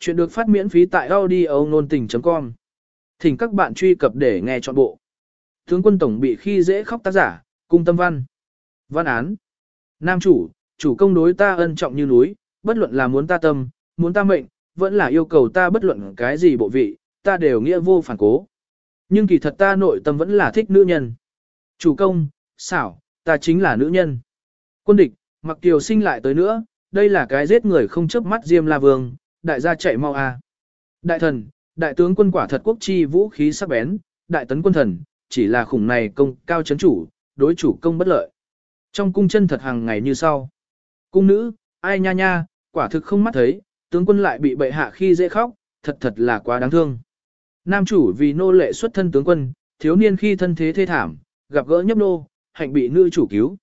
Chuyện được phát miễn phí tại audio nôn tình.com. Thỉnh các bạn truy cập để nghe trọn bộ. Tướng quân tổng bị khi dễ khóc tác giả, cung tâm văn. Văn án. Nam chủ, chủ công đối ta ân trọng như núi, bất luận là muốn ta tâm, muốn ta mệnh, vẫn là yêu cầu ta bất luận cái gì bộ vị, ta đều nghĩa vô phản cố. Nhưng kỳ thật ta nội tâm vẫn là thích nữ nhân. Chủ công, xảo, ta chính là nữ nhân. Quân địch, mặc kiều sinh lại tới nữa, đây là cái giết người không chớp mắt Diêm La Vương, đại gia chạy mau a. Đại thần, đại tướng quân quả thật quốc chi vũ khí sắc bén, đại tấn quân thần, chỉ là khủng này công cao chấn chủ, đối chủ công bất lợi. Trong cung chân thật hàng ngày như sau. Cung nữ, ai nha nha, quả thực không mắt thấy, tướng quân lại bị bệ hạ khi dễ khóc, thật thật là quá đáng thương. Nam chủ vì nô lệ xuất thân tướng quân, thiếu niên khi thân thế thê thảm, gặp gỡ nhấp nô, hạnh bị nữ chủ cứu.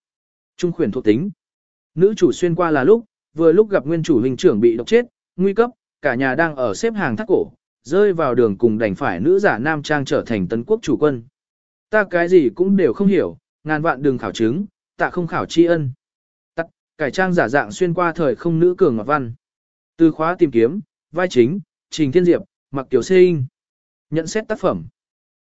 Trung khuyển thuộc tính. Nữ chủ xuyên qua là lúc, vừa lúc gặp nguyên chủ hình trưởng bị độc chết, nguy cấp, cả nhà đang ở xếp hàng thắt cổ, rơi vào đường cùng đành phải nữ giả nam trang trở thành tân quốc chủ quân. Ta cái gì cũng đều không hiểu, ngàn vạn đường khảo chứng, tạ không khảo tri ân. Tắt, cải trang giả dạng xuyên qua thời không nữ cường ngọc văn. Từ khóa tìm kiếm, vai chính, Trình Thiên Diệp, Mặc Tiểu Sinh. Nhận xét tác phẩm.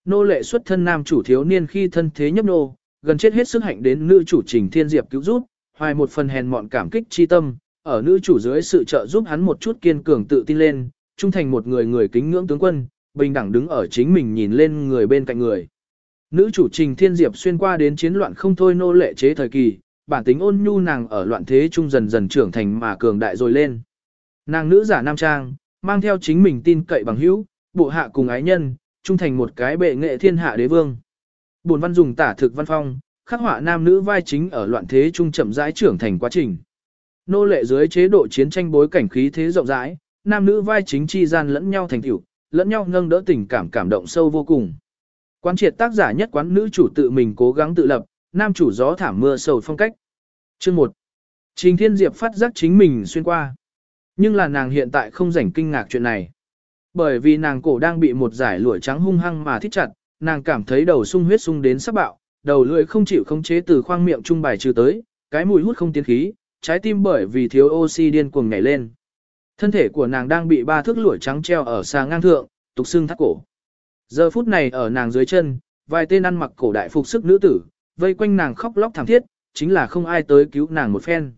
Nô lệ xuất thân nam chủ thiếu niên khi thân thế nhấp nô, gần chết hết sức hạnh đến nữ chủ Trình Thiên Diệp cứu giúp, hoài một phần hèn mọn cảm kích chi tâm, ở nữ chủ dưới sự trợ giúp hắn một chút kiên cường tự tin lên, trung thành một người người kính ngưỡng tướng quân, bình đẳng đứng ở chính mình nhìn lên người bên cạnh người. Nữ chủ Trình Thiên Diệp xuyên qua đến chiến loạn không thôi nô lệ chế thời kỳ, bản tính ôn nhu nàng ở loạn thế trung dần dần trưởng thành mà cường đại rồi lên. Nàng nữ giả nam trang, mang theo chính mình tin cậy bằng hữu, bộ hạ cùng ái nhân, trung thành một cái bệ nghệ thiên hạ đế vương. Buồn văn dùng tả thực văn phong, khắc họa nam nữ vai chính ở loạn thế trung chậm rãi trưởng thành quá trình. Nô lệ dưới chế độ chiến tranh bối cảnh khí thế rộng rãi, nam nữ vai chính chi gian lẫn nhau thành tựu, lẫn nhau nâng đỡ tình cảm cảm động sâu vô cùng. Quán triệt tác giả nhất quán nữ chủ tự mình cố gắng tự lập, nam chủ gió thảm mưa sầu phong cách. Chương 1. Trình Thiên Diệp phát giác chính mình xuyên qua. Nhưng là nàng hiện tại không rảnh kinh ngạc chuyện này. Bởi vì nàng cổ đang bị một giải lụa trắng hung hăng mà thích chặt, nàng cảm thấy đầu sung huyết sung đến sắp bạo, đầu lưỡi không chịu khống chế từ khoang miệng trung bài trừ tới, cái mùi hút không tiến khí, trái tim bởi vì thiếu oxy điên cuồng nhảy lên. Thân thể của nàng đang bị ba thước lụa trắng treo ở xa ngang thượng, tục xương thắt cổ. Giờ phút này ở nàng dưới chân, vài tên ăn mặc cổ đại phục sức nữ tử, vây quanh nàng khóc lóc thảm thiết, chính là không ai tới cứu nàng một phen.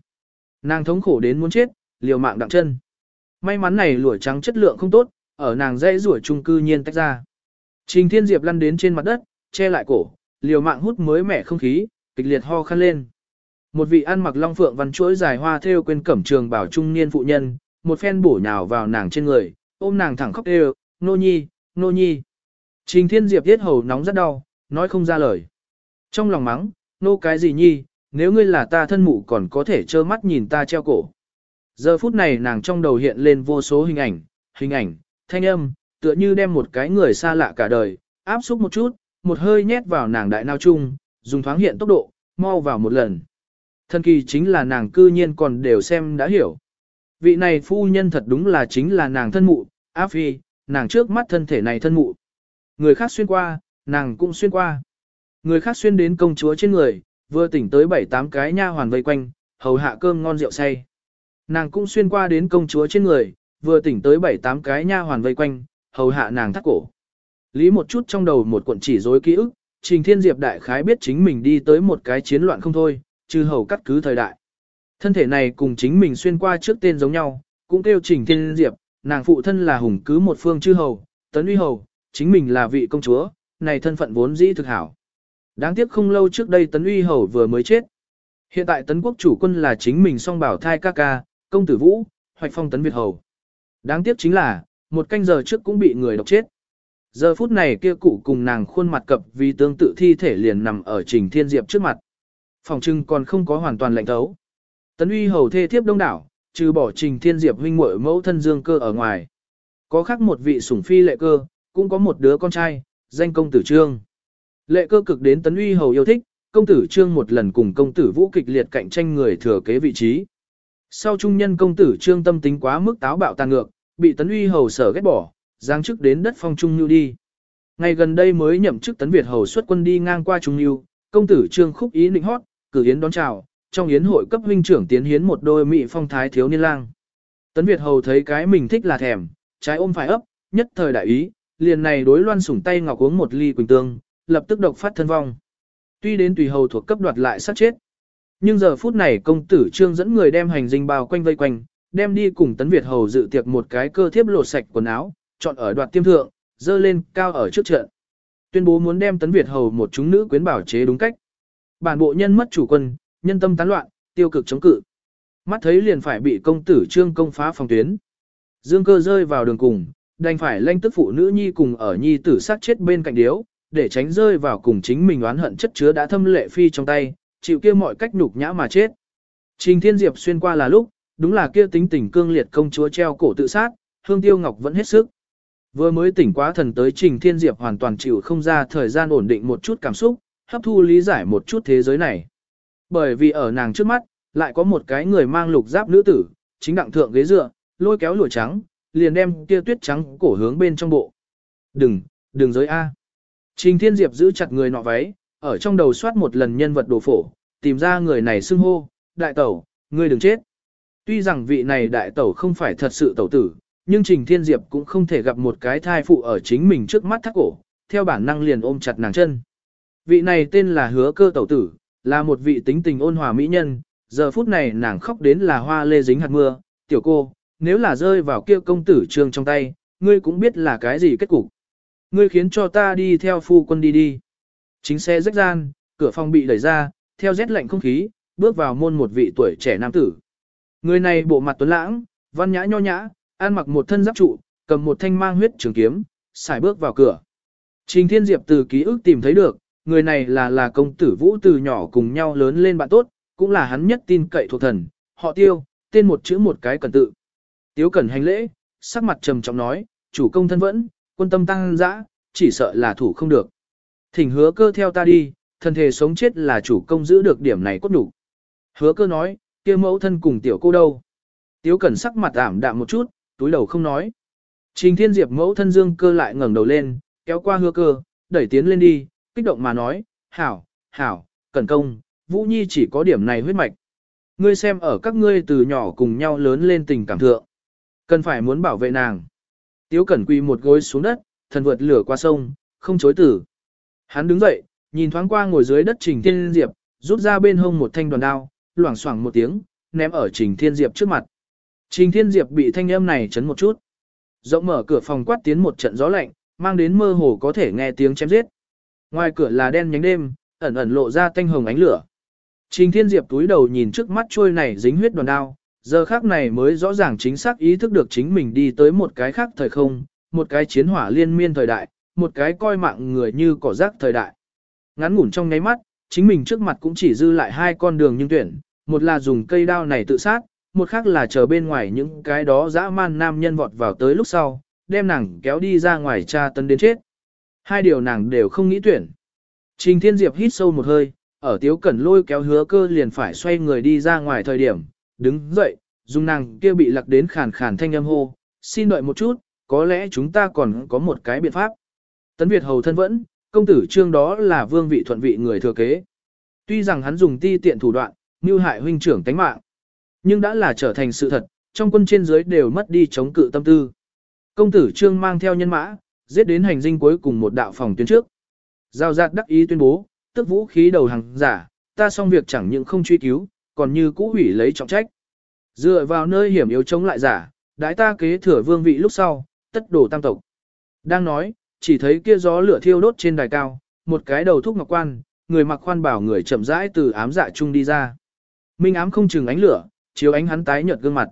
Nàng thống khổ đến muốn chết, liều mạng đặng chân. May mắn này lụa trắng chất lượng không tốt, ở nàng dãy rủa trung cư nhiên tách ra. Trình Thiên Diệp lăn đến trên mặt đất, che lại cổ, liều mạng hút mới mẻ không khí, kịch liệt ho khăn lên. Một vị ăn mặc long phượng văn chuỗi dài hoa theo quên cẩm trường bảo trung niên phụ nhân, một phen bổ nhào vào nàng trên người, ôm nàng thẳng khóc đều, nô nhi, nô nhi. Trình Thiên Diệp thiết hầu nóng rất đau, nói không ra lời. Trong lòng mắng, nô cái gì nhi, nếu ngươi là ta thân mụ còn có thể trơ mắt nhìn ta treo cổ. Giờ phút này nàng trong đầu hiện lên vô số hình ảnh, hình ảnh, thanh âm, tựa như đem một cái người xa lạ cả đời, áp xúc một chút, một hơi nhét vào nàng đại nao chung, dùng thoáng hiện tốc độ, mau vào một lần. Thân kỳ chính là nàng cư nhiên còn đều xem đã hiểu. Vị này phu nhân thật đúng là chính là nàng thân mụ, áp phi, nàng trước mắt thân thể này thân mụ. Người khác xuyên qua, nàng cũng xuyên qua. Người khác xuyên đến công chúa trên người, vừa tỉnh tới bảy tám cái nha hoàn vây quanh, hầu hạ cơm ngon rượu say. Nàng cũng xuyên qua đến công chúa trên người, vừa tỉnh tới bảy tám cái nha hoàn vây quanh, hầu hạ nàng thắt cổ. Lý một chút trong đầu một cuộn chỉ rối ký ức, Trình Thiên Diệp đại khái biết chính mình đi tới một cái chiến loạn không thôi, trừ hầu cắt cứ thời đại. Thân thể này cùng chính mình xuyên qua trước tên giống nhau, cũng kêu Trình Thiên Diệp, nàng phụ thân là hùng cứ một phương chư hầu, tấn uy hầu, chính mình là vị công chúa, này thân phận vốn dĩ thực hảo. Đáng tiếc không lâu trước đây tấn uy hầu vừa mới chết. Hiện tại tấn quốc chủ quân là chính mình song bảo thai ca ca, công tử vũ, hoạch phong tấn Việt hầu. Đáng tiếc chính là, một canh giờ trước cũng bị người độc chết. Giờ phút này kia cụ cùng nàng khuôn mặt cập vì tương tự thi thể liền nằm ở trình thiên diệp trước mặt. Phòng trưng còn không có hoàn toàn lạnh thấu. Tấn uy hầu thê thiếp đông đảo, trừ bỏ trình thiên diệp huynh muội mẫu thân dương cơ ở ngoài. Có khác một vị sủng phi lệ cơ, cũng có một đứa con trai, danh công tử trương. Lệ cơ cực đến tấn uy hầu yêu thích, công tử trương một lần cùng công tử vũ kịch liệt cạnh tranh người thừa kế vị trí. Sau trung nhân công tử trương tâm tính quá mức táo bạo tàn ngược, bị tấn uy hầu sở ghét bỏ, giáng chức đến đất phong trung lưu đi. Ngày gần đây mới nhậm chức tấn Việt hầu xuất quân đi ngang qua trung lưu, công tử trương khúc ý định hót, cử yến đón chào, trong yến hội cấp huynh trưởng tiến hiến một đôi mỹ phong thái thiếu niên lang. Tấn Việt hầu thấy cái mình thích là thèm, trái ôm phải ấp, nhất thời đại ý, liền này đối loan sủng tay ngọc uống một ly quỳnh tương, lập tức độc phát thân vong. Tuy đến tùy hầu thuộc cấp đoạt lại sát chết. Nhưng giờ phút này công tử trương dẫn người đem hành dinh bao quanh vây quanh, đem đi cùng tấn Việt hầu dự tiệc một cái cơ thiếp lột sạch quần áo, chọn ở đoạt tiêm thượng, dơ lên cao ở trước trận. Tuyên bố muốn đem tấn Việt hầu một chúng nữ quyến bảo chế đúng cách. Bản bộ nhân mất chủ quân, nhân tâm tán loạn, tiêu cực chống cự. Mắt thấy liền phải bị công tử trương công phá phòng tuyến. Dương cơ rơi vào đường cùng, đành phải lanh tức phụ nữ nhi cùng ở nhi tử sát chết bên cạnh điếu, để tránh rơi vào cùng chính mình oán hận chất chứa đã thâm lệ phi trong tay, chịu kia mọi cách nhục nhã mà chết. Trình Thiên Diệp xuyên qua là lúc, đúng là kia tính tình cương liệt công chúa treo cổ tự sát, Hương Tiêu Ngọc vẫn hết sức. Vừa mới tỉnh quá thần tới Trình Thiên Diệp hoàn toàn chịu không ra thời gian ổn định một chút cảm xúc, hấp thu lý giải một chút thế giới này. Bởi vì ở nàng trước mắt, lại có một cái người mang lục giáp nữ tử, chính đặng thượng ghế dựa, lôi kéo lụa trắng, liền đem kia tuyết trắng cổ hướng bên trong bộ. Đừng, đừng giới A. Trình Thiên Diệp giữ chặt người nọ váy, ở trong đầu soát một lần nhân vật đồ phổ, tìm ra người này xưng hô, đại tẩu, ngươi đừng chết. Tuy rằng vị này đại tẩu không phải thật sự tẩu tử, nhưng Trình Thiên Diệp cũng không thể gặp một cái thai phụ ở chính mình trước mắt thắt cổ, theo bản năng liền ôm chặt nàng chân. Vị này tên là hứa cơ tẩu tử, là một vị tính tình ôn hòa mỹ nhân, giờ phút này nàng khóc đến là hoa lê dính hạt mưa, tiểu cô, nếu là rơi vào kia công tử trương trong tay, ngươi cũng biết là cái gì kết cục. Ngươi khiến cho ta đi theo phu quân đi đi. Chính xe rách gian, cửa phòng bị đẩy ra, theo rét lạnh không khí, bước vào môn một vị tuổi trẻ nam tử. Người này bộ mặt tuấn lãng, văn nhã nho nhã, ăn mặc một thân giáp trụ, cầm một thanh mang huyết trường kiếm, xài bước vào cửa. Trình Thiên Diệp từ ký ức tìm thấy được, người này là là công tử Vũ từ nhỏ cùng nhau lớn lên bạn tốt, cũng là hắn nhất tin cậy thuộc thần, họ tiêu, tên một chữ một cái cần tự. Tiếu cẩn hành lễ, sắc mặt trầm trọng nói, chủ công thân vẫn, quân tâm tăng dã, chỉ sợ là thủ không được. Thỉnh hứa cơ theo ta đi, thân thể sống chết là chủ công giữ được điểm này cốt đủ. Hứa cơ nói, kia mẫu thân cùng tiểu cô đâu. Tiếu cẩn sắc mặt ảm đạm một chút, túi đầu không nói. Trình thiên diệp mẫu thân dương cơ lại ngẩng đầu lên, kéo qua hứa cơ, đẩy tiến lên đi, kích động mà nói, hảo, hảo, cẩn công, Vũ Nhi chỉ có điểm này huyết mạch. Ngươi xem ở các ngươi từ nhỏ cùng nhau lớn lên tình cảm thượng. Cần phải muốn bảo vệ nàng. Tiếu cẩn quỳ một gối xuống đất, thần vượt lửa qua sông, không chối tử. Hắn đứng dậy, nhìn thoáng qua ngồi dưới đất Trình Thiên Diệp, rút ra bên hông một thanh đoàn đao, loảng xoảng một tiếng, ném ở Trình Thiên Diệp trước mặt. Trình Thiên Diệp bị thanh âm này chấn một chút. Rộng mở cửa phòng quát tiến một trận gió lạnh, mang đến mơ hồ có thể nghe tiếng chém giết. Ngoài cửa là đen nhánh đêm, ẩn ẩn lộ ra tanh hồng ánh lửa. Trình Thiên Diệp túi đầu nhìn trước mắt trôi này dính huyết đoàn đao, giờ khác này mới rõ ràng chính xác ý thức được chính mình đi tới một cái khác thời không, một cái chiến hỏa liên miên thời đại, một cái coi mạng người như cỏ rác thời đại. Ngắn ngủn trong nháy mắt, chính mình trước mặt cũng chỉ dư lại hai con đường nhưng tuyển, một là dùng cây đao này tự sát, một khác là chờ bên ngoài những cái đó dã man nam nhân vọt vào tới lúc sau, đem nàng kéo đi ra ngoài tra tấn đến chết. Hai điều nàng đều không nghĩ tuyển. Trình Thiên Diệp hít sâu một hơi, ở tiếu cẩn lôi kéo hứa cơ liền phải xoay người đi ra ngoài thời điểm, đứng dậy, dùng nàng kia bị lặc đến khàn khàn thanh âm hô, xin đợi một chút, có lẽ chúng ta còn có một cái biện pháp. Tấn Việt hầu thân vẫn, công tử trương đó là vương vị thuận vị người thừa kế. Tuy rằng hắn dùng ti tiện thủ đoạn, mưu hại huynh trưởng tánh mạng, nhưng đã là trở thành sự thật, trong quân trên dưới đều mất đi chống cự tâm tư. Công tử trương mang theo nhân mã, giết đến hành dinh cuối cùng một đạo phòng tuyến trước. Giao giạt đắc ý tuyên bố, tức vũ khí đầu hàng giả, ta xong việc chẳng những không truy cứu, còn như cũ hủy lấy trọng trách. Dựa vào nơi hiểm yếu chống lại giả, đại ta kế thừa vương vị lúc sau, tất đổ tam tộc. Đang nói, chỉ thấy kia gió lửa thiêu đốt trên đài cao, một cái đầu thúc ngọc quan, người mặc khoan bảo người chậm rãi từ ám dạ trung đi ra. Minh ám không chừng ánh lửa, chiếu ánh hắn tái nhợt gương mặt.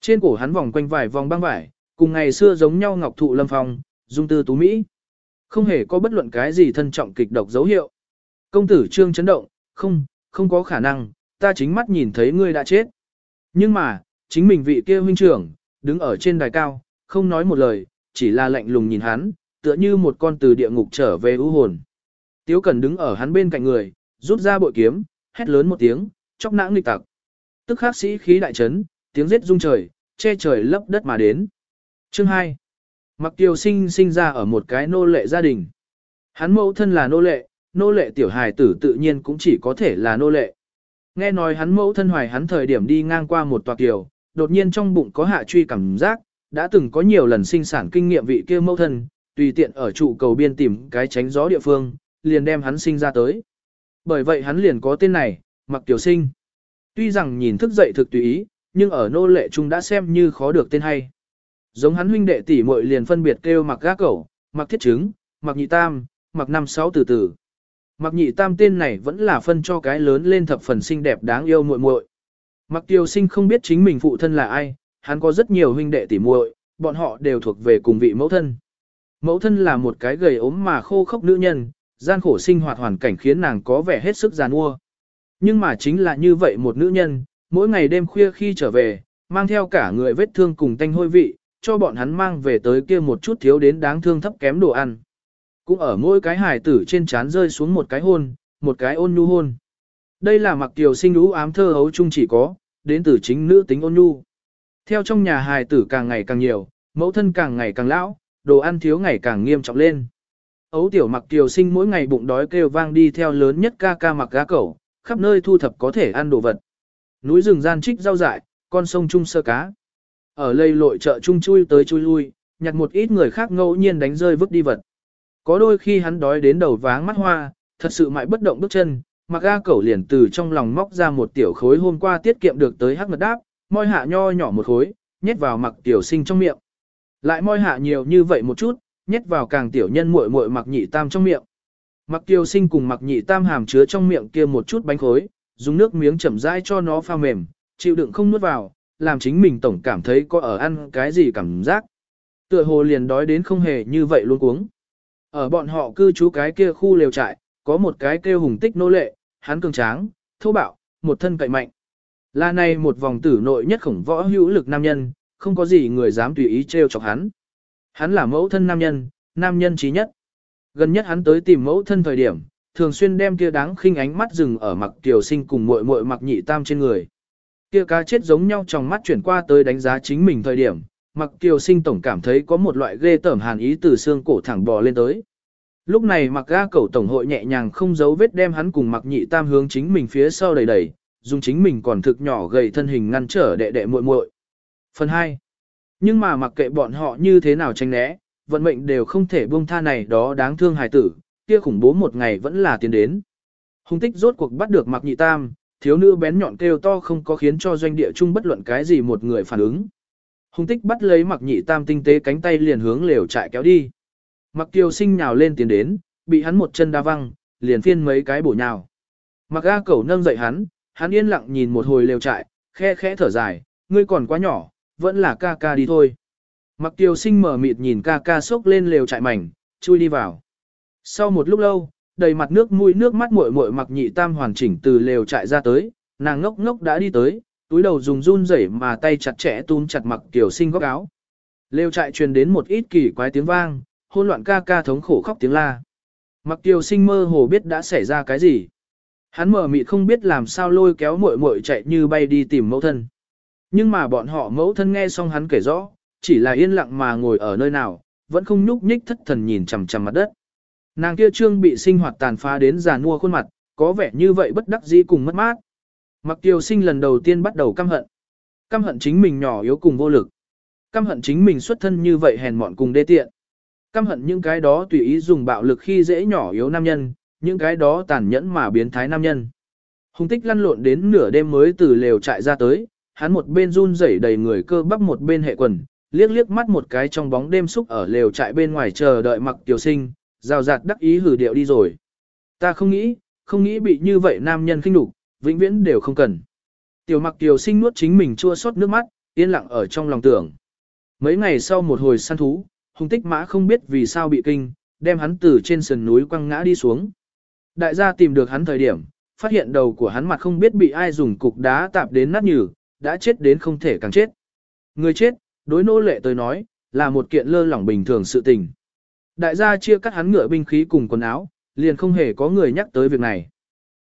Trên cổ hắn vòng quanh vải vòng băng vải, cùng ngày xưa giống nhau ngọc thụ lâm phong, dung tư tú Mỹ. Không hề có bất luận cái gì thân trọng kịch độc dấu hiệu. Công tử trương chấn động, không, không có khả năng, ta chính mắt nhìn thấy ngươi đã chết. Nhưng mà, chính mình vị kia huynh trưởng, đứng ở trên đài cao, không nói một lời, chỉ là lạnh lùng nhìn hắn, tựa như một con từ địa ngục trở về ưu hồn. Tiếu Cẩn đứng ở hắn bên cạnh người, rút ra bội kiếm, hét lớn một tiếng, chóc nã nghịch tặc. Tức khắc sĩ khí đại chấn, tiếng giết rung trời, che trời lấp đất mà đến. Chương 2. Mặc Tiêu sinh sinh ra ở một cái nô lệ gia đình. Hắn mẫu thân là nô lệ, nô lệ tiểu hài tử tự nhiên cũng chỉ có thể là nô lệ. Nghe nói hắn mẫu thân hoài hắn thời điểm đi ngang qua một tòa kiều, đột nhiên trong bụng có hạ truy cảm giác, đã từng có nhiều lần sinh sản kinh nghiệm vị kia mẫu thân, tùy tiện ở trụ cầu biên tìm cái tránh gió địa phương, liền đem hắn sinh ra tới. Bởi vậy hắn liền có tên này, Mặc Tiểu Sinh. Tuy rằng nhìn thức dậy thực tùy ý, nhưng ở nô lệ trung đã xem như khó được tên hay. Giống hắn huynh đệ tỷ muội liền phân biệt kêu Mặc Gác Cẩu, Mặc Thiết Trứng, Mặc Nhị Tam, Mặc Năm Sáu từ từ. Mặc Nhị Tam tên này vẫn là phân cho cái lớn lên thập phần xinh đẹp đáng yêu muội muội. Mặc tiêu Sinh không biết chính mình phụ thân là ai, hắn có rất nhiều huynh đệ tỷ muội, bọn họ đều thuộc về cùng vị mẫu thân. Mẫu thân là một cái gầy ốm mà khô khốc nữ nhân, gian khổ sinh hoạt hoàn cảnh khiến nàng có vẻ hết sức giàn ua. Nhưng mà chính là như vậy một nữ nhân, mỗi ngày đêm khuya khi trở về, mang theo cả người vết thương cùng tanh hôi vị, cho bọn hắn mang về tới kia một chút thiếu đến đáng thương thấp kém đồ ăn. Cũng ở mỗi cái hài tử trên trán rơi xuống một cái hôn, một cái ôn nhu hôn. Đây là mặc tiểu sinh lũ ám thơ hấu chung chỉ có, đến từ chính nữ tính ôn nhu. Theo trong nhà hài tử càng ngày càng nhiều, mẫu thân càng ngày càng lão, đồ ăn thiếu ngày càng nghiêm trọng lên. Ấu tiểu mặc tiểu sinh mỗi ngày bụng đói kêu vang đi theo lớn nhất ca ca mặc gá cẩu, khắp nơi thu thập có thể ăn đồ vật. Núi rừng gian trích rau dại, con sông chung sơ cá. Ở lây lội chợ chung chui tới chui lui, nhặt một ít người khác ngẫu nhiên đánh rơi vứt đi vật. Có đôi khi hắn đói đến đầu váng mắt hoa, thật sự mãi bất động bước chân, mặc ga cẩu liền từ trong lòng móc ra một tiểu khối hôm qua tiết kiệm được tới hắc mật đáp, môi hạ nho nhỏ một khối, nhét vào mặc tiểu sinh trong miệng. Lại môi hạ nhiều như vậy một chút, nhét vào càng tiểu nhân muội muội mặc nhị tam trong miệng. Mặc tiểu sinh cùng mặc nhị tam hàm chứa trong miệng kia một chút bánh khối, dùng nước miếng chậm rãi cho nó pha mềm, chịu đựng không nuốt vào, làm chính mình tổng cảm thấy có ở ăn cái gì cảm giác. Tựa hồ liền đói đến không hề như vậy luôn cuống. Ở bọn họ cư trú cái kia khu lều trại, có một cái kêu hùng tích nô lệ, hắn cường tráng, thô bạo, một thân cậy mạnh. Là này một vòng tử nội nhất khổng võ hữu lực nam nhân, không có gì người dám tùy ý trêu chọc hắn. Hắn là mẫu thân nam nhân, nam nhân trí nhất. Gần nhất hắn tới tìm mẫu thân thời điểm, thường xuyên đem kia đáng khinh ánh mắt dừng ở mặc tiểu sinh cùng muội muội mặc nhị tam trên người. Kia cá chết giống nhau trong mắt chuyển qua tới đánh giá chính mình thời điểm, mặc Kiều sinh tổng cảm thấy có một loại ghê tởm hàn ý từ xương cổ thẳng bò lên tới. Lúc này mặc ga cầu tổng hội nhẹ nhàng không giấu vết đem hắn cùng mặc nhị tam hướng chính mình phía sau đầy đầy, dùng chính mình còn thực nhỏ gầy thân hình ngăn trở đệ đệ muội muội. Phần 2. Nhưng mà mặc kệ bọn họ như thế nào tranh né, vận mệnh đều không thể buông tha này đó đáng thương hài tử, kia khủng bố một ngày vẫn là tiến đến. Hùng tích rốt cuộc bắt được mặc nhị tam, thiếu nữ bén nhọn kêu to không có khiến cho doanh địa chung bất luận cái gì một người phản ứng. Hùng tích bắt lấy mặc nhị tam tinh tế cánh tay liền hướng lều trại kéo đi. Mặc tiêu sinh nhào lên tiến đến, bị hắn một chân đa văng, liền phiên mấy cái bổ nhào. Mặc A cẩu nâng dậy hắn, hắn yên lặng nhìn một hồi lều trại, khe khẽ thở dài, ngươi còn quá nhỏ, vẫn là ca ca đi thôi. Mặc tiêu sinh mở mịt nhìn ca ca sốc lên lều trại mảnh, chui đi vào. Sau một lúc lâu, đầy mặt nước mũi nước mắt muội muội mặc nhị tam hoàn chỉnh từ lều trại ra tới, nàng ngốc ngốc đã đi tới, túi đầu dùng run rẩy mà tay chặt chẽ túm chặt mặc tiểu sinh góc áo. Lều trại truyền đến một ít kỳ quái tiếng vang, hỗn loạn ca ca thống khổ khóc tiếng la. Mặc tiểu sinh mơ hồ biết đã xảy ra cái gì. Hắn mở mịt không biết làm sao lôi kéo muội muội chạy như bay đi tìm mẫu thân. Nhưng mà bọn họ mẫu thân nghe xong hắn kể rõ, chỉ là yên lặng mà ngồi ở nơi nào, vẫn không nhúc nhích thất thần nhìn chằm chằm mặt đất. Nàng kia trương bị sinh hoạt tàn phá đến già nua khuôn mặt, có vẻ như vậy bất đắc dĩ cùng mất mát. Mặc tiêu sinh lần đầu tiên bắt đầu căm hận. Căm hận chính mình nhỏ yếu cùng vô lực. Căm hận chính mình xuất thân như vậy hèn mọn cùng đê tiện. Căm hận những cái đó tùy ý dùng bạo lực khi dễ nhỏ yếu nam nhân, những cái đó tàn nhẫn mà biến thái nam nhân. Hùng tích lăn lộn đến nửa đêm mới từ lều trại ra tới, hắn một bên run rẩy đầy người cơ bắp một bên hệ quần, liếc liếc mắt một cái trong bóng đêm xúc ở lều trại bên ngoài chờ đợi mặc tiểu sinh, rào rạt đắc ý hử điệu đi rồi. Ta không nghĩ, không nghĩ bị như vậy nam nhân khinh đục, vĩnh viễn đều không cần. Tiểu mặc tiểu sinh nuốt chính mình chua xót nước mắt, yên lặng ở trong lòng tưởng. Mấy ngày sau một hồi săn thú, hùng tích mã không biết vì sao bị kinh, đem hắn từ trên sườn núi quăng ngã đi xuống. Đại gia tìm được hắn thời điểm, phát hiện đầu của hắn mặt không biết bị ai dùng cục đá tạp đến nát nhừ, đã chết đến không thể càng chết. Người chết, đối nô lệ tới nói, là một kiện lơ lỏng bình thường sự tình. Đại gia chia cắt hắn ngựa binh khí cùng quần áo, liền không hề có người nhắc tới việc này.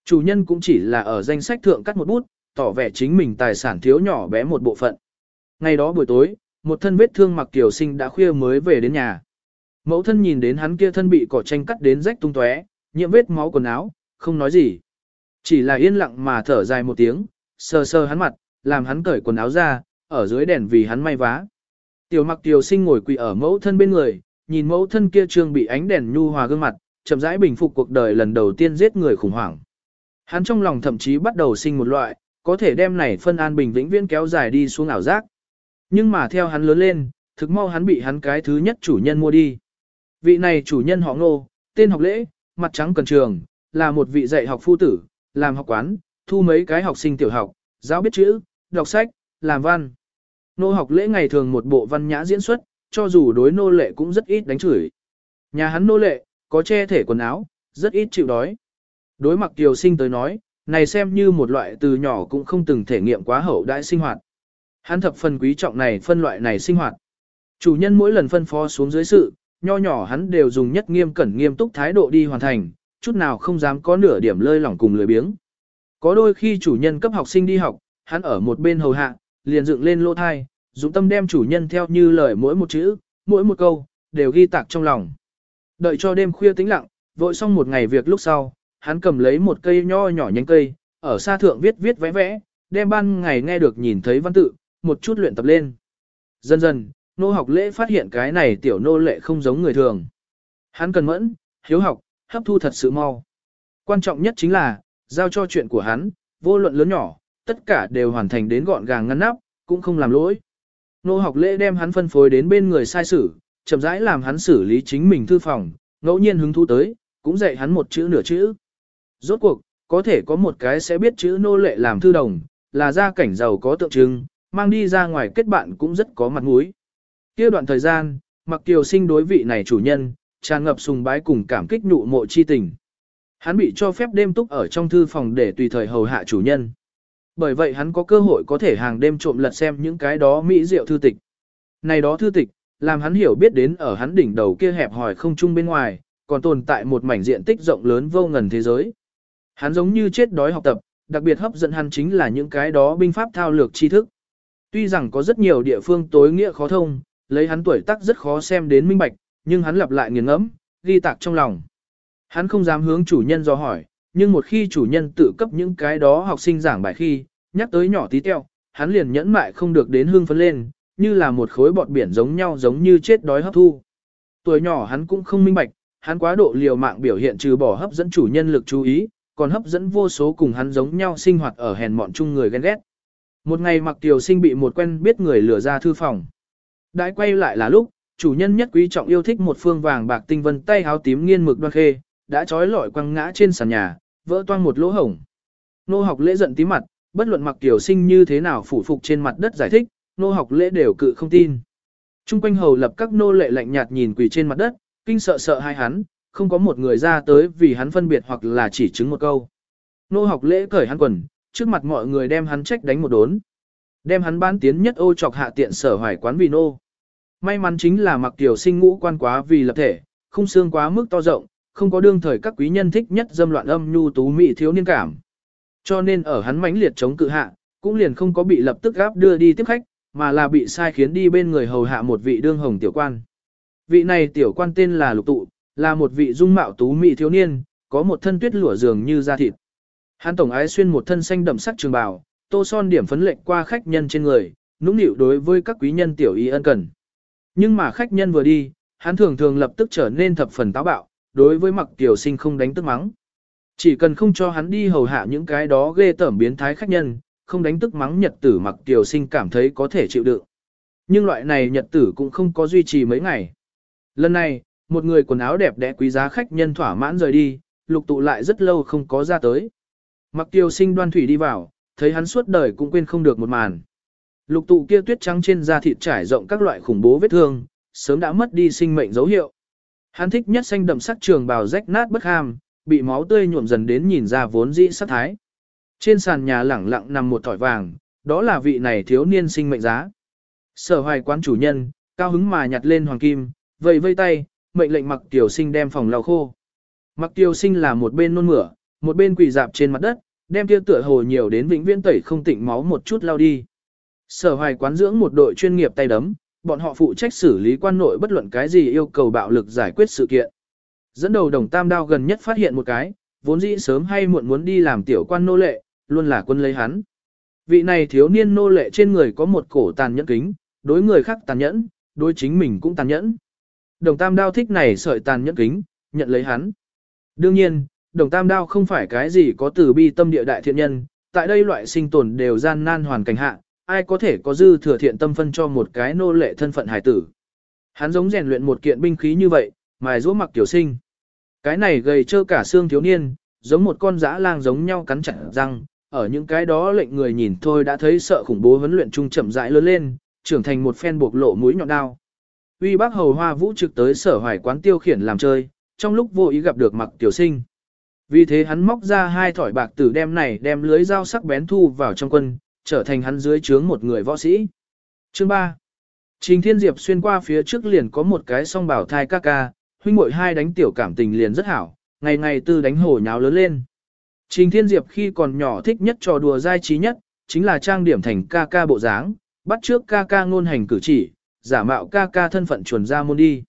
Chủ nhân cũng chỉ là ở danh sách thượng cắt một bút, tỏ vẻ chính mình tài sản thiếu nhỏ bé một bộ phận. Ngày đó buổi tối, một thân vết thương mặc tiểu sinh đã khuya mới về đến nhà. Mẫu thân nhìn đến hắn kia thân bị cỏ tranh cắt đến rách tung tóe, nhiễm vết máu quần áo, không nói gì. Chỉ là yên lặng mà thở dài một tiếng, sờ sờ hắn mặt, làm hắn cởi quần áo ra, ở dưới đèn vì hắn may vá. Tiểu mặc tiểu sinh ngồi quỳ ở mẫu thân bên người, nhìn mẫu thân kia trương bị ánh đèn nhu hòa gương mặt, chậm rãi bình phục cuộc đời lần đầu tiên giết người khủng hoảng. Hắn trong lòng thậm chí bắt đầu sinh một loại, có thể đem này phân an bình vĩnh viễn kéo dài đi xuống ảo giác. Nhưng mà theo hắn lớn lên, thực mau hắn bị hắn cái thứ nhất chủ nhân mua đi. Vị này chủ nhân họ ngô, tên học lễ, mặt trắng cần trường, là một vị dạy học phu tử, làm học quán, thu mấy cái học sinh tiểu học, giáo biết chữ, đọc sách, làm văn. Nô học lễ ngày thường một bộ văn nhã diễn xuất, cho dù đối nô lệ cũng rất ít đánh chửi. Nhà hắn nô lệ, có che thể quần áo, rất ít chịu đói. Đối mặt tiểu sinh tới nói, này xem như một loại từ nhỏ cũng không từng thể nghiệm quá hậu đại sinh hoạt. Hắn thập phần quý trọng này phân loại này sinh hoạt. Chủ nhân mỗi lần phân phó xuống dưới sự, nho nhỏ hắn đều dùng nhất nghiêm cẩn nghiêm túc thái độ đi hoàn thành, chút nào không dám có nửa điểm lơi lỏng cùng lười biếng. Có đôi khi chủ nhân cấp học sinh đi học, hắn ở một bên hầu hạ, liền dựng lên lô thai, dụng tâm đem chủ nhân theo như lời mỗi một chữ, mỗi một câu, đều ghi tạc trong lòng. Đợi cho đêm khuya tĩnh lặng, vội xong một ngày việc lúc sau, hắn cầm lấy một cây nho nhỏ nhánh cây, ở xa thượng viết viết vẽ vẽ, đem ban ngày nghe được nhìn thấy văn tự, một chút luyện tập lên. Dần dần, nô học lễ phát hiện cái này tiểu nô lệ không giống người thường. Hắn cần mẫn, hiếu học, hấp thu thật sự mau. Quan trọng nhất chính là, giao cho chuyện của hắn, vô luận lớn nhỏ, tất cả đều hoàn thành đến gọn gàng ngăn nắp, cũng không làm lỗi. Nô học lễ đem hắn phân phối đến bên người sai sử, chậm rãi làm hắn xử lý chính mình thư phòng, ngẫu nhiên hứng thú tới, cũng dạy hắn một chữ nửa chữ. Rốt cuộc, có thể có một cái sẽ biết chữ nô lệ làm thư đồng, là gia cảnh giàu có tượng trưng, mang đi ra ngoài kết bạn cũng rất có mặt mũi. Kia đoạn thời gian, Mặc Kiều Sinh đối vị này chủ nhân, tràn ngập sùng bái cùng cảm kích nụ mộ chi tình. Hắn bị cho phép đêm túc ở trong thư phòng để tùy thời hầu hạ chủ nhân. Bởi vậy hắn có cơ hội có thể hàng đêm trộm lật xem những cái đó mỹ diệu thư tịch. Này đó thư tịch, làm hắn hiểu biết đến ở hắn đỉnh đầu kia hẹp hòi không chung bên ngoài, còn tồn tại một mảnh diện tích rộng lớn vô ngần thế giới. Hắn giống như chết đói học tập, đặc biệt hấp dẫn hắn chính là những cái đó binh pháp thao lược tri thức. Tuy rằng có rất nhiều địa phương tối nghĩa khó thông, lấy hắn tuổi tác rất khó xem đến minh bạch, nhưng hắn lặp lại nghiền ngẫm, ghi tạc trong lòng. Hắn không dám hướng chủ nhân do hỏi, nhưng một khi chủ nhân tự cấp những cái đó học sinh giảng bài khi, nhắc tới nhỏ tí teo, hắn liền nhẫn mại không được đến hương phấn lên, như là một khối bọt biển giống nhau giống như chết đói hấp thu. Tuổi nhỏ hắn cũng không minh bạch, hắn quá độ liều mạng biểu hiện trừ bỏ hấp dẫn chủ nhân lực chú ý, còn hấp dẫn vô số cùng hắn giống nhau sinh hoạt ở hèn mọn chung người ghen ghét. Một ngày mặc tiểu sinh bị một quen biết người lừa ra thư phòng. Đãi quay lại là lúc, chủ nhân nhất quý trọng yêu thích một phương vàng bạc tinh vân tay háo tím nghiên mực đoan khê, đã trói lọi quăng ngã trên sàn nhà, vỡ toang một lỗ hổng. Nô học lễ giận tí mặt, bất luận mặc tiểu sinh như thế nào phủ phục trên mặt đất giải thích, nô học lễ đều cự không tin. Trung quanh hầu lập các nô lệ lạnh nhạt nhìn quỳ trên mặt đất, kinh sợ sợ hai hắn, không có một người ra tới vì hắn phân biệt hoặc là chỉ chứng một câu. Nô học lễ cởi hắn quần, trước mặt mọi người đem hắn trách đánh một đốn. Đem hắn bán tiến nhất ô chọc hạ tiện sở hoài quán vì nô. May mắn chính là mặc tiểu sinh ngũ quan quá vì lập thể, khung xương quá mức to rộng, không có đương thời các quý nhân thích nhất dâm loạn âm nhu tú mỹ thiếu niên cảm. Cho nên ở hắn mãnh liệt chống cự hạ, cũng liền không có bị lập tức gáp đưa đi tiếp khách, mà là bị sai khiến đi bên người hầu hạ một vị đương hồng tiểu quan. Vị này tiểu quan tên là Lục Tụ, là một vị dung mạo tú mỹ thiếu niên, có một thân tuyết lụa dường như da thịt. Hắn tổng ái xuyên một thân xanh đậm sắc trường bào, tô son điểm phấn lệnh qua khách nhân trên người, nũng nịu đối với các quý nhân tiểu y ân cần. Nhưng mà khách nhân vừa đi, hắn thường thường lập tức trở nên thập phần táo bạo, đối với mặc tiểu sinh không đánh tức mắng. Chỉ cần không cho hắn đi hầu hạ những cái đó ghê tởm biến thái khách nhân, không đánh tức mắng nhật tử mặc tiểu sinh cảm thấy có thể chịu đựng. Nhưng loại này nhật tử cũng không có duy trì mấy ngày. Lần này, một người quần áo đẹp đẽ quý giá khách nhân thỏa mãn rời đi, lục tụ lại rất lâu không có ra tới. Mặc tiêu sinh đoan thủy đi vào, thấy hắn suốt đời cũng quên không được một màn. Lục tụ kia tuyết trắng trên da thịt trải rộng các loại khủng bố vết thương, sớm đã mất đi sinh mệnh dấu hiệu. Hắn thích nhất xanh đậm sắc trường bào rách nát bất ham, bị máu tươi nhuộm dần đến nhìn ra vốn dĩ sắc thái. Trên sàn nhà lẳng lặng nằm một thỏi vàng, đó là vị này thiếu niên sinh mệnh giá. Sở hoài quán chủ nhân, cao hứng mà nhặt lên hoàng kim, vẫy vây tay, mệnh lệnh mặc tiểu sinh đem phòng lau khô. Mặc tiểu sinh là một bên nôn mửa, một bên quỳ dạp trên mặt đất, đem kia tựa hồ nhiều đến vĩnh viễn tẩy không tịnh máu một chút lau đi. Sở hoài quán dưỡng một đội chuyên nghiệp tay đấm, bọn họ phụ trách xử lý quan nội bất luận cái gì yêu cầu bạo lực giải quyết sự kiện. Dẫn đầu đồng tam đao gần nhất phát hiện một cái, vốn dĩ sớm hay muộn muốn đi làm tiểu quan nô lệ, luôn là quân lấy hắn. Vị này thiếu niên nô lệ trên người có một cổ tàn nhẫn kính, đối người khác tàn nhẫn, đối chính mình cũng tàn nhẫn. Đồng tam đao thích này sợi tàn nhẫn kính, nhận lấy hắn. Đương nhiên, đồng tam đao không phải cái gì có từ bi tâm địa đại thiện nhân, tại đây loại sinh tồn đều gian nan hoàn cảnh hạ, ai có thể có dư thừa thiện tâm phân cho một cái nô lệ thân phận hải tử. Hắn giống rèn luyện một kiện binh khí như vậy, mài rũ mặc tiểu sinh. Cái này gầy trơ cả xương thiếu niên, giống một con dã lang giống nhau cắn chặt răng, ở những cái đó lệnh người nhìn thôi đã thấy sợ khủng bố huấn luyện trung chậm rãi lớn lên, trưởng thành một phen buộc lộ mũi nhọn đao. Uy bác hầu hoa vũ trực tới sở hoài quán tiêu khiển làm chơi, trong lúc vô ý gặp được mặc tiểu sinh. Vì thế hắn móc ra hai thỏi bạc tử đem này đem lưới dao sắc bén thu vào trong quân, trở thành hắn dưới trướng một người võ sĩ. Chương 3 Trình Thiên Diệp xuyên qua phía trước liền có một cái song bảo thai ca ca, huynh muội hai đánh tiểu cảm tình liền rất hảo, ngày ngày tư đánh hổ nháo lớn lên. Trình Thiên Diệp khi còn nhỏ thích nhất trò đùa dai trí nhất, chính là trang điểm thành ca ca bộ dáng, bắt trước ca ca ngôn hành cử chỉ, giả mạo ca ca thân phận chuẩn ra môn đi.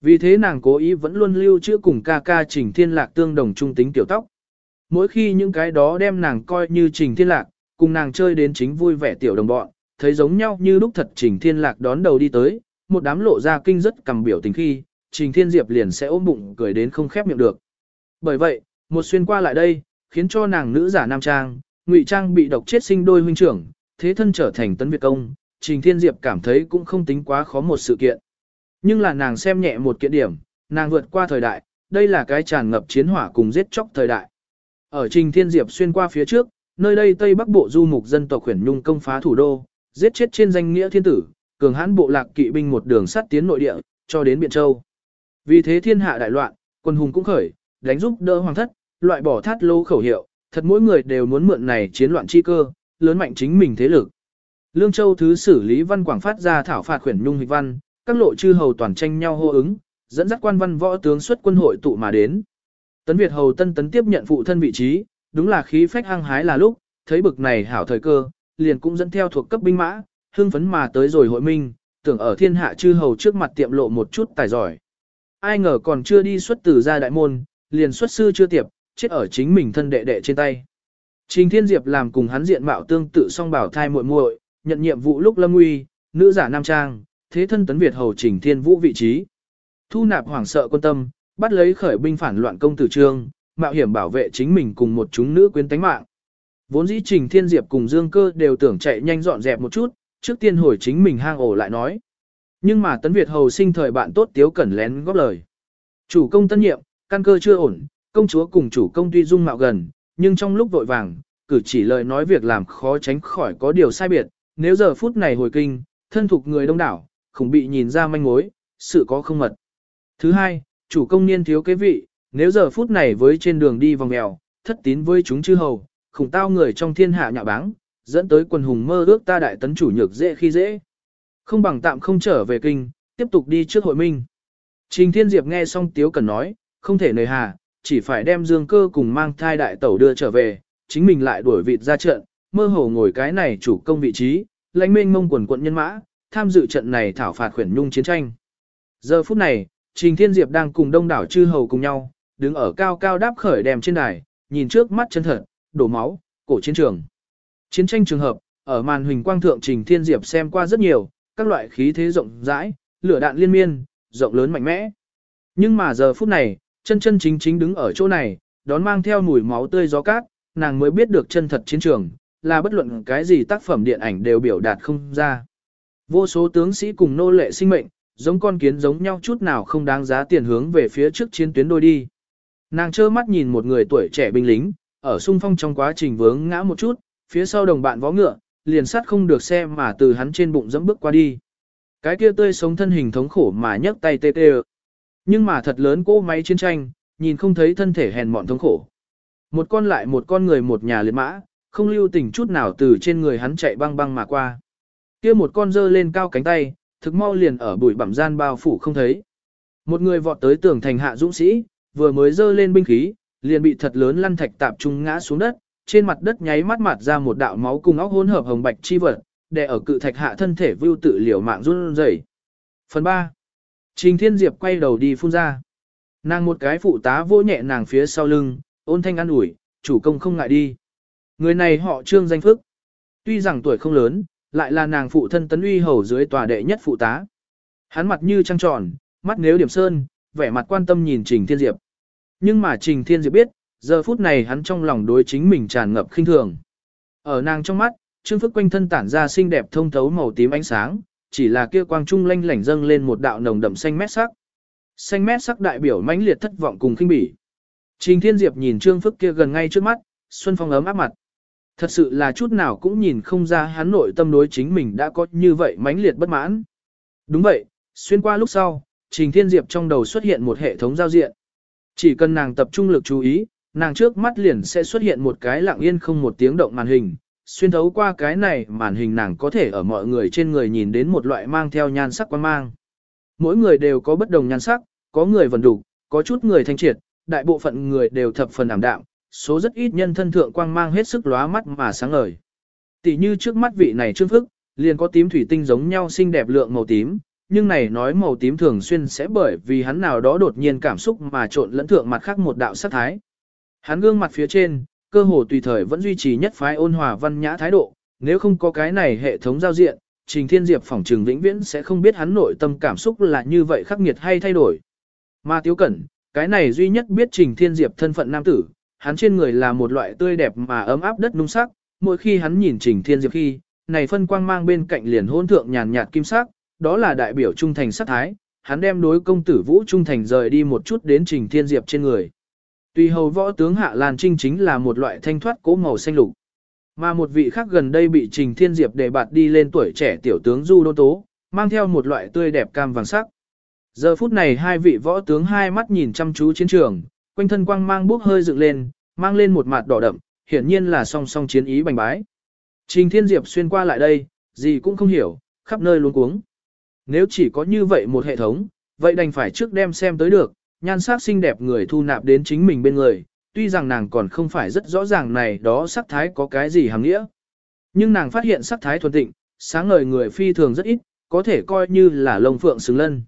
Vì thế nàng cố ý vẫn luôn lưu trữ cùng ca ca Trình Thiên Lạc tương đồng trung tính tiểu tóc. Mỗi khi những cái đó đem nàng coi như Trình Thiên Lạc, cùng nàng chơi đến chính vui vẻ tiểu đồng bọn, thấy giống nhau như lúc thật Trình Thiên Lạc đón đầu đi tới, một đám lộ ra kinh rất cầm biểu tình khi, Trình Thiên Diệp liền sẽ ôm bụng cười đến không khép miệng được. Bởi vậy, một xuyên qua lại đây, khiến cho nàng nữ giả nam trang, ngụy trang bị độc chết sinh đôi huynh trưởng, thế thân trở thành tấn Việt công, Trình Thiên Diệp cảm thấy cũng không tính quá khó một sự kiện. Nhưng là nàng xem nhẹ một kiện điểm, nàng vượt qua thời đại, đây là cái tràn ngập chiến hỏa cùng giết chóc thời đại. Ở Trình Thiên Diệp xuyên qua phía trước, nơi đây Tây Bắc Bộ du mục dân tộc khuyển nhung công phá thủ đô, giết chết trên danh nghĩa thiên tử, cường hãn bộ lạc kỵ binh một đường sắt tiến nội địa, cho đến Biện Châu. Vì thế thiên hạ đại loạn, quân hùng cũng khởi, đánh giúp đỡ hoàng thất, loại bỏ thát lô khẩu hiệu, thật mỗi người đều muốn mượn này chiến loạn chi cơ, lớn mạnh chính mình thế lực. Lương Châu thứ xử lý văn quảng phát ra thảo phạt khuyển nhung hịch văn, các lộ chư hầu toàn tranh nhau hô ứng, dẫn dắt quan văn võ tướng xuất quân hội tụ mà đến. Tấn Việt hầu tân tấn tiếp nhận phụ thân vị trí, đúng là khí phách hăng hái là lúc, thấy bực này hảo thời cơ, liền cũng dẫn theo thuộc cấp binh mã, hưng phấn mà tới rồi hội minh, tưởng ở thiên hạ chư hầu trước mặt tiệm lộ một chút tài giỏi. Ai ngờ còn chưa đi xuất từ ra đại môn, liền xuất sư chưa tiệp, chết ở chính mình thân đệ đệ trên tay. Trình Thiên Diệp làm cùng hắn diện mạo tương tự song bảo thai muội muội, nhận nhiệm vụ lúc lâm nguy, nữ giả nam trang, thế thân tấn Việt hầu Trình Thiên Vũ vị trí. Thu nạp hoảng sợ quân tâm, bắt lấy khởi binh phản loạn công tử trương, mạo hiểm bảo vệ chính mình cùng một chúng nữ quyến tánh mạng. Vốn dĩ Trình Thiên Diệp cùng Dương Cơ đều tưởng chạy nhanh dọn dẹp một chút, trước tiên hồi chính mình hang ổ lại nói. Nhưng mà Tấn Việt hầu sinh thời bạn tốt Tiếu Cẩn lén góp lời. Chủ công tân nhiệm, căn cơ chưa ổn, công chúa cùng chủ công tuy dung mạo gần, nhưng trong lúc vội vàng, cử chỉ lời nói việc làm khó tránh khỏi có điều sai biệt, nếu giờ phút này hồi kinh, thân thuộc người đông đảo, không bị nhìn ra manh mối, sự có không mật. Thứ hai, chủ công niên thiếu kế vị, nếu giờ phút này với trên đường đi vòng mèo, thất tín với chúng chư hầu, khủng tao người trong thiên hạ nhạ báng, dẫn tới quần hùng mơ ước ta đại tấn chủ nhược dễ khi dễ. Không bằng tạm không trở về kinh, tiếp tục đi trước hội minh. Trình Thiên Diệp nghe xong Tiếu Cần nói, không thể nời hà, chỉ phải đem dương cơ cùng mang thai đại tẩu đưa trở về, chính mình lại đuổi vịt ra trận, mơ hồ ngồi cái này chủ công vị trí, lãnh mênh mông quần quận nhân mã, tham dự trận này thảo phạt khuyển nhung chiến tranh. Giờ phút này, Trình Thiên Diệp đang cùng đông đảo chư hầu cùng nhau, đứng ở cao cao đáp khởi đèm trên đài, nhìn trước mắt chân thật, đổ máu, cổ chiến trường. Chiến tranh trường hợp, ở màn huỳnh quang thượng Trình Thiên Diệp xem qua rất nhiều, các loại khí thế rộng rãi, lửa đạn liên miên, rộng lớn mạnh mẽ. Nhưng mà giờ phút này, chân chân chính chính đứng ở chỗ này, đón mang theo mùi máu tươi gió cát, nàng mới biết được chân thật chiến trường, là bất luận cái gì tác phẩm điện ảnh đều biểu đạt không ra. Vô số tướng sĩ cùng nô lệ sinh mệnh, giống con kiến giống nhau chút nào không đáng giá tiền hướng về phía trước chiến tuyến đôi đi. Nàng trơ mắt nhìn một người tuổi trẻ binh lính, ở xung phong trong quá trình vướng ngã một chút, phía sau đồng bạn vó ngựa, liền sát không được xe mà từ hắn trên bụng dẫm bước qua đi. Cái kia tươi sống thân hình thống khổ mà nhấc tay tê tê Nhưng mà thật lớn cỗ máy chiến tranh, nhìn không thấy thân thể hèn mọn thống khổ. Một con lại một con người một nhà liệt mã, không lưu tình chút nào từ trên người hắn chạy băng băng mà qua. Kia một con dơ lên cao cánh tay, thực mau liền ở bụi bặm gian bao phủ không thấy. Một người vọt tới tường thành hạ dũng sĩ, vừa mới dơ lên binh khí, liền bị thật lớn lăn thạch tạp trung ngã xuống đất, trên mặt đất nháy mắt mặt ra một đạo máu cùng óc hỗn hợp hồng bạch chi vật, đè ở cự thạch hạ thân thể vưu tự liều mạng run rẩy. Phần 3. Trình Thiên Diệp quay đầu đi phun ra. Nàng một cái phụ tá vỗ nhẹ nàng phía sau lưng, ôn thanh an ủi, chủ công không ngại đi. Người này họ trương danh phức. Tuy rằng tuổi không lớn, lại là nàng phụ thân tấn uy hầu dưới tòa đệ nhất phụ tá. hắn mặt như trăng tròn, mắt nếu điểm sơn, vẻ mặt quan tâm nhìn Trình Thiên Diệp. Nhưng mà Trình Thiên Diệp biết, giờ phút này hắn trong lòng đối chính mình tràn ngập khinh thường. Ở nàng trong mắt, Trương Phức quanh thân tản ra xinh đẹp thông thấu màu tím ánh sáng, chỉ là kia quang trung lanh lảnh dâng lên một đạo nồng đậm xanh mét sắc. Xanh mét sắc đại biểu mãnh liệt thất vọng cùng khinh bỉ. Trình Thiên Diệp nhìn Trương Phức kia gần ngay trước mắt, Xuân Phong ấm áp mặt. Thật sự là chút nào cũng nhìn không ra hắn nội tâm đối chính mình đã có như vậy mãnh liệt bất mãn. Đúng vậy, xuyên qua lúc sau, Trình Thiên Diệp trong đầu xuất hiện một hệ thống giao diện. Chỉ cần nàng tập trung lực chú ý, nàng trước mắt liền sẽ xuất hiện một cái lặng yên không một tiếng động màn hình. Xuyên thấu qua cái này màn hình nàng có thể ở mọi người trên người nhìn đến một loại mang theo nhan sắc quan mang. Mỗi người đều có bất đồng nhan sắc, có người vần đủ, có chút người thanh triệt, đại bộ phận người đều thập phần ảm đạm, số rất ít nhân thân thượng quang mang hết sức lóa mắt mà sáng ngời. Tỷ như trước mắt vị này trương phức, liền có tím thủy tinh giống nhau xinh đẹp lượng màu tím, nhưng này nói màu tím thường xuyên sẽ bởi vì hắn nào đó đột nhiên cảm xúc mà trộn lẫn thượng mặt khác một đạo sắc thái. Hắn gương mặt phía trên, cơ hồ tùy thời vẫn duy trì nhất phái ôn hòa văn nhã thái độ, nếu không có cái này hệ thống giao diện, Trình Thiên Diệp phỏng trừng vĩnh viễn sẽ không biết hắn nội tâm cảm xúc là như vậy khắc nghiệt hay thay đổi. Mà Tiếu Cẩn, cái này duy nhất biết Trình Thiên Diệp thân phận nam tử, hắn trên người là một loại tươi đẹp mà ấm áp đất nung sắc, mỗi khi hắn nhìn Trình Thiên Diệp khi, này phân quang mang bên cạnh liền hôn thượng nhàn nhạt kim sắc, đó là đại biểu trung thành sát thái, hắn đem đối công tử Vũ trung thành rời đi một chút đến Trình Thiên Diệp trên người. Tùy hầu võ tướng Hạ Lan Trinh chính là một loại thanh thoát cố màu xanh lục. Mà một vị khác gần đây bị Trình Thiên Diệp đề bạt đi lên tuổi trẻ tiểu tướng Du Đô Tố, mang theo một loại tươi đẹp cam vàng sắc. Giờ phút này hai vị võ tướng hai mắt nhìn chăm chú chiến trường, quanh thân quang mang bốc hơi dựng lên, mang lên một mặt đỏ đậm, hiển nhiên là song song chiến ý bành bái. Trình Thiên Diệp xuyên qua lại đây, gì cũng không hiểu, khắp nơi luống cuống. Nếu chỉ có như vậy một hệ thống, vậy đành phải trước đem xem tới được, nhan sắc xinh đẹp người thu nạp đến chính mình bên người, tuy rằng nàng còn không phải rất rõ ràng này đó sắc thái có cái gì hàng nghĩa. Nhưng nàng phát hiện sắc thái thuần tịnh, sáng ngời người phi thường rất ít, có thể coi như là lông phượng xứng lân.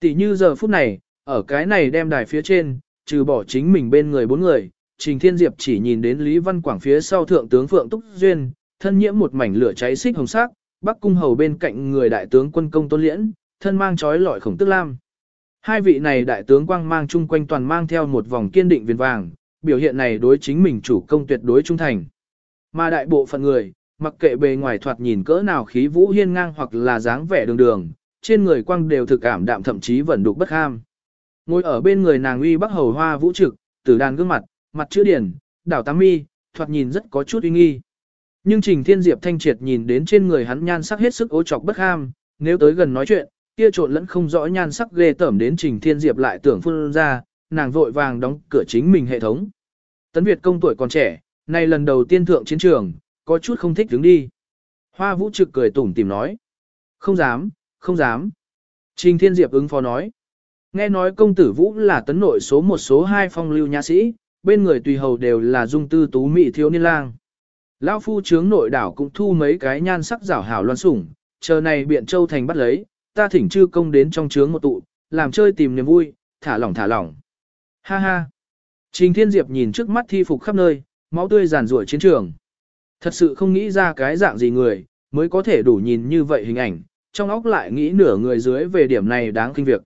Tỷ như giờ phút này, ở cái này đem đài phía trên, trừ bỏ chính mình bên người bốn người, Trình Thiên Diệp chỉ nhìn đến Lý Văn Quảng phía sau thượng tướng Phượng Túc Duyên, thân nhiễm một mảnh lửa cháy xích hồng sắc, Bắc cung hầu bên cạnh người đại tướng quân công Tôn Liễn, thân mang trói lọi khổng tức lam. Hai vị này đại tướng quang mang chung quanh toàn mang theo một vòng kiên định viền vàng, biểu hiện này đối chính mình chủ công tuyệt đối trung thành. Mà đại bộ phận người, mặc kệ bề ngoài thoạt nhìn cỡ nào khí vũ hiên ngang hoặc là dáng vẻ đường đường, trên người quang đều thực cảm đạm thậm chí vẫn đục bất ham. Ngồi ở bên người nàng uy bắc hầu hoa vũ trực, tử đàn gương mặt, mặt chữ điển, đảo tám mi, thoạt nhìn rất có chút uy nghi. Nhưng Trình Thiên Diệp thanh triệt nhìn đến trên người hắn nhan sắc hết sức ố trọc bất ham, nếu tới gần nói chuyện, kia trộn lẫn không rõ nhan sắc ghê tởm đến Trình Thiên Diệp lại tưởng phun ra, nàng vội vàng đóng cửa chính mình hệ thống. Tấn Việt công tuổi còn trẻ, nay lần đầu tiên thượng chiến trường, có chút không thích đứng đi. Hoa Vũ trực cười tủm tìm nói. Không dám, không dám. Trình Thiên Diệp ứng phó nói. Nghe nói công tử Vũ là tấn nội số một số hai phong lưu nhà sĩ, bên người tùy hầu đều là dung tư tú mỹ thiếu niên lang. Lão phu trướng nội đảo cũng thu mấy cái nhan sắc rảo hảo loan sủng, chờ này biện châu thành bắt lấy, ta thỉnh chư công đến trong trướng một tụ, làm chơi tìm niềm vui, thả lỏng thả lỏng. Ha ha. Trình Thiên Diệp nhìn trước mắt thi phục khắp nơi, máu tươi giàn rủa chiến trường. Thật sự không nghĩ ra cái dạng gì người, mới có thể đủ nhìn như vậy hình ảnh, trong óc lại nghĩ nửa người dưới về điểm này đáng kinh việc.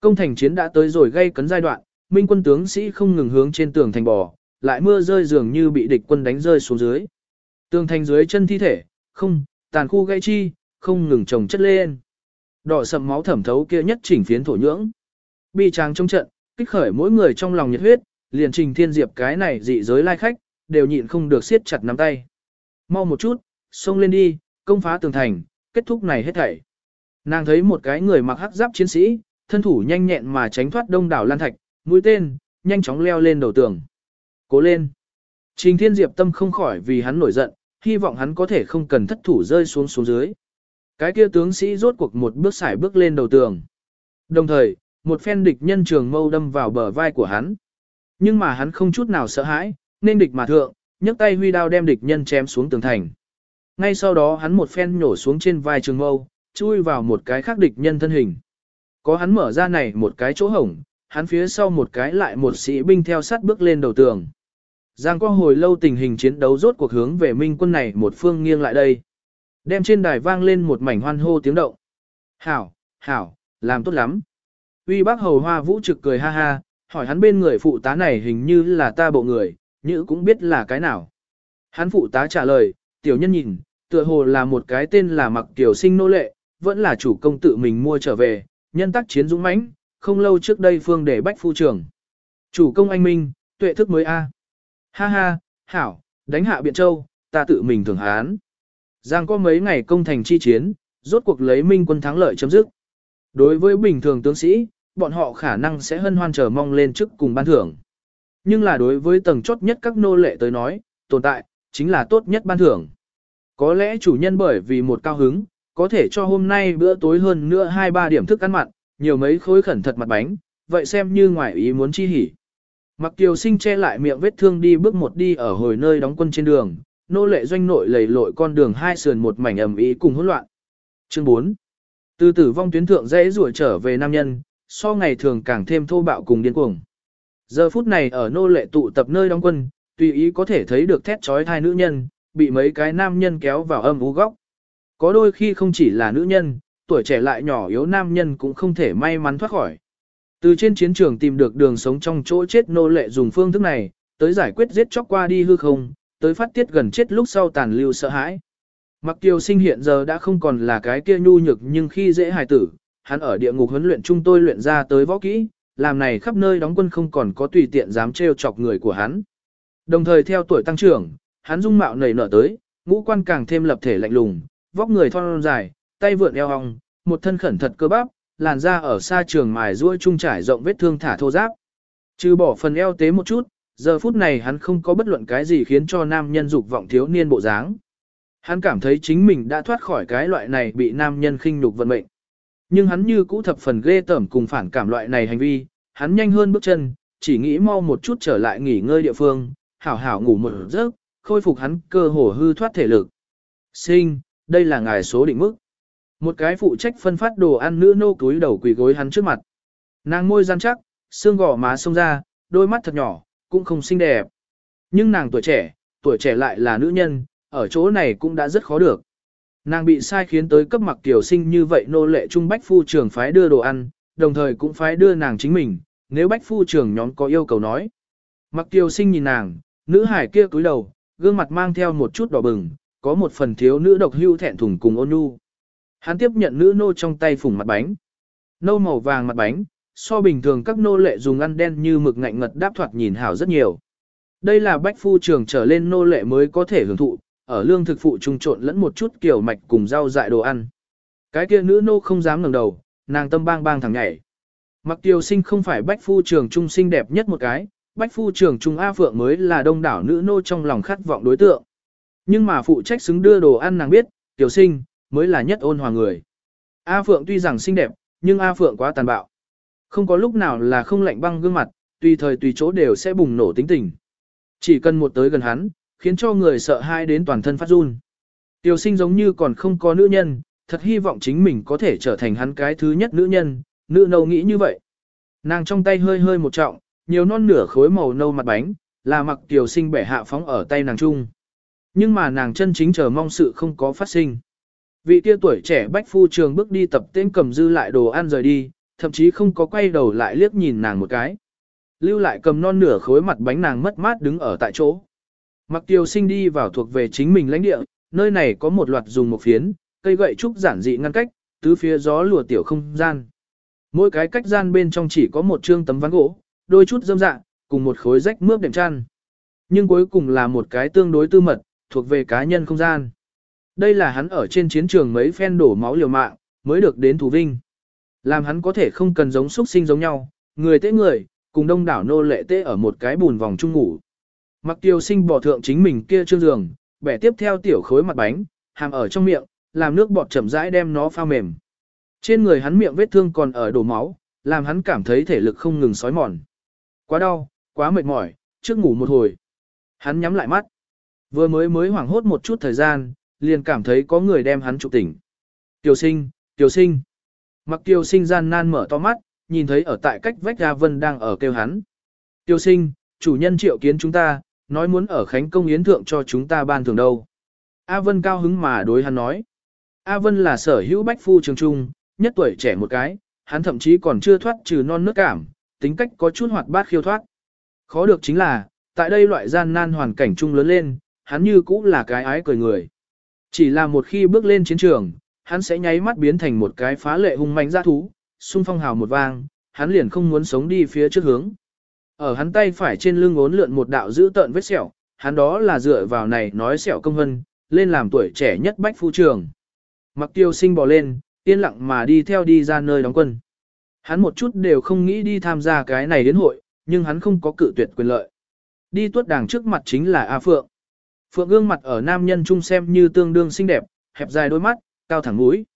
Công thành chiến đã tới rồi gây cấn giai đoạn, minh quân tướng sĩ không ngừng hướng trên tường thành bò, lại mưa rơi dường như bị địch quân đánh rơi xuống dưới. Tường thành dưới chân thi thể, không, tàn khu gây chi, không ngừng trồng chất lên. Đỏ sầm máu thẩm thấu kia nhất chỉnh phiến thổ nhưỡng. Bi tráng trong trận, kích khởi mỗi người trong lòng nhiệt huyết, liền trình thiên diệp cái này dị giới lai khách, đều nhịn không được siết chặt nắm tay. Mau một chút, xông lên đi, công phá tường thành, kết thúc này hết thảy. Nàng thấy một cái người mặc hắc giáp chiến sĩ, thân thủ nhanh nhẹn mà tránh thoát đông đảo lan thạch, mũi tên, nhanh chóng leo lên đầu tường. Cố lên. Trình Thiên Diệp tâm không khỏi vì hắn nổi giận, hy vọng hắn có thể không cần thất thủ rơi xuống xuống dưới. Cái kia tướng sĩ rốt cuộc một bước xải bước lên đầu tường. Đồng thời, một phen địch nhân trường mâu đâm vào bờ vai của hắn. Nhưng mà hắn không chút nào sợ hãi, nên địch mà thượng, nhấc tay huy đao đem địch nhân chém xuống tường thành. Ngay sau đó hắn một phen nhổ xuống trên vai trường mâu, chui vào một cái khác địch nhân thân hình. Có hắn mở ra này một cái chỗ hổng, hắn phía sau một cái lại một sĩ binh theo sát bước lên đầu tường. Giang qua hồi lâu tình hình chiến đấu rốt cuộc hướng về minh quân này một phương nghiêng lại đây. Đem trên đài vang lên một mảnh hoan hô tiếng động. Hảo, hảo, làm tốt lắm. Uy bác hầu hoa vũ trực cười ha ha, hỏi hắn bên người phụ tá này hình như là ta bộ người, như cũng biết là cái nào. Hắn phụ tá trả lời, tiểu nhân nhìn, tựa hồ là một cái tên là mặc tiểu sinh nô lệ, vẫn là chủ công tự mình mua trở về, nhân tác chiến dũng mãnh, không lâu trước đây phương để bách phu trưởng. Chủ công anh minh, tuệ thức mới A. Ha ha, hảo, đánh hạ Biện Châu, ta tự mình thưởng hán. Giang có mấy ngày công thành chi chiến, rốt cuộc lấy minh quân thắng lợi chấm dứt. Đối với bình thường tướng sĩ, bọn họ khả năng sẽ hân hoan chờ mong lên chức cùng ban thưởng. Nhưng là đối với tầng chốt nhất các nô lệ tới nói, tồn tại, chính là tốt nhất ban thưởng. Có lẽ chủ nhân bởi vì một cao hứng, có thể cho hôm nay bữa tối hơn nữa 2-3 điểm thức ăn mặn, nhiều mấy khối khẩn thật mặt bánh, vậy xem như ngoài ý muốn chi hỉ. Mặc kiều sinh che lại miệng vết thương đi bước một đi ở hồi nơi đóng quân trên đường, nô lệ doanh nội lầy lội con đường hai sườn một mảnh ầm ý cùng hỗn loạn. Chương 4. Từ tử vong tuyến thượng dễ rủa trở về nam nhân, so ngày thường càng thêm thô bạo cùng điên cuồng. Giờ phút này ở nô lệ tụ tập nơi đóng quân, tùy ý có thể thấy được thét trói thai nữ nhân, bị mấy cái nam nhân kéo vào âm ú góc. Có đôi khi không chỉ là nữ nhân, tuổi trẻ lại nhỏ yếu nam nhân cũng không thể may mắn thoát khỏi. Từ trên chiến trường tìm được đường sống trong chỗ chết nô lệ dùng phương thức này, tới giải quyết giết chóc qua đi hư không, tới phát tiết gần chết lúc sau tàn lưu sợ hãi. Mặc kiều sinh hiện giờ đã không còn là cái kia nhu nhược nhưng khi dễ hài tử, hắn ở địa ngục huấn luyện chúng tôi luyện ra tới võ kỹ, làm này khắp nơi đóng quân không còn có tùy tiện dám trêu chọc người của hắn. Đồng thời theo tuổi tăng trưởng, hắn dung mạo nảy nở tới, ngũ quan càng thêm lập thể lạnh lùng, vóc người thon dài, tay vượn eo hong, một thân khẩn thật cơ bắp, làn da ở xa trường mài ruôi trung trải rộng vết thương thả thô giáp. Trừ bỏ phần eo tế một chút, giờ phút này hắn không có bất luận cái gì khiến cho nam nhân dục vọng thiếu niên bộ dáng. Hắn cảm thấy chính mình đã thoát khỏi cái loại này bị nam nhân khinh nhục vận mệnh. Nhưng hắn như cũ thập phần ghê tởm cùng phản cảm loại này hành vi, hắn nhanh hơn bước chân, chỉ nghĩ mau một chút trở lại nghỉ ngơi địa phương, hảo hảo ngủ một giấc, khôi phục hắn cơ hồ hư thoát thể lực. Sinh, đây là ngài số định mức. Một cái phụ trách phân phát đồ ăn nữ nô túi đầu quỳ gối hắn trước mặt. Nàng môi rắn chắc, xương gò má sông ra, đôi mắt thật nhỏ, cũng không xinh đẹp. Nhưng nàng tuổi trẻ, tuổi trẻ lại là nữ nhân, ở chỗ này cũng đã rất khó được. Nàng bị sai khiến tới cấp mặc tiểu sinh như vậy nô lệ trung bách phu trưởng phái đưa đồ ăn, đồng thời cũng phái đưa nàng chính mình, nếu bách phu trưởng nhóm có yêu cầu nói. Mặc tiểu sinh nhìn nàng, nữ hải kia cúi đầu, gương mặt mang theo một chút đỏ bừng, có một phần thiếu nữ độc hưu thẹn thùng cùng ôn nhu. Hắn tiếp nhận nữ nô trong tay phủng mặt bánh. Nâu màu vàng mặt bánh, so bình thường các nô lệ dùng ăn đen như mực ngạnh ngật đáp thoạt nhìn hảo rất nhiều. Đây là bách phu trường trở lên nô lệ mới có thể hưởng thụ, ở lương thực phụ trung trộn lẫn một chút kiểu mạch cùng rau dại đồ ăn. Cái kia nữ nô không dám ngẩng đầu, nàng tâm bang bang thẳng nhảy. Mặc tiêu sinh không phải bách phu trường trung xinh đẹp nhất một cái, bách phu trường trung A Phượng mới là đông đảo nữ nô trong lòng khát vọng đối tượng. Nhưng mà phụ trách xứng đưa đồ ăn nàng biết, tiểu sinh, mới là nhất ôn hòa người. A Phượng tuy rằng xinh đẹp, nhưng A Phượng quá tàn bạo. Không có lúc nào là không lạnh băng gương mặt, tùy thời tùy chỗ đều sẽ bùng nổ tính tình. Chỉ cần một tới gần hắn, khiến cho người sợ hãi đến toàn thân phát run. Tiểu sinh giống như còn không có nữ nhân, thật hy vọng chính mình có thể trở thành hắn cái thứ nhất nữ nhân, nữ nâu nghĩ như vậy. Nàng trong tay hơi hơi một trọng, nhiều non nửa khối màu nâu mặt bánh, là mặc tiểu sinh bẻ hạ phóng ở tay nàng chung. Nhưng mà nàng chân chính chờ mong sự không có phát sinh. Vị kia tuổi trẻ bách phu trường bước đi tập tên cầm dư lại đồ ăn rời đi, thậm chí không có quay đầu lại liếc nhìn nàng một cái. Lưu lại cầm non nửa khối mặt bánh nàng mất mát đứng ở tại chỗ. Mặc tiêu sinh đi vào thuộc về chính mình lãnh địa, nơi này có một loạt dùng một phiến, cây gậy trúc giản dị ngăn cách, tứ phía gió lùa tiểu không gian. Mỗi cái cách gian bên trong chỉ có một trương tấm ván gỗ, đôi chút dâm dạ, cùng một khối rách mướp đệm chăn. Nhưng cuối cùng là một cái tương đối tư mật, thuộc về cá nhân không gian. Đây là hắn ở trên chiến trường mấy phen đổ máu liều mạng, mới được đến thủ vinh. Làm hắn có thể không cần giống xuất sinh giống nhau, người tế người, cùng đông đảo nô lệ tế ở một cái bùn vòng chung ngủ. Mặc tiêu sinh bỏ thượng chính mình kia trương giường, bẻ tiếp theo tiểu khối mặt bánh, hàm ở trong miệng, làm nước bọt chậm rãi đem nó pha mềm. Trên người hắn miệng vết thương còn ở đổ máu, làm hắn cảm thấy thể lực không ngừng sói mòn. Quá đau, quá mệt mỏi, trước ngủ một hồi. Hắn nhắm lại mắt. Vừa mới mới hoảng hốt một chút thời gian, liền cảm thấy có người đem hắn trụ tỉnh. Tiểu sinh, tiểu sinh. Mặc tiểu sinh gian nan mở to mắt, nhìn thấy ở tại cách vách A Vân đang ở kêu hắn. Tiểu sinh, chủ nhân triệu kiến chúng ta, nói muốn ở Khánh Công Yến Thượng cho chúng ta ban thường đâu. A Vân cao hứng mà đối hắn nói. A Vân là sở hữu bách phu trường trung, nhất tuổi trẻ một cái, hắn thậm chí còn chưa thoát trừ non nước cảm, tính cách có chút hoạt bát khiêu thoát. Khó được chính là, tại đây loại gian nan hoàn cảnh chung lớn lên, hắn như cũng là cái ái cười người. Chỉ là một khi bước lên chiến trường, hắn sẽ nháy mắt biến thành một cái phá lệ hung mạnh dã thú, xung phong hào một vang, hắn liền không muốn sống đi phía trước hướng. Ở hắn tay phải trên lưng ốn lượn một đạo giữ tợn vết sẹo, hắn đó là dựa vào này nói sẹo công vân, lên làm tuổi trẻ nhất bách phu trường. Mặc tiêu sinh bò lên, yên lặng mà đi theo đi ra nơi đóng quân. Hắn một chút đều không nghĩ đi tham gia cái này đến hội, nhưng hắn không có cự tuyệt quyền lợi. Đi tuốt đảng trước mặt chính là A Phượng. Phượng gương mặt ở nam nhân trung xem như tương đương xinh đẹp, hẹp dài đôi mắt, cao thẳng mũi.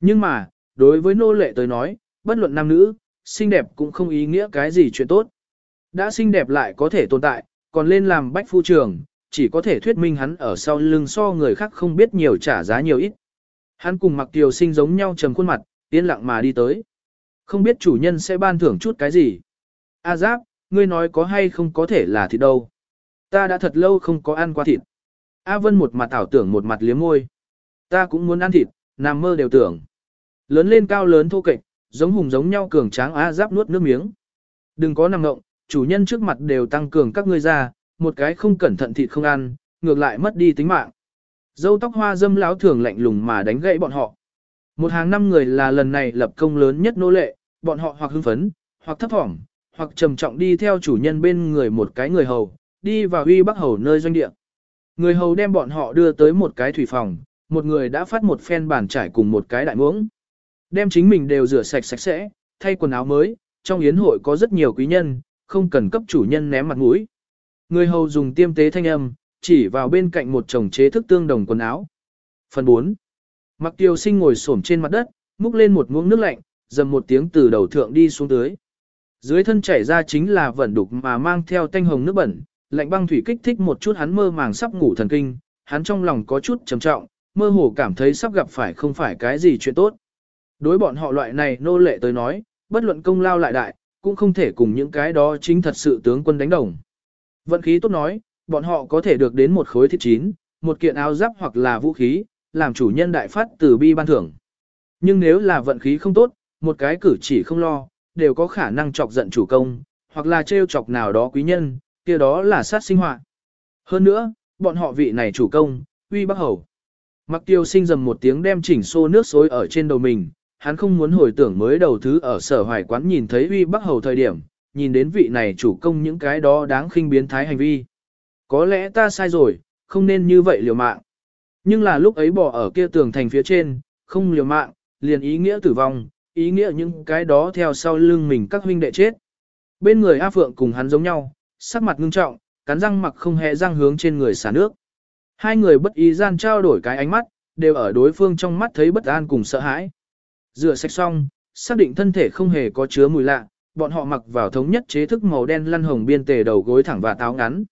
Nhưng mà, đối với nô lệ tới nói, bất luận nam nữ, xinh đẹp cũng không ý nghĩa cái gì chuyện tốt. Đã xinh đẹp lại có thể tồn tại, còn lên làm bách phu trường, chỉ có thể thuyết minh hắn ở sau lưng so người khác không biết nhiều trả giá nhiều ít. Hắn cùng mặc tiểu sinh giống nhau trầm khuôn mặt, yên lặng mà đi tới. Không biết chủ nhân sẽ ban thưởng chút cái gì. A giáp, ngươi nói có hay không có thể là thịt đâu. Ta đã thật lâu không có ăn qua thịt. A Vân một mặt ảo tưởng một mặt liếm môi. Ta cũng muốn ăn thịt, nằm mơ đều tưởng. Lớn lên cao lớn thô kệch, giống hùng giống nhau cường tráng A giáp nuốt nước miếng. Đừng có nằm ngộng, chủ nhân trước mặt đều tăng cường các ngươi ra, một cái không cẩn thận thịt không ăn, ngược lại mất đi tính mạng. Dâu tóc hoa dâm láo thường lạnh lùng mà đánh gãy bọn họ. Một hàng năm người là lần này lập công lớn nhất nô lệ, bọn họ hoặc hưng phấn, hoặc thấp thỏm, hoặc trầm trọng đi theo chủ nhân bên người một cái người hầu, đi vào uy bắc hầu nơi doanh địa. Người hầu đem bọn họ đưa tới một cái thủy phòng, một người đã phát một phen bàn trải cùng một cái đại muỗng. Đem chính mình đều rửa sạch sạch sẽ, thay quần áo mới, trong yến hội có rất nhiều quý nhân, không cần cấp chủ nhân ném mặt mũi. Người hầu dùng tiêm tế thanh âm, chỉ vào bên cạnh một chồng chế thức tương đồng quần áo. Phần 4. Mặc tiêu sinh ngồi xổm trên mặt đất, múc lên một muỗng nước lạnh, dầm một tiếng từ đầu thượng đi xuống tới. Dưới thân chảy ra chính là vẩn đục mà mang theo tanh hồng nước bẩn, lạnh băng thủy kích thích một chút hắn mơ màng sắp ngủ thần kinh, hắn trong lòng có chút trầm trọng, mơ hồ cảm thấy sắp gặp phải không phải cái gì chuyện tốt. Đối bọn họ loại này nô lệ tới nói, bất luận công lao lại đại, cũng không thể cùng những cái đó chính thật sự tướng quân đánh đồng. Vận khí tốt nói, bọn họ có thể được đến một khối thịt chín, một kiện áo giáp hoặc là vũ khí, làm chủ nhân đại phát từ bi ban thưởng. Nhưng nếu là vận khí không tốt, một cái cử chỉ không lo, đều có khả năng chọc giận chủ công, hoặc là trêu chọc nào đó quý nhân, kia đó là sát sinh hoạt. Hơn nữa, bọn họ vị này chủ công, uy bắc hầu. Mặc tiêu sinh dầm một tiếng đem chỉnh xô nước xối ở trên đầu mình, hắn không muốn hồi tưởng mới đầu thứ ở sở hoài quán nhìn thấy uy bắc hầu thời điểm, nhìn đến vị này chủ công những cái đó đáng khinh biến thái hành vi. Có lẽ ta sai rồi, không nên như vậy liều mạng. Nhưng là lúc ấy bỏ ở kia tường thành phía trên, không liều mạng, liền ý nghĩa tử vong, ý nghĩa những cái đó theo sau lưng mình các huynh đệ chết. Bên người A Phượng cùng hắn giống nhau, sắc mặt ngưng trọng, cắn răng mặc không hề răng hướng trên người xả nước. Hai người bất ý gian trao đổi cái ánh mắt, đều ở đối phương trong mắt thấy bất an cùng sợ hãi. Rửa sạch xong, xác định thân thể không hề có chứa mùi lạ, bọn họ mặc vào thống nhất chế thức màu đen lăn hồng biên tề đầu gối thẳng và táo ngắn.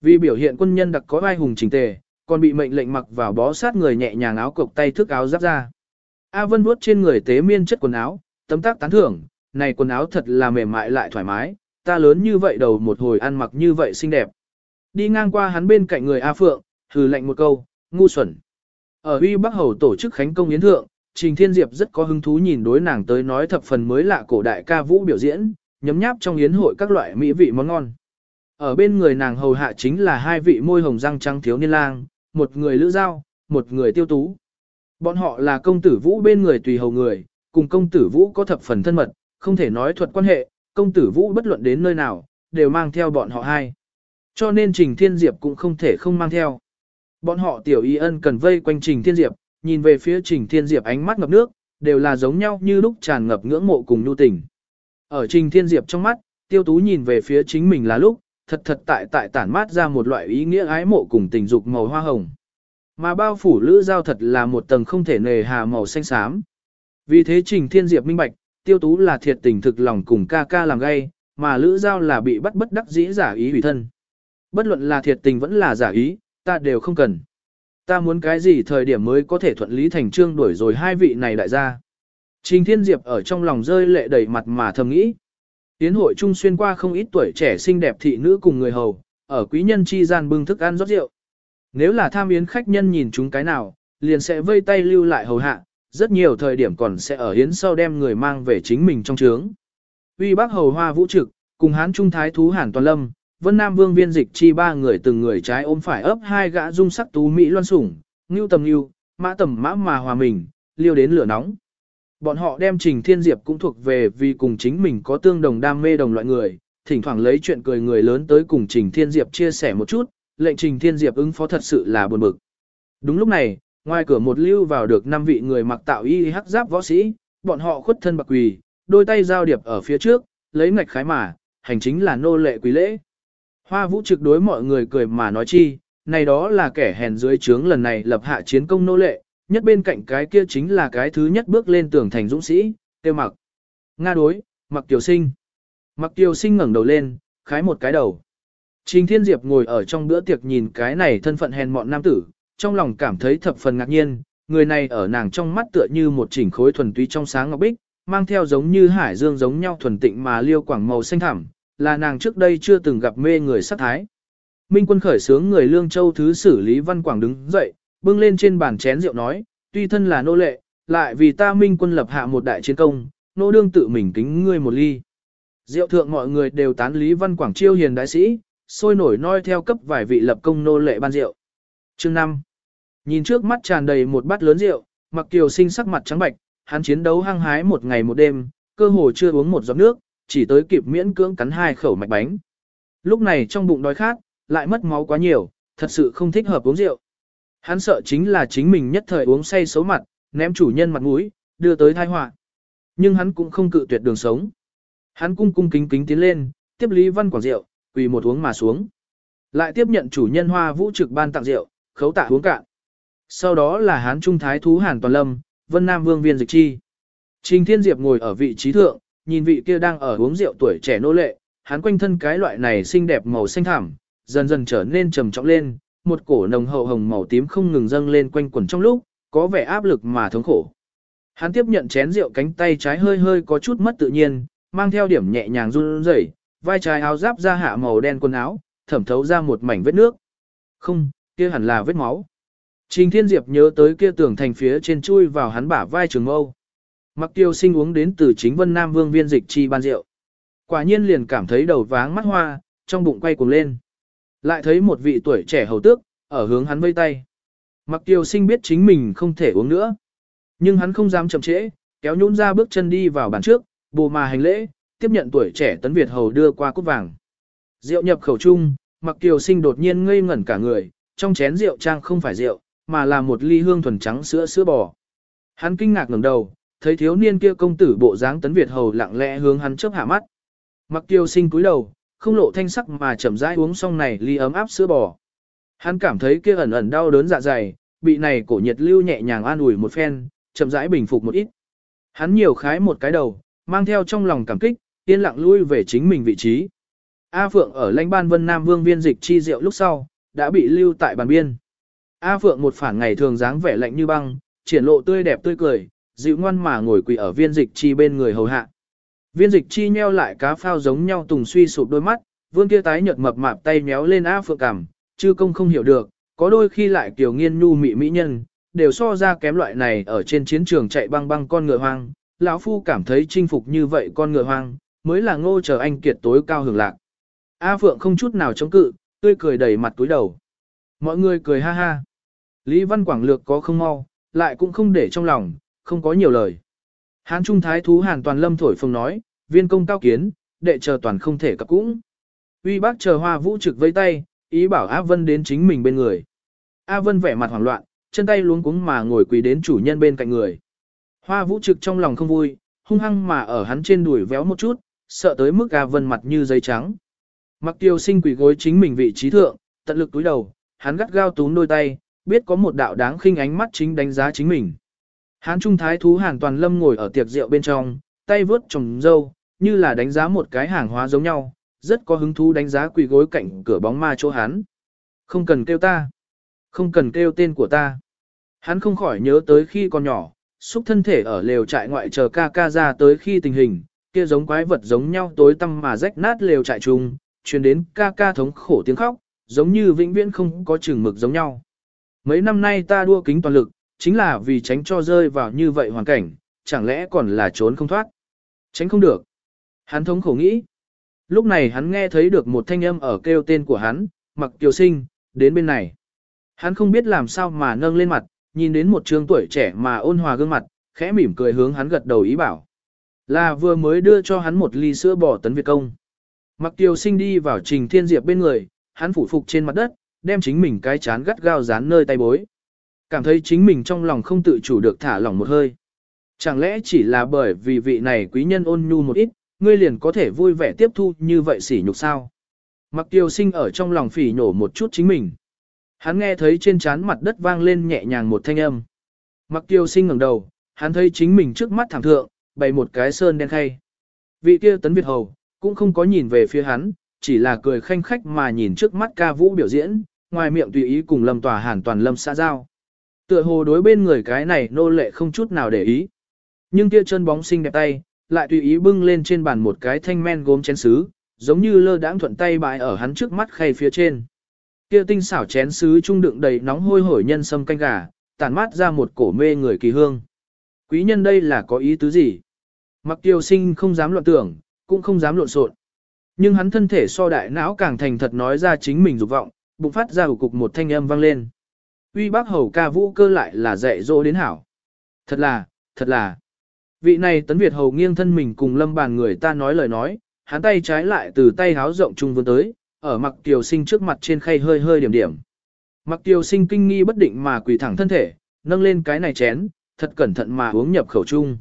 Vì biểu hiện quân nhân đặc có vai hùng chỉnh tề, còn bị mệnh lệnh mặc vào bó sát người nhẹ nhàng áo cộc tay thức áo giáp ra. A Vân vuốt trên người tế miên chất quần áo, tấm tác tán thưởng, này quần áo thật là mềm mại lại thoải mái, ta lớn như vậy đầu một hồi ăn mặc như vậy xinh đẹp. Đi ngang qua hắn bên cạnh người A Phượng, hừ lạnh một câu, ngu xuẩn. Ở Uy Bắc Hầu tổ chức khánh công yến thượng, Trình Thiên Diệp rất có hứng thú nhìn đối nàng tới nói thập phần mới lạ cổ đại ca vũ biểu diễn, nhấm nháp trong yến hội các loại mỹ vị món ngon. Ở bên người nàng hầu hạ chính là hai vị môi hồng răng trắng thiếu niên lang, một người lữ giao, một người tiêu tú. Bọn họ là công tử vũ bên người tùy hầu người, cùng công tử vũ có thập phần thân mật, không thể nói thuật quan hệ, công tử vũ bất luận đến nơi nào, đều mang theo bọn họ hai. Cho nên Trình Thiên Diệp cũng không thể không mang theo. Bọn họ tiểu y ân cần vây quanh Trình Thiên Diệp, nhìn về phía Trình Thiên Diệp ánh mắt ngập nước, đều là giống nhau như lúc tràn ngập ngưỡng mộ cùng nhu tình. Ở Trình Thiên Diệp trong mắt, tiêu tú nhìn về phía chính mình là lúc, thật thật tại tại tản mát ra một loại ý nghĩa ái mộ cùng tình dục màu hoa hồng. Mà bao phủ lữ giao thật là một tầng không thể nề hà màu xanh xám. Vì thế Trình Thiên Diệp minh bạch, tiêu tú là thiệt tình thực lòng cùng ca ca làm gay, mà lữ giao là bị bắt bất đắc dĩ giả ý hủy thân. Bất luận là thiệt tình vẫn là giả ý, ta đều không cần. Ta muốn cái gì thời điểm mới có thể thuận lý thành trương đuổi rồi hai vị này đại gia. Trình Thiên Diệp ở trong lòng rơi lệ đầy mặt mà thầm nghĩ. Tiến hội trung xuyên qua không ít tuổi trẻ xinh đẹp thị nữ cùng người hầu, ở quý nhân chi gian bưng thức ăn rót rượu. Nếu là tham yến khách nhân nhìn chúng cái nào, liền sẽ vây tay lưu lại hầu hạ, rất nhiều thời điểm còn sẽ ở hiến sau đem người mang về chính mình trong trướng. Uy Bắc Hầu Hoa Vũ Trực, cùng Hán Trung Thái Thú Hàn Toàn Lâm, Vân Nam Vương Viên Dịch chi ba người từng người trái ôm phải ấp hai gã dung sắc tú Mỹ loan sủng, ngưu tầm ngưu, mã tầm mã mà hòa mình, liêu đến lửa nóng. Bọn họ đem Trình Thiên Diệp cũng thuộc về vì cùng chính mình có tương đồng đam mê đồng loại người, thỉnh thoảng lấy chuyện cười người lớn tới cùng Trình Thiên Diệp chia sẻ một chút, lệnh Trình Thiên Diệp ứng phó thật sự là buồn bực. Đúng lúc này, ngoài cửa một lưu vào được năm vị người mặc tạo y hắc giáp võ sĩ, bọn họ khuất thân bạc quỳ, đôi tay giao điệp ở phía trước, lấy ngạch khái mà, hành chính là nô lệ quý lễ. Hoa vũ trực đối mọi người cười mà nói chi, này đó là kẻ hèn dưới trướng lần này lập hạ chiến công nô lệ, nhất bên cạnh cái kia chính là cái thứ nhất bước lên tường thành dũng sĩ, tiêu mặc. Nga đối, mặc tiểu sinh. Mặc tiểu sinh ngẩng đầu lên, khái một cái đầu. Trình Thiên Diệp ngồi ở trong bữa tiệc nhìn cái này thân phận hèn mọn nam tử, trong lòng cảm thấy thập phần ngạc nhiên, người này ở nàng trong mắt tựa như một chỉnh khối thuần túy trong sáng ngọc bích, mang theo giống như hải dương giống nhau thuần tịnh mà liêu quảng màu xanh thẳm, là nàng trước đây chưa từng gặp mê người sắc thái. Minh quân khởi sướng người Lương Châu thứ xử Lý Văn Quảng đứng dậy, bưng lên trên bàn chén rượu nói, tuy thân là nô lệ, lại vì ta Minh quân lập hạ một đại chiến công, nô đương tự mình kính ngươi một ly. Rượu thượng mọi người đều tán Lý Văn Quảng chiêu hiền đại sĩ, sôi nổi noi theo cấp vài vị lập công nô lệ ban rượu. Chương 5. Nhìn trước mắt tràn đầy một bát lớn rượu, Mặc Kiều sinh sắc mặt trắng bạch, hắn chiến đấu hăng hái một ngày một đêm, cơ hồ chưa uống một giọt nước, chỉ tới kịp miễn cưỡng cắn hai khẩu mạch bánh. Lúc này trong bụng đói khát, lại mất máu quá nhiều, thật sự không thích hợp uống rượu. Hắn sợ chính là chính mình nhất thời uống say xấu mặt, ném chủ nhân mặt mũi, đưa tới tai họa. Nhưng hắn cũng không cự tuyệt đường sống. Hắn cung cung kính kính tiến lên, tiếp Lý Văn Quảng rượu, quỳ một uống mà xuống. Lại tiếp nhận chủ nhân hoa vũ trực ban tặng rượu, khấu tạ uống cạn. Sau đó là hán trung thái thú Hàn Toàn Lâm, Vân Nam Vương Viên Dịch Chi. Trình Thiên Diệp ngồi ở vị trí thượng, nhìn vị kia đang ở uống rượu tuổi trẻ nô lệ, hắn quanh thân cái loại này xinh đẹp màu xanh thẳm, dần dần trở nên trầm trọng lên, một cổ nồng hậu hồng màu tím không ngừng dâng lên quanh quần trong lúc, có vẻ áp lực mà thống khổ. Hắn tiếp nhận chén rượu cánh tay trái hơi hơi có chút mất tự nhiên, mang theo điểm nhẹ nhàng run rẩy, vai trái áo giáp ra hạ màu đen quần áo, thẩm thấu ra một mảnh vết nước. Không, kia hẳn là vết máu. Trình Thiên Diệp nhớ tới kia tưởng thành phía trên chui vào hắn bả vai trường mâu. Mặc tiêu sinh uống đến từ chính Vân Nam Vương viên dịch chi ban rượu. Quả nhiên liền cảm thấy đầu váng mắt hoa, trong bụng quay cuồng lên. Lại thấy một vị tuổi trẻ hầu tước, ở hướng hắn vây tay. Mặc tiêu sinh biết chính mình không thể uống nữa. Nhưng hắn không dám chậm trễ, kéo nhũn ra bước chân đi vào bàn trước, bồ mà hành lễ, tiếp nhận tuổi trẻ tấn Việt hầu đưa qua cút vàng. Rượu nhập khẩu chung, mặc tiêu sinh đột nhiên ngây ngẩn cả người, trong chén rượu trang không phải rượu, mà là một ly hương thuần trắng sữa sữa bò. Hắn kinh ngạc ngẩng đầu, thấy thiếu niên kia công tử bộ dáng tấn Việt hầu lặng lẽ hướng hắn chớp hạ mắt. Mặc tiêu sinh cúi đầu, không lộ thanh sắc mà chậm rãi uống xong này ly ấm áp sữa bò. Hắn cảm thấy kia ẩn ẩn đau đớn dạ dày, bị này cổ nhiệt lưu nhẹ nhàng an ủi một phen, chậm rãi bình phục một ít. Hắn nhiều khái một cái đầu, mang theo trong lòng cảm kích, yên lặng lui về chính mình vị trí. A Phượng ở lãnh ban Vân Nam Vương viên dịch chi rượu lúc sau, đã bị lưu tại bàn biên. A Phượng một phản ngày thường dáng vẻ lạnh như băng, triển lộ tươi đẹp tươi cười, dịu ngoan mà ngồi quỳ ở viên dịch chi bên người hầu hạ. Viên dịch chi nheo lại cá phao giống nhau tùng suy sụp đôi mắt, vương kia tái nhợt mập mạp tay méo lên A Phượng cằm, chư công không hiểu được, có đôi khi lại kiểu nghiên nhu mị mỹ nhân, đều so ra kém loại này ở trên chiến trường chạy băng băng con ngựa hoang. lão phu cảm thấy chinh phục như vậy con ngựa hoang, mới là ngô chờ anh kiệt tối cao hưởng lạc. A Phượng không chút nào chống cự, tươi cười đầy mặt túi đầu. Mọi người cười ha ha. Lý Văn Quảng Lược có không mau, lại cũng không để trong lòng, không có nhiều lời. Hán Trung Thái Thú Hàn Toàn Lâm thổi phồng nói, viên công cao kiến, đệ chờ toàn không thể cập cũng. Uy bác chờ hoa vũ trực vây tay, ý bảo A Vân đến chính mình bên người. A Vân vẻ mặt hoảng loạn, chân tay luống cuống mà ngồi quỳ đến chủ nhân bên cạnh người. Hoa vũ trực trong lòng không vui, hung hăng mà ở hắn trên đùi véo một chút, sợ tới mức A Vân mặt như giấy trắng. Mặc tiêu sinh quỳ gối chính mình vị trí thượng, tận lực túi đầu, hắn gắt gao túm đôi tay, biết có một đạo đáng khinh ánh mắt chính đánh giá chính mình. Hán Trung Thái Thú Hàn Toàn Lâm ngồi ở tiệc rượu bên trong, tay vướt trồng dâu, như là đánh giá một cái hàng hóa giống nhau, rất có hứng thú đánh giá quỳ gối cạnh cửa bóng ma chỗ hắn. Không cần kêu ta. Không cần kêu tên của ta. Hắn không khỏi nhớ tới khi còn nhỏ, xúc thân thể ở lều trại ngoại chờ ca ca ra tới khi tình hình, kia giống quái vật giống nhau tối tăm mà rách nát lều trại chung, truyền đến ca ca thống khổ tiếng khóc, giống như vĩnh viễn không có chừng mực giống nhau. Mấy năm nay ta đua kính toàn lực, chính là vì tránh cho rơi vào như vậy hoàn cảnh, chẳng lẽ còn là trốn không thoát. Tránh không được. Hắn thống khổ nghĩ. Lúc này hắn nghe thấy được một thanh âm ở kêu tên của hắn, mặc kiều sinh, đến bên này. Hắn không biết làm sao mà nâng lên mặt, nhìn đến một trường tuổi trẻ mà ôn hòa gương mặt, khẽ mỉm cười hướng hắn gật đầu ý bảo. Là vừa mới đưa cho hắn một ly sữa bò tấn Việt công. Mặc tiểu sinh đi vào trình thiên diệp bên người, hắn phủ phục trên mặt đất, đem chính mình cái chán gắt gao dán nơi tay bối. Cảm thấy chính mình trong lòng không tự chủ được thả lỏng một hơi. Chẳng lẽ chỉ là bởi vì vị này quý nhân ôn nhu một ít, ngươi liền có thể vui vẻ tiếp thu như vậy sỉ nhục sao? Mặc tiêu sinh ở trong lòng phỉ nhổ một chút chính mình. Hắn nghe thấy trên trán mặt đất vang lên nhẹ nhàng một thanh âm. Mặc tiêu sinh ngẩng đầu, hắn thấy chính mình trước mắt thẳng thượng, bày một cái sơn đen khay. Vị kia tấn Việt hầu, cũng không có nhìn về phía hắn, chỉ là cười khanh khách mà nhìn trước mắt ca vũ biểu diễn, ngoài miệng tùy ý cùng lâm tòa hàn toàn lâm xã giao. Tựa hồ đối bên người cái này nô lệ không chút nào để ý. Nhưng kia chân bóng xinh đẹp tay, lại tùy ý bưng lên trên bàn một cái thanh men gốm chén sứ, giống như lơ đãng thuận tay bãi ở hắn trước mắt khay phía trên. Kia tinh xảo chén sứ trung đựng đầy nóng hôi hổi nhân sâm canh gà, tản mát ra một cổ mê người kỳ hương. Quý nhân đây là có ý tứ gì? Mặc tiêu sinh không dám loạn tưởng, cũng không dám lộn xộn. Nhưng hắn thân thể so đại não càng thành thật nói ra chính mình dục vọng, bụng phát ra cục một thanh âm vang lên. Uy bác hầu ca vũ cơ lại là dạy dỗ đến hảo. Thật là, thật là. Vị này tấn Việt hầu nghiêng thân mình cùng lâm bàn người ta nói lời nói, hắn tay trái lại từ tay háo rộng trung vươn tới, ở mặc tiểu sinh trước mặt trên khay hơi hơi điểm điểm. Mặc tiểu sinh kinh nghi bất định mà quỳ thẳng thân thể, nâng lên cái này chén, thật cẩn thận mà uống nhập khẩu chung.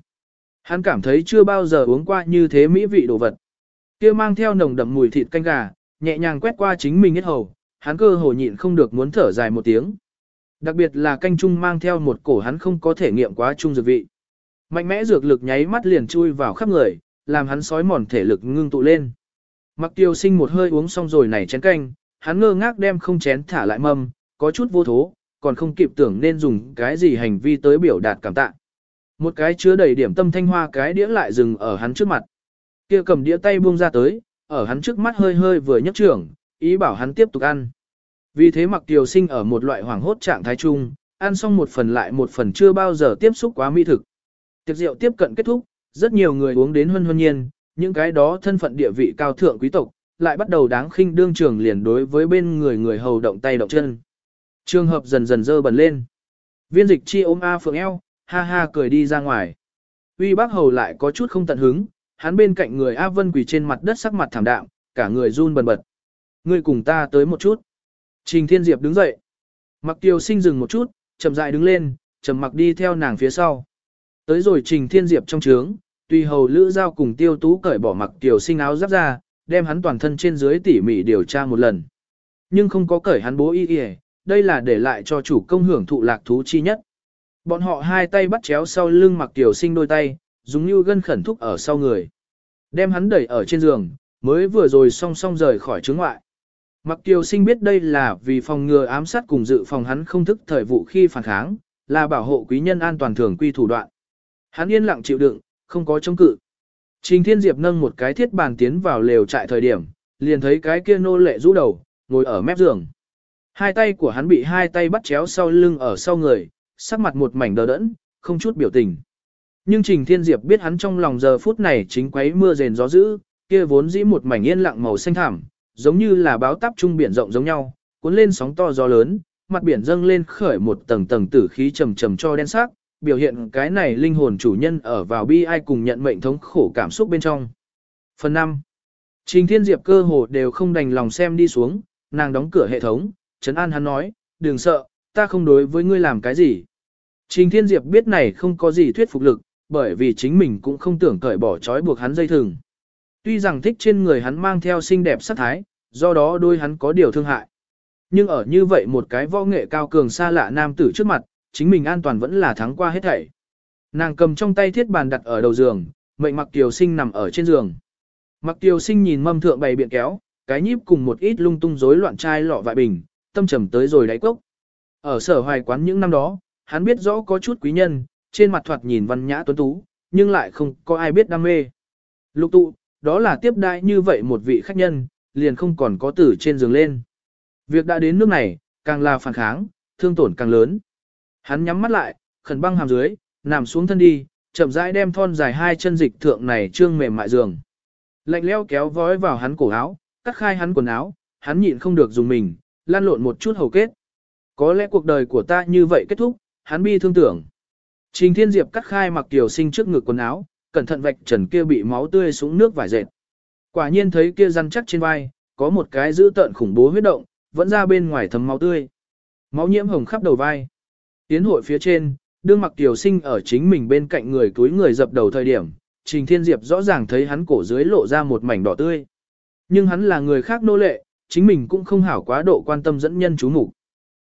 Hắn cảm thấy chưa bao giờ uống qua như thế mỹ vị đồ vật. kia mang theo nồng đậm mùi thịt canh gà, nhẹ nhàng quét qua chính mình hết hầu, hắn cơ hồ nhịn không được muốn thở dài một tiếng. Đặc biệt là canh chung mang theo một cổ hắn không có thể nghiệm quá chung dược vị. Mạnh mẽ dược lực nháy mắt liền chui vào khắp người, làm hắn sói mòn thể lực ngưng tụ lên. Mặc tiêu sinh một hơi uống xong rồi này chén canh, hắn ngơ ngác đem không chén thả lại mâm, có chút vô thố, còn không kịp tưởng nên dùng cái gì hành vi tới biểu đạt cảm tạ. Một cái chứa đầy điểm tâm thanh hoa cái đĩa lại dừng ở hắn trước mặt. Kia cầm đĩa tay buông ra tới, ở hắn trước mắt hơi hơi vừa nhấc trưởng, ý bảo hắn tiếp tục ăn. Vì thế mặc tiểu sinh ở một loại hoảng hốt trạng thái chung, ăn xong một phần lại một phần chưa bao giờ tiếp xúc quá mỹ thực. Tiệc rượu tiếp cận kết thúc, rất nhiều người uống đến hân hân nhiên, những cái đó thân phận địa vị cao thượng quý tộc, lại bắt đầu đáng khinh đương trường liền đối với bên người người hầu động tay động chân. Trường hợp dần dần dơ bẩn lên. Viên dịch chi ôm A Phượng eo, ha ha cười đi ra ngoài. Uy bác hầu lại có chút không tận hứng, hắn bên cạnh người A Vân quỳ trên mặt đất sắc mặt thảm đạm, cả người run bần bật. Ngươi cùng ta tới một chút. Trình Thiên Diệp đứng dậy. Mặc Tiêu Sinh dừng một chút, chậm rãi đứng lên, chậm mặc đi theo nàng phía sau. Tới rồi Trình Thiên Diệp trong trướng, tùy hầu lữ giao cùng Tiêu Tú cởi bỏ mặc Tiêu Sinh áo giáp ra, đem hắn toàn thân trên dưới tỉ mỉ điều tra một lần. Nhưng không có cởi hắn bố y y, đây là để lại cho chủ công hưởng thụ lạc thú chi nhất. Bọn họ hai tay bắt chéo sau lưng mặc Tiêu Sinh đôi tay, dùng như gân khẩn thúc ở sau người. Đem hắn đẩy ở trên giường, mới vừa rồi song song rời khỏi trướng ngoại. Mặc Kiều Sinh biết đây là vì phòng ngừa ám sát cùng dự phòng hắn không thức thời vụ khi phản kháng, là bảo hộ quý nhân an toàn thường quy thủ đoạn. Hắn yên lặng chịu đựng, không có chống cự. Trình Thiên Diệp nâng một cái thiết bàn tiến vào lều trại thời điểm, liền thấy cái kia nô lệ rũ đầu, ngồi ở mép giường. Hai tay của hắn bị hai tay bắt chéo sau lưng ở sau người, sắc mặt một mảnh đờ đẫn, không chút biểu tình. Nhưng Trình Thiên Diệp biết hắn trong lòng giờ phút này chính quấy mưa rền gió dữ, kia vốn dĩ một mảnh yên lặng màu xanh thảm, giống như là báo táp trung biển rộng giống nhau, cuốn lên sóng to gió lớn, mặt biển dâng lên khởi một tầng tầng tử khí trầm trầm cho đen sắc, biểu hiện cái này linh hồn chủ nhân ở vào bi ai cùng nhận mệnh thống khổ cảm xúc bên trong. Phần 5. Trình Thiên Diệp cơ hồ đều không đành lòng xem đi xuống, nàng đóng cửa hệ thống, Trấn An hắn nói, đừng sợ, ta không đối với ngươi làm cái gì. Trình Thiên Diệp biết này không có gì thuyết phục lực, bởi vì chính mình cũng không tưởng cởi bỏ trói buộc hắn dây thừng. Tuy rằng thích trên người hắn mang theo xinh đẹp sắc thái, do đó đôi hắn có điều thương hại. Nhưng ở như vậy một cái võ nghệ cao cường xa lạ nam tử trước mặt, chính mình an toàn vẫn là thắng qua hết thảy. Nàng cầm trong tay thiết bàn đặt ở đầu giường, mệnh mặc tiểu sinh nằm ở trên giường. Mặc tiểu sinh nhìn mâm thượng bày biện kéo, cái nhíp cùng một ít lung tung rối loạn chai lọ vại bình, tâm trầm tới rồi đáy cốc. Ở sở hoài quán những năm đó, hắn biết rõ có chút quý nhân, trên mặt thoạt nhìn văn nhã tuấn tú, nhưng lại không có ai biết đam mê. Lục tụ, đó là tiếp đại như vậy một vị khách nhân, liền không còn có tử trên giường lên. Việc đã đến nước này, càng là phản kháng, thương tổn càng lớn. Hắn nhắm mắt lại, khẩn băng hàm dưới, nằm xuống thân đi, chậm rãi đem thon dài hai chân dịch thượng này trương mềm mại giường. Lạnh leo kéo vói vào hắn cổ áo, cắt khai hắn quần áo, hắn nhịn không được dùng mình, lan lộn một chút hầu kết. Có lẽ cuộc đời của ta như vậy kết thúc, hắn bi thương tưởng. Trình Thiên Diệp cắt khai mặc tiểu sinh trước ngực quần áo, cẩn thận vạch trần kia bị máu tươi xuống nước vải dệt. Quả nhiên thấy kia răn chắc trên vai, có một cái dữ tợn khủng bố huyết động, vẫn ra bên ngoài thấm máu tươi. Máu nhiễm hồng khắp đầu vai. Tiến hội phía trên, đương mặc tiểu sinh ở chính mình bên cạnh người túi người dập đầu thời điểm, Trình Thiên Diệp rõ ràng thấy hắn cổ dưới lộ ra một mảnh đỏ tươi. Nhưng hắn là người khác nô lệ, chính mình cũng không hảo quá độ quan tâm dẫn nhân chú mục.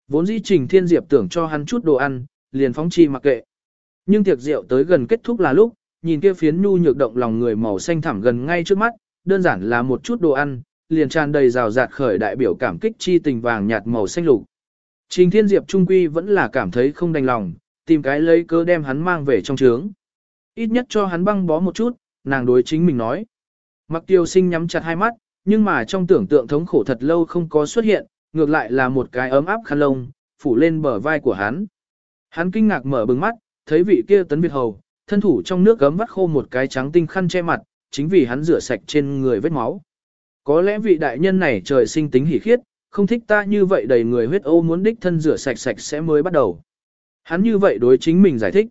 Vốn dĩ Trình Thiên Diệp tưởng cho hắn chút đồ ăn, liền phóng chi mặc kệ. Nhưng tiệc rượu tới gần kết thúc là lúc, nhìn kia phiến nhu nhược động lòng người màu xanh thẳm gần ngay trước mắt, đơn giản là một chút đồ ăn, liền tràn đầy rào rạt khởi đại biểu cảm kích chi tình vàng nhạt màu xanh lục. Trình Thiên Diệp trung quy vẫn là cảm thấy không đành lòng, tìm cái lấy cớ đem hắn mang về trong trướng. Ít nhất cho hắn băng bó một chút, nàng đối chính mình nói. Mặc tiêu sinh nhắm chặt hai mắt, nhưng mà trong tưởng tượng thống khổ thật lâu không có xuất hiện, ngược lại là một cái ấm áp khăn lông, phủ lên bờ vai của hắn. Hắn kinh ngạc mở bừng mắt, thấy vị kia tấn Việt Hầu, thân thủ trong nước gấm vắt khô một cái trắng tinh khăn che mặt, chính vì hắn rửa sạch trên người vết máu. Có lẽ vị đại nhân này trời sinh tính hỉ khiết, không thích ta như vậy đầy người huyết ô muốn đích thân rửa sạch sạch sẽ mới bắt đầu. Hắn như vậy đối chính mình giải thích.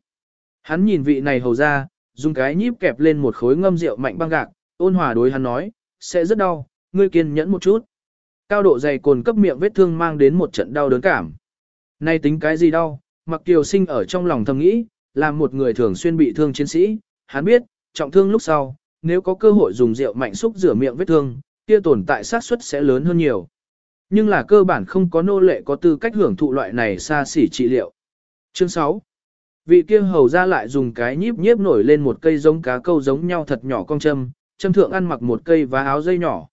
Hắn nhìn vị này hầu ra, dùng cái nhíp kẹp lên một khối ngâm rượu mạnh băng gạc, ôn hòa đối hắn nói, sẽ rất đau, ngươi kiên nhẫn một chút. Cao độ dày cồn cấp miệng vết thương mang đến một trận đau đớn cảm. Nay tính cái gì đau, mặc kiều sinh ở trong lòng thầm nghĩ, làm một người thường xuyên bị thương chiến sĩ, hắn biết, trọng thương lúc sau, nếu có cơ hội dùng rượu mạnh xúc rửa miệng vết thương, kia tồn tại xác suất sẽ lớn hơn nhiều. Nhưng là cơ bản không có nô lệ có tư cách hưởng thụ loại này xa xỉ trị liệu. Chương 6 Vị kia hầu ra lại dùng cái nhíp nhíp nổi lên một cây giống cá câu giống nhau thật nhỏ cong châm, châm thượng ăn mặc một cây và áo dây nhỏ.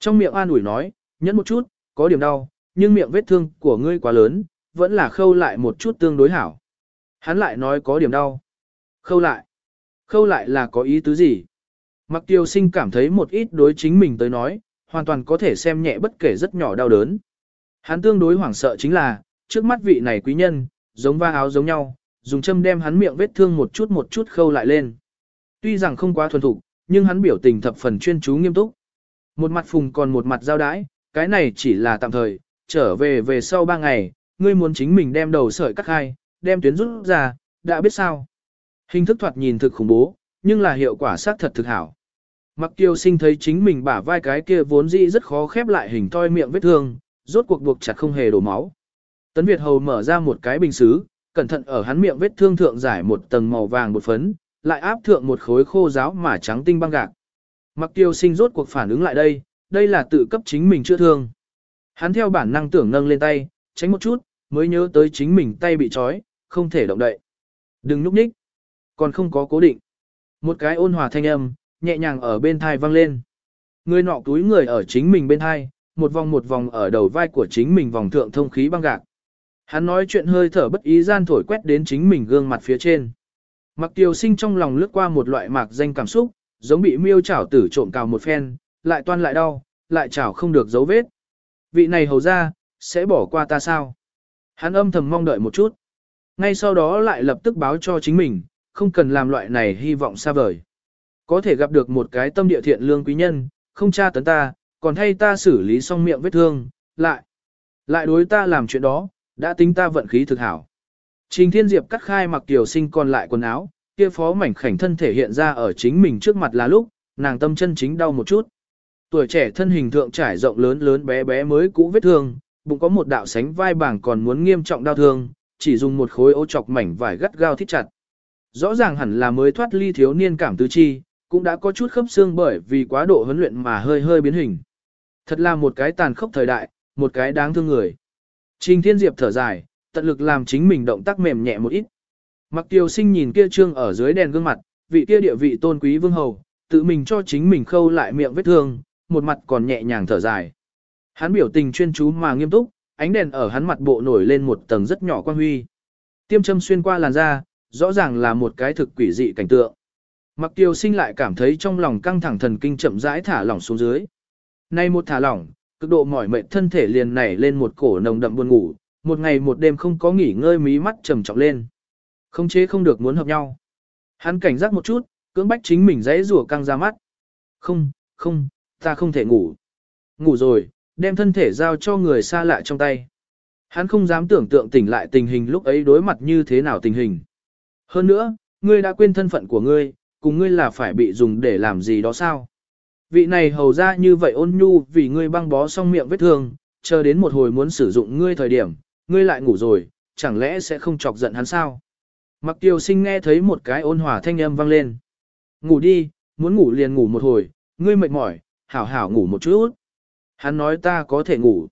Trong miệng an ủi nói, nhẫn một chút, có điểm đau, nhưng miệng vết thương của ngươi quá lớn, vẫn là khâu lại một chút tương đối hảo. Hắn lại nói có điểm đau. Khâu lại. Khâu lại là có ý tứ gì? Mặc tiêu sinh cảm thấy một ít đối chính mình tới nói, hoàn toàn có thể xem nhẹ bất kể rất nhỏ đau đớn. Hắn tương đối hoảng sợ chính là, trước mắt vị này quý nhân, giống va áo giống nhau, dùng châm đem hắn miệng vết thương một chút một chút khâu lại lên. Tuy rằng không quá thuần thục, nhưng hắn biểu tình thập phần chuyên chú nghiêm túc. Một mặt phùng còn một mặt giao đái, cái này chỉ là tạm thời, trở về về sau ba ngày, ngươi muốn chính mình đem đầu sợi cắt hai, đem tuyến rút ra, đã biết sao. Hình thức thoạt nhìn thực khủng bố, nhưng là hiệu quả xác thật thực hảo. Mặc kiều sinh thấy chính mình bả vai cái kia vốn dĩ rất khó khép lại hình toi miệng vết thương, rốt cuộc buộc chặt không hề đổ máu. Tấn Việt Hầu mở ra một cái bình xứ, cẩn thận ở hắn miệng vết thương thượng giải một tầng màu vàng bột phấn, lại áp thượng một khối khô ráo mà trắng tinh băng gạc. Mặc tiêu sinh rốt cuộc phản ứng lại đây, đây là tự cấp chính mình chữa thương. Hắn theo bản năng tưởng nâng lên tay, tránh một chút, mới nhớ tới chính mình tay bị trói, không thể động đậy. Đừng núp nhích, còn không có cố định. Một cái ôn hòa thanh âm, nhẹ nhàng ở bên thai vang lên. Người nọ túi người ở chính mình bên thai, một vòng một vòng ở đầu vai của chính mình vòng thượng thông khí băng gạc. Hắn nói chuyện hơi thở bất ý gian thổi quét đến chính mình gương mặt phía trên. Mặc tiêu sinh trong lòng lướt qua một loại mạc danh cảm xúc, giống bị miêu chảo tử trộm cào một phen, lại toan lại đau, lại chảo không được dấu vết. Vị này hầu ra, sẽ bỏ qua ta sao? Hắn âm thầm mong đợi một chút. Ngay sau đó lại lập tức báo cho chính mình, không cần làm loại này hy vọng xa vời. Có thể gặp được một cái tâm địa thiện lương quý nhân, không tra tấn ta, còn thay ta xử lý xong miệng vết thương, lại. Lại đối ta làm chuyện đó, đã tính ta vận khí thực hảo. Trình Thiên Diệp cắt khai mặc tiểu sinh còn lại quần áo, kia phó mảnh khảnh thân thể hiện ra ở chính mình trước mặt là lúc, nàng tâm chân chính đau một chút. Tuổi trẻ thân hình thượng trải rộng lớn lớn bé bé mới cũ vết thương, bụng có một đạo sánh vai bảng còn muốn nghiêm trọng đau thương, chỉ dùng một khối ô chọc mảnh vải gắt gao thít chặt. Rõ ràng hẳn là mới thoát ly thiếu niên cảm tứ chi, cũng đã có chút khớp xương bởi vì quá độ huấn luyện mà hơi hơi biến hình. Thật là một cái tàn khốc thời đại, một cái đáng thương người. Trình Thiên Diệp thở dài, tận lực làm chính mình động tác mềm nhẹ một ít. Mặc tiêu sinh nhìn kia trương ở dưới đèn gương mặt, vị kia địa vị tôn quý vương hầu, tự mình cho chính mình khâu lại miệng vết thương, một mặt còn nhẹ nhàng thở dài. Hắn biểu tình chuyên chú mà nghiêm túc, ánh đèn ở hắn mặt bộ nổi lên một tầng rất nhỏ quan huy. Tiêm châm xuyên qua làn da, rõ ràng là một cái thực quỷ dị cảnh tượng. Mặc tiêu sinh lại cảm thấy trong lòng căng thẳng thần kinh chậm rãi thả lỏng xuống dưới. Nay một thả lỏng, cực độ mỏi mệt thân thể liền nảy lên một cổ nồng đậm buồn ngủ, một ngày một đêm không có nghỉ ngơi mí mắt trầm trọng lên. Không chế không được muốn hợp nhau. Hắn cảnh giác một chút, cưỡng bách chính mình dãy rủa căng ra mắt. Không, không, ta không thể ngủ. Ngủ rồi, đem thân thể giao cho người xa lạ trong tay. Hắn không dám tưởng tượng tỉnh lại tình hình lúc ấy đối mặt như thế nào tình hình. Hơn nữa, ngươi đã quên thân phận của ngươi, cùng ngươi là phải bị dùng để làm gì đó sao? Vị này hầu ra như vậy ôn nhu vì ngươi băng bó xong miệng vết thương, chờ đến một hồi muốn sử dụng ngươi thời điểm, ngươi lại ngủ rồi, chẳng lẽ sẽ không chọc giận hắn sao? Mặc tiêu sinh nghe thấy một cái ôn hòa thanh âm vang lên. Ngủ đi, muốn ngủ liền ngủ một hồi, ngươi mệt mỏi, hảo hảo ngủ một chút. Hắn nói ta có thể ngủ.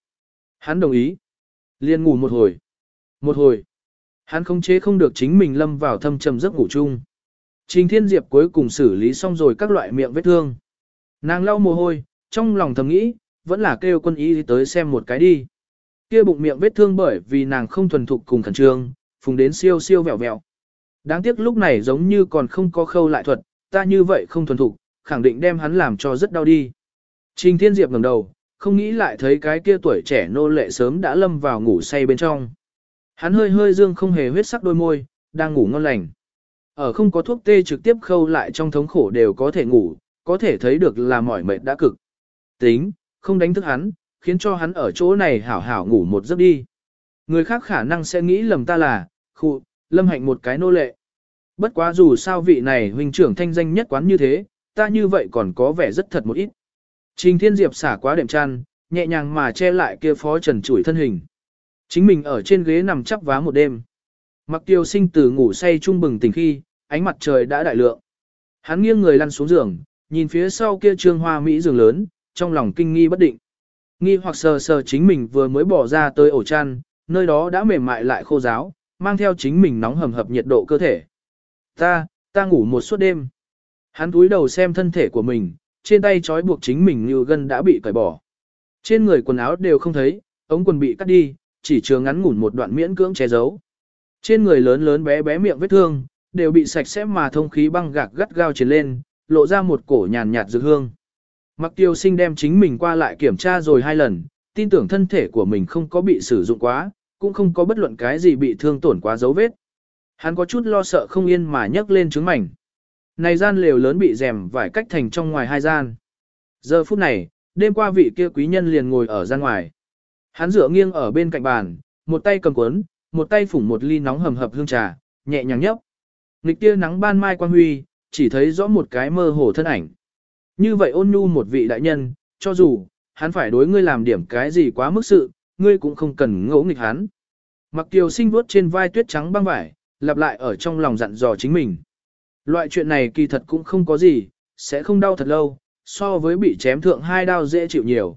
Hắn đồng ý. Liền ngủ một hồi. Một hồi. Hắn không chế không được chính mình lâm vào thâm trầm giấc ngủ chung. Trình Thiên Diệp cuối cùng xử lý xong rồi các loại miệng vết thương. Nàng lau mồ hôi, trong lòng thầm nghĩ, vẫn là kêu quân y tới xem một cái đi. Kia bụng miệng vết thương bởi vì nàng không thuần thục cùng khẩn trương, phùng đến siêu siêu vẹo vẹo. Đáng tiếc lúc này giống như còn không có khâu lại thuật, ta như vậy không thuần thục, khẳng định đem hắn làm cho rất đau đi. Trình Thiên Diệp ngẩng đầu, không nghĩ lại thấy cái kia tuổi trẻ nô lệ sớm đã lâm vào ngủ say bên trong. Hắn hơi hơi dương không hề huyết sắc đôi môi, đang ngủ ngon lành. Ở không có thuốc tê trực tiếp khâu lại trong thống khổ đều có thể ngủ, có thể thấy được là mỏi mệt đã cực. Tính, không đánh thức hắn, khiến cho hắn ở chỗ này hảo hảo ngủ một giấc đi. Người khác khả năng sẽ nghĩ lầm ta là, khụ, lâm hạnh một cái nô lệ. Bất quá dù sao vị này huynh trưởng thanh danh nhất quán như thế, ta như vậy còn có vẻ rất thật một ít. Trình Thiên Diệp xả quá đệm chăn, nhẹ nhàng mà che lại kia phó trần chủi thân hình. Chính mình ở trên ghế nằm chắp vá một đêm. Mặc tiêu sinh từ ngủ say trung bừng tỉnh khi, ánh mặt trời đã đại lượng. Hắn nghiêng người lăn xuống giường, nhìn phía sau kia trương hoa mỹ giường lớn, trong lòng kinh nghi bất định. Nghi hoặc sờ sờ chính mình vừa mới bỏ ra tới ổ chăn, nơi đó đã mềm mại lại khô ráo, mang theo chính mình nóng hầm hập nhiệt độ cơ thể. Ta, ta ngủ một suốt đêm. Hắn túi đầu xem thân thể của mình, trên tay trói buộc chính mình như gân đã bị cởi bỏ. Trên người quần áo đều không thấy, ống quần bị cắt đi, chỉ chứa ngắn ngủn một đoạn miễn cưỡng che giấu. Trên người lớn lớn bé bé miệng vết thương, đều bị sạch sẽ mà thông khí băng gạc gắt gao trên lên, lộ ra một cổ nhàn nhạt dược hương. Mặc tiêu sinh đem chính mình qua lại kiểm tra rồi hai lần, tin tưởng thân thể của mình không có bị sử dụng quá, cũng không có bất luận cái gì bị thương tổn quá dấu vết. Hắn có chút lo sợ không yên mà nhấc lên trứng mảnh. Này gian lều lớn bị rèm vải cách thành trong ngoài hai gian. Giờ phút này, đêm qua vị kia quý nhân liền ngồi ở gian ngoài. Hắn dựa nghiêng ở bên cạnh bàn, một tay cầm cuốn, một tay phủng một ly nóng hầm hập hương trà, nhẹ nhàng nhấp. Nghịch tia nắng ban mai quan huy, chỉ thấy rõ một cái mơ hồ thân ảnh. Như vậy ôn nhu một vị đại nhân, cho dù, hắn phải đối ngươi làm điểm cái gì quá mức sự, ngươi cũng không cần ngỗ nghịch hắn. Mặc kiều sinh vuốt trên vai tuyết trắng băng vải, lặp lại ở trong lòng dặn dò chính mình. Loại chuyện này kỳ thật cũng không có gì, sẽ không đau thật lâu, so với bị chém thượng hai đao dễ chịu nhiều.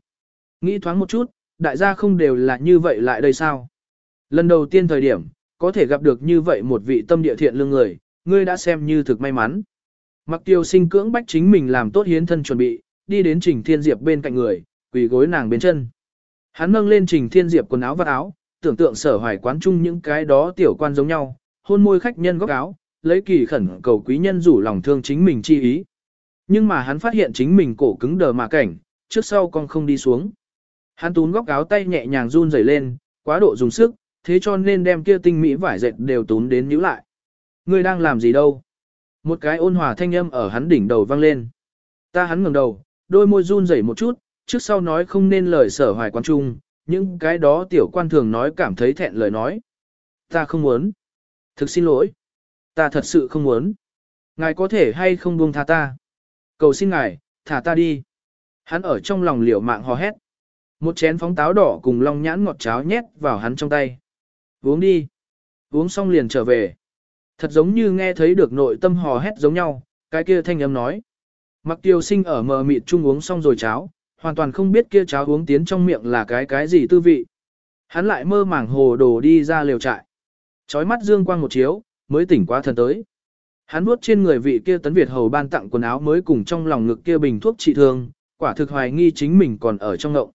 Nghĩ thoáng một chút, đại gia không đều là như vậy lại đây sao? Lần đầu tiên thời điểm, có thể gặp được như vậy một vị tâm địa thiện lương người, ngươi đã xem như thực may mắn. Mặc tiêu sinh cưỡng bách chính mình làm tốt hiến thân chuẩn bị, đi đến Trình Thiên Diệp bên cạnh người, quỳ gối nàng bên chân. Hắn nâng lên Trình Thiên Diệp quần áo và áo, tưởng tượng sở hoài quán chung những cái đó tiểu quan giống nhau, hôn môi khách nhân góc áo, lấy kỳ khẩn cầu quý nhân rủ lòng thương chính mình chi ý. Nhưng mà hắn phát hiện chính mình cổ cứng đờ mà cảnh, trước sau con không đi xuống. Hắn tún góc áo tay nhẹ nhàng run rẩy lên, quá độ dùng sức, thế cho nên đem kia tinh mỹ vải dệt đều tún đến nhíu lại. Ngươi đang làm gì đâu? Một cái ôn hòa thanh âm ở hắn đỉnh đầu vang lên. Ta hắn ngẩng đầu, đôi môi run rẩy một chút, trước sau nói không nên lời sở hoài quan trung, những cái đó tiểu quan thường nói cảm thấy thẹn lời nói. Ta không muốn. Thực xin lỗi. Ta thật sự không muốn. Ngài có thể hay không buông tha ta. Cầu xin ngài, thả ta đi. Hắn ở trong lòng liều mạng hò hét. Một chén phóng táo đỏ cùng long nhãn ngọt cháo nhét vào hắn trong tay. Uống đi. Uống xong liền trở về. Thật giống như nghe thấy được nội tâm hò hét giống nhau, cái kia thanh âm nói. Mặc tiêu sinh ở mờ mịt chung uống xong rồi cháo, hoàn toàn không biết kia cháo uống tiến trong miệng là cái cái gì tư vị. Hắn lại mơ màng hồ đồ đi ra liều trại. Chói mắt dương quang một chiếu, mới tỉnh quá thần tới. Hắn vuốt trên người vị kia tấn Việt hầu ban tặng quần áo mới cùng trong lòng ngực kia bình thuốc trị thương, quả thực hoài nghi chính mình còn ở trong ngộng.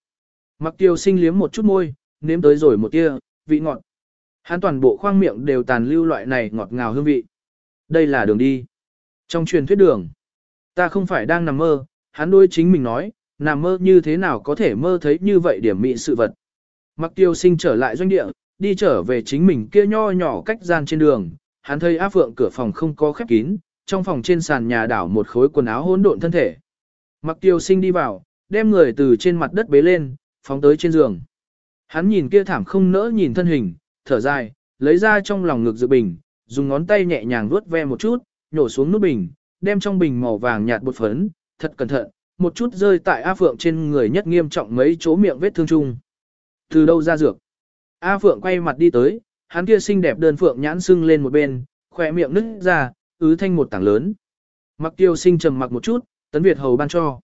Mặc tiêu sinh liếm một chút môi, nếm tới rồi một tia, vị ngọt. Hắn toàn bộ khoang miệng đều tàn lưu loại này ngọt ngào hương vị. Đây là đường đi. Trong truyền thuyết đường, ta không phải đang nằm mơ, hắn đôi chính mình nói, nằm mơ như thế nào có thể mơ thấy như vậy điểm mị sự vật. Mặc tiêu sinh trở lại doanh địa, đi trở về chính mình kia nho nhỏ cách gian trên đường, hắn thấy A Phượng cửa phòng không có khép kín, trong phòng trên sàn nhà đảo một khối quần áo hỗn độn thân thể. Mặc Tiêu Sinh đi vào, đem người từ trên mặt đất bế lên, phóng tới trên giường. Hắn nhìn kia thảm không nỡ nhìn thân hình, thở dài, lấy ra trong lòng ngực dự bình, dùng ngón tay nhẹ nhàng vuốt ve một chút, nhổ xuống nút bình, đem trong bình màu vàng nhạt bột phấn, thật cẩn thận, một chút rơi tại A Phượng trên người nhất nghiêm trọng mấy chỗ miệng vết thương chung. Từ đâu ra dược? A Phượng quay mặt đi tới, hắn kia xinh đẹp đơn phượng nhãn sưng lên một bên, khỏe miệng nứt ra, ứ thanh một tảng lớn. Mặc tiêu sinh trầm mặc một chút, tấn Việt hầu ban cho.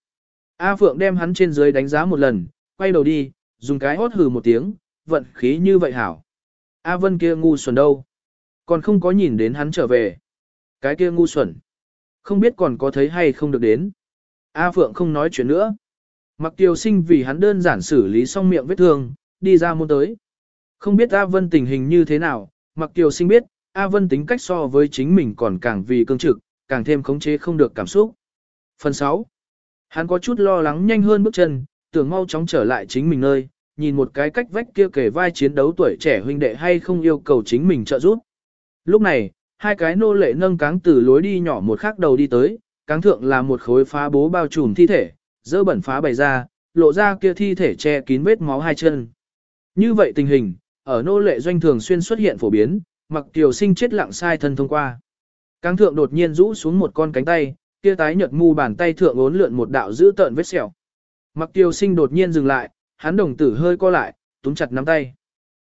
A Phượng đem hắn trên dưới đánh giá một lần, quay đầu đi, dùng cái hót hừ một tiếng, vận khí như vậy hảo. A Vân kia ngu xuẩn đâu? Còn không có nhìn đến hắn trở về. Cái kia ngu xuẩn. Không biết còn có thấy hay không được đến. A Phượng không nói chuyện nữa. Mặc tiêu sinh vì hắn đơn giản xử lý xong miệng vết thương, đi ra môn tới. Không biết A Vân tình hình như thế nào, mặc tiêu sinh biết, A Vân tính cách so với chính mình còn càng vì cương trực, càng thêm khống chế không được cảm xúc. Phần 6. Hắn có chút lo lắng nhanh hơn bước chân, tưởng mau chóng trở lại chính mình nơi, nhìn một cái cách vách kia kể vai chiến đấu tuổi trẻ huynh đệ hay không yêu cầu chính mình trợ giúp. Lúc này, hai cái nô lệ nâng cáng từ lối đi nhỏ một khắc đầu đi tới, cáng thượng là một khối phá bố bao trùm thi thể, dỡ bẩn phá bày ra, lộ ra kia thi thể che kín vết máu hai chân. Như vậy tình hình, ở nô lệ doanh thường xuyên xuất hiện phổ biến, mặc tiểu sinh chết lặng sai thân thông qua. Cáng thượng đột nhiên rũ xuống một con cánh tay, kia tái nhợt mu bàn tay thượng ốn lượn một đạo giữ tợn vết sẹo. Mặc tiểu sinh đột nhiên dừng lại, hắn đồng tử hơi co lại, túm chặt nắm tay.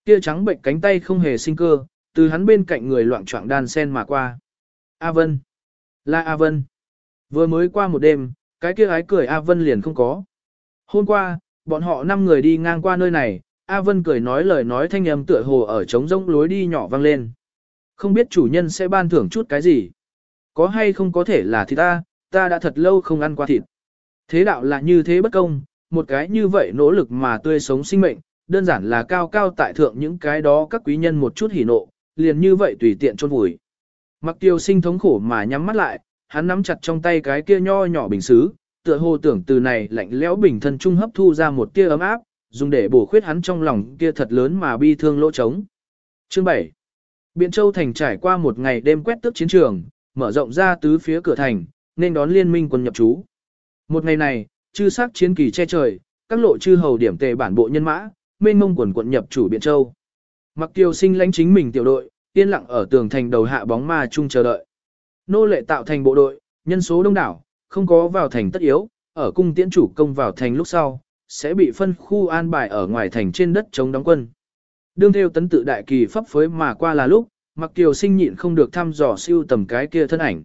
Kia trắng bệnh cánh tay không hề sinh cơ, từ hắn bên cạnh người loạn choạng đan sen mà qua. A Vân. Là A Vân. Vừa mới qua một đêm, cái kia ái cười A Vân liền không có. Hôm qua, bọn họ năm người đi ngang qua nơi này, A Vân cười nói lời nói thanh âm tựa hồ ở trống rỗng lối đi nhỏ vang lên. Không biết chủ nhân sẽ ban thưởng chút cái gì. Có hay không có thể là thịt ta, ta đã thật lâu không ăn qua thịt. Thế đạo là như thế bất công, một cái như vậy nỗ lực mà tươi sống sinh mệnh, đơn giản là cao cao tại thượng những cái đó các quý nhân một chút hỉ nộ, liền như vậy tùy tiện chôn vùi. Mặc tiêu sinh thống khổ mà nhắm mắt lại, hắn nắm chặt trong tay cái kia nho nhỏ bình xứ, tựa hồ tưởng từ này lạnh lẽo bình thân trung hấp thu ra một tia ấm áp, dùng để bổ khuyết hắn trong lòng kia thật lớn mà bi thương lỗ trống. Chương 7. Biện Châu thành trải qua một ngày đêm quét tước chiến trường, mở rộng ra tứ phía cửa thành, nên đón liên minh quân nhập trú. Một ngày này, chư sắc chiến kỳ che trời, các lộ chư hầu điểm tề bản bộ nhân mã, mênh mông quần quận nhập chủ Biện Châu. Mặc tiêu sinh lãnh chính mình tiểu đội, yên lặng ở tường thành đầu hạ bóng ma chung chờ đợi. Nô lệ tạo thành bộ đội, nhân số đông đảo, không có vào thành tất yếu, ở cung tiễn chủ công vào thành lúc sau, sẽ bị phân khu an bài ở ngoài thành trên đất chống đóng quân. Đương theo tấn tự đại kỳ pháp phối mà qua là lúc, mặc kiều sinh nhịn không được thăm dò siêu tầm cái kia thân ảnh.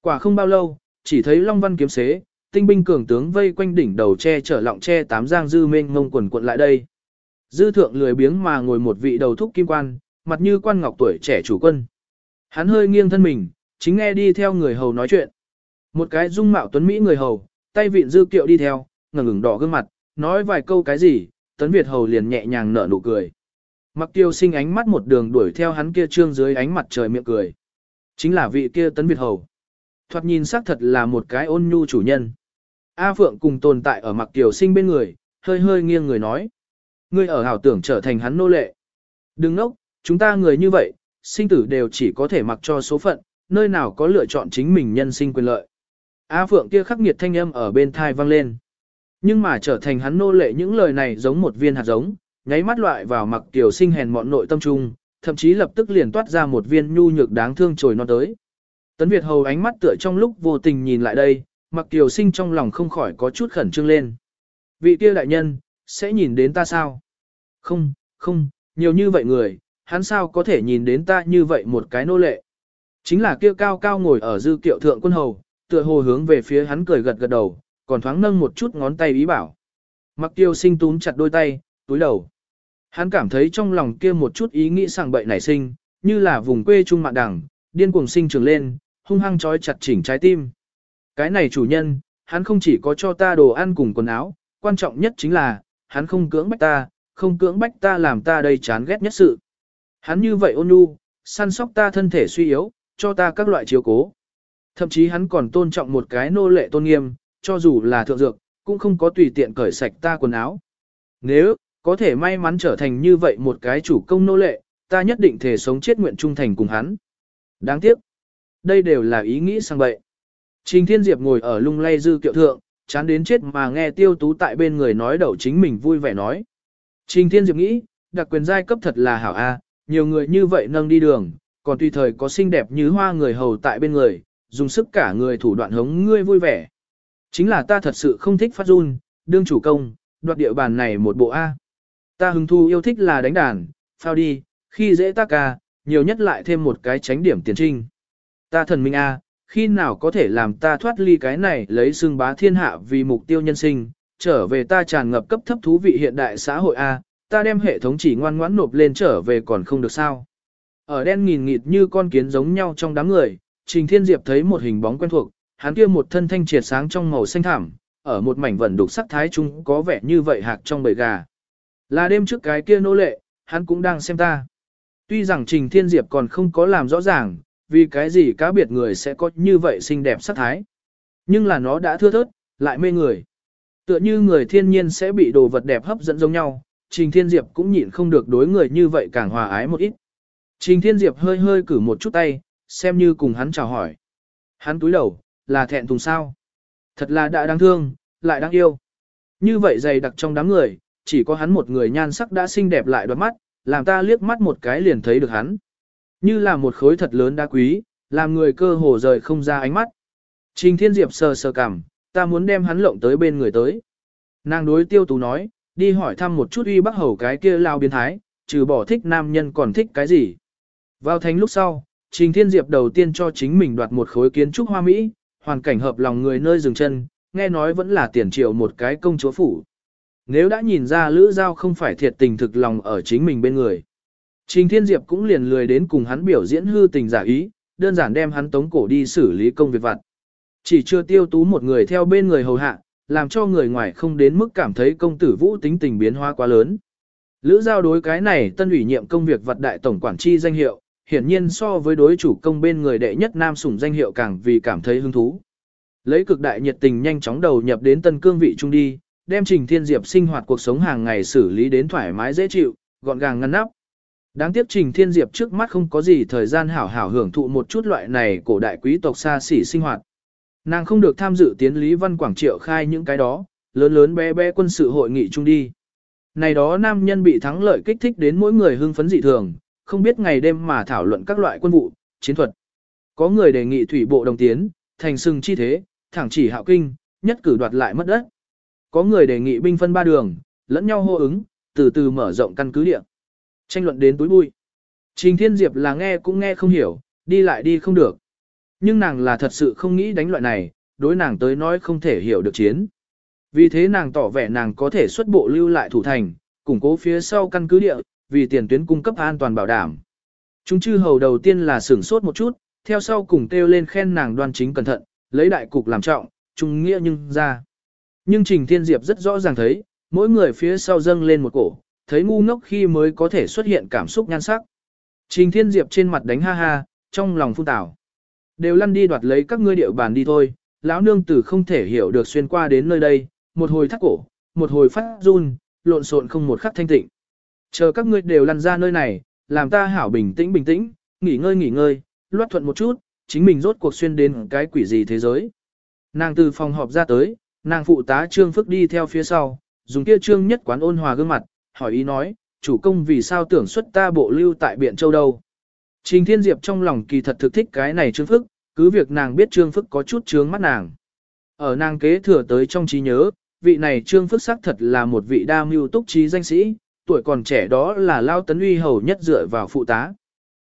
Quả không bao lâu, chỉ thấy Long Văn kiếm xế, tinh binh cường tướng vây quanh đỉnh đầu che chở lọng che tám giang dư mênh ngông quần quận lại đây. Dư thượng lười biếng mà ngồi một vị đầu thúc kim quan, mặt như quan ngọc tuổi trẻ chủ quân. Hắn hơi nghiêng thân mình, chính nghe đi theo người hầu nói chuyện. Một cái dung mạo tuấn Mỹ người hầu, tay vịn dư kiệu đi theo, ngẩng ngừng đỏ gương mặt, nói vài câu cái gì, tấn Việt hầu liền nhẹ nhàng nở nụ cười. Mặc tiêu sinh ánh mắt một đường đuổi theo hắn kia trương dưới ánh mặt trời miệng cười. Chính là vị kia tấn Việt hầu. Thoạt nhìn xác thật là một cái ôn nhu chủ nhân. A Phượng cùng tồn tại ở mặc tiểu sinh bên người, hơi hơi nghiêng người nói. Ngươi ở hảo tưởng trở thành hắn nô lệ. Đừng nốc, chúng ta người như vậy, sinh tử đều chỉ có thể mặc cho số phận, nơi nào có lựa chọn chính mình nhân sinh quyền lợi. A Phượng kia khắc nghiệt thanh âm ở bên thai vang lên. Nhưng mà trở thành hắn nô lệ những lời này giống một viên hạt giống, nháy mắt loại vào mặc tiểu sinh hèn mọn nội tâm trung, thậm chí lập tức liền toát ra một viên nhu nhược đáng thương trồi non tới. Tấn Việt hầu ánh mắt tựa trong lúc vô tình nhìn lại đây, mặc tiểu sinh trong lòng không khỏi có chút khẩn trương lên. Vị kia đại nhân, sẽ nhìn đến ta sao? Không, không, nhiều như vậy người, hắn sao có thể nhìn đến ta như vậy một cái nô lệ? Chính là kia cao cao ngồi ở dư kiệu thượng quân hầu, tựa hồ hướng về phía hắn cười gật gật đầu, còn thoáng nâng một chút ngón tay ý bảo. Mặc tiêu sinh túm chặt đôi tay, túi đầu. Hắn cảm thấy trong lòng kia một chút ý nghĩ sảng bậy nảy sinh, như là vùng quê trung mạn đẳng, điên cuồng sinh trưởng lên, hung hăng trói chặt chỉnh trái tim. Cái này chủ nhân, hắn không chỉ có cho ta đồ ăn cùng quần áo, quan trọng nhất chính là, hắn không cưỡng bách ta, không cưỡng bách ta làm ta đây chán ghét nhất sự. Hắn như vậy ôn nhu, săn sóc ta thân thể suy yếu, cho ta các loại chiếu cố. Thậm chí hắn còn tôn trọng một cái nô lệ tôn nghiêm, cho dù là thượng dược, cũng không có tùy tiện cởi sạch ta quần áo. Nếu, có thể may mắn trở thành như vậy một cái chủ công nô lệ, ta nhất định thể sống chết nguyện trung thành cùng hắn. Đáng tiếc. Đây đều là ý nghĩ sang bậy. Trình Thiên Diệp ngồi ở lung lay dư kiệu thượng, chán đến chết mà nghe tiêu tú tại bên người nói đậu chính mình vui vẻ nói. Trình Thiên Diệp nghĩ, đặc quyền giai cấp thật là hảo a, nhiều người như vậy nâng đi đường, còn tùy thời có xinh đẹp như hoa người hầu tại bên người, dùng sức cả người thủ đoạn hống ngươi vui vẻ. Chính là ta thật sự không thích phát run, đương chủ công, đoạt địa bàn này một bộ A. Ta hứng thu yêu thích là đánh đàn, phao đi, khi dễ ta ca, nhiều nhất lại thêm một cái tránh điểm tiền trinh. Ta thần minh A, khi nào có thể làm ta thoát ly cái này lấy xương bá thiên hạ vì mục tiêu nhân sinh, trở về ta tràn ngập cấp thấp thú vị hiện đại xã hội A, ta đem hệ thống chỉ ngoan ngoãn nộp lên trở về còn không được sao. Ở đen nghìn nghịt như con kiến giống nhau trong đám người, Trình Thiên Diệp thấy một hình bóng quen thuộc, hắn kia một thân thanh triệt sáng trong màu xanh thảm, ở một mảnh vẩn đục sắc thái chúng có vẻ như vậy hạc trong bầy gà. Là đêm trước cái kia nô lệ, hắn cũng đang xem ta. Tuy rằng Trình Thiên Diệp còn không có làm rõ ràng, vì cái gì cá biệt người sẽ có như vậy xinh đẹp sắc thái. Nhưng là nó đã thưa thớt, lại mê người. Tựa như người thiên nhiên sẽ bị đồ vật đẹp hấp dẫn giống nhau, Trình Thiên Diệp cũng nhịn không được đối người như vậy càng hòa ái một ít. Trình Thiên Diệp hơi hơi cử một chút tay, xem như cùng hắn chào hỏi. Hắn túi đầu, là thẹn thùng sao. Thật là đã đáng thương, lại đáng yêu. Như vậy dày đặc trong đám người, chỉ có hắn một người nhan sắc đã xinh đẹp lại đoạt mắt, làm ta liếc mắt một cái liền thấy được hắn. Như là một khối thật lớn đá quý, làm người cơ hồ rời không ra ánh mắt. Trình Thiên Diệp sờ sờ cảm, ta muốn đem hắn lộng tới bên người tới. Nàng đối tiêu tú nói, đi hỏi thăm một chút uy bắc hầu cái kia lao biến thái, trừ bỏ thích nam nhân còn thích cái gì. Vào thành lúc sau, Trình Thiên Diệp đầu tiên cho chính mình đoạt một khối kiến trúc hoa Mỹ, hoàn cảnh hợp lòng người nơi dừng chân, nghe nói vẫn là tiền triệu một cái công chúa phủ. Nếu đã nhìn ra Lữ Giao không phải thiệt tình thực lòng ở chính mình bên người. Trình Thiên Diệp cũng liền lười đến cùng hắn biểu diễn hư tình giả ý, đơn giản đem hắn tống cổ đi xử lý công việc vặt. Chỉ chưa tiêu tú một người theo bên người hầu hạ, làm cho người ngoài không đến mức cảm thấy công tử vũ tính tình biến hóa quá lớn. Lữ giao đối cái này tân ủy nhiệm công việc vật đại tổng quản chi danh hiệu, hiển nhiên so với đối chủ công bên người đệ nhất nam sủng danh hiệu càng vì cảm thấy hứng thú. Lấy cực đại nhiệt tình nhanh chóng đầu nhập đến tân cương vị trung đi, đem Trình Thiên Diệp sinh hoạt cuộc sống hàng ngày xử lý đến thoải mái dễ chịu, gọn gàng ngăn nắp. Đáng tiếc Trình Thiên Diệp trước mắt không có gì thời gian hảo hảo hưởng thụ một chút loại này cổ đại quý tộc xa xỉ sinh hoạt. Nàng không được tham dự tiến Lý Văn Quảng Triệu khai những cái đó, lớn lớn bé bé quân sự hội nghị chung đi. Này đó nam nhân bị thắng lợi kích thích đến mỗi người hưng phấn dị thường, không biết ngày đêm mà thảo luận các loại quân vụ, chiến thuật. Có người đề nghị thủy bộ đồng tiến, thành sừng chi thế, thẳng chỉ hạo kinh, nhất cử đoạt lại mất đất. Có người đề nghị binh phân ba đường, lẫn nhau hô ứng, từ từ mở rộng căn cứ địa. Tranh luận đến túi bụi. Trình Thiên Diệp là nghe cũng nghe không hiểu, đi lại đi không được. Nhưng nàng là thật sự không nghĩ đánh loại này, đối nàng tới nói không thể hiểu được chiến. Vì thế nàng tỏ vẻ nàng có thể xuất bộ lưu lại thủ thành, củng cố phía sau căn cứ địa, vì tiền tuyến cung cấp an toàn bảo đảm. Chúng chư hầu đầu tiên là sửng sốt một chút, theo sau cùng kêu lên khen nàng đoan chính cẩn thận, lấy đại cục làm trọng, trung nghĩa nhưng ra. Nhưng Trình Thiên Diệp rất rõ ràng thấy, mỗi người phía sau dâng lên một cổ, thấy ngu ngốc khi mới có thể xuất hiện cảm xúc nhan sắc. Trình Thiên Diệp trên mặt đánh ha ha, trong lòng phun tảo. Đều lăn đi đoạt lấy các ngươi điệu bàn đi thôi, lão nương tử không thể hiểu được xuyên qua đến nơi đây, một hồi thắt cổ, một hồi phát run, lộn xộn không một khắc thanh tịnh. Chờ các ngươi đều lăn ra nơi này, làm ta hảo bình tĩnh bình tĩnh, nghỉ ngơi nghỉ ngơi, loát thuận một chút, chính mình rốt cuộc xuyên đến cái quỷ gì thế giới. Nàng từ phòng họp ra tới, nàng phụ tá Trương phước đi theo phía sau, dùng kia Trương nhất quán ôn hòa gương mặt, hỏi ý nói, chủ công vì sao tưởng xuất ta bộ lưu tại Biện Châu đâu. Trình Thiên Diệp trong lòng kỳ thật thực thích cái này Trương phước, cứ việc nàng biết Trương phước có chút trướng mắt nàng. Ở nàng kế thừa tới trong trí nhớ, vị này Trương phước xác thật là một vị đa mưu túc trí danh sĩ, tuổi còn trẻ đó là Lao Tấn Uy hầu nhất dựa vào phụ tá.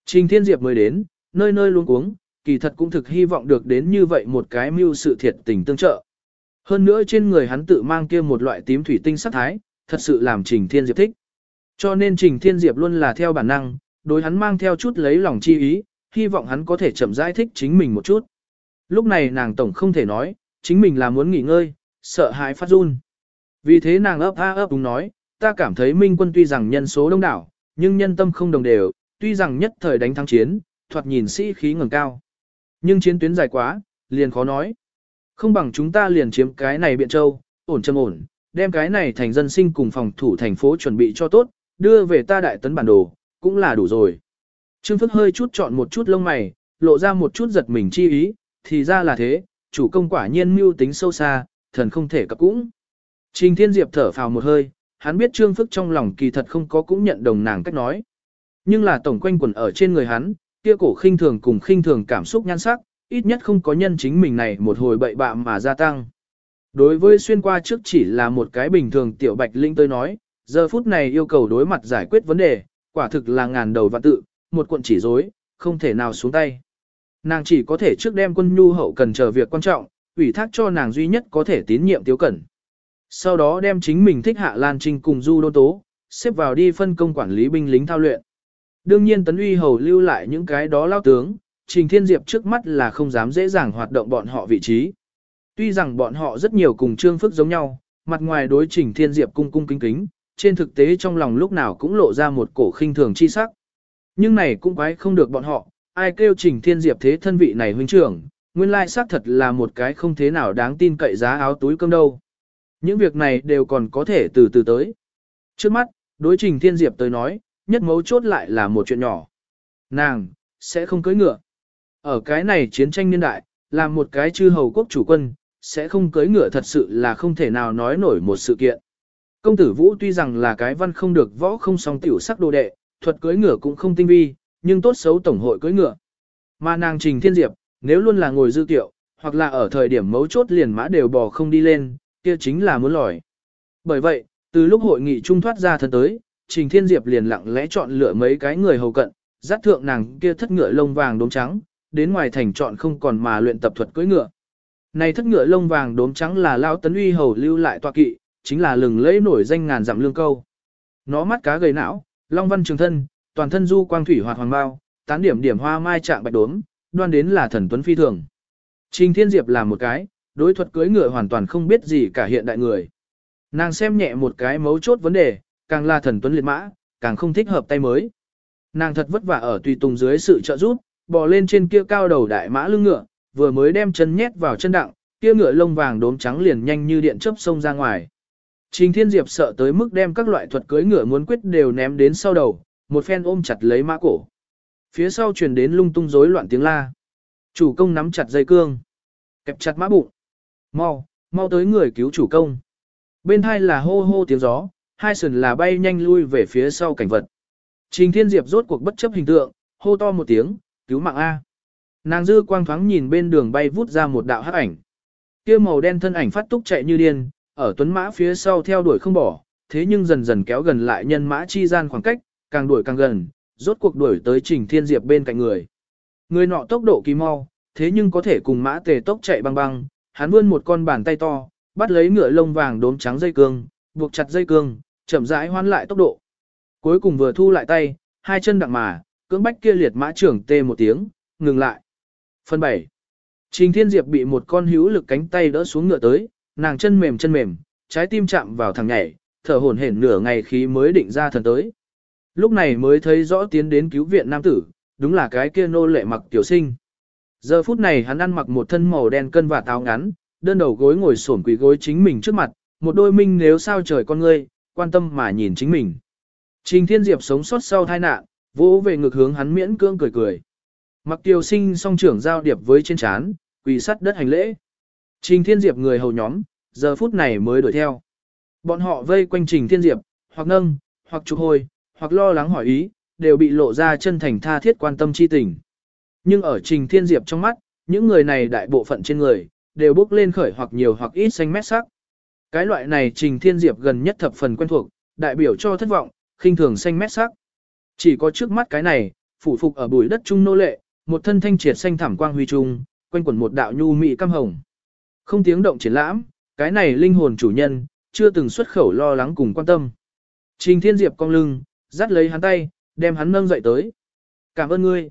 Trình Thiên Diệp mới đến, nơi nơi luôn cuống, kỳ thật cũng thực hy vọng được đến như vậy một cái mưu sự thiệt tình tương trợ. Hơn nữa trên người hắn tự mang kia một loại tím thủy tinh sắc thái, thật sự làm Trình Thiên Diệp thích. Cho nên Trình Thiên Diệp luôn là theo bản năng, đối hắn mang theo chút lấy lòng chi ý, hy vọng hắn có thể chậm rãi thích chính mình một chút. Lúc này nàng tổng không thể nói, chính mình là muốn nghỉ ngơi, sợ hãi phát run. Vì thế nàng ấp a ấp đúng nói, ta cảm thấy minh quân tuy rằng nhân số đông đảo, nhưng nhân tâm không đồng đều, tuy rằng nhất thời đánh thắng chiến, thoạt nhìn sĩ khí ngẩng cao. Nhưng chiến tuyến dài quá, liền khó nói. Không bằng chúng ta liền chiếm cái này biện châu, ổn châm ổn, đem cái này thành dân sinh cùng phòng thủ thành phố chuẩn bị cho tốt, đưa về ta đại tấn bản đồ, cũng là đủ rồi. Trương Phước hơi chút chọn một chút lông mày, lộ ra một chút giật mình chi ý, thì ra là thế, chủ công quả nhiên mưu tính sâu xa, thần không thể cập cũng. Trình Thiên Diệp thở phào một hơi, hắn biết Trương Phức trong lòng kỳ thật không có cũng nhận đồng nàng cách nói. Nhưng là tổng quanh quần ở trên người hắn, kia cổ khinh thường cùng khinh thường cảm xúc nhan sắc, ít nhất không có nhân chính mình này một hồi bậy bạ mà gia tăng. Đối với xuyên qua trước chỉ là một cái bình thường tiểu bạch linh tôi nói, giờ phút này yêu cầu đối mặt giải quyết vấn đề, quả thực là ngàn đầu và tự, một cuộn chỉ dối, không thể nào xuống tay. Nàng chỉ có thể trước đem quân nhu hậu cần chờ việc quan trọng, ủy thác cho nàng duy nhất có thể tín nhiệm tiếu cẩn. Sau đó đem chính mình thích hạ Lan Trinh cùng Du Đô Tố, xếp vào đi phân công quản lý binh lính thao luyện. Đương nhiên Tấn Uy Hầu lưu lại những cái đó lao tướng, Trình Thiên Diệp trước mắt là không dám dễ dàng hoạt động bọn họ vị trí. Tuy rằng bọn họ rất nhiều cùng Trương Phức giống nhau, mặt ngoài đối Trình Thiên Diệp cung cung kính kính, trên thực tế trong lòng lúc nào cũng lộ ra một cổ khinh thường chi sắc. Nhưng này cũng quái không được bọn họ, ai kêu Trình Thiên Diệp thế thân vị này huynh trưởng, nguyên lai xác thật là một cái không thế nào đáng tin cậy giá áo túi cơm đâu. Những việc này đều còn có thể từ từ tới. Trước mắt, đối Trình Thiên Diệp tới nói, nhất mấu chốt lại là một chuyện nhỏ. Nàng, sẽ không cưới ngựa. Ở cái này chiến tranh niên đại, làm một cái chư hầu quốc chủ quân, sẽ không cưới ngựa thật sự là không thể nào nói nổi một sự kiện. Công tử Vũ tuy rằng là cái văn không được võ không song tiểu sắc đồ đệ, thuật cưới ngựa cũng không tinh vi, nhưng tốt xấu tổng hội cưới ngựa. Mà nàng Trình Thiên Diệp, nếu luôn là ngồi dư tiệu, hoặc là ở thời điểm mấu chốt liền mã đều bò không đi lên, kia chính là muốn lòi. Bởi vậy, từ lúc hội nghị trung thoát ra thân tới, Trình Thiên Diệp liền lặng lẽ chọn lựa mấy cái người hầu cận, dắt thượng nàng kia thất ngựa lông vàng đốm trắng, đến ngoài thành chọn không còn mà luyện tập thuật cưỡi ngựa. Này thất ngựa lông vàng đốm trắng là lao tấn uy hầu lưu lại tọa kỵ, chính là lừng lẫy nổi danh ngàn dặm lương câu. Nó mắt cá gầy não, long văn trường thân, toàn thân du quang thủy hoạt hoàng bao, tán điểm điểm hoa mai trạng bạch đốm, đoan đến là thần tuấn phi thường. Trình Thiên Diệp làm một cái, đối thuật cưỡi ngựa hoàn toàn không biết gì cả hiện đại người. Nàng xem nhẹ một cái mấu chốt vấn đề, càng là thần tuấn liệt mã, càng không thích hợp tay mới. Nàng thật vất vả ở tùy tùng dưới sự trợ giúp, bò lên trên kia cao đầu đại mã lưng ngựa, vừa mới đem chân nhét vào chân đặng, kia ngựa lông vàng đốm trắng liền nhanh như điện chớp xông ra ngoài. Trình Thiên Diệp sợ tới mức đem các loại thuật cưỡi ngựa muốn quyết đều ném đến sau đầu, một phen ôm chặt lấy mã cổ. Phía sau truyền đến lung tung rối loạn tiếng la. Chủ công nắm chặt dây cương, kẹp chặt mã bụng. Mau, mau tới người cứu chủ công. Bên hai là hô hô tiếng gió, hai sườn là bay nhanh lui về phía sau cảnh vật. Trình Thiên Diệp rốt cuộc bất chấp hình tượng, hô to một tiếng, cứu mạng A. Nàng dư quang thoáng nhìn bên đường bay vút ra một đạo hắc ảnh. Kia màu đen thân ảnh phát túc chạy như điên, ở tuấn mã phía sau theo đuổi không bỏ, thế nhưng dần dần kéo gần lại nhân mã chi gian khoảng cách, càng đuổi càng gần, rốt cuộc đuổi tới Trình Thiên Diệp bên cạnh người. Người nọ tốc độ kỳ mau, thế nhưng có thể cùng mã tề tốc chạy băng băng, hắn vươn một con bàn tay to, bắt lấy ngựa lông vàng đốm trắng dây cương, buộc chặt dây cương, chậm rãi hoán lại tốc độ. Cuối cùng vừa thu lại tay, hai chân đặng mà, cưỡng bách kia liệt mã trưởng tê một tiếng, ngừng lại. Phần 7. Trình Thiên Diệp bị một con hữu lực cánh tay đỡ xuống ngựa tới, nàng chân mềm chân mềm, trái tim chạm vào thằng nhảy, thở hổn hển nửa ngày khí mới định ra thần tới. Lúc này mới thấy rõ tiến đến cứu viện nam tử, đúng là cái kia nô lệ mặc tiểu sinh. Giờ phút này hắn ăn mặc một thân màu đen cân và táo ngắn, đơn đầu gối ngồi xổm quỳ gối chính mình trước mặt, một đôi minh nếu sao trời con ngươi, quan tâm mà nhìn chính mình. Trình Thiên Diệp sống sót sau tai nạn, vỗ về ngực hướng hắn miễn cưỡng cười cười. Mặc Tiêu Sinh song trưởng giao điệp với trên chán, quỳ sắt đất hành lễ. Trình Thiên Diệp người hầu nhóm, giờ phút này mới đuổi theo. Bọn họ vây quanh Trình Thiên Diệp, hoặc nâng, hoặc chụp hồi, hoặc lo lắng hỏi ý, đều bị lộ ra chân thành tha thiết quan tâm chi tình. Nhưng ở Trình Thiên Diệp trong mắt, những người này đại bộ phận trên người, đều bốc lên khởi hoặc nhiều hoặc ít xanh mét sắc. Cái loại này Trình Thiên Diệp gần nhất thập phần quen thuộc, đại biểu cho thất vọng, khinh thường xanh mét sắc. Chỉ có trước mắt cái này, phủ phục ở bụi đất trung nô lệ, một thân thanh triệt xanh thảm quang huy trung, quanh quẩn một đạo nhu mị cam hồng. Không tiếng động triển lãm, cái này linh hồn chủ nhân, chưa từng xuất khẩu lo lắng cùng quan tâm. Trình Thiên Diệp cong lưng, dắt lấy hắn tay, đem hắn nâng dậy tới. Cảm ơn ngươi.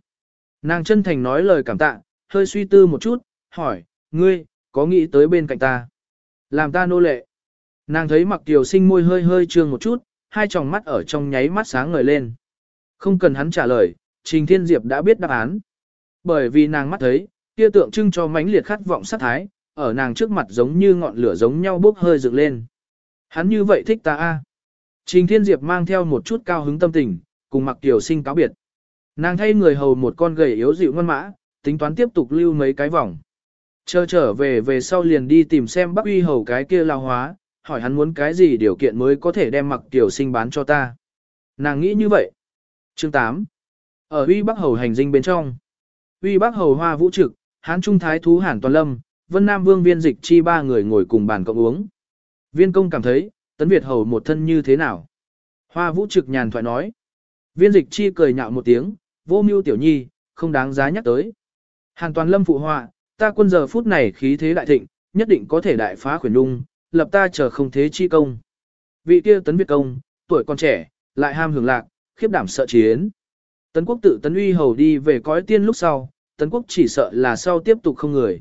Nàng chân thành nói lời cảm tạ, hơi suy tư một chút, hỏi, ngươi, có nghĩ tới bên cạnh ta? Làm ta nô lệ. Nàng thấy mặc tiểu sinh môi hơi hơi trương một chút, hai tròng mắt ở trong nháy mắt sáng ngời lên. Không cần hắn trả lời, Trình Thiên Diệp đã biết đáp án. Bởi vì nàng mắt thấy, kia tượng trưng cho mãnh liệt khát vọng sát thái, ở nàng trước mặt giống như ngọn lửa giống nhau bốc hơi dựng lên. Hắn như vậy thích ta a. Trình Thiên Diệp mang theo một chút cao hứng tâm tình, cùng mặc tiểu sinh cáo biệt. Nàng thay người hầu một con gầy yếu dịu ngoan mã, tính toán tiếp tục lưu mấy cái vòng. Chờ trở về về sau liền đi tìm xem Bắc Uy Hầu cái kia lao hóa, hỏi hắn muốn cái gì điều kiện mới có thể đem mặc tiểu sinh bán cho ta. Nàng nghĩ như vậy. Chương 8. Ở Uy Bắc Hầu hành dinh bên trong. Uy Bắc Hầu Hoa Vũ Trực, Hán Trung Thái Thú Hàn Toàn Lâm, Vân Nam Vương Viên Dịch chi ba người ngồi cùng bàn cộng uống. Viên công cảm thấy, Tấn Việt Hầu một thân như thế nào? Hoa Vũ Trực nhàn thoại nói. Viên Dịch chi cười nhạo một tiếng, vô mưu tiểu nhi, không đáng giá nhắc tới. Hàn Toàn Lâm phụ họa, ta quân giờ phút này khí thế đại thịnh, nhất định có thể đại phá khuyển đung, lập ta chờ không thế chi công. Vị kia Tấn Việt công, tuổi còn trẻ, lại ham hưởng lạc, khiếp đảm sợ chiến. Tấn quốc tự tấn uy hầu đi về cõi tiên lúc sau, tấn quốc chỉ sợ là sau tiếp tục không người.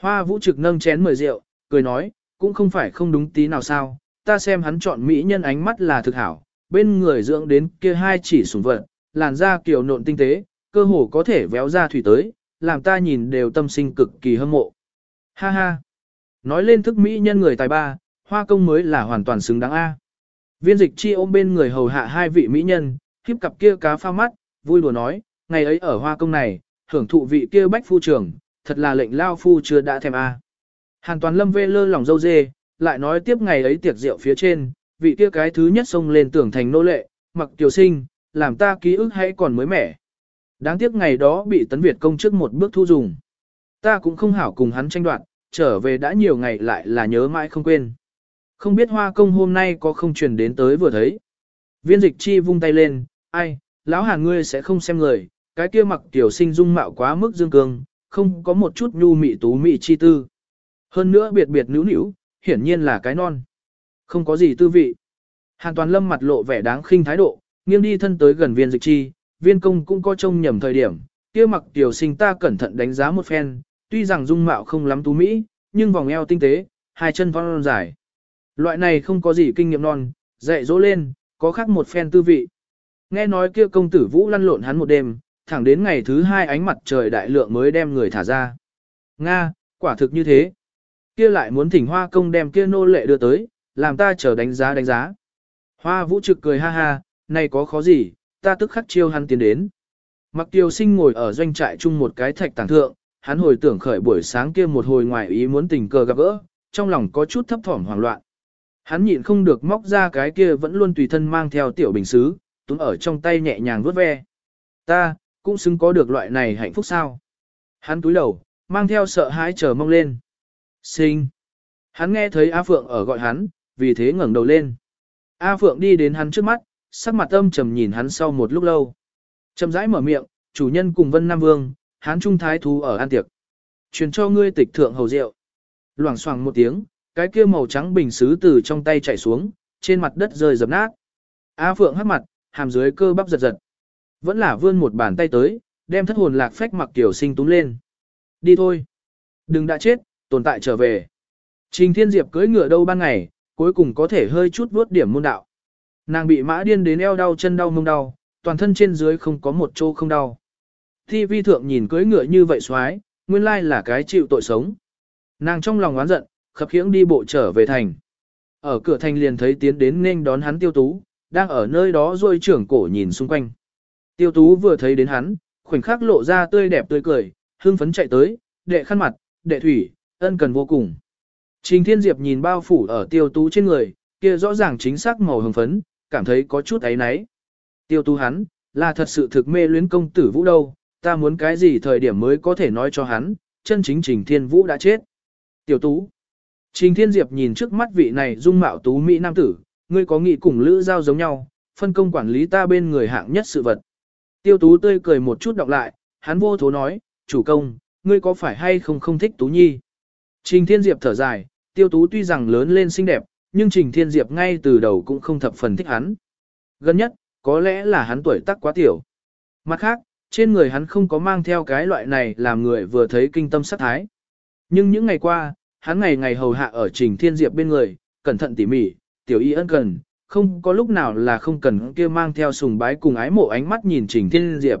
Hoa vũ trực nâng chén mời rượu, cười nói, cũng không phải không đúng tí nào sao, ta xem hắn chọn mỹ nhân ánh mắt là thực hảo, bên người dưỡng đến kia hai chỉ sủng vật, làn da kiểu nộn tinh tế, cơ hồ có thể véo ra thủy tới, làm ta nhìn đều tâm sinh cực kỳ hâm mộ. Ha ha! Nói lên thức mỹ nhân người tài ba, hoa công mới là hoàn toàn xứng đáng A. Viên dịch chi ôm bên người hầu hạ hai vị mỹ nhân, khiếp cặp kia cá pha mắt, vui đùa nói, ngày ấy ở hoa công này, hưởng thụ vị kia bách phu trưởng, thật là lệnh lao phu chưa đã thèm a. Hàn toàn lâm vê lơ lòng dâu dê, lại nói tiếp ngày ấy tiệc rượu phía trên, vị kia cái thứ nhất xông lên tưởng thành nô lệ, mặc tiểu sinh, làm ta ký ức hãy còn mới mẻ. Đáng tiếc ngày đó bị tấn Việt công trước một bước thu dùng. Ta cũng không hảo cùng hắn tranh đoạt, trở về đã nhiều ngày lại là nhớ mãi không quên. Không biết hoa công hôm nay có không truyền đến tới vừa thấy. Viên dịch chi vung tay lên, ai, lão hàn ngươi sẽ không xem người, cái kia mặc tiểu sinh dung mạo quá mức dương cương, không có một chút nhu mị tú mị chi tư. Hơn nữa biệt biệt nữ nữ, hiển nhiên là cái non. Không có gì tư vị. Hàn toàn lâm mặt lộ vẻ đáng khinh thái độ, nghiêng đi thân tới gần viên dịch chi, viên công cũng có trông nhầm thời điểm, kia mặc tiểu sinh ta cẩn thận đánh giá một phen, tuy rằng dung mạo không lắm tú mỹ, nhưng vòng eo tinh tế, hai chân vong dài. Loại này không có gì kinh nghiệm non, dạy dỗ lên, có khác một phen tư vị. Nghe nói kia công tử vũ lăn lộn hắn một đêm, thẳng đến ngày thứ hai ánh mặt trời đại lượng mới đem người thả ra. Nga, quả thực như thế. Kia lại muốn thỉnh hoa công đem kia nô lệ đưa tới, làm ta chờ đánh giá đánh giá. Hoa vũ trực cười ha ha, này có khó gì, ta tức khắc chiêu hắn tiến đến. Mặc tiêu sinh ngồi ở doanh trại chung một cái thạch tàng thượng, hắn hồi tưởng khởi buổi sáng kia một hồi ngoài ý muốn tình cờ gặp gỡ, trong lòng có chút thấp thỏm hoảng loạn. Hắn nhịn không được móc ra cái kia vẫn luôn tùy thân mang theo tiểu bình xứ, túm ở trong tay nhẹ nhàng vuốt ve. Ta, cũng xứng có được loại này hạnh phúc sao. Hắn túi đầu, mang theo sợ hãi chờ mong lên. Sinh. Hắn nghe thấy A Phượng ở gọi hắn, vì thế ngẩng đầu lên. A Phượng đi đến hắn trước mắt, sắc mặt âm trầm nhìn hắn sau một lúc lâu. Chậm rãi mở miệng, chủ nhân cùng Vân Nam Vương, hắn trung thái thú ở an tiệc. Truyền cho ngươi tịch thượng hầu rượu. Loảng xoảng một tiếng, cái kia màu trắng bình xứ từ trong tay chảy xuống, trên mặt đất rơi dập nát. A Phượng hắt mặt, hàm dưới cơ bắp giật giật. Vẫn là vươn một bàn tay tới, đem thất hồn lạc phách mặc tiểu sinh túm lên. Đi thôi. Đừng đã chết, tồn tại trở về. Trình Thiên Diệp cưỡi ngựa đâu ban ngày, cuối cùng có thể hơi chút vuốt điểm môn đạo. Nàng bị mã điên đến eo đau chân đau mông đau, toàn thân trên dưới không có một chỗ không đau. Thi vi thượng nhìn cưỡi ngựa như vậy xoái, nguyên lai là cái chịu tội sống. Nàng trong lòng oán giận, khập khiễng đi bộ trở về thành. Ở cửa thành liền thấy tiến đến nên đón hắn tiêu tú, đang ở nơi đó rôi trưởng cổ nhìn xung quanh. Tiêu tú vừa thấy đến hắn, khoảnh khắc lộ ra tươi đẹp tươi cười, hương phấn chạy tới, đệ khăn mặt, đệ thủy, ân cần vô cùng. Trình Thiên Diệp nhìn bao phủ ở tiêu tú trên người, kia rõ ràng chính xác màu hồng phấn, cảm thấy có chút ấy náy. Tiêu tú hắn, là thật sự thực mê luyến công tử vũ đâu, ta muốn cái gì thời điểm mới có thể nói cho hắn, chân chính Trình Thiên Vũ đã chết. Tiểu tú. Trình Thiên Diệp nhìn trước mắt vị này dung mạo tú mỹ nam tử, ngươi có nghị cùng lữ giao giống nhau, phân công quản lý ta bên người hạng nhất sự vật. Tiêu tú tươi cười một chút đọc lại, hắn vô thố nói, chủ công, ngươi có phải hay không không thích tú nhi? Trình Thiên Diệp thở dài, tiêu tú tuy rằng lớn lên xinh đẹp, nhưng Trình Thiên Diệp ngay từ đầu cũng không thập phần thích hắn. Gần nhất, có lẽ là hắn tuổi tác quá tiểu. Mặt khác, trên người hắn không có mang theo cái loại này làm người vừa thấy kinh tâm sát thái. Nhưng những ngày qua, hắn ngày ngày hầu hạ ở Trình Thiên Diệp bên người, cẩn thận tỉ mỉ, tiểu y ân cần, không có lúc nào là không cần kia mang theo sùng bái cùng ái mộ ánh mắt nhìn Trình Thiên Diệp.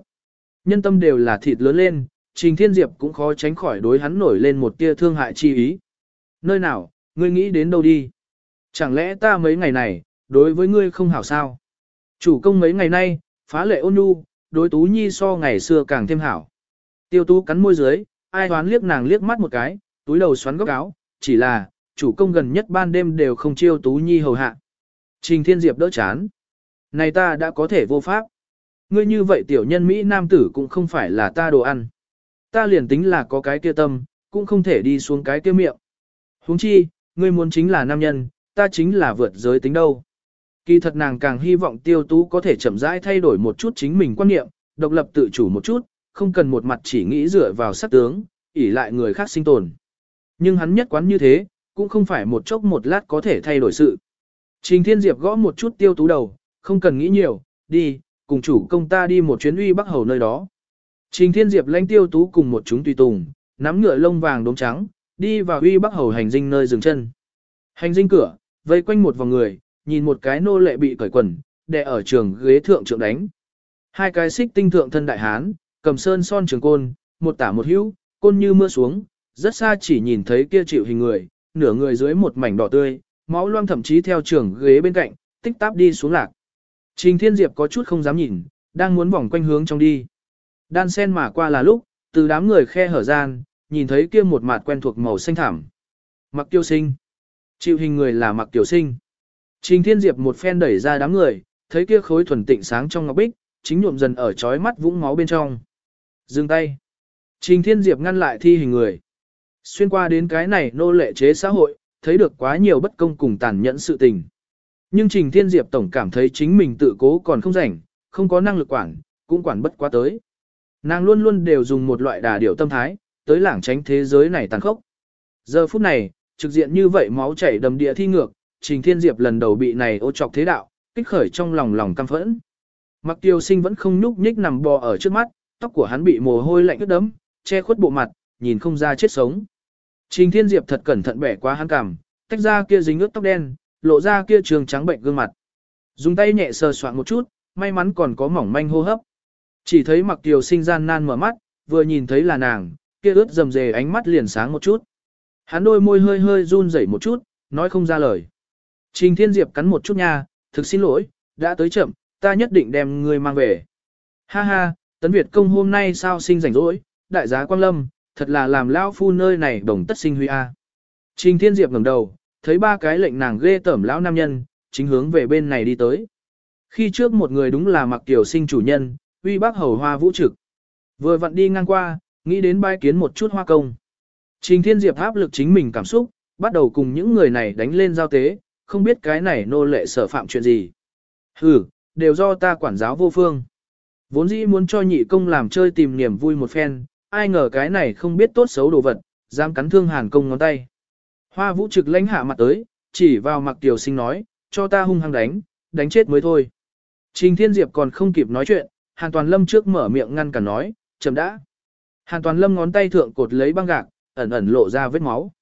Nhân tâm đều là thịt lớn lên, Trình Thiên Diệp cũng khó tránh khỏi đối hắn nổi lên một tia thương hại chi ý. Nơi nào, ngươi nghĩ đến đâu đi? Chẳng lẽ ta mấy ngày này, đối với ngươi không hảo sao? Chủ công mấy ngày nay, phá lệ ôn nhu, đối Tú Nhi so ngày xưa càng thêm hảo. Tiêu tú cắn môi dưới, ai hoán liếc nàng liếc mắt một cái, túi đầu xoắn góc áo, chỉ là, chủ công gần nhất ban đêm đều không chiêu tú nhi hầu hạ. Trình Thiên Diệp đỡ chán. Này ta đã có thể vô pháp. Ngươi như vậy tiểu nhân Mỹ nam tử cũng không phải là ta đồ ăn. Ta liền tính là có cái kia tâm, cũng không thể đi xuống cái kia miệng. huống chi, ngươi muốn chính là nam nhân, ta chính là vượt giới tính đâu. Kỳ thật nàng càng hy vọng tiêu tú có thể chậm rãi thay đổi một chút chính mình quan niệm, độc lập tự chủ một chút, không cần một mặt chỉ nghĩ dựa vào sát tướng, ỷ lại người khác sinh tồn. Nhưng hắn nhất quán như thế, cũng không phải một chốc một lát có thể thay đổi sự. Trình Thiên Diệp gõ một chút tiêu tú đầu, không cần nghĩ nhiều, đi, cùng chủ công ta đi một chuyến uy bắc hầu nơi đó. Trình Thiên Diệp lãnh tiêu tú cùng một chúng tùy tùng, nắm ngựa lông vàng đốm trắng, đi vào uy bắc hầu hành dinh nơi dừng chân. Hành dinh cửa, vây quanh một vòng người, nhìn một cái nô lệ bị cởi quần, đè ở trường ghế thượng trượng đánh. Hai cái xích tinh thượng thân đại hán, cầm sơn son trường côn, một tả một hữu, côn như mưa xuống, rất xa chỉ nhìn thấy kia chịu hình người, nửa người dưới một mảnh đỏ tươi, máu loang thậm chí theo trường ghế bên cạnh, tích táp đi xuống lạc. Trình Thiên Diệp có chút không dám nhìn, đang muốn vòng quanh hướng trong đi. Đan sen mà qua là lúc, từ đám người khe hở gian, nhìn thấy kia một mặt quen thuộc màu xanh thảm. Mặc tiêu sinh. Chịu hình người là mặc tiểu sinh. Trình Thiên Diệp một phen đẩy ra đám người, thấy kia khối thuần tịnh sáng trong ngọc bích, chính nhuộm dần ở chói mắt vũng máu bên trong. Dừng tay. Trình Thiên Diệp ngăn lại thi hình người. Xuyên qua đến cái này nô lệ chế xã hội, thấy được quá nhiều bất công cùng tàn nhẫn sự tình. Nhưng Trình Thiên Diệp tổng cảm thấy chính mình tự cố còn không rảnh, không có năng lực quản, cũng quản bất quá tới. Nàng luôn luôn đều dùng một loại đà điểu tâm thái, tới lảng tránh thế giới này tàn khốc. Giờ phút này, trực diện như vậy máu chảy đầm địa thi ngược, Trình Thiên Diệp lần đầu bị này ô trọc thế đạo, kích khởi trong lòng lòng căm phẫn. Mặc tiêu sinh vẫn không nhúc nhích nằm bò ở trước mắt, tóc của hắn bị mồ hôi lạnh ướt đẫm, che khuất bộ mặt, nhìn không ra chết sống. Trình Thiên Diệp thật cẩn thận bẻ qua hắn cằm, tách ra kia dính ướt tóc đen, lộ ra kia trường trắng bệnh gương mặt. Dùng tay nhẹ sờ soạn một chút, may mắn còn có mỏng manh hô hấp. Chỉ thấy mặc tiêu sinh gian nan mở mắt, vừa nhìn thấy là nàng, kia ướt dầm dề ánh mắt liền sáng một chút. Hắn đôi môi hơi hơi run rẩy một chút, nói không ra lời. Trình Thiên Diệp cắn một chút nha, thực xin lỗi, đã tới chậm, ta nhất định đem ngươi mang về. Ha ha, Tấn Việt công hôm nay sao sinh rảnh rỗi, đại giá Quang Lâm, thật là làm lão phu nơi này đồng tất sinh huy a. Trình Thiên Diệp ngẩng đầu, thấy ba cái lệnh nàng ghê tởm lão nam nhân, chính hướng về bên này đi tới. Khi trước một người đúng là mặc tiểu sinh chủ nhân, uy bác hầu hoa vũ trực. Vừa vặn đi ngang qua, nghĩ đến bai kiến một chút hoa công. Trình Thiên Diệp áp lực chính mình cảm xúc, bắt đầu cùng những người này đánh lên giao tế, không biết cái này nô lệ sở phạm chuyện gì. Hừ, đều do ta quản giáo vô phương. Vốn dĩ muốn cho nhị công làm chơi tìm niềm vui một phen, ai ngờ cái này không biết tốt xấu đồ vật, dám cắn thương hàn công ngón tay. Hoa vũ trực lãnh hạ mặt tới, chỉ vào mặc tiểu sinh nói, cho ta hung hăng đánh, đánh chết mới thôi. Trình Thiên Diệp còn không kịp nói chuyện, Hàn Toàn Lâm trước mở miệng ngăn cả nói, chấm đã. Hàn Toàn Lâm ngón tay thượng cột lấy băng gạc, ẩn ẩn lộ ra vết máu.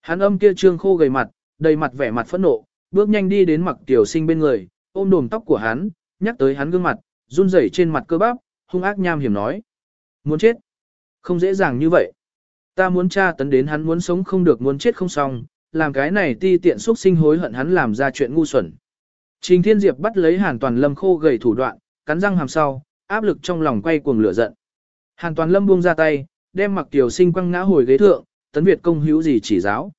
Hắn âm kia trương khô gầy mặt, đầy mặt vẻ mặt phẫn nộ, bước nhanh đi đến mặc tiểu sinh bên người, ôm đồm tóc của hắn, nhắc tới hắn gương mặt, run rẩy trên mặt cơ bắp, hung ác nham hiểm nói. Muốn chết. Không dễ dàng như vậy. Ta muốn tra tấn đến hắn muốn sống không được muốn chết không xong, làm cái này ti tiện xúc sinh hối hận hắn làm ra chuyện ngu xuẩn. Trình Thiên Diệp bắt lấy Hàn Toàn Lâm khô gầy thủ đoạn, cắn răng hàm sau, áp lực trong lòng quay cuồng lửa giận. Hàn Toàn Lâm buông ra tay, đem mặc tiểu sinh quăng ngã hồi ghế thượng, tấn Việt công hữu gì chỉ giáo.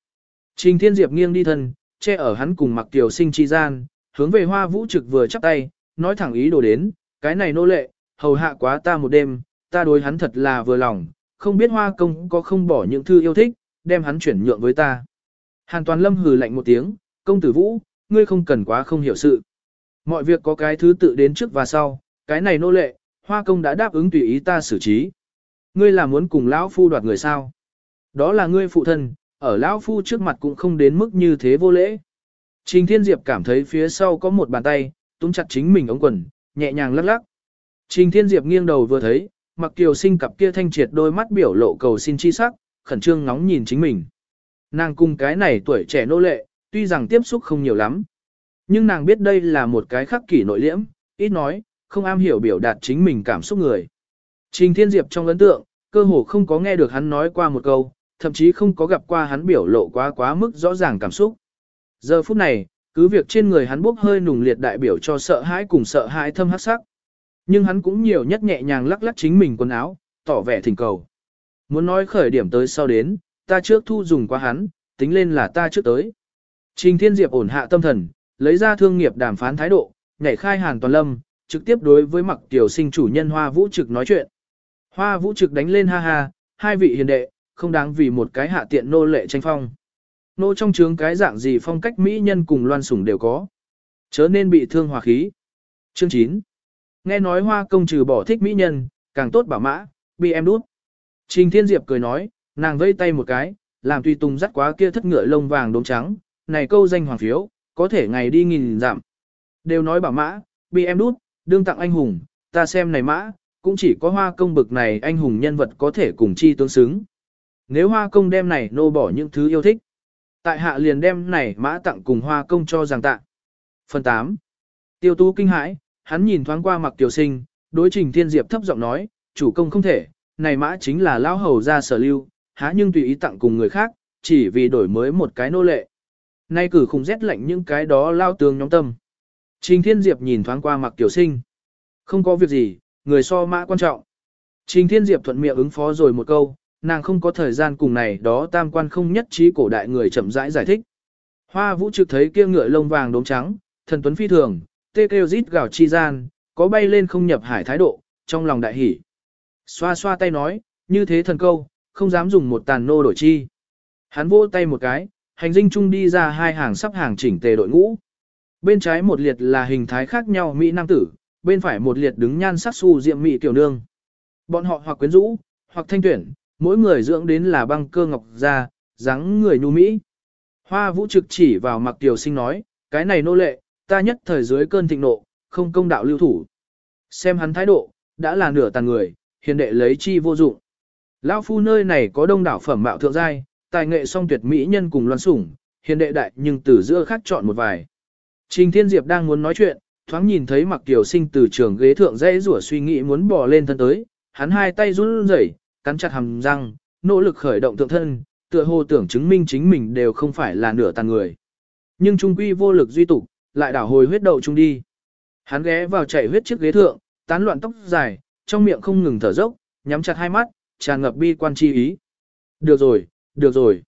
Trình Thiên Diệp nghiêng đi thân, che ở hắn cùng mặc tiểu sinh chi gian, hướng về hoa vũ trực vừa chắp tay, nói thẳng ý đồ đến, cái này nô lệ, hầu hạ quá ta một đêm, ta đối hắn thật là vừa lòng, không biết hoa công có không bỏ những thư yêu thích, đem hắn chuyển nhượng với ta. Hàn Toàn Lâm hừ lạnh một tiếng, công tử vũ, ngươi không cần quá không hiểu sự. Mọi việc có cái thứ tự đến trước và sau, cái này nô lệ, hoa công đã đáp ứng tùy ý ta xử trí. Ngươi là muốn cùng lão phu đoạt người sao? Đó là ngươi phụ thân, ở lão phu trước mặt cũng không đến mức như thế vô lễ. Trình Thiên Diệp cảm thấy phía sau có một bàn tay, túm chặt chính mình ống quần, nhẹ nhàng lắc lắc. Trình Thiên Diệp nghiêng đầu vừa thấy, mặc kiều sinh cặp kia thanh triệt đôi mắt biểu lộ cầu xin chi sắc, khẩn trương ngóng nhìn chính mình. Nàng cùng cái này tuổi trẻ nô lệ, tuy rằng tiếp xúc không nhiều lắm. Nhưng nàng biết đây là một cái khắc kỷ nội liễm, ít nói, không am hiểu biểu đạt chính mình cảm xúc người. Trình Thiên Diệp trong ấn tượng, cơ hồ không có nghe được hắn nói qua một câu, thậm chí không có gặp qua hắn biểu lộ quá quá mức rõ ràng cảm xúc. Giờ phút này, cứ việc trên người hắn bốc hơi nùng liệt đại biểu cho sợ hãi cùng sợ hãi thâm hắc sắc. Nhưng hắn cũng nhiều nhất nhẹ nhàng lắc lắc chính mình quần áo, tỏ vẻ thỉnh cầu. Muốn nói khởi điểm tới sau đến, ta trước thu dùng qua hắn, tính lên là ta trước tới. Trình Thiên Diệp ổn hạ tâm thần, lấy ra thương nghiệp đàm phán thái độ, nhảy khai Hàn Toàn Lâm, trực tiếp đối với mặc tiểu sinh chủ nhân Hoa Vũ Trực nói chuyện. Hoa Vũ Trực đánh lên ha ha, hai vị hiền đệ, không đáng vì một cái hạ tiện nô lệ tranh phong. Nô trong trướng cái dạng gì phong cách mỹ nhân cùng loan sủng đều có. Chớ nên bị thương hòa khí. Chương 9. Nghe nói hoa công trừ bỏ thích mỹ nhân, càng tốt bảo mã, bị em đút. Trình Thiên Diệp cười nói, nàng vây tay một cái, làm tùy tùng dắt quá kia thất ngựa lông vàng đốm trắng, này câu danh hoàng phiếu, có thể ngày đi nghìn giảm. Đều nói bảo mã, bị em đút, đương tặng anh hùng, ta xem này mã, cũng chỉ có hoa công bực này anh hùng nhân vật có thể cùng chi tương xứng. Nếu hoa công đem này nô bỏ những thứ yêu thích, tại hạ liền đem này mã tặng cùng hoa công cho rằng tạ. Phần 8. Tiêu tú kinh hãi, hắn nhìn thoáng qua mặc tiểu sinh, đối trình thiên diệp thấp giọng nói, chủ công không thể, này mã chính là lão hầu ra sở lưu, há nhưng tùy ý tặng cùng người khác, chỉ vì đổi mới một cái nô lệ. Nay cử khủng rét lạnh những cái đó lao tướng nhóm tâm. Trình Thiên Diệp nhìn thoáng qua mặc tiểu sinh. Không có việc gì, người so mã quan trọng. Trình Thiên Diệp thuận miệng ứng phó rồi một câu, nàng không có thời gian cùng này đó tam quan không nhất trí cổ đại người chậm rãi giải thích. Hoa vũ trực thấy kia ngựa lông vàng đốm trắng, thần tuấn phi thường, tê kêu rít gào chi gian, có bay lên không nhập hải thái độ, trong lòng đại hỉ. Xoa xoa tay nói, như thế thần câu, không dám dùng một tàn nô đổi chi. Hắn vỗ tay một cái, hành dinh chung đi ra hai hàng sắp hàng chỉnh tề đội ngũ. Bên trái một liệt là hình thái khác nhau Mỹ Nam tử, bên phải một liệt đứng nhan sắc su diệm Mỹ tiểu nương. Bọn họ hoặc quyến rũ, hoặc thanh tuyển, mỗi người dưỡng đến là băng cơ ngọc da, dáng người nhu Mỹ. Hoa vũ trực chỉ vào mặc tiểu sinh nói, cái này nô lệ, ta nhất thời dưới cơn thịnh nộ, không công đạo lưu thủ. Xem hắn thái độ, đã là nửa tàn người, hiền đệ lấy chi vô dụng. Lão phu nơi này có đông đảo phẩm mạo thượng giai, tài nghệ song tuyệt mỹ nhân cùng loan sủng, hiền đệ đại nhưng từ giữa khác chọn một vài. Trình Thiên Diệp đang muốn nói chuyện, thoáng nhìn thấy Mặc tiểu Sinh từ trường ghế thượng dễ rủa suy nghĩ muốn bỏ lên thân tới, hắn hai tay run rẩy, cắn chặt hàm răng, nỗ lực khởi động thượng thân, tựa hồ tưởng chứng minh chính mình đều không phải là nửa tàn người. Nhưng trung quy vô lực duy tục, lại đảo hồi huyết đậu trung đi. Hắn ghé vào chạy huyết chiếc ghế thượng, tán loạn tóc dài, trong miệng không ngừng thở dốc, nhắm chặt hai mắt, tràn ngập bi quan chi ý. Được rồi, được rồi.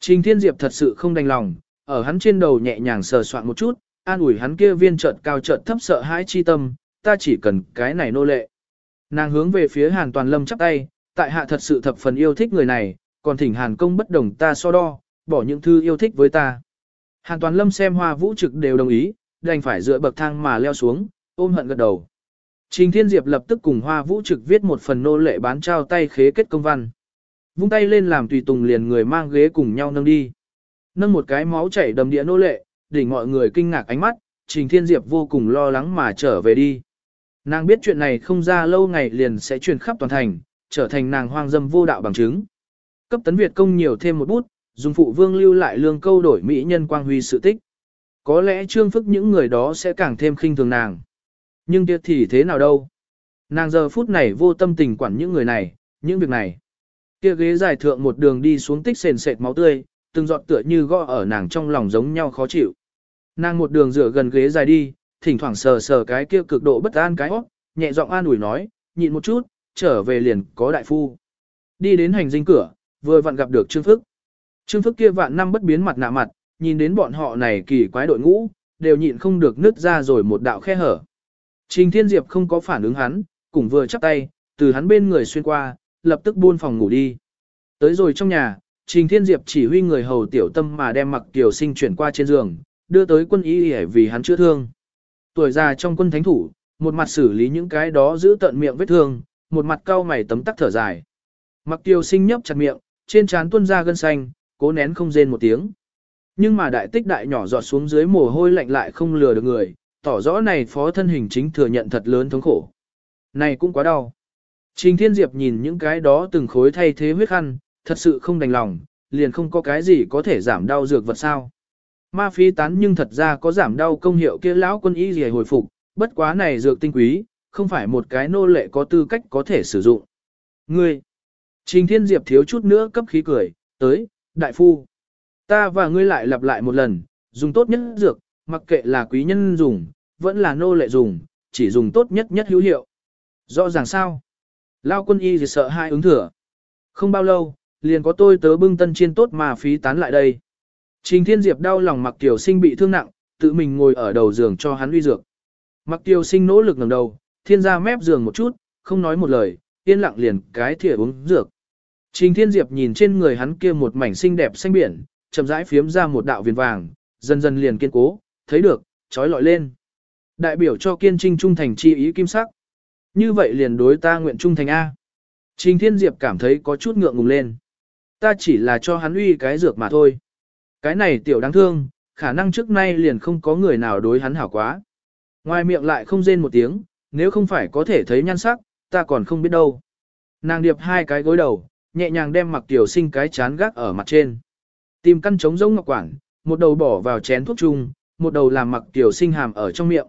Trình Thiên Diệp thật sự không đành lòng, ở hắn trên đầu nhẹ nhàng sờ soạn một chút, an ủi hắn kia viên trợn cao trợn thấp sợ hãi chi tâm, ta chỉ cần cái này nô lệ. Nàng hướng về phía Hàn Toàn Lâm chắp tay, tại hạ thật sự thập phần yêu thích người này, còn thỉnh Hàn công bất đồng ta so đo, bỏ những thư yêu thích với ta. Hàn Toàn Lâm xem hoa vũ trực đều đồng ý, đành phải dựa bậc thang mà leo xuống, ôm hận gật đầu. Trình Thiên Diệp lập tức cùng hoa vũ trực viết một phần nô lệ bán trao tay khế kết công văn. Vung tay lên làm tùy tùng liền người mang ghế cùng nhau nâng đi. Nâng một cái máu chảy đầm địa nô lệ, đỉnh mọi người kinh ngạc ánh mắt, Trình Thiên Diệp vô cùng lo lắng mà trở về đi. Nàng biết chuyện này không ra lâu ngày liền sẽ truyền khắp toàn thành, trở thành nàng hoang dâm vô đạo bằng chứng. Cấp tấn Việt công nhiều thêm một bút, dùng phụ vương lưu lại lương câu đổi mỹ nhân quang huy sự tích. Có lẽ trương phức những người đó sẽ càng thêm khinh thường nàng. Nhưng kia thì thế nào đâu? Nàng giờ phút này vô tâm tình quản những người này, những việc này. Kia ghế dài thượng một đường đi xuống tích sền sệt máu tươi, từng giọt tựa như gõ ở nàng trong lòng giống nhau khó chịu. Nàng một đường dựa gần ghế dài đi, thỉnh thoảng sờ sờ cái kia cực độ bất an cái óc, nhẹ giọng an ủi nói, nhịn một chút, trở về liền có đại phu. Đi đến hành dinh cửa, vừa vặn gặp được Trương Phức. Trương Phức kia vạn năm bất biến mặt nạ mặt, nhìn đến bọn họ này kỳ quái đội ngũ, đều nhịn không được nứt ra rồi một đạo khe hở. Trình Thiên Diệp không có phản ứng hắn, cùng vừa chắp tay, từ hắn bên người xuyên qua, lập tức buôn phòng ngủ đi. Tới rồi trong nhà, Trình Thiên Diệp chỉ huy người hầu tiểu tâm mà đem mặc tiểu sinh chuyển qua trên giường, đưa tới quân y để vì hắn chữa thương. Tuổi già trong quân thánh thủ, một mặt xử lý những cái đó giữ tận miệng vết thương, một mặt cau mày tấm tắc thở dài. Mặc tiểu sinh nhấp chặt miệng, trên trán tuôn ra gân xanh, cố nén không rên một tiếng. Nhưng mà đại tích đại nhỏ giọt xuống dưới mồ hôi lạnh lại không lừa được người, tỏ rõ này phó thân hình chính thừa nhận thật lớn thống khổ. Này cũng quá đau. Trình Thiên Diệp nhìn những cái đó từng khối thay thế huyết khăn, thật sự không đành lòng, liền không có cái gì có thể giảm đau dược vật sao. Ma phí tán nhưng thật ra có giảm đau công hiệu kia lão quân y gì hồi phục, bất quá này dược tinh quý, không phải một cái nô lệ có tư cách có thể sử dụng. Ngươi, Trình Thiên Diệp thiếu chút nữa cấp khí cười, tới, đại phu. Ta và ngươi lại lặp lại một lần, dùng tốt nhất dược, mặc kệ là quý nhân dùng, vẫn là nô lệ dùng, chỉ dùng tốt nhất nhất hữu hiệu. Rõ ràng sao? Lao quân y thì sợ hai ứng thừa. Không bao lâu, liền có tôi tớ bưng tân chiên tốt mà phí tán lại đây. Trình Thiên Diệp đau lòng mặc tiểu sinh bị thương nặng, tự mình ngồi ở đầu giường cho hắn uy dược. Mặc tiểu sinh nỗ lực ngẩng đầu, thiên ra mép giường một chút, không nói một lời, yên lặng liền cái thìa uống dược. Trình Thiên Diệp nhìn trên người hắn kia một mảnh xinh đẹp xanh biển, chậm rãi phiếm ra một đạo viền vàng, dần dần liền kiên cố, thấy được, trói lọi lên. Đại biểu cho kiên trinh trung thành chi ý kim sắc. Như vậy liền đối ta nguyện trung thành A. Trình Thiên Diệp cảm thấy có chút ngượng ngùng lên. Ta chỉ là cho hắn uy cái dược mà thôi. Cái này tiểu đáng thương, khả năng trước nay liền không có người nào đối hắn hảo quá. Ngoài miệng lại không rên một tiếng, nếu không phải có thể thấy nhan sắc, ta còn không biết đâu. Nàng điệp hai cái gối đầu, nhẹ nhàng đem mặc tiểu sinh cái chán gác ở mặt trên. Tìm căn trống rỗng ngọc quảng, một đầu bỏ vào chén thuốc chung, một đầu làm mặc tiểu sinh hàm ở trong miệng.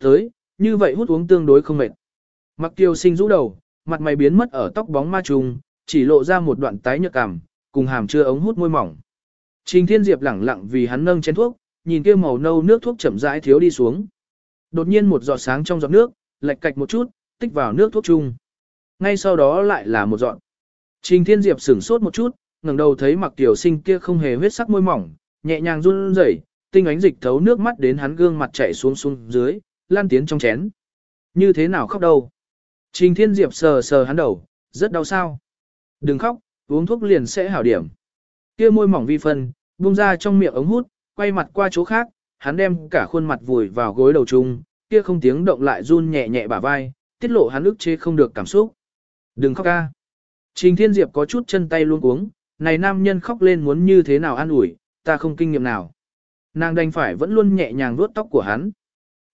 Tới, như vậy hút uống tương đối không mệt. Mặc tiểu sinh rũ đầu, mặt mày biến mất ở tóc bóng ma trùng, chỉ lộ ra một đoạn tái nhợt cằm, cùng hàm chưa ống hút môi mỏng. Trình Thiên Diệp lẳng lặng vì hắn nâng chén thuốc, nhìn kia màu nâu nước thuốc chậm rãi thiếu đi xuống. Đột nhiên một giọt sáng trong giọt nước, lệch cạch một chút, tích vào nước thuốc chung. Ngay sau đó lại là một giọt. Trình Thiên Diệp sửng sốt một chút, ngẩng đầu thấy Mặc Tiểu Sinh kia không hề huyết sắc môi mỏng, nhẹ nhàng run rẩy, tinh ánh dịch thấu nước mắt đến hắn gương mặt chảy xuống xuống dưới, lan tiến trong chén. Như thế nào khóc đâu? Trình Thiên Diệp sờ sờ hắn đầu, rất đau sao? Đừng khóc, uống thuốc liền sẽ hảo điểm. Kia môi mỏng vi phân, buông ra trong miệng ống hút, quay mặt qua chỗ khác, hắn đem cả khuôn mặt vùi vào gối đầu chung, kia không tiếng động lại run nhẹ nhẹ bả vai, tiết lộ hắn ức chế không được cảm xúc. Đừng khóc ca. Trình Thiên Diệp có chút chân tay luôn uống, này nam nhân khóc lên muốn như thế nào an ủi, ta không kinh nghiệm nào. Nàng đành phải vẫn luôn nhẹ nhàng vuốt tóc của hắn.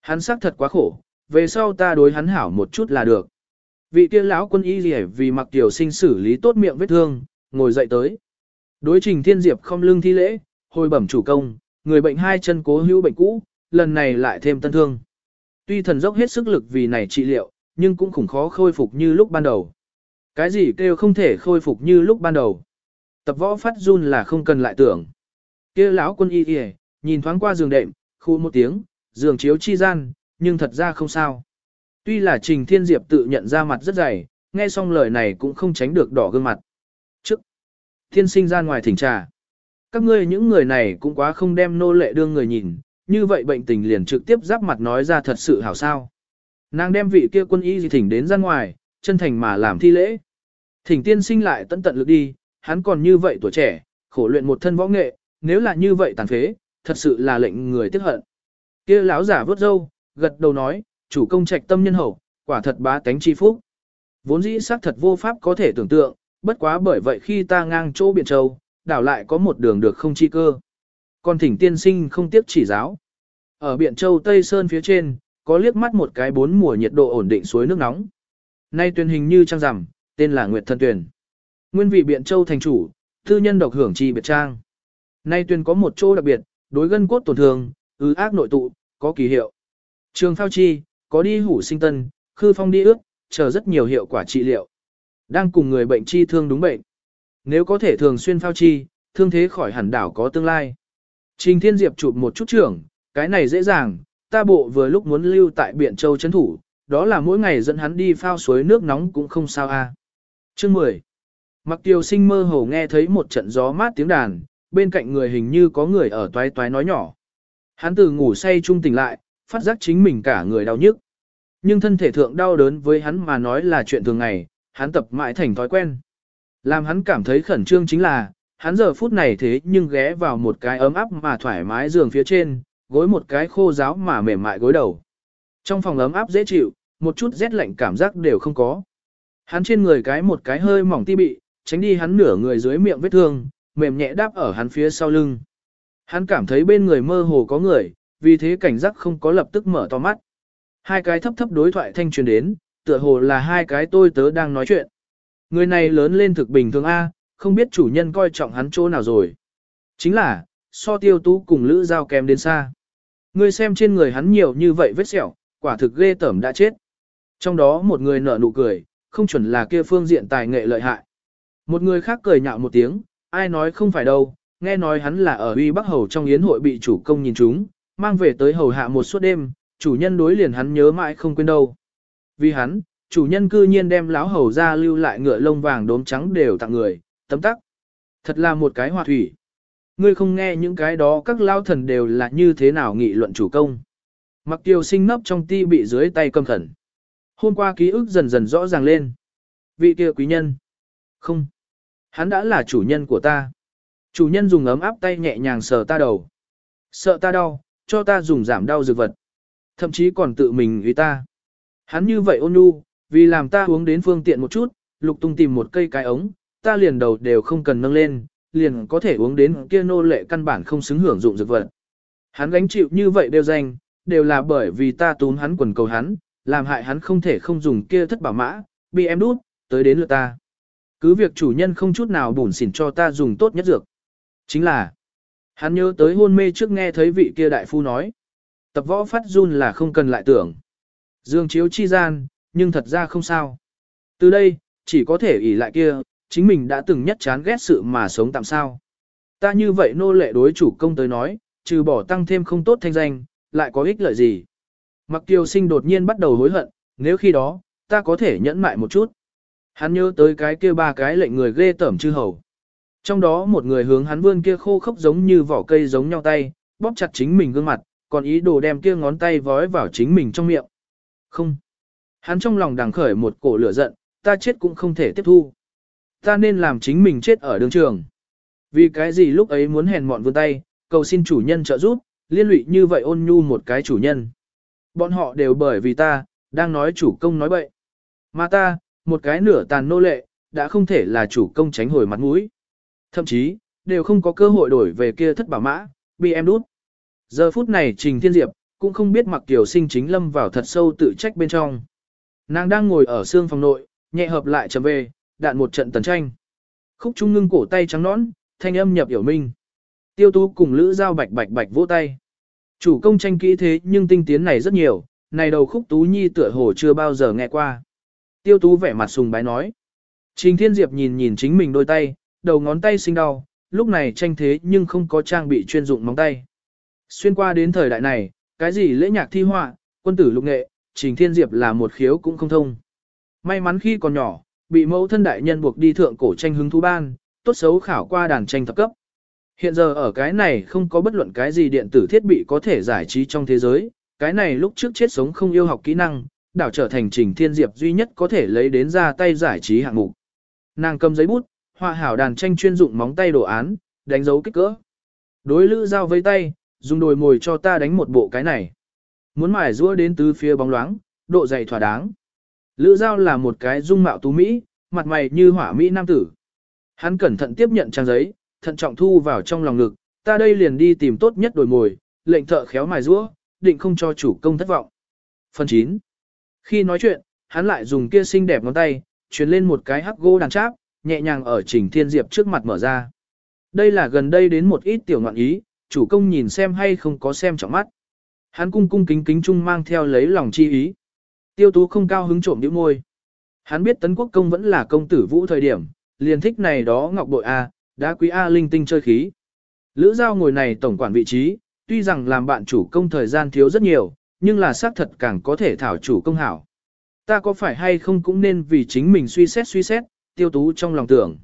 Hắn xác thật quá khổ, về sau ta đối hắn hảo một chút là được. Vị kia lão quân y rỉa vì mặc tiểu sinh xử lý tốt miệng vết thương, ngồi dậy tới. Đối trình thiên diệp không lưng thi lễ, hồi bẩm chủ công, người bệnh hai chân cố hữu bệnh cũ, lần này lại thêm tân thương. Tuy thần dốc hết sức lực vì này trị liệu, nhưng cũng khủng khó khôi phục như lúc ban đầu. Cái gì kêu không thể khôi phục như lúc ban đầu. Tập võ phát run là không cần lại tưởng. kia lão quân y y, nhìn thoáng qua giường đệm, khu một tiếng, giường chiếu chi gian, nhưng thật ra không sao. Tuy là Trình Thiên Diệp tự nhận ra mặt rất dày, nghe xong lời này cũng không tránh được đỏ gương mặt. Trước, thiên sinh ra ngoài thỉnh trà. Các ngươi những người này cũng quá không đem nô lệ đương người nhìn, như vậy bệnh tình liền trực tiếp giáp mặt nói ra thật sự hảo sao. Nàng đem vị kia quân y gì thỉnh đến ra ngoài, chân thành mà làm thi lễ. Thỉnh tiên sinh lại tận tận lực đi, hắn còn như vậy tuổi trẻ, khổ luyện một thân võ nghệ, nếu là như vậy tàn phế, thật sự là lệnh người tiếc hận. Kia lão giả vớt râu, gật đầu nói, chủ công trạch tâm nhân hậu, quả thật bá tánh chi phúc. Vốn dĩ xác thật vô pháp có thể tưởng tượng, bất quá bởi vậy khi ta ngang chỗ biển châu, đảo lại có một đường được không chi cơ. Còn thỉnh tiên sinh không tiếc chỉ giáo. Ở biển châu Tây Sơn phía trên, có liếc mắt một cái bốn mùa nhiệt độ ổn định suối nước nóng. Nay tuyển hình như trang rằm, tên là Nguyệt Thân Tuyển. Nguyên vị Biện Châu thành chủ, tư nhân độc hưởng chi biệt trang. Nay tuyển có một chỗ đặc biệt, đối gân cốt tổn thương, ứ ác nội tụ, có kỳ hiệu. Trường phao chi, có đi hủ sinh tân, khư phong đi ước, chờ rất nhiều hiệu quả trị liệu. Đang cùng người bệnh chi thương đúng bệnh. Nếu có thể thường xuyên phao chi, thương thế khỏi hẳn đảo có tương lai. Trình Thiên Diệp chụp một chút trưởng, cái này dễ dàng, ta bộ vừa lúc muốn lưu tại Biện Châu chấn thủ, đó là mỗi ngày dẫn hắn đi phao suối nước nóng cũng không sao a. À. Chương 10. Mặc tiêu sinh mơ hồ nghe thấy một trận gió mát tiếng đàn, bên cạnh người hình như có người ở toái toái nói nhỏ. Hắn từ ngủ say trung tỉnh lại, phát giác chính mình cả người đau nhức. Nhưng thân thể thượng đau đớn với hắn mà nói là chuyện thường ngày, hắn tập mãi thành thói quen. Làm hắn cảm thấy khẩn trương chính là, hắn giờ phút này thế nhưng ghé vào một cái ấm áp mà thoải mái giường phía trên, gối một cái khô giáo mà mềm mại gối đầu. Trong phòng ấm áp dễ chịu, một chút rét lạnh cảm giác đều không có. Hắn trên người cái một cái hơi mỏng ti bị, tránh đi hắn nửa người dưới miệng vết thương, mềm nhẹ đáp ở hắn phía sau lưng. Hắn cảm thấy bên người mơ hồ có người, vì thế cảnh giác không có lập tức mở to mắt. Hai cái thấp thấp đối thoại thanh truyền đến, tựa hồ là hai cái tôi tớ đang nói chuyện. Người này lớn lên thực bình thường A, không biết chủ nhân coi trọng hắn chỗ nào rồi. Chính là, so tiêu tú cùng lữ giao kém đến xa. Người xem trên người hắn nhiều như vậy vết sẹo, quả thực ghê tởm đã chết. Trong đó một người nở nụ cười, không chuẩn là kia phương diện tài nghệ lợi hại. Một người khác cười nhạo một tiếng, ai nói không phải đâu, nghe nói hắn là ở uy bắc hầu trong yến hội bị chủ công nhìn chúng, mang về tới hầu hạ một suốt đêm, chủ nhân đối liền hắn nhớ mãi không quên đâu. Vì hắn, Chủ nhân cư nhiên đem láo hầu ra lưu lại ngựa lông vàng đốm trắng đều tặng người, tấm tắc. Thật là một cái hòa thủy. Ngươi không nghe những cái đó các lao thần đều là như thế nào nghị luận chủ công. Mặc tiêu sinh nấp trong ti bị dưới tay cầm khẩn. Hôm qua ký ức dần dần rõ ràng lên. Vị kia quý nhân. Không. Hắn đã là chủ nhân của ta. Chủ nhân dùng ấm áp tay nhẹ nhàng sờ ta đầu. Sợ ta đau, cho ta dùng giảm đau dược vật. Thậm chí còn tự mình ý ta. Hắn như vậy ôn nhu, vì làm ta uống đến phương tiện một chút, lục tung tìm một cây cái ống, ta liền đầu đều không cần nâng lên, liền có thể uống đến kia nô lệ căn bản không xứng hưởng dụng dược vật. Hắn gánh chịu như vậy đều danh, đều là bởi vì ta túm hắn quần cầu hắn, làm hại hắn không thể không dùng kia thất bảo mã, bị em đút, tới đến lượt ta. Cứ việc chủ nhân không chút nào bùn xỉn cho ta dùng tốt nhất dược. Chính là, hắn nhớ tới hôn mê trước nghe thấy vị kia đại phu nói. Tập võ phát run là không cần lại tưởng. Dương chiếu chi gian, nhưng thật ra không sao. Từ đây, chỉ có thể ỷ lại kia, chính mình đã từng nhất chán ghét sự mà sống tạm sao. Ta như vậy nô lệ đối chủ công tới nói, trừ bỏ tăng thêm không tốt thanh danh, lại có ích lợi gì. Mặc tiêu sinh đột nhiên bắt đầu hối hận, nếu khi đó, ta có thể nhẫn mại một chút. Hắn nhớ tới cái kia ba cái lệnh người ghê tởm chư hầu. Trong đó một người hướng hắn vươn kia khô khốc giống như vỏ cây giống nhau tay, bóp chặt chính mình gương mặt, còn ý đồ đem kia ngón tay vói vào chính mình trong miệng. Không. Hắn trong lòng đằng khởi một cổ lửa giận, ta chết cũng không thể tiếp thu. Ta nên làm chính mình chết ở đường trường. Vì cái gì lúc ấy muốn hèn mọn vươn tay, cầu xin chủ nhân trợ giúp, liên lụy như vậy ôn nhu một cái chủ nhân. Bọn họ đều bởi vì ta, đang nói chủ công nói bậy. Mà ta, một cái nửa tàn nô lệ, đã không thể là chủ công tránh hồi mặt mũi. Thậm chí, đều không có cơ hội đổi về kia thất bảo mã, bị em đút. Giờ phút này Trình Thiên Diệp, cũng không biết mặc tiểu sinh chính lâm vào thật sâu tự trách bên trong. Nàng đang ngồi ở xương phòng nội, nhẹ hợp lại chầm về, đạn một trận tần tranh. Khúc trung ngưng cổ tay trắng nõn, thanh âm nhập hiểu minh. Tiêu tú cùng lữ giao bạch bạch bạch vỗ tay. Chủ công tranh kỹ thế nhưng tinh tiến này rất nhiều, này đầu khúc tú nhi tựa hồ chưa bao giờ nghe qua. Tiêu tú vẻ mặt sùng bái nói. Trình Thiên Diệp nhìn nhìn chính mình đôi tay, đầu ngón tay sinh đau, lúc này tranh thế nhưng không có trang bị chuyên dụng móng tay. Xuyên qua đến thời đại này, cái gì lễ nhạc thi họa, quân tử lục nghệ, Trình Thiên Diệp là một khiếu cũng không thông. May mắn khi còn nhỏ, bị mẫu thân đại nhân buộc đi thượng cổ tranh hứng thú ban, tốt xấu khảo qua đàn tranh thập cấp. Hiện giờ ở cái này không có bất luận cái gì điện tử thiết bị có thể giải trí trong thế giới, cái này lúc trước chết sống không yêu học kỹ năng, đảo trở thành Trình Thiên Diệp duy nhất có thể lấy đến ra tay giải trí hạng mục. Nàng cầm giấy bút, họa hảo đàn tranh chuyên dụng móng tay đồ án, đánh dấu kích cỡ. Đối lữ giao với tay, dùng đồi mồi cho ta đánh một bộ cái này. Muốn mài rũa đến tứ phía bóng loáng, độ dày thỏa đáng. Lữ giao là một cái dung mạo tú Mỹ, mặt mày như hỏa Mỹ nam tử. Hắn cẩn thận tiếp nhận trang giấy, thận trọng thu vào trong lòng ngực, ta đây liền đi tìm tốt nhất đồi mồi, lệnh thợ khéo mài rũa, định không cho chủ công thất vọng. Phần 9. Khi nói chuyện, hắn lại dùng kia xinh đẹp ngón tay, truyền lên một cái hắc gỗ đàn cháp, nhẹ nhàng ở Trình Thiên Diệp trước mặt mở ra. Đây là gần đây đến một ít tiểu ngoạn ý, chủ công nhìn xem hay không có xem trọng mắt. Hắn cung cung kính kính chung mang theo lấy lòng chi ý. Tiêu tú không cao hứng trộm nhíu môi. Hắn biết tấn quốc công vẫn là công tử vũ thời điểm, liền thích này đó ngọc bội A, đá quý A linh tinh chơi khí. Lữ giao ngồi này tổng quản vị trí, tuy rằng làm bạn chủ công thời gian thiếu rất nhiều, nhưng là xác thật càng có thể thảo chủ công hảo. Ta có phải hay không cũng nên vì chính mình suy xét suy xét, tiêu tú trong lòng tưởng.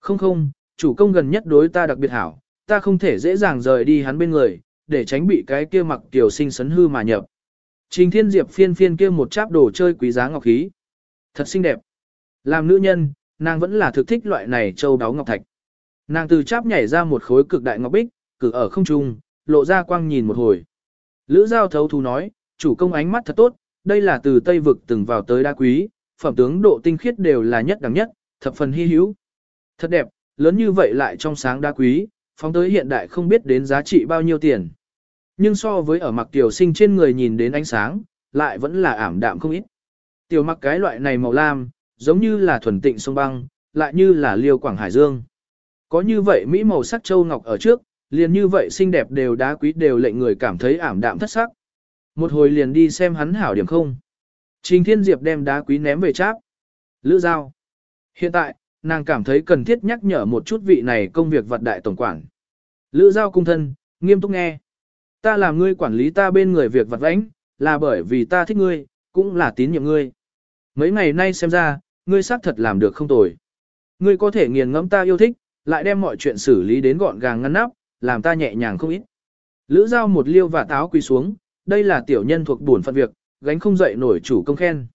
Không không, chủ công gần nhất đối ta đặc biệt hảo, ta không thể dễ dàng rời đi hắn bên người, để tránh bị cái kia mặc tiểu sinh sấn hư mà nhập. Trình Thiên Diệp phiên phiên kia một cháp đồ chơi quý giá ngọc khí. Thật xinh đẹp. Làm nữ nhân, nàng vẫn là thực thích loại này châu đáo ngọc thạch. Nàng từ cháp nhảy ra một khối cực đại ngọc bích, cử ở không trung, lộ ra quang nhìn một hồi. Lữ giao thấu thú nói, chủ công ánh mắt thật tốt, đây là từ Tây Vực từng vào tới đa quý, phẩm tướng độ tinh khiết đều là nhất đẳng nhất, thập phần hy hữu. Thật đẹp, lớn như vậy lại trong sáng đa quý, phóng tới hiện đại không biết đến giá trị bao nhiêu tiền. Nhưng so với ở mặc tiểu sinh trên người nhìn đến ánh sáng, lại vẫn là ảm đạm không ít. Tiểu mặc cái loại này màu lam, giống như là thuần tịnh sông băng, lại như là liêu quảng hải dương. Có như vậy Mỹ màu sắc châu ngọc ở trước, liền như vậy xinh đẹp đều đá quý đều lệnh người cảm thấy ảm đạm thất sắc. Một hồi liền đi xem hắn hảo điểm không. Trình Thiên Diệp đem đá quý ném về cháp. Lữ Giao. Hiện tại, nàng cảm thấy cần thiết nhắc nhở một chút vị này công việc vật đại tổng quản. Lữ Giao cung thân, nghiêm túc nghe. Ta làm ngươi quản lý ta bên người việc vật vãnh, là bởi vì ta thích ngươi, cũng là tín nhiệm ngươi. Mấy ngày nay xem ra, ngươi xác thật làm được không tồi. Ngươi có thể nghiền ngẫm ta yêu thích, lại đem mọi chuyện xử lý đến gọn gàng ngăn nắp, làm ta nhẹ nhàng không ít. Lữ giao một liêu và táo quỳ xuống, đây là tiểu nhân thuộc buồn phận việc, gánh không dậy nổi chủ công khen.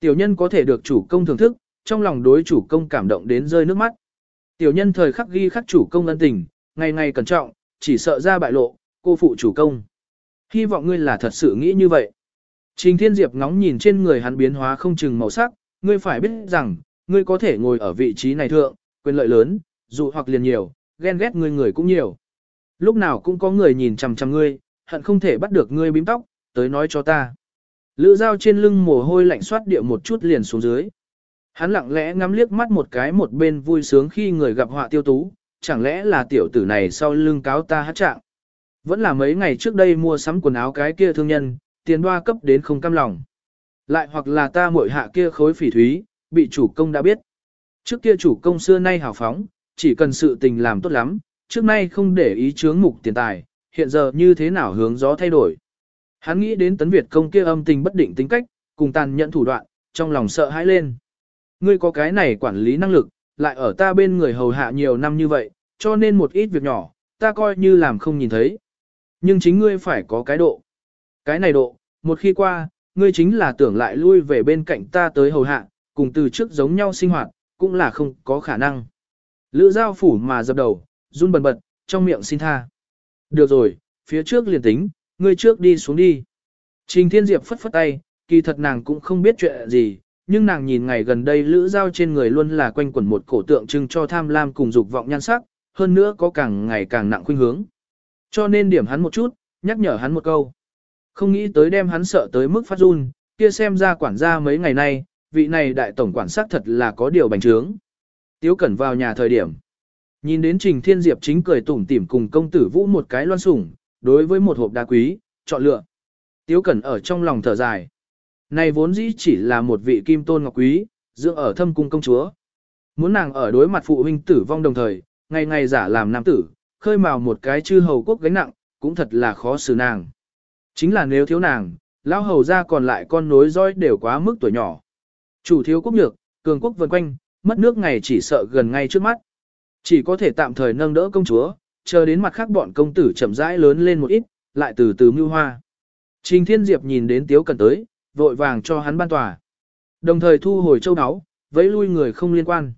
Tiểu nhân có thể được chủ công thưởng thức, trong lòng đối chủ công cảm động đến rơi nước mắt. Tiểu nhân thời khắc ghi khắc chủ công ân tình, ngày ngày cẩn trọng, chỉ sợ ra bại lộ, cô phụ chủ công. Hy vọng ngươi là thật sự nghĩ như vậy. Trình Thiên Diệp ngóng nhìn trên người hắn biến hóa không chừng màu sắc, ngươi phải biết rằng, ngươi có thể ngồi ở vị trí này thượng, quyền lợi lớn, dụ hoặc liền nhiều, ghen ghét ngươi người cũng nhiều. Lúc nào cũng có người nhìn chằm chằm ngươi, hận không thể bắt được ngươi bím tóc, tới nói cho ta. Lữ dao trên lưng mồ hôi lạnh xoát địa một chút liền xuống dưới. Hắn lặng lẽ ngắm liếc mắt một cái một bên vui sướng khi người gặp họa tiêu tú, chẳng lẽ là tiểu tử này sau lưng cáo ta hát trạng. Vẫn là mấy ngày trước đây mua sắm quần áo cái kia thương nhân, tiền đoa cấp đến không cam lòng. Lại hoặc là ta muội hạ kia khối phỉ thúy, bị chủ công đã biết. Trước kia chủ công xưa nay hào phóng, chỉ cần sự tình làm tốt lắm, trước nay không để ý chướng mục tiền tài, hiện giờ như thế nào hướng gió thay đổi. Hắn nghĩ đến tấn Việt công kia âm tình bất định tính cách, cùng tàn nhẫn thủ đoạn, trong lòng sợ hãi lên. Ngươi có cái này quản lý năng lực, lại ở ta bên người hầu hạ nhiều năm như vậy, cho nên một ít việc nhỏ, ta coi như làm không nhìn thấy. Nhưng chính ngươi phải có cái độ. Cái này độ, một khi qua, ngươi chính là tưởng lại lui về bên cạnh ta tới hầu hạ, cùng từ trước giống nhau sinh hoạt, cũng là không có khả năng. Lữ giao phủ mà dập đầu, run bần bật, trong miệng xin tha. Được rồi, phía trước liền tính, ngươi trước đi xuống đi. Trình Thiên Diệp phất phất tay, kỳ thật nàng cũng không biết chuyện gì, nhưng nàng nhìn ngày gần đây lữ giao trên người luôn là quanh quẩn một cổ tượng trưng cho tham lam cùng dục vọng nhan sắc, hơn nữa có càng ngày càng nặng khuynh hướng. Cho nên điểm hắn một chút, nhắc nhở hắn một câu. Không nghĩ tới đem hắn sợ tới mức phát run, kia xem ra quản gia mấy ngày nay, vị này đại tổng quản sát thật là có điều bành trướng. Tiếu Cẩn vào nhà thời điểm. Nhìn đến Trình Thiên Diệp chính cười tủm tỉm cùng công tử Vũ một cái loan sủng, đối với một hộp đá quý, chọn lựa. Tiếu Cẩn ở trong lòng thở dài. Này vốn dĩ chỉ là một vị kim tôn ngọc quý, dưỡng ở thâm cung công chúa. Muốn nàng ở đối mặt phụ huynh tử vong đồng thời, ngày ngày giả làm nam tử, khơi mào một cái chư hầu quốc gánh nặng, cũng thật là khó xử nàng. Chính là nếu thiếu nàng, lão hầu ra còn lại con nối dõi đều quá mức tuổi nhỏ. Chủ thiếu quốc nhược, cường quốc vần quanh, mất nước ngày chỉ sợ gần ngay trước mắt. Chỉ có thể tạm thời nâng đỡ công chúa, chờ đến mặt khác bọn công tử chậm rãi lớn lên một ít, lại từ từ mưu hoa. Trình Thiên Diệp nhìn đến Tiếu Cần tới, vội vàng cho hắn ban tòa. Đồng thời thu hồi châu áo, vẫy lui người không liên quan.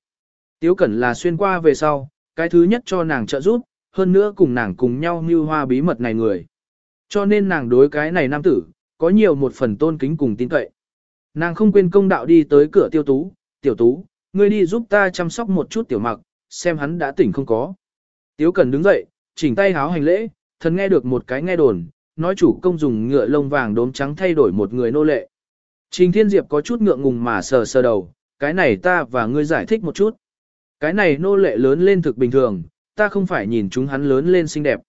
Tiếu Cẩn là xuyên qua về sau, cái thứ nhất cho nàng trợ giúp, hơn nữa cùng nàng cùng nhau mưu hoa bí mật này người. Cho nên nàng đối cái này nam tử, có nhiều một phần tôn kính cùng tin cậy. Nàng không quên công đạo đi tới cửa tiêu tú, tiểu tú, ngươi đi giúp ta chăm sóc một chút tiểu mặc, xem hắn đã tỉnh không có. Tiếu cẩn đứng dậy, chỉnh tay háo hành lễ, thần nghe được một cái nghe đồn, nói chủ công dùng ngựa lông vàng đốm trắng thay đổi một người nô lệ. Trình Thiên Diệp có chút ngượng ngùng mà sờ sờ đầu, cái này ta và ngươi giải thích một chút. Cái này nô lệ lớn lên thực bình thường, ta không phải nhìn chúng hắn lớn lên xinh đẹp.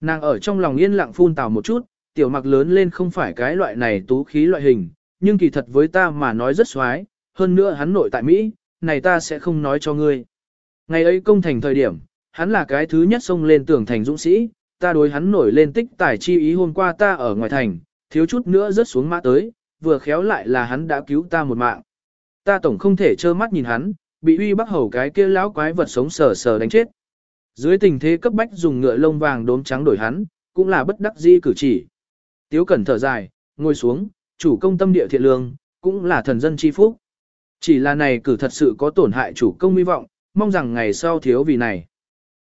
Nàng ở trong lòng yên lặng phun tào một chút, tiểu mặc lớn lên không phải cái loại này tú khí loại hình, nhưng kỳ thật với ta mà nói rất xoái, hơn nữa hắn nội tại Mỹ, này ta sẽ không nói cho ngươi. Ngày ấy công thành thời điểm, hắn là cái thứ nhất xông lên tường thành dũng sĩ, ta đối hắn nổi lên tích tài chi ý hôm qua ta ở ngoài thành, thiếu chút nữa rớt xuống mã tới, vừa khéo lại là hắn đã cứu ta một mạng. Ta tổng không thể trơ mắt nhìn hắn, bị uy bắc hầu cái kia lão quái vật sống sờ sờ đánh chết. Dưới tình thế cấp bách dùng ngựa lông vàng đốm trắng đổi hắn, cũng là bất đắc di cử chỉ. Tiếu cẩn thở dài, ngồi xuống, chủ công tâm địa thiện lương, cũng là thần dân chi phúc. Chỉ là này cử thật sự có tổn hại chủ công hy vọng, mong rằng ngày sau thiếu vì này.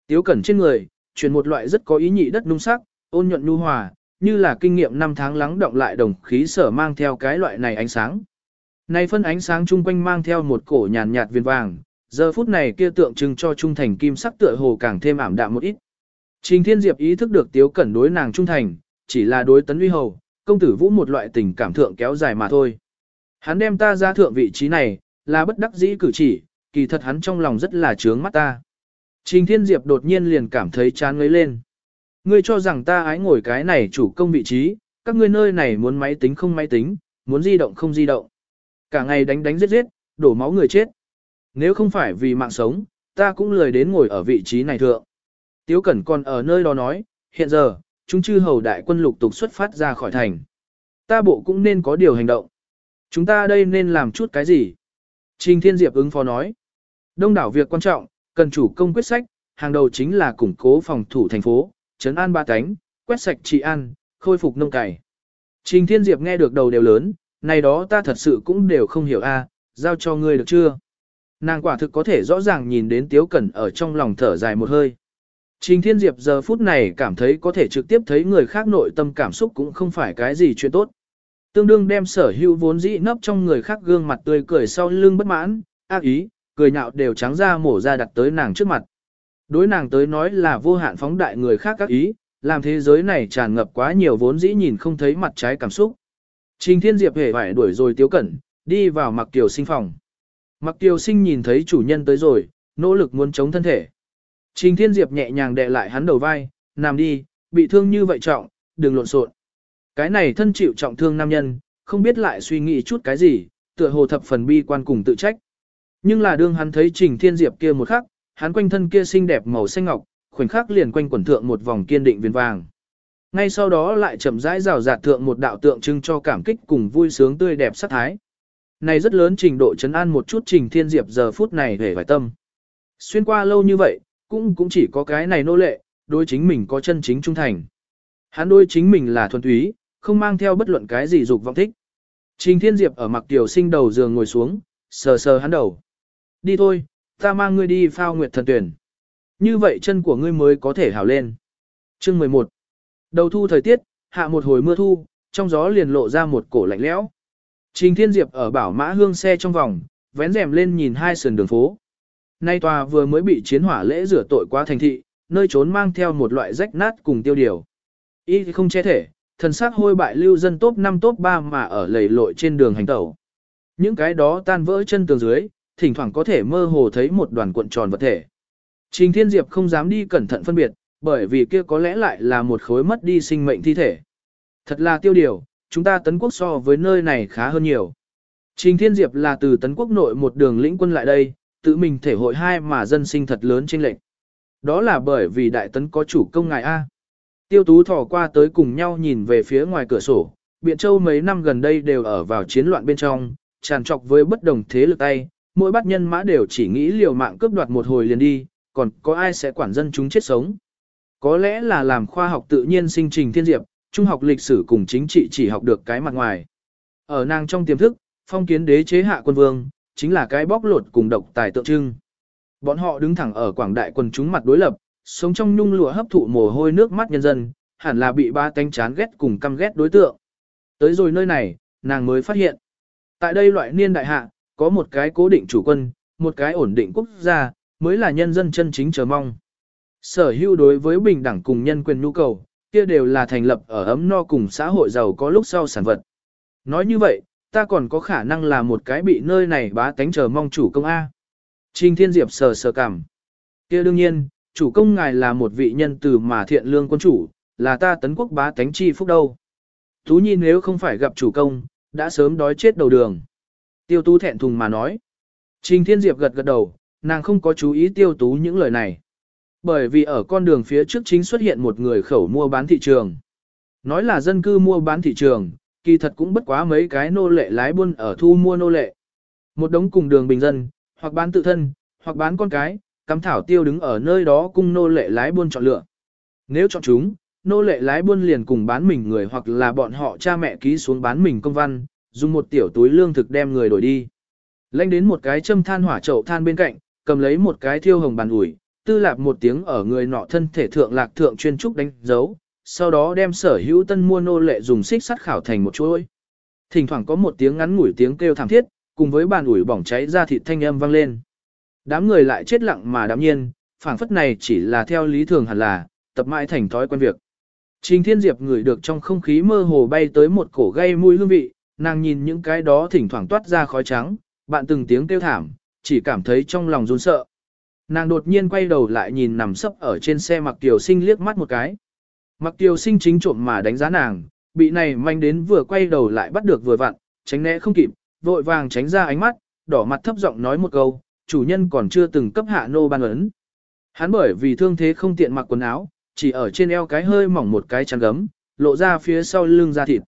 Tiếu cẩn trên người, chuyển một loại rất có ý nhị đất nung sắc, ôn nhuận nhu hòa, như là kinh nghiệm năm tháng lắng động lại đồng khí sở mang theo cái loại này ánh sáng. Này phân ánh sáng chung quanh mang theo một cổ nhàn nhạt viên vàng, giờ phút này kia tượng trưng cho trung thành kim sắc tựa hồ càng thêm ảm đạm một ít. Trình Thiên Diệp ý thức được Tiếu Cẩn đối nàng trung thành, chỉ là đối tấn uy hầu, công tử vũ một loại tình cảm thượng kéo dài mà thôi. Hắn đem ta ra thượng vị trí này, là bất đắc dĩ cử chỉ, kỳ thật hắn trong lòng rất là chướng mắt ta. Trình Thiên Diệp đột nhiên liền cảm thấy chán ngấy lên. Ngươi cho rằng ta ái ngồi cái này chủ công vị trí, các ngươi nơi này muốn máy tính không máy tính, muốn di động không di động. Cả ngày đánh đánh giết giết, đổ máu người chết. Nếu không phải vì mạng sống, ta cũng lười đến ngồi ở vị trí này thượng. Tiếu Cẩn còn ở nơi đó nói, hiện giờ, chúng chư hầu đại quân lục tục xuất phát ra khỏi thành. Ta bộ cũng nên có điều hành động. Chúng ta đây nên làm chút cái gì? Trình Thiên Diệp ứng phó nói. Đông đảo việc quan trọng, cần chủ công quyết sách, hàng đầu chính là củng cố phòng thủ thành phố, trấn an ba cánh, quét sạch trị an, khôi phục nông cày. Trình Thiên Diệp nghe được đầu đều lớn, này đó ta thật sự cũng đều không hiểu a, giao cho ngươi được chưa? Nàng quả thực có thể rõ ràng nhìn đến Tiếu Cẩn ở trong lòng thở dài một hơi. Trình Thiên Diệp giờ phút này cảm thấy có thể trực tiếp thấy người khác nội tâm cảm xúc cũng không phải cái gì chuyện tốt. Tương đương đem sở hữu vốn dĩ nấp trong người khác gương mặt tươi cười sau lưng bất mãn, ác ý, cười nhạo đều trắng ra mổ ra đặt tới nàng trước mặt. Đối nàng tới nói là vô hạn phóng đại người khác các ý, làm thế giới này tràn ngập quá nhiều vốn dĩ nhìn không thấy mặt trái cảm xúc. Trình Thiên Diệp hề vải đuổi rồi tiếu cẩn, đi vào mặc tiểu sinh phòng. Mặc tiểu sinh nhìn thấy chủ nhân tới rồi, nỗ lực muốn chống thân thể. Trình Thiên Diệp nhẹ nhàng đè lại hắn đầu vai, nằm đi, bị thương như vậy trọng, đừng lộn xộn. Cái này thân chịu trọng thương nam nhân, không biết lại suy nghĩ chút cái gì, tựa hồ thập phần bi quan cùng tự trách. Nhưng là đương hắn thấy Trình Thiên Diệp kia một khắc, hắn quanh thân kia xinh đẹp màu xanh ngọc, khoảnh khắc liền quanh quẩn thượng một vòng kiên định viền vàng. Ngay sau đó lại chậm rãi rào rạt thượng một đạo tượng trưng cho cảm kích cùng vui sướng tươi đẹp sắc thái. Này rất lớn trình độ chấn an một chút Trình Thiên Diệp giờ phút này hề vài tâm. Xuyên qua lâu như vậy, cũng cũng chỉ có cái này nô lệ, đối chính mình có chân chính trung thành. Hắn đối chính mình là thuần túy, không mang theo bất luận cái gì dục vọng thích. Trình Thiên Diệp ở mặc tiểu sinh đầu giường ngồi xuống, sờ sờ hắn đầu. Đi thôi, ta mang ngươi đi phao nguyệt thần tuyển. Như vậy chân của ngươi mới có thể hào lên. Chương 11 Đầu thu thời tiết, hạ một hồi mưa thu, trong gió liền lộ ra một cổ lạnh lẽo. Trình Thiên Diệp ở bảo mã hương xe trong vòng, vén rèm lên nhìn hai sườn đường phố. Nay tòa vừa mới bị chiến hỏa lễ rửa tội quá thành thị, nơi trốn mang theo một loại rách nát cùng tiêu điều. Y không che thể, thần sắc hôi bại lưu dân top 5 top 3 mà ở lầy lội trên đường hành tẩu. Những cái đó tan vỡ chân tường dưới, thỉnh thoảng có thể mơ hồ thấy một đoàn cuộn tròn vật thể. Trình Thiên Diệp không dám đi cẩn thận phân biệt, bởi vì kia có lẽ lại là một khối mất đi sinh mệnh thi thể. Thật là tiêu điều, chúng ta tấn quốc so với nơi này khá hơn nhiều. Trình Thiên Diệp là từ tấn quốc nội một đường lĩnh quân lại đây, tự mình thể hội hai mà dân sinh thật lớn trên lệnh. Đó là bởi vì đại tấn có chủ công ngài A. Tiêu tú thỏ qua tới cùng nhau nhìn về phía ngoài cửa sổ, Biện Châu mấy năm gần đây đều ở vào chiến loạn bên trong, tràn trọc với bất đồng thế lực tay, mỗi bắt nhân mã đều chỉ nghĩ liều mạng cướp đoạt một hồi liền đi, còn có ai sẽ quản dân chúng chết sống. Có lẽ là làm khoa học tự nhiên sinh trình thiên diệp, trung học lịch sử cùng chính trị chỉ học được cái mặt ngoài. Ở nàng trong tiềm thức, phong kiến đế chế hạ quân vương, chính là cái bóc lột cùng độc tài tượng trưng. Bọn họ đứng thẳng ở quảng đại quần chúng mặt đối lập, sống trong nhung lụa hấp thụ mồ hôi nước mắt nhân dân, hẳn là bị ba tánh chán ghét cùng căm ghét đối tượng. Tới rồi nơi này, nàng mới phát hiện. Tại đây loại niên đại hạ, có một cái cố định chủ quân, một cái ổn định quốc gia, mới là nhân dân chân chính chờ mong. Sở hữu đối với bình đẳng cùng nhân quyền nhu cầu, kia đều là thành lập ở ấm no cùng xã hội giàu có lúc sau sản vật. Nói như vậy, ta còn có khả năng là một cái bị nơi này bá tánh chờ mong chủ công A. Trình Thiên Diệp sờ sờ cảm. kia đương nhiên, chủ công ngài là một vị nhân từ mà thiện lương quân chủ, là ta tấn quốc bá tánh chi phúc đâu. Tú Nhi nếu không phải gặp chủ công, đã sớm đói chết đầu đường. Tiêu Tú thẹn thùng mà nói. Trình Thiên Diệp gật gật đầu, nàng không có chú ý Tiêu Tú những lời này. Bởi vì ở con đường phía trước chính xuất hiện một người khẩu mua bán thị trường. Nói là dân cư mua bán thị trường, kỳ thật cũng bất quá mấy cái nô lệ lái buôn ở thu mua nô lệ. Một đống cùng đường bình dân, hoặc bán tự thân, hoặc bán con cái, cắm thảo tiêu đứng ở nơi đó cung nô lệ lái buôn chọn lựa. Nếu chọn chúng, nô lệ lái buôn liền cùng bán mình người hoặc là bọn họ cha mẹ ký xuống bán mình công văn, dùng một tiểu túi lương thực đem người đổi đi. Lênh đến một cái châm than hỏa chậu than bên cạnh, cầm lấy một cái thiêu hồng bàn ủi, tư lạp một tiếng ở người nọ thân thể thượng lạc thượng chuyên trúc đánh dấu, sau đó đem sở hữu tân mua nô lệ dùng xích sắt khảo thành một chuỗi. Thỉnh thoảng có một tiếng ngắn ngủi tiếng kêu thảm thiết, cùng với bàn ủi bỏng cháy ra thịt thanh âm vang lên. Đám người lại chết lặng mà đạm nhiên, phảng phất này chỉ là theo lý thường hẳn là, tập mãi thành thói quen việc. Trình Thiên Diệp ngửi được trong không khí mơ hồ bay tới một cổ gây mùi hương vị, nàng nhìn những cái đó thỉnh thoảng toát ra khói trắng, bạn từng tiếng kêu thảm, chỉ cảm thấy trong lòng run sợ. Nàng đột nhiên quay đầu lại nhìn nằm sấp ở trên xe Mặc Tiểu Sinh liếc mắt một cái. Mặc Tiểu Sinh chính trộm mà đánh giá nàng, bị này manh đến vừa quay đầu lại bắt được vừa vặn, tránh né không kịp, vội vàng tránh ra ánh mắt, đỏ mặt thấp giọng nói một câu, chủ nhân còn chưa từng cấp hạ nô ban ấn. Hắn bởi vì thương thế không tiện mặc quần áo, chỉ ở trên eo cái hơi mỏng một cái chăn gấm, lộ ra phía sau lưng da thịt.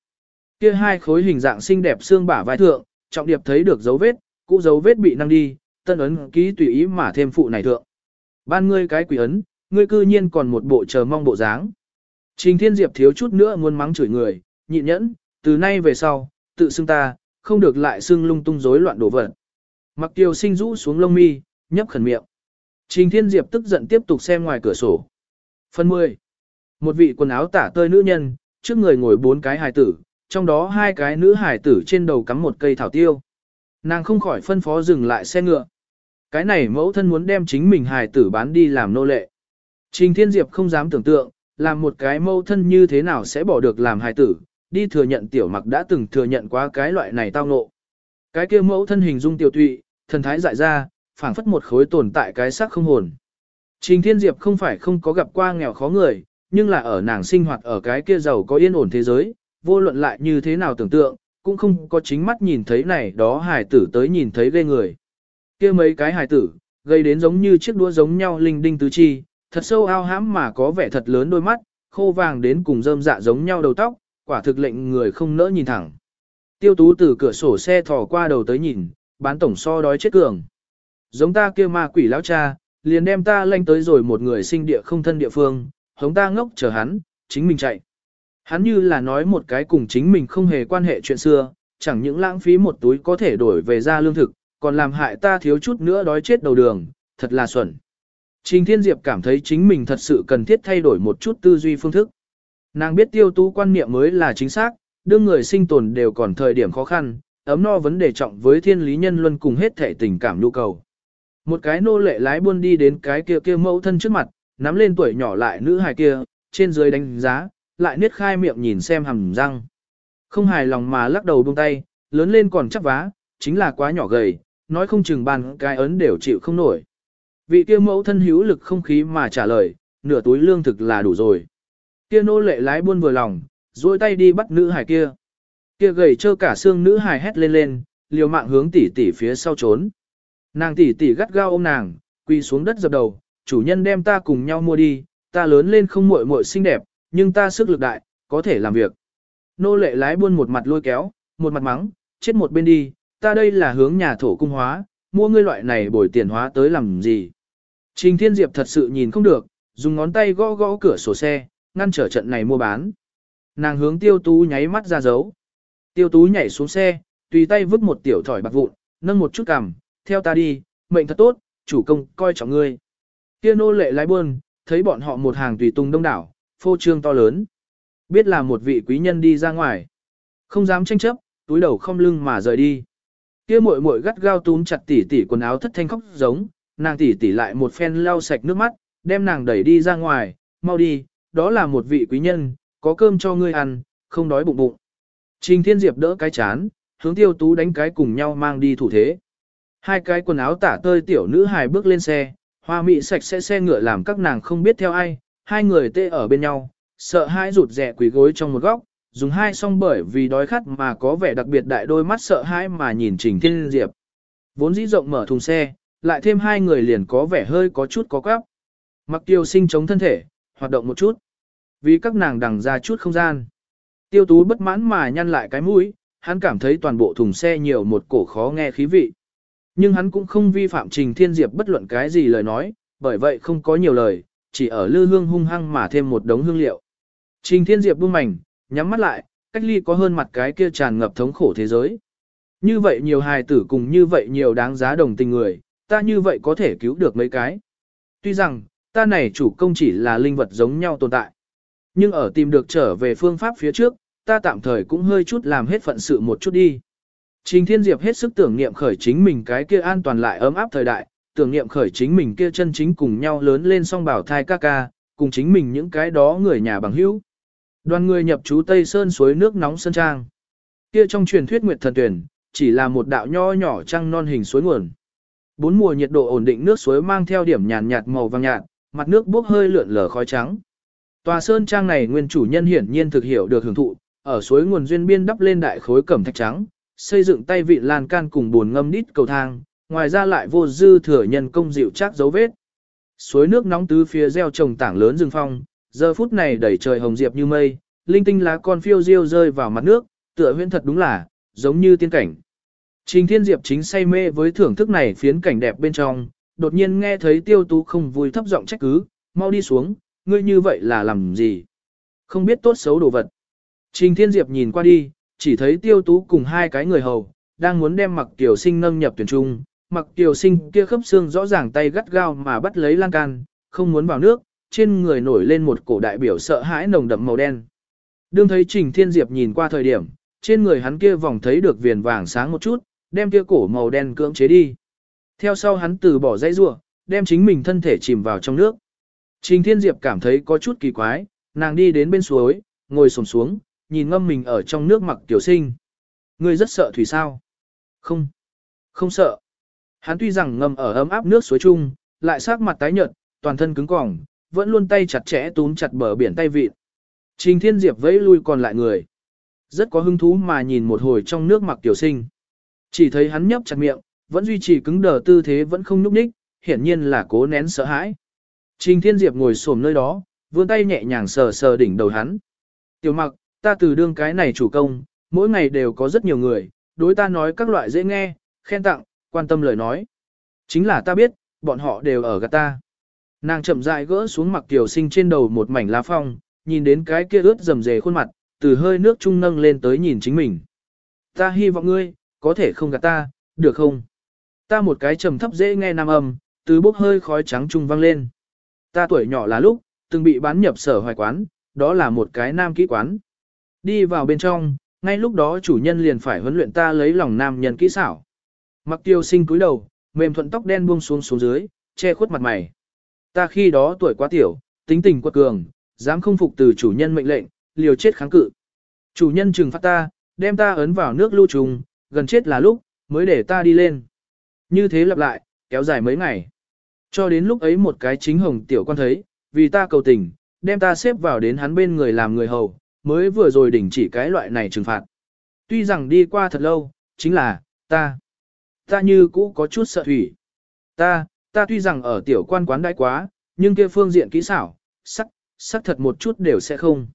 Kia hai khối hình dạng xinh đẹp xương bả vai thượng, trọng điệp thấy được dấu vết, cũ dấu vết bị năng đi, tân ấn ký tùy ý mà thêm phụ này thượng. Ban ngươi cái quỷ ấn, ngươi cư nhiên còn một bộ chờ mong bộ dáng. Trình Thiên Diệp thiếu chút nữa muốn mắng chửi người, nhịn nhẫn, từ nay về sau, tự xưng ta, không được lại xưng lung tung rối loạn đổ vật. Mặc Tiêu sinh rũ xuống lông mi, nhấp khẩn miệng. Trình Thiên Diệp tức giận tiếp tục xem ngoài cửa sổ. Phần 10. Một vị quần áo tả tơi nữ nhân, trước người ngồi bốn cái hài tử, trong đó hai cái nữ hài tử trên đầu cắm một cây thảo tiêu. Nàng không khỏi phân phó dừng lại xe ngựa. Cái này mẫu thân muốn đem chính mình hài tử bán đi làm nô lệ. Trình Thiên Diệp không dám tưởng tượng, làm một cái mẫu thân như thế nào sẽ bỏ được làm hài tử, đi thừa nhận tiểu mặc đã từng thừa nhận qua cái loại này tao ngộ. Cái kia mẫu thân hình dung tiểu tụy, thần thái dại ra, phảng phất một khối tồn tại cái xác không hồn. Trình Thiên Diệp không phải không có gặp qua nghèo khó người, nhưng là ở nàng sinh hoạt ở cái kia giàu có yên ổn thế giới, vô luận lại như thế nào tưởng tượng, cũng không có chính mắt nhìn thấy này đó hài tử tới nhìn thấy ghê người. kia mấy cái hài tử, gây đến giống như chiếc đũa giống nhau linh đinh tứ chi, thật sâu ao hãm mà có vẻ thật lớn đôi mắt, khô vàng đến cùng rơm dạ giống nhau đầu tóc, quả thực lệnh người không nỡ nhìn thẳng. Tiêu tú từ cửa sổ xe thò qua đầu tới nhìn, bán tổng so đói chết cường. Giống ta kia ma quỷ lão cha, liền đem ta lanh tới rồi một người sinh địa không thân địa phương, hống ta ngốc chờ hắn, chính mình chạy. Hắn như là nói một cái cùng chính mình không hề quan hệ chuyện xưa, chẳng những lãng phí một túi có thể đổi về ra lương thực, còn làm hại ta thiếu chút nữa đói chết đầu đường, thật là xuẩn. Trình Thiên Diệp cảm thấy chính mình thật sự cần thiết thay đổi một chút tư duy phương thức. Nàng biết tiêu tú quan niệm mới là chính xác, đương người sinh tồn đều còn thời điểm khó khăn, ấm no vấn đề trọng với thiên lý nhân luân cùng hết thể tình cảm nhu cầu. Một cái nô lệ lái buôn đi đến cái kia kia mẫu thân trước mặt, nắm lên tuổi nhỏ lại nữ hài kia, trên dưới đánh giá, lại niết khai miệng nhìn xem hàm răng. Không hài lòng mà lắc đầu buông tay, lớn lên còn chắc vá, chính là quá nhỏ gầy, nói không chừng bàn cái ấn đều chịu không nổi. Vị kia mẫu thân hữu lực không khí mà trả lời, nửa túi lương thực là đủ rồi. Kia nô lệ lái buôn vừa lòng, duỗi tay đi bắt nữ hài kia. Kia gầy trơ cả xương nữ hài hét lên lên, liều mạng hướng tỷ tỷ phía sau trốn. Nàng tỷ tỷ gắt gao ôm nàng, quỳ xuống đất dập đầu, chủ nhân đem ta cùng nhau mua đi, ta lớn lên không muội muội xinh đẹp, nhưng ta sức lực đại, có thể làm việc. Nô lệ lái buôn một mặt lôi kéo, một mặt mắng, chết một bên đi, ta đây là hướng nhà thổ cung hóa, mua ngươi loại này bồi tiền hóa tới làm gì. Trình Thiên Diệp thật sự nhìn không được, dùng ngón tay gõ gõ cửa sổ xe, ngăn trở trận này mua bán. Nàng hướng tiêu tú nháy mắt ra dấu. Tiêu tú nhảy xuống xe, tùy tay vứt một tiểu thỏi bạc vụn, nâng một chút cằm, theo ta đi, mệnh thật tốt, chủ công coi trọng ngươi. Kia nô lệ lái buôn, thấy bọn họ một hàng tùy tung đông đảo, phô trương to lớn. Biết là một vị quý nhân đi ra ngoài. Không dám tranh chấp, túi đầu không lưng mà rời đi. Kia muội muội gắt gao túm chặt tỉ tỉ quần áo thất thanh khóc giống, nàng tỉ tỉ lại một phen lau sạch nước mắt, đem nàng đẩy đi ra ngoài, mau đi, đó là một vị quý nhân, có cơm cho ngươi ăn, không đói bụng bụng. Trình Thiên Diệp đỡ cái chán, hướng tiêu tú đánh cái cùng nhau mang đi thủ thế. Hai cái quần áo tả tơi tiểu nữ hài bước lên xe, hoa mị sạch sẽ xe ngựa làm các nàng không biết theo ai, hai người tê ở bên nhau, sợ hai rụt rẻ quỳ gối trong một góc, dùng hai song bởi vì đói khát mà có vẻ đặc biệt đại đôi mắt sợ hãi mà nhìn Trình Thiên Diệp. Vốn dĩ rộng mở thùng xe, lại thêm hai người liền có vẻ hơi có chút có quáp. Mặc tiêu sinh chống thân thể, hoạt động một chút. Vì các nàng đằng ra chút không gian. Tiêu tú bất mãn mà nhăn lại cái mũi, hắn cảm thấy toàn bộ thùng xe nhiều một cổ khó nghe khí vị. Nhưng hắn cũng không vi phạm Trình Thiên Diệp bất luận cái gì lời nói, bởi vậy không có nhiều lời, chỉ ở lư hương hung hăng mà thêm một đống hương liệu. Trình Thiên Diệp buông mảnh, nhắm mắt lại, cách ly có hơn mặt cái kia tràn ngập thống khổ thế giới. Như vậy nhiều hài tử cùng như vậy nhiều đáng giá đồng tình người, ta như vậy có thể cứu được mấy cái. Tuy rằng, ta này chủ công chỉ là linh vật giống nhau tồn tại. Nhưng ở tìm được trở về phương pháp phía trước, ta tạm thời cũng hơi chút làm hết phận sự một chút đi. Trình Thiên Diệp hết sức tưởng niệm khởi chính mình cái kia an toàn lại ấm áp thời đại, tưởng niệm khởi chính mình kia chân chính cùng nhau lớn lên song bảo thai ca ca, cùng chính mình những cái đó người nhà bằng hữu. Đoàn người nhập trú Tây Sơn suối nước nóng sơn trang. Kia trong truyền thuyết Nguyệt Thần Tuyển, chỉ là một đạo nho nhỏ trăng non hình suối nguồn. Bốn mùa nhiệt độ ổn định nước suối mang theo điểm nhàn nhạt màu vàng nhạt, mặt nước bốc hơi lượn lờ khói trắng. Tòa sơn trang này nguyên chủ nhân hiển nhiên thực hiểu được hưởng thụ, ở suối nguồn duyên biên đắp lên đại khối cẩm thạch trắng, xây dựng tay vị lan can cùng buồn ngâm đít cầu thang, ngoài ra lại vô dư thừa nhân công dịu chắc dấu vết. Suối nước nóng tứ phía gieo trồng tảng lớn rừng phong, giờ phút này đẩy trời hồng diệp như mây, linh tinh lá con phiêu diêu rơi vào mặt nước, tựa huyễn thật đúng là, giống như tiên cảnh. Trình Thiên Diệp chính say mê với thưởng thức này phiến cảnh đẹp bên trong, đột nhiên nghe thấy tiêu tú không vui thấp giọng trách cứ, mau đi xuống, ngươi như vậy là làm gì? Không biết tốt xấu đồ vật. Trình Thiên Diệp nhìn qua đi, chỉ thấy tiêu tú cùng hai cái người hầu, đang muốn đem mặc tiểu sinh nâng nhập tuyển trung, mặc tiểu sinh kia khớp xương rõ ràng tay gắt gao mà bắt lấy lan can, không muốn vào nước, trên người nổi lên một cổ đại biểu sợ hãi nồng đậm màu đen. Đương thấy Trình Thiên Diệp nhìn qua thời điểm, trên người hắn kia vòng thấy được viền vàng sáng một chút, đem kia cổ màu đen cưỡng chế đi. Theo sau hắn từ bỏ dãy rua, đem chính mình thân thể chìm vào trong nước. Trình Thiên Diệp cảm thấy có chút kỳ quái, nàng đi đến bên suối, ngồi sồn xuống, nhìn ngâm mình ở trong nước mặc tiểu sinh. Ngươi rất sợ thủy sao? Không, không sợ. Hắn tuy rằng ngâm ở ấm áp nước suối chung, lại sắc mặt tái nhợt, toàn thân cứng cỏng, vẫn luôn tay chặt chẽ túm chặt bờ biển tay vịt. Trình Thiên Diệp vẫy lui còn lại người. Rất có hứng thú mà nhìn một hồi trong nước mặc tiểu sinh. Chỉ thấy hắn nhấp chặt miệng, vẫn duy trì cứng đờ tư thế vẫn không nhúc nhích, hiển nhiên là cố nén sợ hãi. Trình Thiên Diệp ngồi xổm nơi đó, vươn tay nhẹ nhàng sờ sờ đỉnh đầu hắn. Tiểu mặc, ta từ đương cái này chủ công, mỗi ngày đều có rất nhiều người, đối ta nói các loại dễ nghe, khen tặng, quan tâm lời nói. Chính là ta biết, bọn họ đều ở gạt ta. Nàng chậm rãi gỡ xuống mặc tiểu sinh trên đầu một mảnh lá phong, nhìn đến cái kia ướt rầm rề khuôn mặt, từ hơi nước trung nâng lên tới nhìn chính mình. Ta hy vọng ngươi, có thể không gạt ta, được không? Ta một cái trầm thấp dễ nghe nam âm, từ bốc hơi khói trắng trung vang lên. Ta tuổi nhỏ là lúc, từng bị bán nhập sở hoài quán, đó là một cái nam kỹ quán. Đi vào bên trong, ngay lúc đó chủ nhân liền phải huấn luyện ta lấy lòng nam nhân kỹ xảo. Mặc tiêu sinh cúi đầu, mềm thuận tóc đen buông xuống xuống dưới, che khuất mặt mày. Ta khi đó tuổi quá tiểu, tính tình quật cường, dám không phục từ chủ nhân mệnh lệnh, liều chết kháng cự. Chủ nhân trừng phạt ta, đem ta ấn vào nước lưu trùng, gần chết là lúc, mới để ta đi lên. Như thế lặp lại, kéo dài mấy ngày. Cho đến lúc ấy một cái chính hồng tiểu quan thấy, vì ta cầu tình, đem ta xếp vào đến hắn bên người làm người hầu, mới vừa rồi đỉnh chỉ cái loại này trừng phạt. Tuy rằng đi qua thật lâu, chính là, ta, ta như cũ có chút sợ thủy. Ta, ta tuy rằng ở tiểu quan quán đãi quá, nhưng kia phương diện kỹ xảo, sắc, sắc thật một chút đều sẽ không.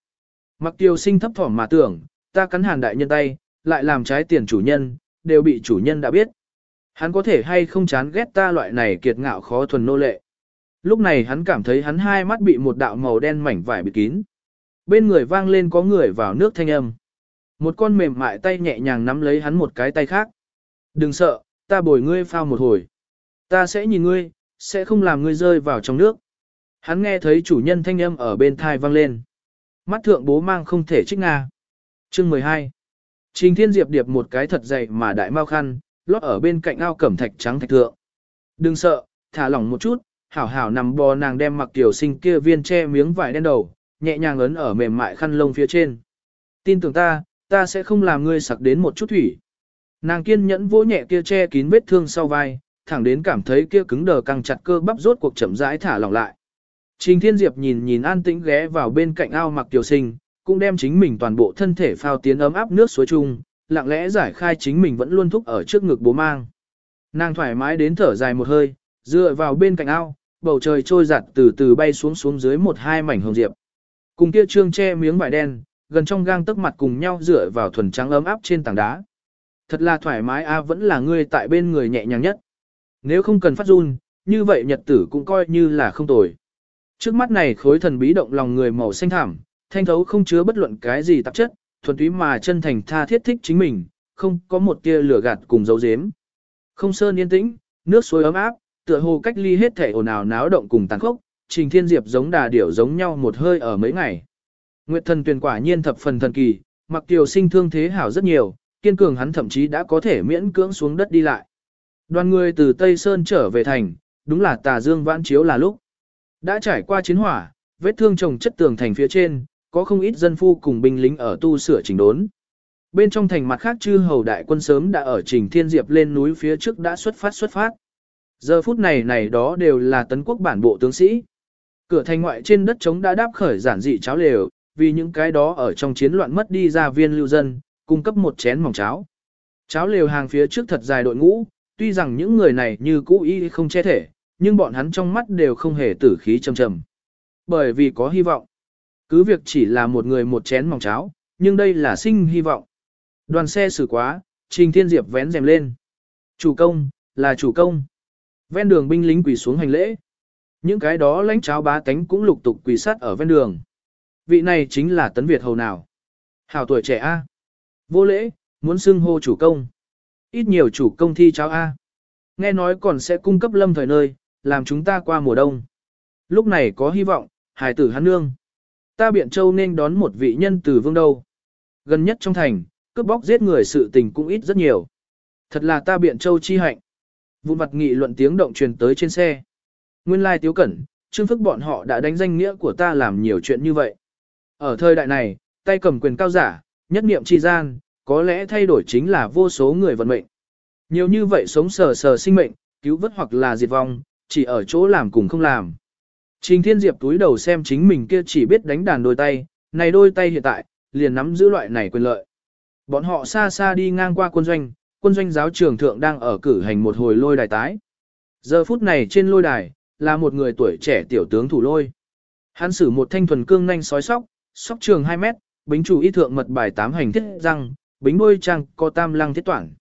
Mặc tiêu sinh thấp thỏm mà tưởng, ta cắn hàn đại nhân tay, lại làm trái tiền chủ nhân, đều bị chủ nhân đã biết. Hắn có thể hay không chán ghét ta loại này kiệt ngạo khó thuần nô lệ. Lúc này hắn cảm thấy hắn hai mắt bị một đạo màu đen mảnh vải bịt kín. Bên người vang lên có người vào nước thanh âm. Một con mềm mại tay nhẹ nhàng nắm lấy hắn một cái tay khác. Đừng sợ, ta bồi ngươi phao một hồi. Ta sẽ nhìn ngươi, sẽ không làm ngươi rơi vào trong nước. Hắn nghe thấy chủ nhân thanh âm ở bên thai vang lên. Mắt thượng bố mang không thể trích nga. Chương 12 Trình Thiên Diệp điệp một cái thật dày mà đại mau khăn, lót ở bên cạnh ao cẩm thạch trắng thạch thượng. Đừng sợ, thả lỏng một chút, hảo hảo nằm bò nàng đem mặc tiểu sinh kia viên che miếng vải đen đầu, nhẹ nhàng ấn ở mềm mại khăn lông phía trên. Tin tưởng ta, ta sẽ không làm ngươi sặc đến một chút thủy. Nàng kiên nhẫn vỗ nhẹ kia che kín vết thương sau vai, thẳng đến cảm thấy kia cứng đờ căng chặt cơ bắp rốt cuộc chậm rãi thả lỏng lại. Trình Thiên Diệp nhìn nhìn an tĩnh ghé vào bên cạnh ao mặc tiểu sinh, cũng đem chính mình toàn bộ thân thể phao tiến ấm áp nước suối chung, lặng lẽ giải khai chính mình vẫn luôn thúc ở trước ngực bố mang. Nàng thoải mái đến thở dài một hơi, dựa vào bên cạnh ao, bầu trời trôi giặt từ từ bay xuống xuống dưới một hai mảnh hồng diệp. Cùng kia trương che miếng vải đen, gần trong gang tức mặt cùng nhau dựa vào thuần trắng ấm áp trên tảng đá. Thật là thoải mái a vẫn là ngươi tại bên người nhẹ nhàng nhất. Nếu không cần phát run, như vậy nhật tử cũng coi như là không tồi. Trước mắt này khối thần bí động lòng người màu xanh thảm, thanh thấu không chứa bất luận cái gì tạp chất, thuần túy mà chân thành tha thiết thích chính mình, không có một tia lửa gạt cùng dấu dếm. Không sơn yên tĩnh, nước suối ấm áp, tựa hồ cách ly hết thể ồn ào náo động cùng tàn khốc, Trình Thiên Diệp giống đà điểu giống nhau một hơi ở mấy ngày. Nguyệt thần tuyển quả nhiên thập phần thần kỳ, mặc kiều sinh thương thế hảo rất nhiều, kiên cường hắn thậm chí đã có thể miễn cưỡng xuống đất đi lại. Đoàn người từ Tây Sơn trở về thành, đúng là tà dương vãn chiếu là lúc. Đã trải qua chiến hỏa, vết thương chồng chất tường thành phía trên, có không ít dân phu cùng binh lính ở tu sửa chỉnh đốn. Bên trong thành mặt khác chư hầu đại quân sớm đã ở trình thiên diệp lên núi phía trước đã xuất phát xuất phát. Giờ phút này này đó đều là tấn quốc bản bộ tướng sĩ. Cửa thành ngoại trên đất trống đã đáp khởi giản dị cháo lều, vì những cái đó ở trong chiến loạn mất đi ra viên lưu dân, cung cấp một chén mỏng cháo. Cháo lều hàng phía trước thật dài đội ngũ, tuy rằng những người này như cũ y không che thể, nhưng bọn hắn trong mắt đều không hề tử khí trầm trầm. Bởi vì có hy vọng. Cứ việc chỉ là một người một chén mỏng cháo, nhưng đây là sinh hy vọng. Đoàn xe xử quá, Trình Thiên Diệp vén rèm lên. Chủ công, là chủ công. Ven đường binh lính quỳ xuống hành lễ. Những cái đó lãnh cháo bá tánh cũng lục tục quỳ sát ở ven đường. Vị này chính là Tấn Việt hầu nào. Hảo tuổi trẻ A. Vô lễ, muốn xưng hô chủ công. Ít nhiều chủ công thi cháo A. Nghe nói còn sẽ cung cấp lâm thời nơi, làm chúng ta qua mùa đông. Lúc này có hy vọng, hài tử hắn nương. Ta biện châu nên đón một vị nhân từ vương đâu. Gần nhất trong thành, cướp bóc giết người sự tình cũng ít rất nhiều. Thật là ta biện châu chi hạnh. Vụ mặt nghị luận tiếng động truyền tới trên xe. Nguyên lai tiếu cẩn, trương phức bọn họ đã đánh danh nghĩa của ta làm nhiều chuyện như vậy. Ở thời đại này, tay cầm quyền cao giả, nhất niệm chi gian, có lẽ thay đổi chính là vô số người vận mệnh. Nhiều như vậy sống sờ sờ sinh mệnh, cứu vớt hoặc là diệt vong, chỉ ở chỗ làm cùng không làm. Trình Thiên Diệp túi đầu xem chính mình kia chỉ biết đánh đàn đôi tay, này đôi tay hiện tại, liền nắm giữ loại này quyền lợi. Bọn họ xa xa đi ngang qua quân doanh, quân doanh giáo trường thượng đang ở cử hành một hồi lôi đài tái. Giờ phút này trên lôi đài, là một người tuổi trẻ tiểu tướng thủ lôi. Hắn sử một thanh thuần cương nhanh sói sóc, sóc trường 2 mét, bính chủ y thượng mật bài tám hành thiết răng, bính đuôi trang có tam lăng thiết toản.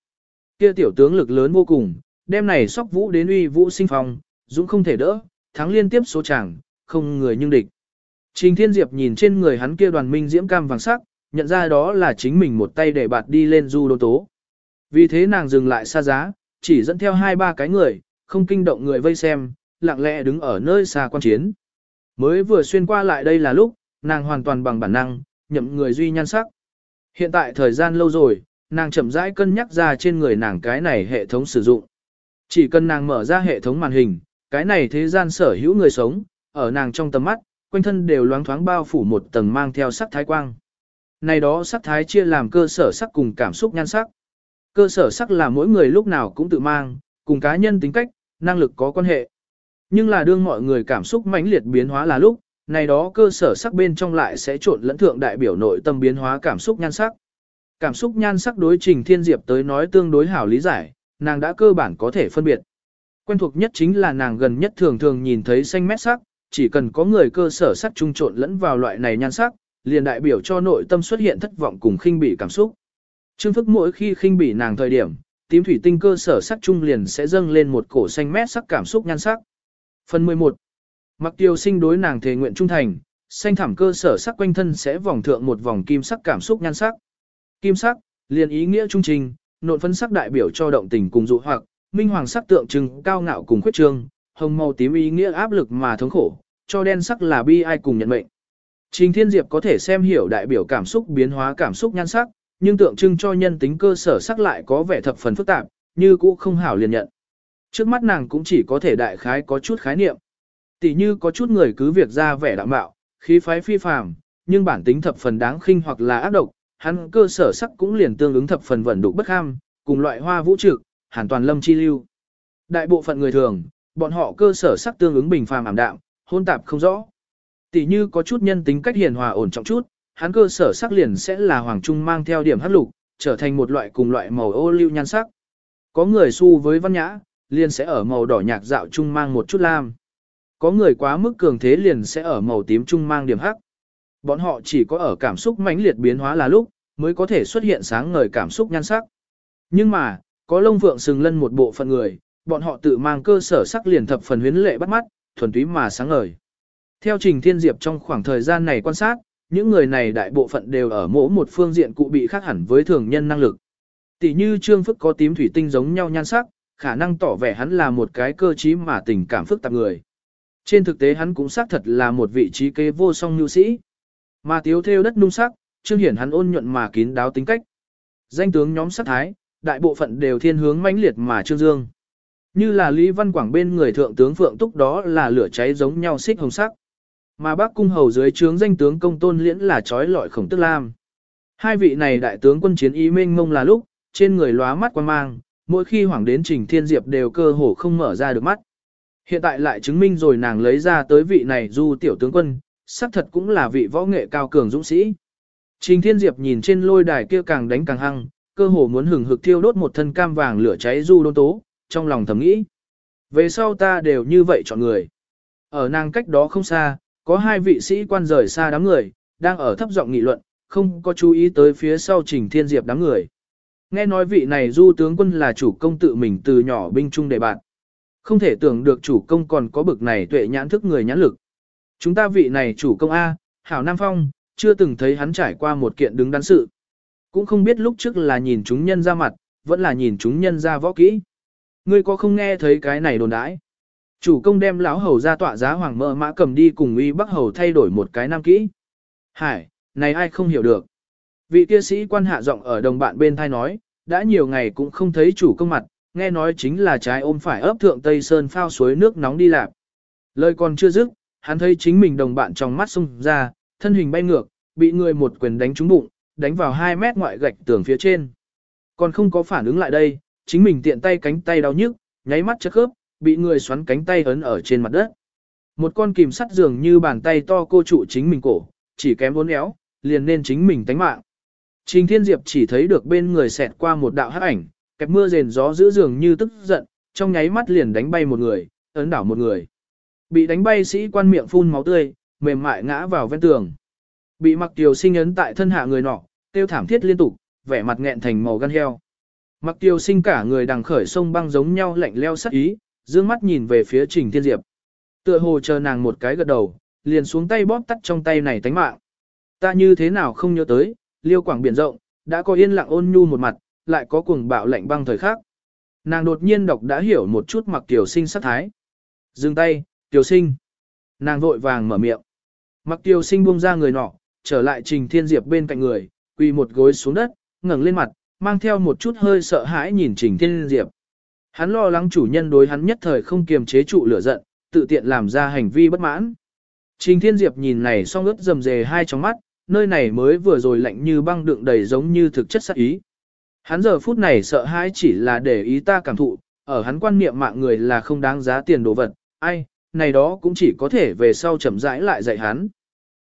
Kia tiểu tướng lực lớn vô cùng, đem này sóc vũ đến uy vũ sinh phong, dũng không thể đỡ, thắng liên tiếp số chàng, không người nhưng địch. Trình Thiên Diệp nhìn trên người hắn kia đoàn minh diễm cam vàng sắc, nhận ra đó là chính mình một tay để bạt đi lên du đô tố. Vì thế nàng dừng lại xa giá, chỉ dẫn theo hai ba cái người, không kinh động người vây xem, lặng lẽ đứng ở nơi xa quan chiến. Mới vừa xuyên qua lại đây là lúc, nàng hoàn toàn bằng bản năng, nhậm người duy nhan sắc. Hiện tại thời gian lâu rồi, nàng chậm rãi cân nhắc ra trên người nàng cái này hệ thống sử dụng. Chỉ cần nàng mở ra hệ thống màn hình, cái này thế gian sở hữu người sống, ở nàng trong tầm mắt, quanh thân đều loáng thoáng bao phủ một tầng mang theo sắc thái quang. Này đó sắc thái chia làm cơ sở sắc cùng cảm xúc nhan sắc. Cơ sở sắc là mỗi người lúc nào cũng tự mang, cùng cá nhân tính cách, năng lực có quan hệ. Nhưng là đương mọi người cảm xúc mãnh liệt biến hóa là lúc, này đó cơ sở sắc bên trong lại sẽ trộn lẫn thượng đại biểu nội tâm biến hóa cảm xúc nhan sắc. Cảm xúc nhan sắc đối trình thiên diệp tới nói tương đối hảo lý giải, nàng đã cơ bản có thể phân biệt. Quen thuộc nhất chính là nàng gần nhất thường thường nhìn thấy xanh mét sắc, chỉ cần có người cơ sở sắc trung trộn lẫn vào loại này nhan sắc, liền đại biểu cho nội tâm xuất hiện thất vọng cùng khinh bỉ cảm xúc. Trương Phức mỗi khi khinh bỉ nàng thời điểm, tím thủy tinh cơ sở sắc trung liền sẽ dâng lên một cổ xanh mét sắc cảm xúc nhan sắc. Phần 11. Mặc tiêu sinh đối nàng thề nguyện trung thành, xanh thảm cơ sở sắc quanh thân sẽ vòng thượng một vòng kim sắc cảm xúc nhan sắc. Kim sắc, liền ý nghĩa trung trình, nộn phân sắc đại biểu cho động tình cùng dụ hoặc, minh hoàng sắc tượng trưng cao ngạo cùng khuyết trương, hồng màu tím ý nghĩa áp lực mà thống khổ, cho đen sắc là bi ai cùng nhận mệnh. Trình Thiên Diệp có thể xem hiểu đại biểu cảm xúc biến hóa cảm xúc nhan sắc, nhưng tượng trưng cho nhân tính cơ sở sắc lại có vẻ thập phần phức tạp, như cũ không hảo liền nhận. Trước mắt nàng cũng chỉ có thể đại khái có chút khái niệm. Tỷ như có chút người cứ việc ra vẻ đạm bạo, khí phái phi phàm, nhưng bản tính thập phần đáng khinh hoặc là ác độc, hắn cơ sở sắc cũng liền tương ứng thập phần vận đục bất ham, cùng loại hoa vũ trực, hàn toàn lâm chi lưu. Đại bộ phận người thường, bọn họ cơ sở sắc tương ứng bình phàm ảm đạm, hôn tạp không rõ. Tỷ như có chút nhân tính cách hiền hòa ổn trọng chút, hắn cơ sở sắc liền sẽ là hoàng trung mang theo điểm hắc lục, trở thành một loại cùng loại màu ô lưu nhan sắc. Có người su với văn nhã, liền sẽ ở màu đỏ nhạc dạo trung mang một chút lam. Có người quá mức cường thế liền sẽ ở màu tím trung mang điểm hắc. Bọn họ chỉ có ở cảm xúc mãnh liệt biến hóa là lúc, mới có thể xuất hiện sáng ngời cảm xúc nhan sắc. Nhưng mà, có lông vượng sừng lân một bộ phận người, bọn họ tự mang cơ sở sắc liền thập phần huyến lệ bắt mắt, thuần túy mà sáng ngời. Theo Trình Thiên Diệp trong khoảng thời gian này quan sát, những người này đại bộ phận đều ở mỗi một phương diện cụ bị khác hẳn với thường nhân năng lực. Tỷ như Trương Phức có tím thủy tinh giống nhau nhan sắc, khả năng tỏ vẻ hắn là một cái cơ trí mà tình cảm phức tạp người. Trên thực tế hắn cũng xác thật là một vị trí kế vô song nhu sĩ. Mà tiếu theo đất nung sắc, trương hiển hắn ôn nhuận mà kín đáo tính cách. Danh tướng nhóm sát thái, đại bộ phận đều thiên hướng mãnh liệt mà trương dương. Như là Lý Văn Quảng bên người thượng tướng Phượng Túc đó là lửa cháy giống nhau xích hồng sắc. Mà bác cung hầu dưới trướng danh tướng công tôn liễn là trói lọi khổng tức lam. Hai vị này đại tướng quân chiến ý mênh mông là lúc, trên người lóa mắt quan mang, mỗi khi hoàng đến trình thiên diệp đều cơ hồ không mở ra được mắt. Hiện tại lại chứng minh rồi nàng lấy ra tới vị này du tiểu tướng quân, xác thật cũng là vị võ nghệ cao cường dũng sĩ. Trình thiên diệp nhìn trên lôi đài kia càng đánh càng hăng, cơ hồ muốn hừng hực thiêu đốt một thân cam vàng lửa cháy du đôn tố, trong lòng thầm nghĩ. Về sau ta đều như vậy chọn người. Ở nàng cách đó không xa, có hai vị sĩ quan rời xa đám người, đang ở thấp giọng nghị luận, không có chú ý tới phía sau Trình Thiên Diệp đám người. Nghe nói vị này du tướng quân là chủ công tự mình từ nhỏ binh trung đề bạn. Không thể tưởng được chủ công còn có bực này tuệ nhãn thức người nhãn lực. Chúng ta vị này chủ công A, Hảo Nam Phong, chưa từng thấy hắn trải qua một kiện đứng đắn sự. Cũng không biết lúc trước là nhìn chúng nhân ra mặt, vẫn là nhìn chúng nhân ra võ kỹ. Ngươi có không nghe thấy cái này đồn đãi? Chủ công đem lão hầu ra tọa giá hoàng mơ mã cầm đi cùng uy bắc hầu thay đổi một cái nam kỹ. Hải, này ai không hiểu được. Vị kia sĩ quan hạ giọng ở đồng bạn bên thai nói, đã nhiều ngày cũng không thấy chủ công mặt, nghe nói chính là trái ôm phải ấp thượng Tây Sơn phao suối nước nóng đi lạp. Lời còn chưa dứt, hắn thấy chính mình đồng bạn trong mắt xung ra, thân hình bay ngược, bị người một quyền đánh trúng bụng, đánh vào 2 mét ngoại gạch tường phía trên. Còn không có phản ứng lại đây, chính mình tiện tay cánh tay đau nhức, nháy mắt chất khớp, bị người xoắn cánh tay ấn ở trên mặt đất. Một con kìm sắt dường như bàn tay to cô trụ chính mình cổ, chỉ kém vốn éo, liền nên chính mình tánh mạng. Trình Thiên Diệp chỉ thấy được bên người xẹt qua một đạo hắc ảnh, kẹp mưa rền gió giữ dường như tức giận, trong nháy mắt liền đánh bay một người, ấn đảo một người. Bị đánh bay sĩ quan miệng phun máu tươi, mềm mại ngã vào ven tường. Bị mặc tiểu sinh ấn tại thân hạ người nọ, tiêu thảm thiết liên tục, vẻ mặt nghẹn thành màu gan heo. Mặc tiêu sinh cả người đằng khởi sông băng giống nhau lạnh leo sắc ý, dương mắt nhìn về phía Trình Thiên Diệp. Tựa hồ chờ nàng một cái gật đầu, liền xuống tay bóp tắt trong tay này tánh mạng. Ta như thế nào không nhớ tới, liêu quảng biển rộng, đã có yên lặng ôn nhu một mặt, lại có cuồng bạo lạnh băng thời khắc. Nàng đột nhiên đọc đã hiểu một chút mặc tiểu sinh sát thái. Dừng tay, tiểu sinh. Nàng vội vàng mở miệng. Mặc tiểu sinh buông ra người nọ, trở lại trình thiên diệp bên cạnh người, quỳ một gối xuống đất, ngẩng lên mặt, mang theo một chút hơi sợ hãi nhìn trình thiên diệp. Hắn lo lắng chủ nhân đối hắn nhất thời không kiềm chế trụ lửa giận, tự tiện làm ra hành vi bất mãn. Trình Thiên Diệp nhìn này song ướt rầm rề hai trong mắt, nơi này mới vừa rồi lạnh như băng đựng đầy giống như thực chất sát ý. Hắn giờ phút này sợ hãi chỉ là để ý ta cảm thụ, ở hắn quan niệm mạng người là không đáng giá tiền đồ vật, ai, này đó cũng chỉ có thể về sau chậm rãi lại dạy hắn.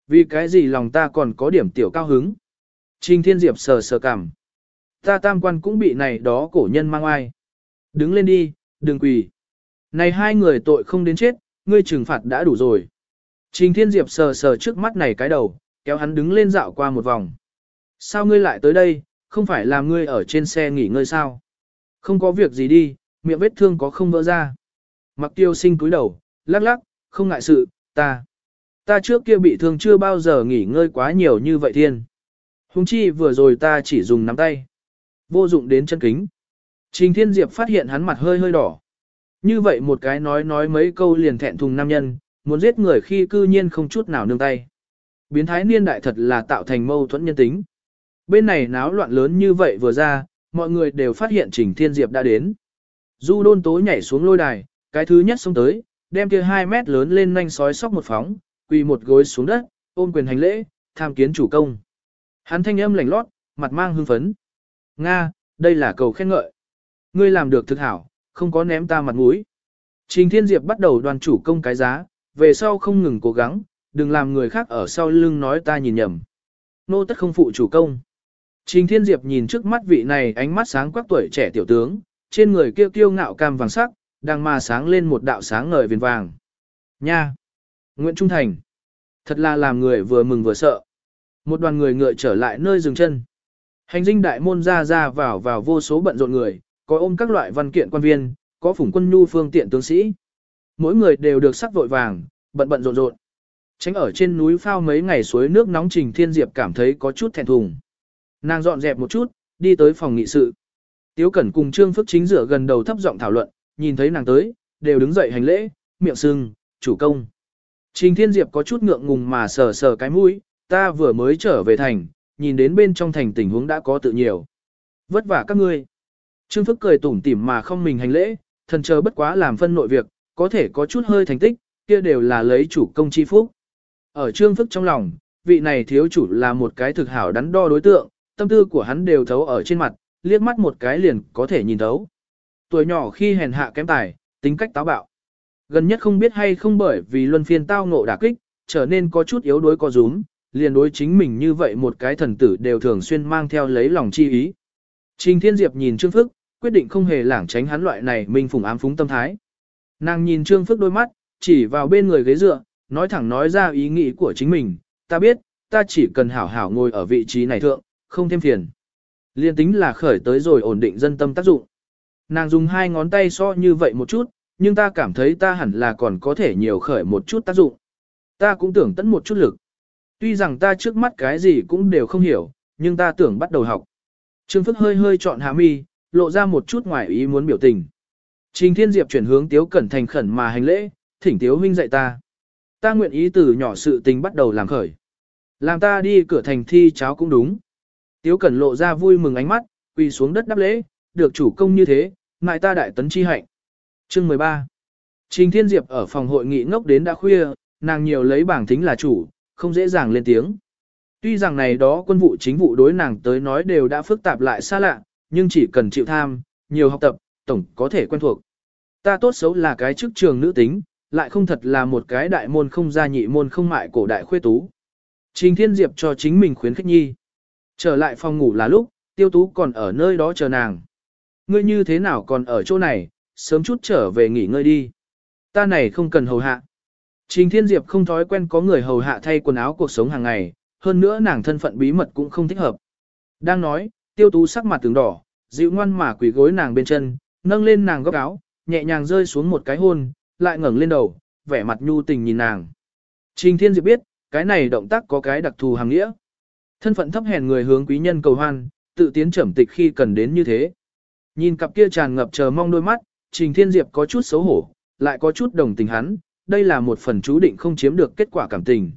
Vì cái gì lòng ta còn có điểm tiểu cao hứng. Trình Thiên Diệp sờ sờ cảm. Ta tam quan cũng bị này đó cổ nhân mang ai. Đứng lên đi, đừng quỳ. Này hai người tội không đến chết, ngươi trừng phạt đã đủ rồi. Trình Thiên Diệp sờ sờ trước mắt này cái đầu, kéo hắn đứng lên dạo qua một vòng. Sao ngươi lại tới đây, không phải làm ngươi ở trên xe nghỉ ngơi sao? Không có việc gì đi, miệng vết thương có không vỡ ra. Mặc tiêu sinh cúi đầu, lắc lắc, không ngại sự, ta. Ta trước kia bị thương chưa bao giờ nghỉ ngơi quá nhiều như vậy thiên. Hùng chi vừa rồi ta chỉ dùng nắm tay. Vô dụng đến chân kính. Trình Thiên Diệp phát hiện hắn mặt hơi hơi đỏ. Như vậy một cái nói nói mấy câu liền thẹn thùng nam nhân, muốn giết người khi cư nhiên không chút nào nương tay. Biến thái niên đại thật là tạo thành mâu thuẫn nhân tính. Bên này náo loạn lớn như vậy vừa ra, mọi người đều phát hiện Trình Thiên Diệp đã đến. Du đôn tố nhảy xuống lôi đài, cái thứ nhất xông tới, đem kia 2 mét lớn lên nhanh sói sóc một phóng, quỳ một gối xuống đất, ôm quyền hành lễ, tham kiến chủ công. Hắn thanh âm lạnh lót, mặt mang hưng phấn. Nga, đây là cầu khen ngợi. Ngươi làm được thực hảo, không có ném ta mặt mũi. Trình Thiên Diệp bắt đầu đoàn chủ công cái giá, về sau không ngừng cố gắng, đừng làm người khác ở sau lưng nói ta nhìn nhầm. Nô tất không phụ chủ công. Trình Thiên Diệp nhìn trước mắt vị này ánh mắt sáng quắc tuổi trẻ tiểu tướng, trên người kêu kiêu ngạo cam vàng sắc, đang mà sáng lên một đạo sáng ngời viền vàng. Nha! Nguyễn Trung Thành! Thật là làm người vừa mừng vừa sợ. Một đoàn người ngựa trở lại nơi dừng chân. Hành dinh đại môn ra ra vào vào vô số bận rộn người, có ôm các loại văn kiện quan viên, có phủng quân nhu phương tiện tướng sĩ. Mỗi người đều được sắc vội vàng, bận bận rộn rộn. Tránh ở trên núi phao mấy ngày suối nước nóng Trình Thiên Diệp cảm thấy có chút thẹn thùng. Nàng dọn dẹp một chút, đi tới phòng nghị sự. Tiếu Cẩn cùng Trương Phước chính rửa gần đầu thấp giọng thảo luận, nhìn thấy nàng tới, đều đứng dậy hành lễ, miệng sưng, chủ công. Trình Thiên Diệp có chút ngượng ngùng mà sờ sờ cái mũi, ta vừa mới trở về thành, nhìn đến bên trong thành tình huống đã có tự nhiều. Vất vả các ngươi. Trương Phước cười tủm tỉm mà không mình hành lễ, thần chờ bất quá làm phân nội việc, có thể có chút hơi thành tích, kia đều là lấy chủ công chi phúc. Ở Trương Phước trong lòng, vị này thiếu chủ là một cái thực hảo đắn đo đối tượng, tâm tư của hắn đều thấu ở trên mặt, liếc mắt một cái liền có thể nhìn thấu. Tuổi nhỏ khi hèn hạ kém tài, tính cách táo bạo. Gần nhất không biết hay không bởi vì luân phiên tao ngộ đả kích, trở nên có chút yếu đuối có rúm, liền đối chính mình như vậy một cái thần tử đều thường xuyên mang theo lấy lòng chi ý. Trình Thiên Diệp nhìn Trương Phức, quyết định không hề lảng tránh hắn loại này minh phùng ám phúng tâm thái. Nàng nhìn Trương Phức đôi mắt, chỉ vào bên người ghế dựa, nói thẳng nói ra ý nghĩ của chính mình, ta biết, ta chỉ cần hảo hảo ngồi ở vị trí này thượng, không thêm phiền. Liên tính là khởi tới rồi ổn định dân tâm tác dụng. Nàng dùng hai ngón tay so như vậy một chút, nhưng ta cảm thấy ta hẳn là còn có thể nhiều khởi một chút tác dụng. Ta cũng tưởng tận một chút lực. Tuy rằng ta trước mắt cái gì cũng đều không hiểu, nhưng ta tưởng bắt đầu học. Trương Phức hơi hơi chọn hạ mi, lộ ra một chút ngoài ý muốn biểu tình. Trình Thiên Diệp chuyển hướng Tiếu Cẩn thành khẩn mà hành lễ, thỉnh Tiếu huynh dạy ta. Ta nguyện ý từ nhỏ sự tình bắt đầu làm khởi. Làm ta đi cửa thành thi cháo cũng đúng. Tiếu Cẩn lộ ra vui mừng ánh mắt, quỳ xuống đất đáp lễ, được chủ công như thế, ngại ta đại tấn chi hạnh. Chương 13 Trình Thiên Diệp ở phòng hội nghị ngốc đến đã khuya, nàng nhiều lấy bảng tính là chủ, không dễ dàng lên tiếng. Tuy rằng này đó quân vụ chính vụ đối nàng tới nói đều đã phức tạp lại xa lạ, nhưng chỉ cần chịu tham, nhiều học tập, tổng có thể quen thuộc. Ta tốt xấu là cái chức trường nữ tính, lại không thật là một cái đại môn không gia nhị môn không mại cổ đại khuê tú. Trình Thiên Diệp cho chính mình khuyến khích nhi. Trở lại phòng ngủ là lúc, tiêu tú còn ở nơi đó chờ nàng. Ngươi như thế nào còn ở chỗ này, sớm chút trở về nghỉ ngơi đi. Ta này không cần hầu hạ. Trình Thiên Diệp không thói quen có người hầu hạ thay quần áo cuộc sống hàng ngày, hơn nữa nàng thân phận bí mật cũng không thích hợp. Đang nói, tiêu tú sắc mặt tướng đỏ, dịu ngoan mà quỳ gối nàng bên chân, nâng lên nàng góc áo, nhẹ nhàng rơi xuống một cái hôn, lại ngẩng lên đầu, vẻ mặt nhu tình nhìn nàng. Trình Thiên Diệp biết, cái này động tác có cái đặc thù hàng nghĩa. Thân phận thấp hèn người hướng quý nhân cầu hoan, tự tiến trầm tịch khi cần đến như thế. Nhìn cặp kia tràn ngập chờ mong đôi mắt, Trình Thiên Diệp có chút xấu hổ, lại có chút đồng tình hắn, đây là một phần chú định không chiếm được kết quả cảm tình.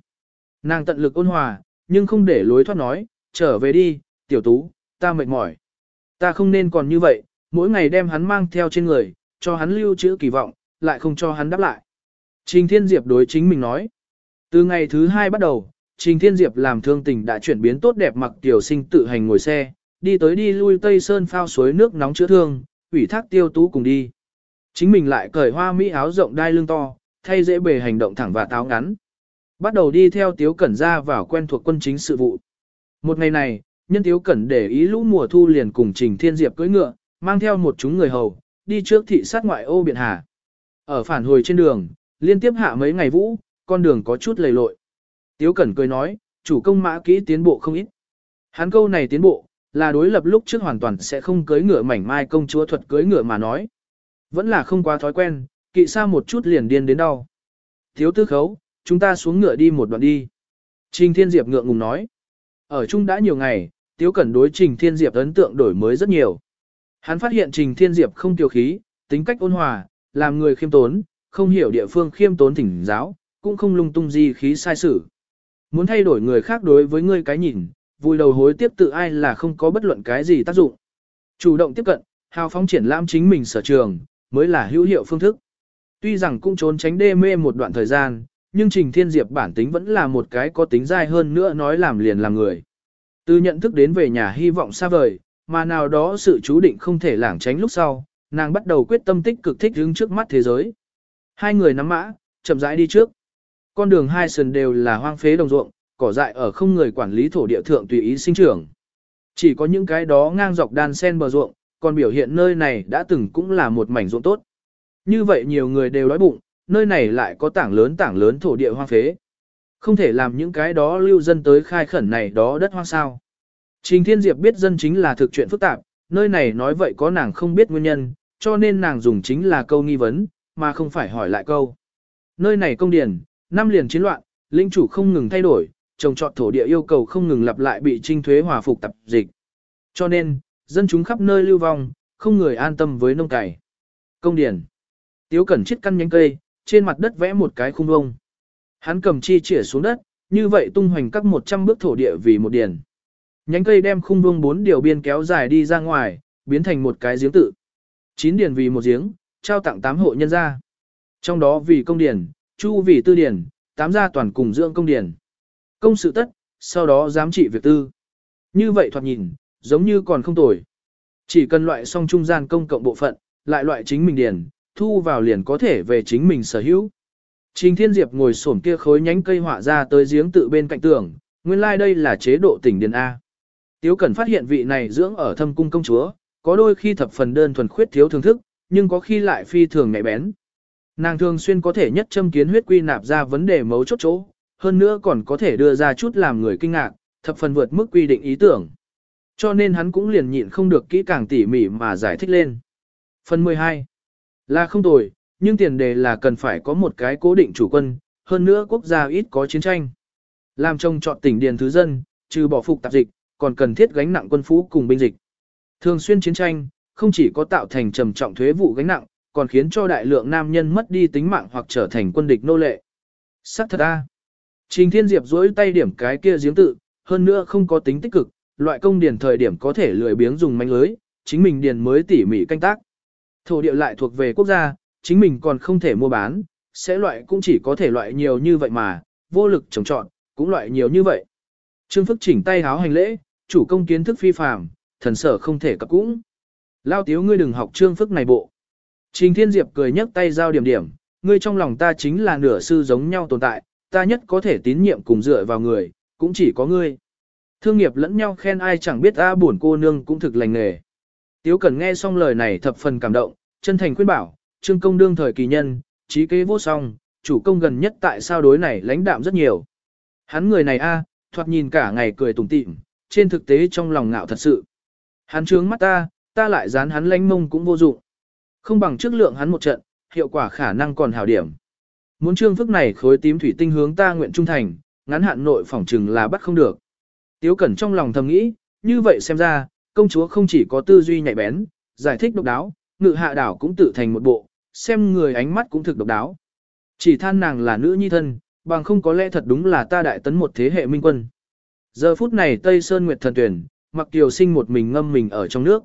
Nàng tận lực ôn hòa, nhưng không để lối thoát nói, trở về đi, tiểu tú, ta mệt mỏi. Ta không nên còn như vậy, mỗi ngày đem hắn mang theo trên người, cho hắn lưu trữ kỳ vọng, lại không cho hắn đáp lại. Trình Thiên Diệp đối chính mình nói. Từ ngày thứ hai bắt đầu, Trình Thiên Diệp làm thương tình đã chuyển biến tốt đẹp mặc tiểu sinh tự hành ngồi xe, đi tới đi lui Tây Sơn phao suối nước nóng chữa thương, ủy thác tiêu tú cùng đi. Chính mình lại cởi hoa mỹ áo rộng đai lưng to, thay dễ bề hành động thẳng và táo ngắn. Bắt đầu đi theo Tiếu Cẩn ra vào quen thuộc quân chính sự vụ. Một ngày này, nhân Tiếu Cẩn để ý lũ mùa thu liền cùng Trình Thiên Diệp cưỡi ngựa, mang theo một chúng người hầu, đi trước thị sát ngoại ô Biện Hà. Ở phản hồi trên đường, liên tiếp hạ mấy ngày vũ, con đường có chút lầy lội. Tiếu Cẩn cười nói, chủ công mã kỹ tiến bộ không ít. Hắn câu này tiến bộ, là đối lập lúc trước hoàn toàn sẽ không cưới ngựa mảnh mai công chúa thuật cưới ngựa mà nói. Vẫn là không quá thói quen, kỵ xa một chút liền điên đến đau. Thiếu tư khấu, chúng ta xuống ngựa đi một đoạn đi. Trình Thiên Diệp ngượng ngùng nói. Ở chung đã nhiều ngày, Tiếu Cẩn đối Trình Thiên Diệp ấn tượng đổi mới rất nhiều. Hắn phát hiện Trình Thiên Diệp không tiêu khí, tính cách ôn hòa, làm người khiêm tốn, không hiểu địa phương khiêm tốn thỉnh giáo, cũng không lung tung gì khí sai sự. Muốn thay đổi người khác đối với ngươi cái nhìn, vui đầu hối tiếp tự ai là không có bất luận cái gì tác dụng. Chủ động tiếp cận, hào phóng triển lãm chính mình sở trường, mới là hữu hiệu phương thức. Tuy rằng cũng trốn tránh đê mê một đoạn thời gian, nhưng Trình Thiên Diệp bản tính vẫn là một cái có tính dai hơn nữa nói làm liền làm người. Từ nhận thức đến về nhà hy vọng xa vời, mà nào đó sự chú định không thể lảng tránh lúc sau, nàng bắt đầu quyết tâm tích cực thích đứng trước mắt thế giới. Hai người nắm mã, chậm rãi đi trước. Con đường hai sườn đều là hoang phế đồng ruộng, cỏ dại ở không người quản lý thổ địa thượng tùy ý sinh trưởng. Chỉ có những cái đó ngang dọc đan sen bờ ruộng, còn biểu hiện nơi này đã từng cũng là một mảnh ruộng tốt. Như vậy nhiều người đều đói bụng, nơi này lại có tảng lớn tảng lớn thổ địa hoang phế. Không thể làm những cái đó lưu dân tới khai khẩn này đó đất hoang sao. Trình Thiên Diệp biết dân chính là thực chuyện phức tạp, nơi này nói vậy có nàng không biết nguyên nhân, cho nên nàng dùng chính là câu nghi vấn, mà không phải hỏi lại câu. Nơi này công điển, năm liền chiến loạn, linh chủ không ngừng thay đổi, trồng trọt thổ địa yêu cầu không ngừng lặp lại bị trinh thuế hòa phục tập dịch. Cho nên, dân chúng khắp nơi lưu vong, không người an tâm với nông cày. Công điển. Tiếu cẩn chiết căn nhánh cây, trên mặt đất vẽ một cái khung vông. Hắn cầm chi chỉa xuống đất, như vậy tung hoành các 100 bước thổ địa vì một điển. Nhánh cây đem khung vông bốn điều biên kéo dài đi ra ngoài, biến thành một cái giếng tự. Chín điển vì một giếng, trao tặng 8 hộ nhân gia. Trong đó vì công điển, chu vì tư điển, tám gia toàn cùng dưỡng công điển. Công sự tất, sau đó giám trị việc tư. Như vậy thoạt nhìn, giống như còn không tồi. Chỉ cần loại xong trung gian công cộng bộ phận, lại loại chính mình điển, thu vào liền có thể về chính mình sở hữu. Trình Thiên Diệp ngồi xổm kia khối nhánh cây họa ra tới giếng tự bên cạnh tường, nguyên lai like đây là chế độ tỉnh điền A. Tiếu Cẩn phát hiện vị này dưỡng ở thâm cung công chúa, có đôi khi thập phần đơn thuần khuyết thiếu thưởng thức, nhưng có khi lại phi thường nhạy bén. Nàng thường xuyên có thể nhất châm kiến huyết quy nạp ra vấn đề mấu chốt chỗ, hơn nữa còn có thể đưa ra chút làm người kinh ngạc, thập phần vượt mức quy định ý tưởng. Cho nên hắn cũng liền nhịn không được kỹ càng tỉ mỉ mà giải thích lên. Phần 12 là không tồi, nhưng tiền đề là cần phải có một cái cố định chủ quân, hơn nữa quốc gia ít có chiến tranh. Làm trông chọn tỉnh điền thứ dân, trừ bỏ phục tạp dịch, còn cần thiết gánh nặng quân phú cùng binh dịch. Thường xuyên chiến tranh, không chỉ có tạo thành trầm trọng thuế vụ gánh nặng, còn khiến cho đại lượng nam nhân mất đi tính mạng hoặc trở thành quân địch nô lệ. Sắc thật a. Trình Thiên Diệp duỗi tay điểm cái kia giếng tự, hơn nữa không có tính tích cực, loại công điền thời điểm có thể lười biếng dùng manh lưới, chính mình điền mới tỉ mỉ canh tác. Thổ địa lại thuộc về quốc gia, chính mình còn không thể mua bán, sẽ loại cũng chỉ có thể loại nhiều như vậy mà, vô lực trồng trọn, cũng loại nhiều như vậy. Trương Phức chỉnh tay háo hành lễ, chủ công kiến thức phi phàm, thần sở không thể cập cũng. Lao tiếu ngươi đừng học Trương Phức này bộ. Trình Thiên Diệp cười nhấc tay giao điểm điểm, ngươi trong lòng ta chính là nửa sư giống nhau tồn tại, ta nhất có thể tín nhiệm cùng dựa vào người, cũng chỉ có ngươi. Thương nghiệp lẫn nhau khen ai chẳng biết a buồn cô nương cũng thực lành nghề. Tiếu Cẩn nghe xong lời này thập phần cảm động, chân thành khuyên bảo, trương công đương thời kỳ nhân, trí kế vô song, chủ công gần nhất tại sao đối này lãnh đạm rất nhiều. Hắn người này a, thoạt nhìn cả ngày cười tủm tỉm, trên thực tế trong lòng ngạo thật sự. Hắn trướng mắt ta, ta lại dán hắn lánh mông cũng vô dụng. Không bằng trước lượng hắn một trận, hiệu quả khả năng còn hảo điểm. Muốn trương phức này khối tím thủy tinh hướng ta nguyện trung thành, ngắn hạn nội phỏng trừng là bắt không được. Tiếu Cẩn trong lòng thầm nghĩ, như vậy xem ra, công chúa không chỉ có tư duy nhạy bén, giải thích độc đáo, ngự hạ đảo cũng tự thành một bộ, xem người ánh mắt cũng thực độc đáo. Chỉ than nàng là nữ nhi thân, bằng không có lẽ thật đúng là ta đại tấn một thế hệ minh quân. Giờ phút này Tây Sơn Nguyệt thần tuyển, mặc tiểu sinh một mình ngâm mình ở trong nước.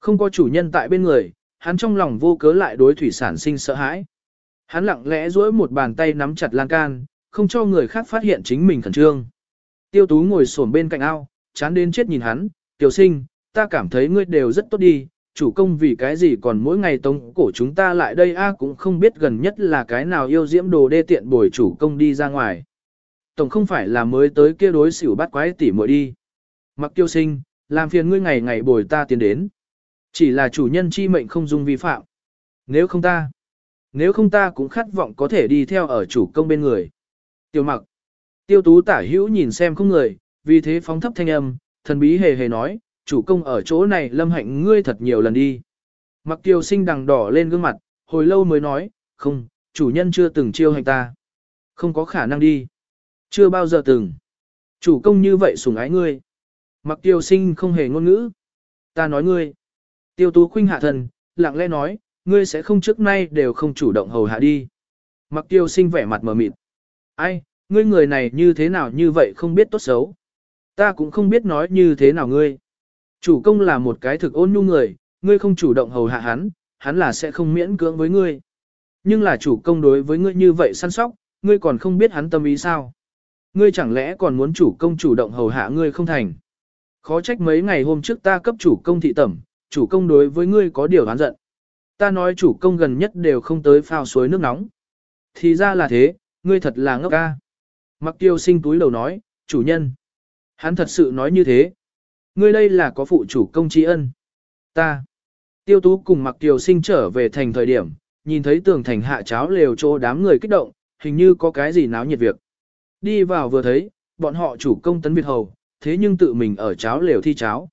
Không có chủ nhân tại bên người, hắn trong lòng vô cớ lại đối thủy sản sinh sợ hãi. Hắn lặng lẽ duỗi một bàn tay nắm chặt lan can, không cho người khác phát hiện chính mình khẩn trương. Tiêu tú ngồi xổm bên cạnh ao, chán đến chết nhìn hắn, tiểu sinh, ta cảm thấy ngươi đều rất tốt đi, chủ công vì cái gì còn mỗi ngày tống cổ chúng ta lại đây a cũng không biết gần nhất là cái nào yêu diễm đồ đê tiện bồi chủ công đi ra ngoài. Tổng không phải là mới tới kia đối xỉu bắt quái tỉ muội đi. Mặc tiêu sinh, làm phiền ngươi ngày ngày bồi ta tiến đến. Chỉ là chủ nhân chi mệnh không dung vi phạm. Nếu không ta, nếu không ta cũng khát vọng có thể đi theo ở chủ công bên người. Tiêu mặc, tiêu tú tả hữu nhìn xem không người, vì thế phóng thấp thanh âm, thần bí hề hề nói, chủ công ở chỗ này lâm hạnh ngươi thật nhiều lần đi. Mặc tiêu sinh đằng đỏ lên gương mặt, hồi lâu mới nói, không, chủ nhân chưa từng chiêu hành ta. Không có khả năng đi. Chưa bao giờ từng. Chủ công như vậy sủng ái ngươi. Mặc tiêu sinh không hề ngôn ngữ. Ta nói ngươi. Tiêu tú khuynh hạ thần, lặng lẽ nói, ngươi sẽ không trước nay đều không chủ động hầu hạ đi. Mặc tiêu sinh vẻ mặt mờ mịt. Ai, ngươi người này như thế nào như vậy không biết tốt xấu. Ta cũng không biết nói như thế nào ngươi. Chủ công là một cái thực ôn nhu người, ngươi không chủ động hầu hạ hắn, hắn là sẽ không miễn cưỡng với ngươi. Nhưng là chủ công đối với ngươi như vậy săn sóc, ngươi còn không biết hắn tâm ý sao. Ngươi chẳng lẽ còn muốn chủ công chủ động hầu hạ ngươi không thành. Khó trách mấy ngày hôm trước ta cấp chủ công thị tẩm, chủ công đối với ngươi có điều oán giận. Ta nói chủ công gần nhất đều không tới phao suối nước nóng. Thì ra là thế, ngươi thật là ngốc ca. Mặc tiêu sinh túi đầu nói, chủ nhân. Hắn thật sự nói như thế. Ngươi đây là có phụ chủ công trí ân. Ta. Tiêu tú cùng mặc tiêu sinh trở về thành thời điểm, nhìn thấy tường thành hạ cháo lều chỗ đám người kích động, hình như có cái gì náo nhiệt việc. Đi vào vừa thấy, bọn họ chủ công tấn Việt Hầu, thế nhưng tự mình ở cháo lều thi cháo.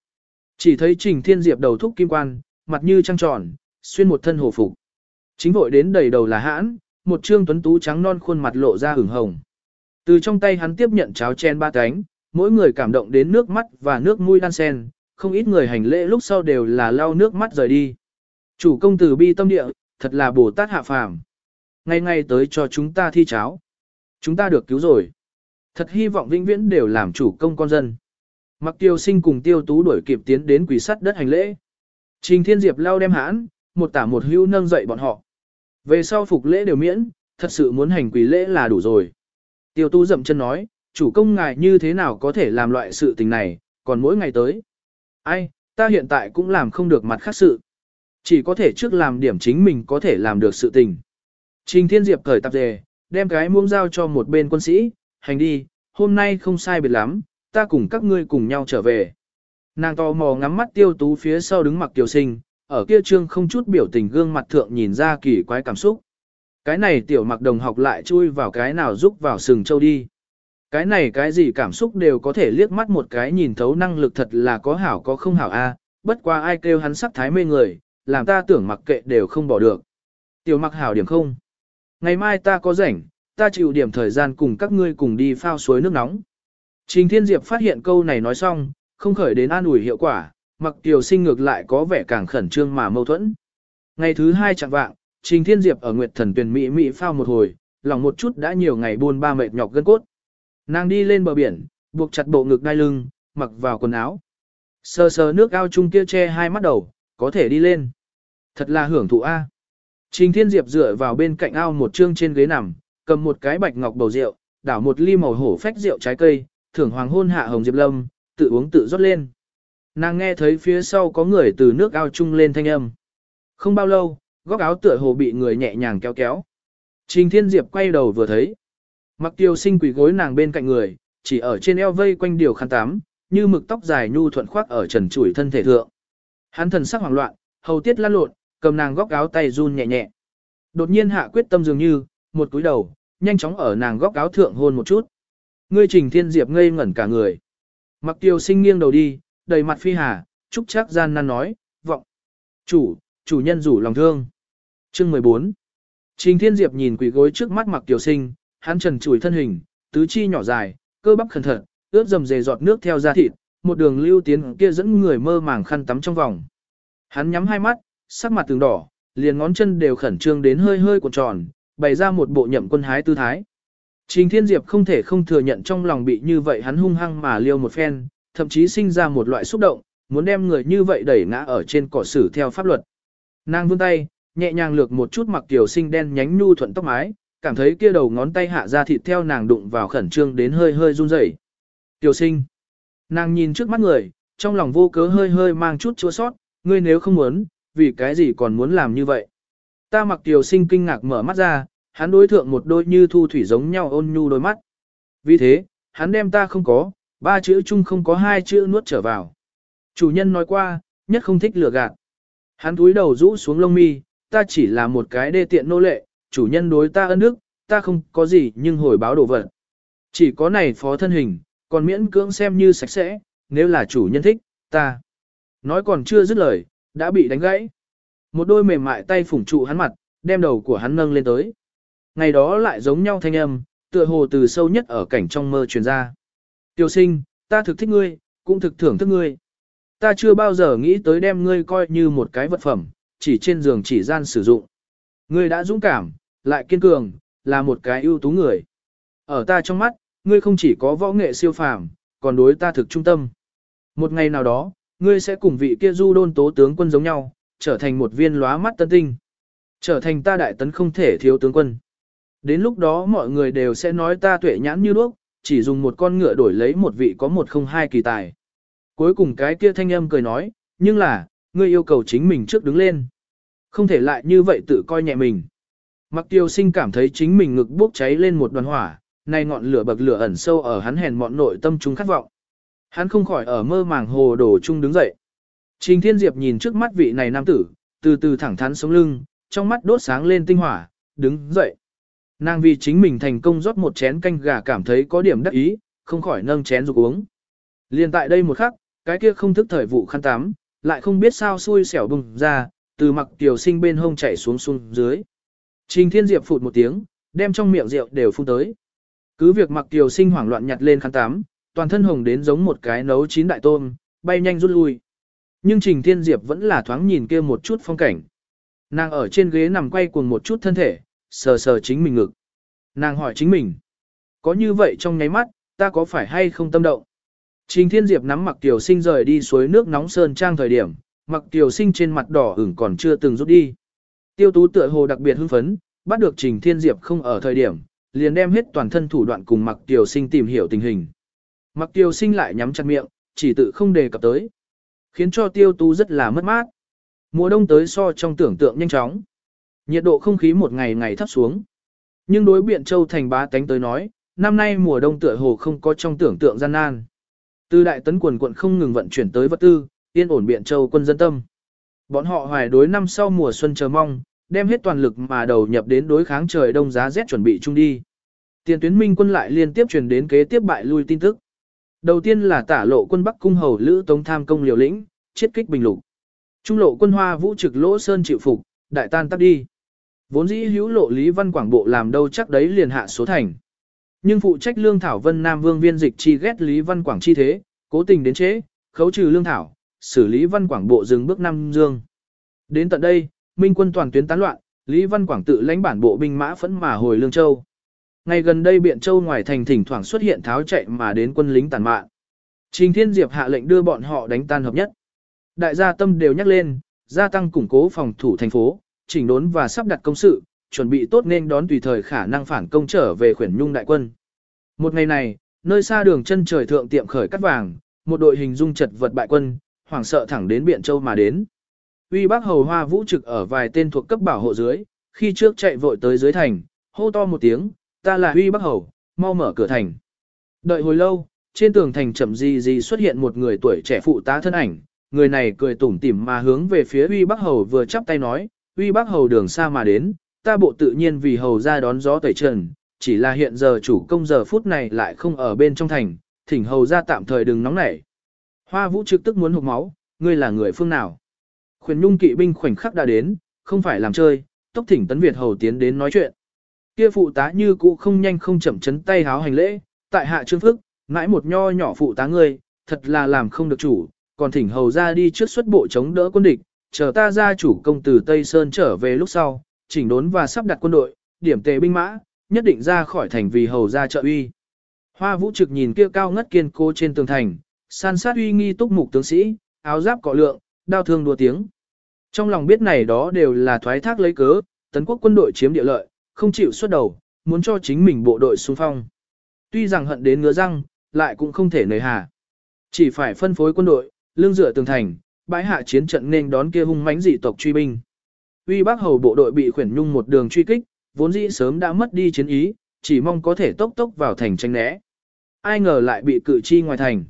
Chỉ thấy Trình Thiên Diệp đầu thúc kim quan, mặt như trăng tròn, xuyên một thân hồ phục. Chính vội đến đầy đầu là hãn, một trương tuấn tú trắng non khuôn mặt lộ ra hửng hồng. Từ trong tay hắn tiếp nhận cháo chen ba cánh, mỗi người cảm động đến nước mắt và nước mũi đan sen, không ít người hành lễ lúc sau đều là lau nước mắt rời đi. Chủ công tử bi tâm địa, thật là Bồ Tát hạ phàm. Ngày ngày tới cho chúng ta thi cháo. Chúng ta được cứu rồi. Thật hy vọng vĩnh viễn đều làm chủ công con dân. Mặc tiêu sinh cùng tiêu tú đuổi kịp tiến đến quỷ sắt đất hành lễ. Trình Thiên Diệp lau đem hãn, một tả một hưu nâng dậy bọn họ. Về sau phục lễ đều miễn, thật sự muốn hành quỷ lễ là đủ rồi. Tiêu tú dậm chân nói, chủ công ngài như thế nào có thể làm loại sự tình này, còn mỗi ngày tới. Ai, ta hiện tại cũng làm không được mặt khác sự. Chỉ có thể trước làm điểm chính mình có thể làm được sự tình. Trình Thiên Diệp cởi tạp dề, đem cái muỗng giao cho một bên quân sĩ, hành đi, hôm nay không sai biệt lắm, ta cùng các ngươi cùng nhau trở về. Nàng tò mò ngắm mắt tiêu tú phía sau đứng mặc tiểu sinh, ở kia trương không chút biểu tình gương mặt thượng nhìn ra kỳ quái cảm xúc. Cái này tiểu mặc đồng học lại chui vào cái nào giúp vào sừng châu đi. Cái này cái gì cảm xúc đều có thể liếc mắt một cái nhìn thấu năng lực thật là có hảo có không hảo a, bất qua ai kêu hắn sắc thái mê người, làm ta tưởng mặc kệ đều không bỏ được. Tiểu mặc hảo điểm không? Ngày mai ta có rảnh, ta chịu điểm thời gian cùng các ngươi cùng đi phao suối nước nóng. Trình Thiên Diệp phát hiện câu này nói xong, không khởi đến an ủi hiệu quả, mặc tiểu sinh ngược lại có vẻ càng khẩn trương mà mâu thuẫn. Ngày thứ hai chẳng vạng, Trình Thiên Diệp ở Nguyệt Thần Tuyền Mỹ Mỹ phao một hồi, lòng một chút đã nhiều ngày buôn ba mệt nhọc gân cốt. Nàng đi lên bờ biển, buộc chặt bộ ngực đai lưng, mặc vào quần áo. Sờ sờ nước ao chung kia che hai mắt đầu, có thể đi lên. Thật là hưởng thụ A. Trình Thiên Diệp dựa vào bên cạnh ao một chương trên ghế nằm, cầm một cái bạch ngọc bầu rượu, đảo một ly màu hổ phách rượu trái cây, thưởng hoàng hôn hạ hồng diệp lâm, tự uống tự rót lên. Nàng nghe thấy phía sau có người từ nước ao chung lên thanh âm. Không bao lâu, góc áo tựa hồ bị người nhẹ nhàng kéo kéo. Trình Thiên Diệp quay đầu vừa thấy. Mặc tiêu sinh quỷ gối nàng bên cạnh người, chỉ ở trên eo vây quanh điều khăn tám, như mực tóc dài nhu thuận khoác ở trần trụi thân thể thượng. Hắn thần sắc hoảng loạn, hầu tiết lăn lộn, cầm nàng góc áo tay run nhẹ nhẹ. Đột nhiên hạ quyết tâm dường như, một cúi đầu, nhanh chóng ở nàng góc áo thượng hôn một chút. Ngươi Trình Thiên Diệp ngây ngẩn cả người. Mặc tiêu sinh nghiêng đầu đi, đầy mặt phi hà, trúc chắc gian nan nói, vọng. Chủ, chủ nhân rủ lòng thương. Chương 14 Trình Thiên Diệp nhìn quỷ gối trước mắt mặc Tiêu sinh, hắn trần trụi thân hình, tứ chi nhỏ dài, cơ bắp khẩn thận, ướt dầm dề giọt nước theo da thịt, một đường lưu tiến kia dẫn người mơ màng khăn tắm trong vòng. Hắn nhắm hai mắt, sắc mặt từng đỏ, liền ngón chân đều khẩn trương đến hơi hơi cuộn tròn, bày ra một bộ nhậm quân hái tư thái. Trình Thiên Diệp không thể không thừa nhận trong lòng bị như vậy hắn hung hăng mà liêu một phen, thậm chí sinh ra một loại xúc động, muốn đem người như vậy đẩy ngã ở trên cỏ xử theo pháp luật. Nàng vươn tay, nhẹ nhàng lược một chút mặc tiểu sinh đen nhánh nhu thuận tóc mái, cảm thấy kia đầu ngón tay hạ ra thịt theo nàng đụng vào khẩn trương đến hơi hơi run rẩy. Tiểu sinh. Nàng nhìn trước mắt người, trong lòng vô cớ hơi hơi mang chút chua sót, ngươi nếu không muốn, vì cái gì còn muốn làm như vậy. Ta mặc tiểu sinh kinh ngạc mở mắt ra, hắn đối thượng một đôi như thu thủy giống nhau ôn nhu đôi mắt. Vì thế, hắn đem ta không có, ba chữ chung không có hai chữ nuốt trở vào. Chủ nhân nói qua, nhất không thích lừa gạt. Hắn túi đầu rũ xuống lông mi, ta chỉ là một cái đê tiện nô lệ, chủ nhân đối ta ân đức, ta không có gì nhưng hồi báo đồ vật. Chỉ có này phó thân hình, còn miễn cưỡng xem như sạch sẽ, nếu là chủ nhân thích, ta. Nói còn chưa dứt lời, đã bị đánh gãy. Một đôi mềm mại tay phủng trụ hắn mặt, đem đầu của hắn nâng lên tới. Ngày đó lại giống nhau thanh âm, tựa hồ từ sâu nhất ở cảnh trong mơ truyền ra. Tiêu sinh, ta thực thích ngươi, cũng thực thưởng thức ngươi. Ta chưa bao giờ nghĩ tới đem ngươi coi như một cái vật phẩm, chỉ trên giường chỉ gian sử dụng. Ngươi đã dũng cảm, lại kiên cường, là một cái ưu tú người. Ở ta trong mắt, ngươi không chỉ có võ nghệ siêu phàm, còn đối ta thực trung tâm. Một ngày nào đó, ngươi sẽ cùng vị kia du đôn tố tướng quân giống nhau, trở thành một viên lóa mắt tân tinh. Trở thành ta đại tấn không thể thiếu tướng quân. Đến lúc đó mọi người đều sẽ nói ta tuệ nhãn như đuốc, chỉ dùng một con ngựa đổi lấy một vị có một không hai kỳ tài. Cuối cùng cái kia thanh âm cười nói, nhưng là, ngươi yêu cầu chính mình trước đứng lên. Không thể lại như vậy tự coi nhẹ mình. Mặc tiêu sinh cảm thấy chính mình ngực bốc cháy lên một đoàn hỏa, nay ngọn lửa bậc lửa ẩn sâu ở hắn hèn mọn nội tâm chúng khát vọng. Hắn không khỏi ở mơ màng hồ đồ chung đứng dậy. Trình Thiên Diệp nhìn trước mắt vị này nam tử, từ từ thẳng thắn sống lưng, trong mắt đốt sáng lên tinh hỏa, đứng dậy. Nàng vì chính mình thành công rót một chén canh gà cảm thấy có điểm đắc ý, không khỏi nâng chén dục uống. Liên tại đây một khắc, cái kia không thức thời vụ khăn tắm, lại không biết sao xui xẻo bùng ra, từ mặc tiểu sinh bên hông chảy xuống xuống dưới. Trình Thiên Diệp phụt một tiếng, đem trong miệng rượu đều phun tới. Cứ việc mặc tiểu sinh hoảng loạn nhặt lên khăn tắm, toàn thân hồng đến giống một cái nấu chín đại tôm, bay nhanh rút lui. Nhưng Trình Thiên Diệp vẫn là thoáng nhìn kia một chút phong cảnh. Nàng ở trên ghế nằm quay cuồng một chút thân thể, sờ sờ chính mình ngực. Nàng hỏi chính mình, có như vậy trong nháy mắt, ta có phải hay không tâm động? Trình Thiên Diệp nắm mặc tiểu sinh rời đi suối nước nóng sơn trang thời điểm, mặc tiểu sinh trên mặt đỏ ửng còn chưa từng rút đi. Tiêu tú tựa hồ đặc biệt hưng phấn, bắt được Trình Thiên Diệp không ở thời điểm, liền đem hết toàn thân thủ đoạn cùng mặc tiểu sinh tìm hiểu tình hình. Mặc tiểu sinh lại nhắm chặt miệng, chỉ tự không đề cập tới. Khiến cho tiêu tú rất là mất mát. Mùa đông tới so trong tưởng tượng nhanh chóng. Nhiệt độ không khí một ngày ngày thấp xuống. Nhưng đối biện châu thành bá tánh tới nói, năm nay mùa đông tựa hồ không có trong tưởng tượng gian nan. Từ đại tấn quần quận không ngừng vận chuyển tới vật tư, yên ổn biện châu quân dân tâm. Bọn họ hoài đối năm sau mùa xuân chờ mong, đem hết toàn lực mà đầu nhập đến đối kháng trời đông giá rét chuẩn bị chung đi. Tiền tuyến minh quân lại liên tiếp truyền đến kế tiếp bại lui tin tức. Đầu tiên là tả lộ quân Bắc cung hầu Lữ Tống tham công liều lĩnh, chiết kích bình lục. Trung lộ quân Hoa Vũ trực lỗ sơn chịu phục, đại tan tắt đi. Vốn dĩ hữu lộ Lý Văn Quảng Bộ làm đâu chắc đấy liền hạ số thành. Nhưng phụ trách lương thảo Vân Nam Vương viên dịch chi ghét Lý Văn Quảng chi thế, cố tình đến chế, khấu trừ lương thảo, xử Lý Văn Quảng Bộ dừng bước năm dương. Đến tận đây, Minh quân toàn tuyến tán loạn, Lý Văn Quảng tự lãnh bản bộ binh mã phẫn mà hồi Lương Châu. Ngày gần đây Biện Châu ngoài thành thỉnh thoảng xuất hiện tháo chạy mà đến quân lính tàn mạn. Trình Thiên Diệp hạ lệnh đưa bọn họ đánh tan hợp nhất. Đại gia tâm đều nhắc lên, gia tăng củng cố phòng thủ thành phố, chỉnh đốn và sắp đặt công sự, chuẩn bị tốt nên đón tùy thời khả năng phản công trở về khuyển nhung đại quân. Một ngày này, nơi xa đường chân trời thượng tiệm khởi cắt vàng, một đội hình dung chật vật bại quân, hoảng sợ thẳng đến Biện Châu mà đến. Uy Bắc Hầu Hoa Vũ trực ở vài tên thuộc cấp bảo hộ dưới, khi trước chạy vội tới dưới thành, hô to một tiếng, ta là Uy Bắc Hầu, mau mở cửa thành. Đợi hồi lâu, trên tường thành chậm gì gì xuất hiện một người tuổi trẻ phụ tá thân ảnh, người này cười tủm tỉm mà hướng về phía Uy Bắc Hầu vừa chắp tay nói, Uy bác Hầu đường xa mà đến, ta bộ tự nhiên vì hầu ra đón gió tẩy trần, chỉ là hiện giờ chủ công giờ phút này lại không ở bên trong thành, thỉnh hầu ra tạm thời đừng nóng nảy. Hoa Vũ trực tức muốn hụt máu, ngươi là người phương nào? Khuyển Nhung kỵ binh khoảnh khắc đã đến, không phải làm chơi, tốc thỉnh Tấn Việt hầu tiến đến nói chuyện. Kia phụ tá như cũ không nhanh không chậm chấn tay háo hành lễ, tại hạ trương phức, mãi một nho nhỏ phụ tá ngươi, thật là làm không được chủ, còn thỉnh hầu ra đi trước xuất bộ chống đỡ quân địch, chờ ta ra chủ công từ Tây Sơn trở về lúc sau, chỉnh đốn và sắp đặt quân đội, điểm tề binh mã, nhất định ra khỏi thành vì hầu ra trợ uy. Hoa vũ trực nhìn kia cao ngất kiên cố trên tường thành, san sát uy nghi túc mục tướng sĩ, áo giáp cọ lượng, đao thương đua tiếng. Trong lòng biết này đó đều là thoái thác lấy cớ, tấn quốc quân đội chiếm địa lợi, không chịu xuất đầu, muốn cho chính mình bộ đội xung phong. Tuy rằng hận đến ngứa răng, lại cũng không thể nời hà. Chỉ phải phân phối quân đội, lương dựa tường thành, bãi hạ chiến trận nên đón kia hung mãnh dị tộc truy binh. Uy Bắc Hầu bộ đội bị khuyển nhung một đường truy kích, vốn dĩ sớm đã mất đi chiến ý, chỉ mong có thể tốc tốc vào thành tranh né. Ai ngờ lại bị cự chi ngoài thành.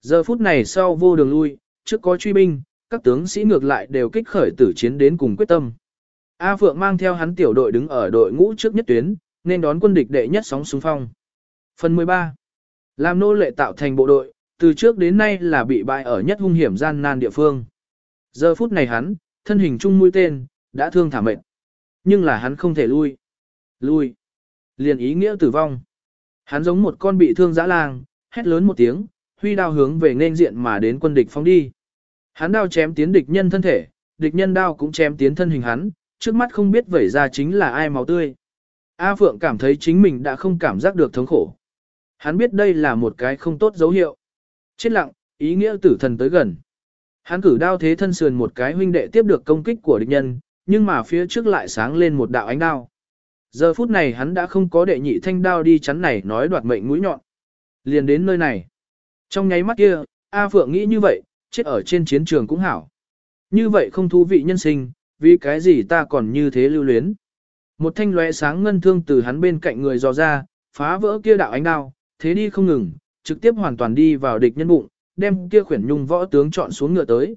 Giờ phút này sau vô đường lui, trước có truy binh, các tướng sĩ ngược lại đều kích khởi tử chiến đến cùng quyết tâm. A Phượng mang theo hắn tiểu đội đứng ở đội ngũ trước nhất tuyến, nên đón quân địch đệ nhất sóng xung phong. Phần 13. Làm nô lệ tạo thành bộ đội, từ trước đến nay là bị bại ở nhất hung hiểm gian nan địa phương. Giờ phút này hắn, thân hình trung mũi tên, đã thương thả mệt. Nhưng là hắn không thể lui. Lui. Liền ý nghĩa tử vong. Hắn giống một con bị thương dã lang, hét lớn một tiếng, huy đao hướng về nên diện mà đến quân địch phóng đi. Hắn đao chém tiến địch nhân thân thể, địch nhân đao cũng chém tiến thân hình hắn, trước mắt không biết vẩy ra chính là ai máu tươi. A Phượng cảm thấy chính mình đã không cảm giác được thống khổ. Hắn biết đây là một cái không tốt dấu hiệu. Chết lặng, ý nghĩa tử thần tới gần. Hắn cử đao thế thân sườn một cái huynh đệ tiếp được công kích của địch nhân, nhưng mà phía trước lại sáng lên một đạo ánh đao. Giờ phút này hắn đã không có đệ nhị thanh đao đi chắn này nói đoạt mệnh mũi nhọn. Liền đến nơi này. Trong nháy mắt kia, A Phượng nghĩ như vậy, chết ở trên chiến trường cũng hảo. Như vậy không thú vị nhân sinh, vì cái gì ta còn như thế lưu luyến. Một thanh lóe sáng ngân thương từ hắn bên cạnh người dò ra, phá vỡ kia đạo ánh đao, thế đi không ngừng, trực tiếp hoàn toàn đi vào địch nhân bụng, đem kia khuyển nhung võ tướng chọn xuống ngựa tới.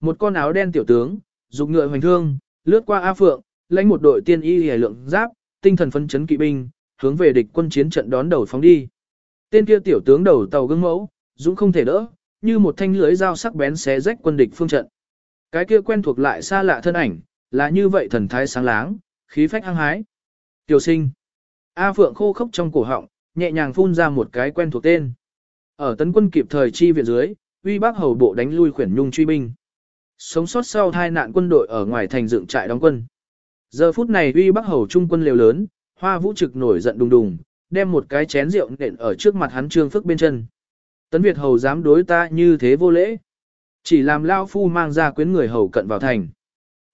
Một con áo đen tiểu tướng, dục ngựa hoành thương, lướt qua A Phượng, lãnh một đội tiên y hề lượng giáp, tinh thần phấn chấn kỵ binh, hướng về địch quân chiến trận đón đầu phóng đi. Tên kia tiểu tướng đầu tàu gương mẫu, dũng không thể đỡ, như một thanh lưới dao sắc bén xé rách quân địch phương trận. Cái kia quen thuộc lại xa lạ thân ảnh, là như vậy thần thái sáng láng, khí phách hăng hái. Tiểu sinh. A Phượng khô khốc trong cổ họng, nhẹ nhàng phun ra một cái quen thuộc tên. Ở tấn quân kịp thời chi viện dưới, uy bác hầu bộ đánh lui khuyển nhung truy binh. Sống sót sau hai nạn quân đội ở ngoài thành dựng trại đóng quân. Giờ phút này uy bác hầu trung quân liều lớn, hoa vũ trực nổi giận đùng đùng, đem một cái chén rượu nện ở trước mặt hắn trương phức bên chân. Tấn Việt hầu dám đối ta như thế vô lễ. Chỉ làm lao phu mang ra quyến người hầu cận vào thành.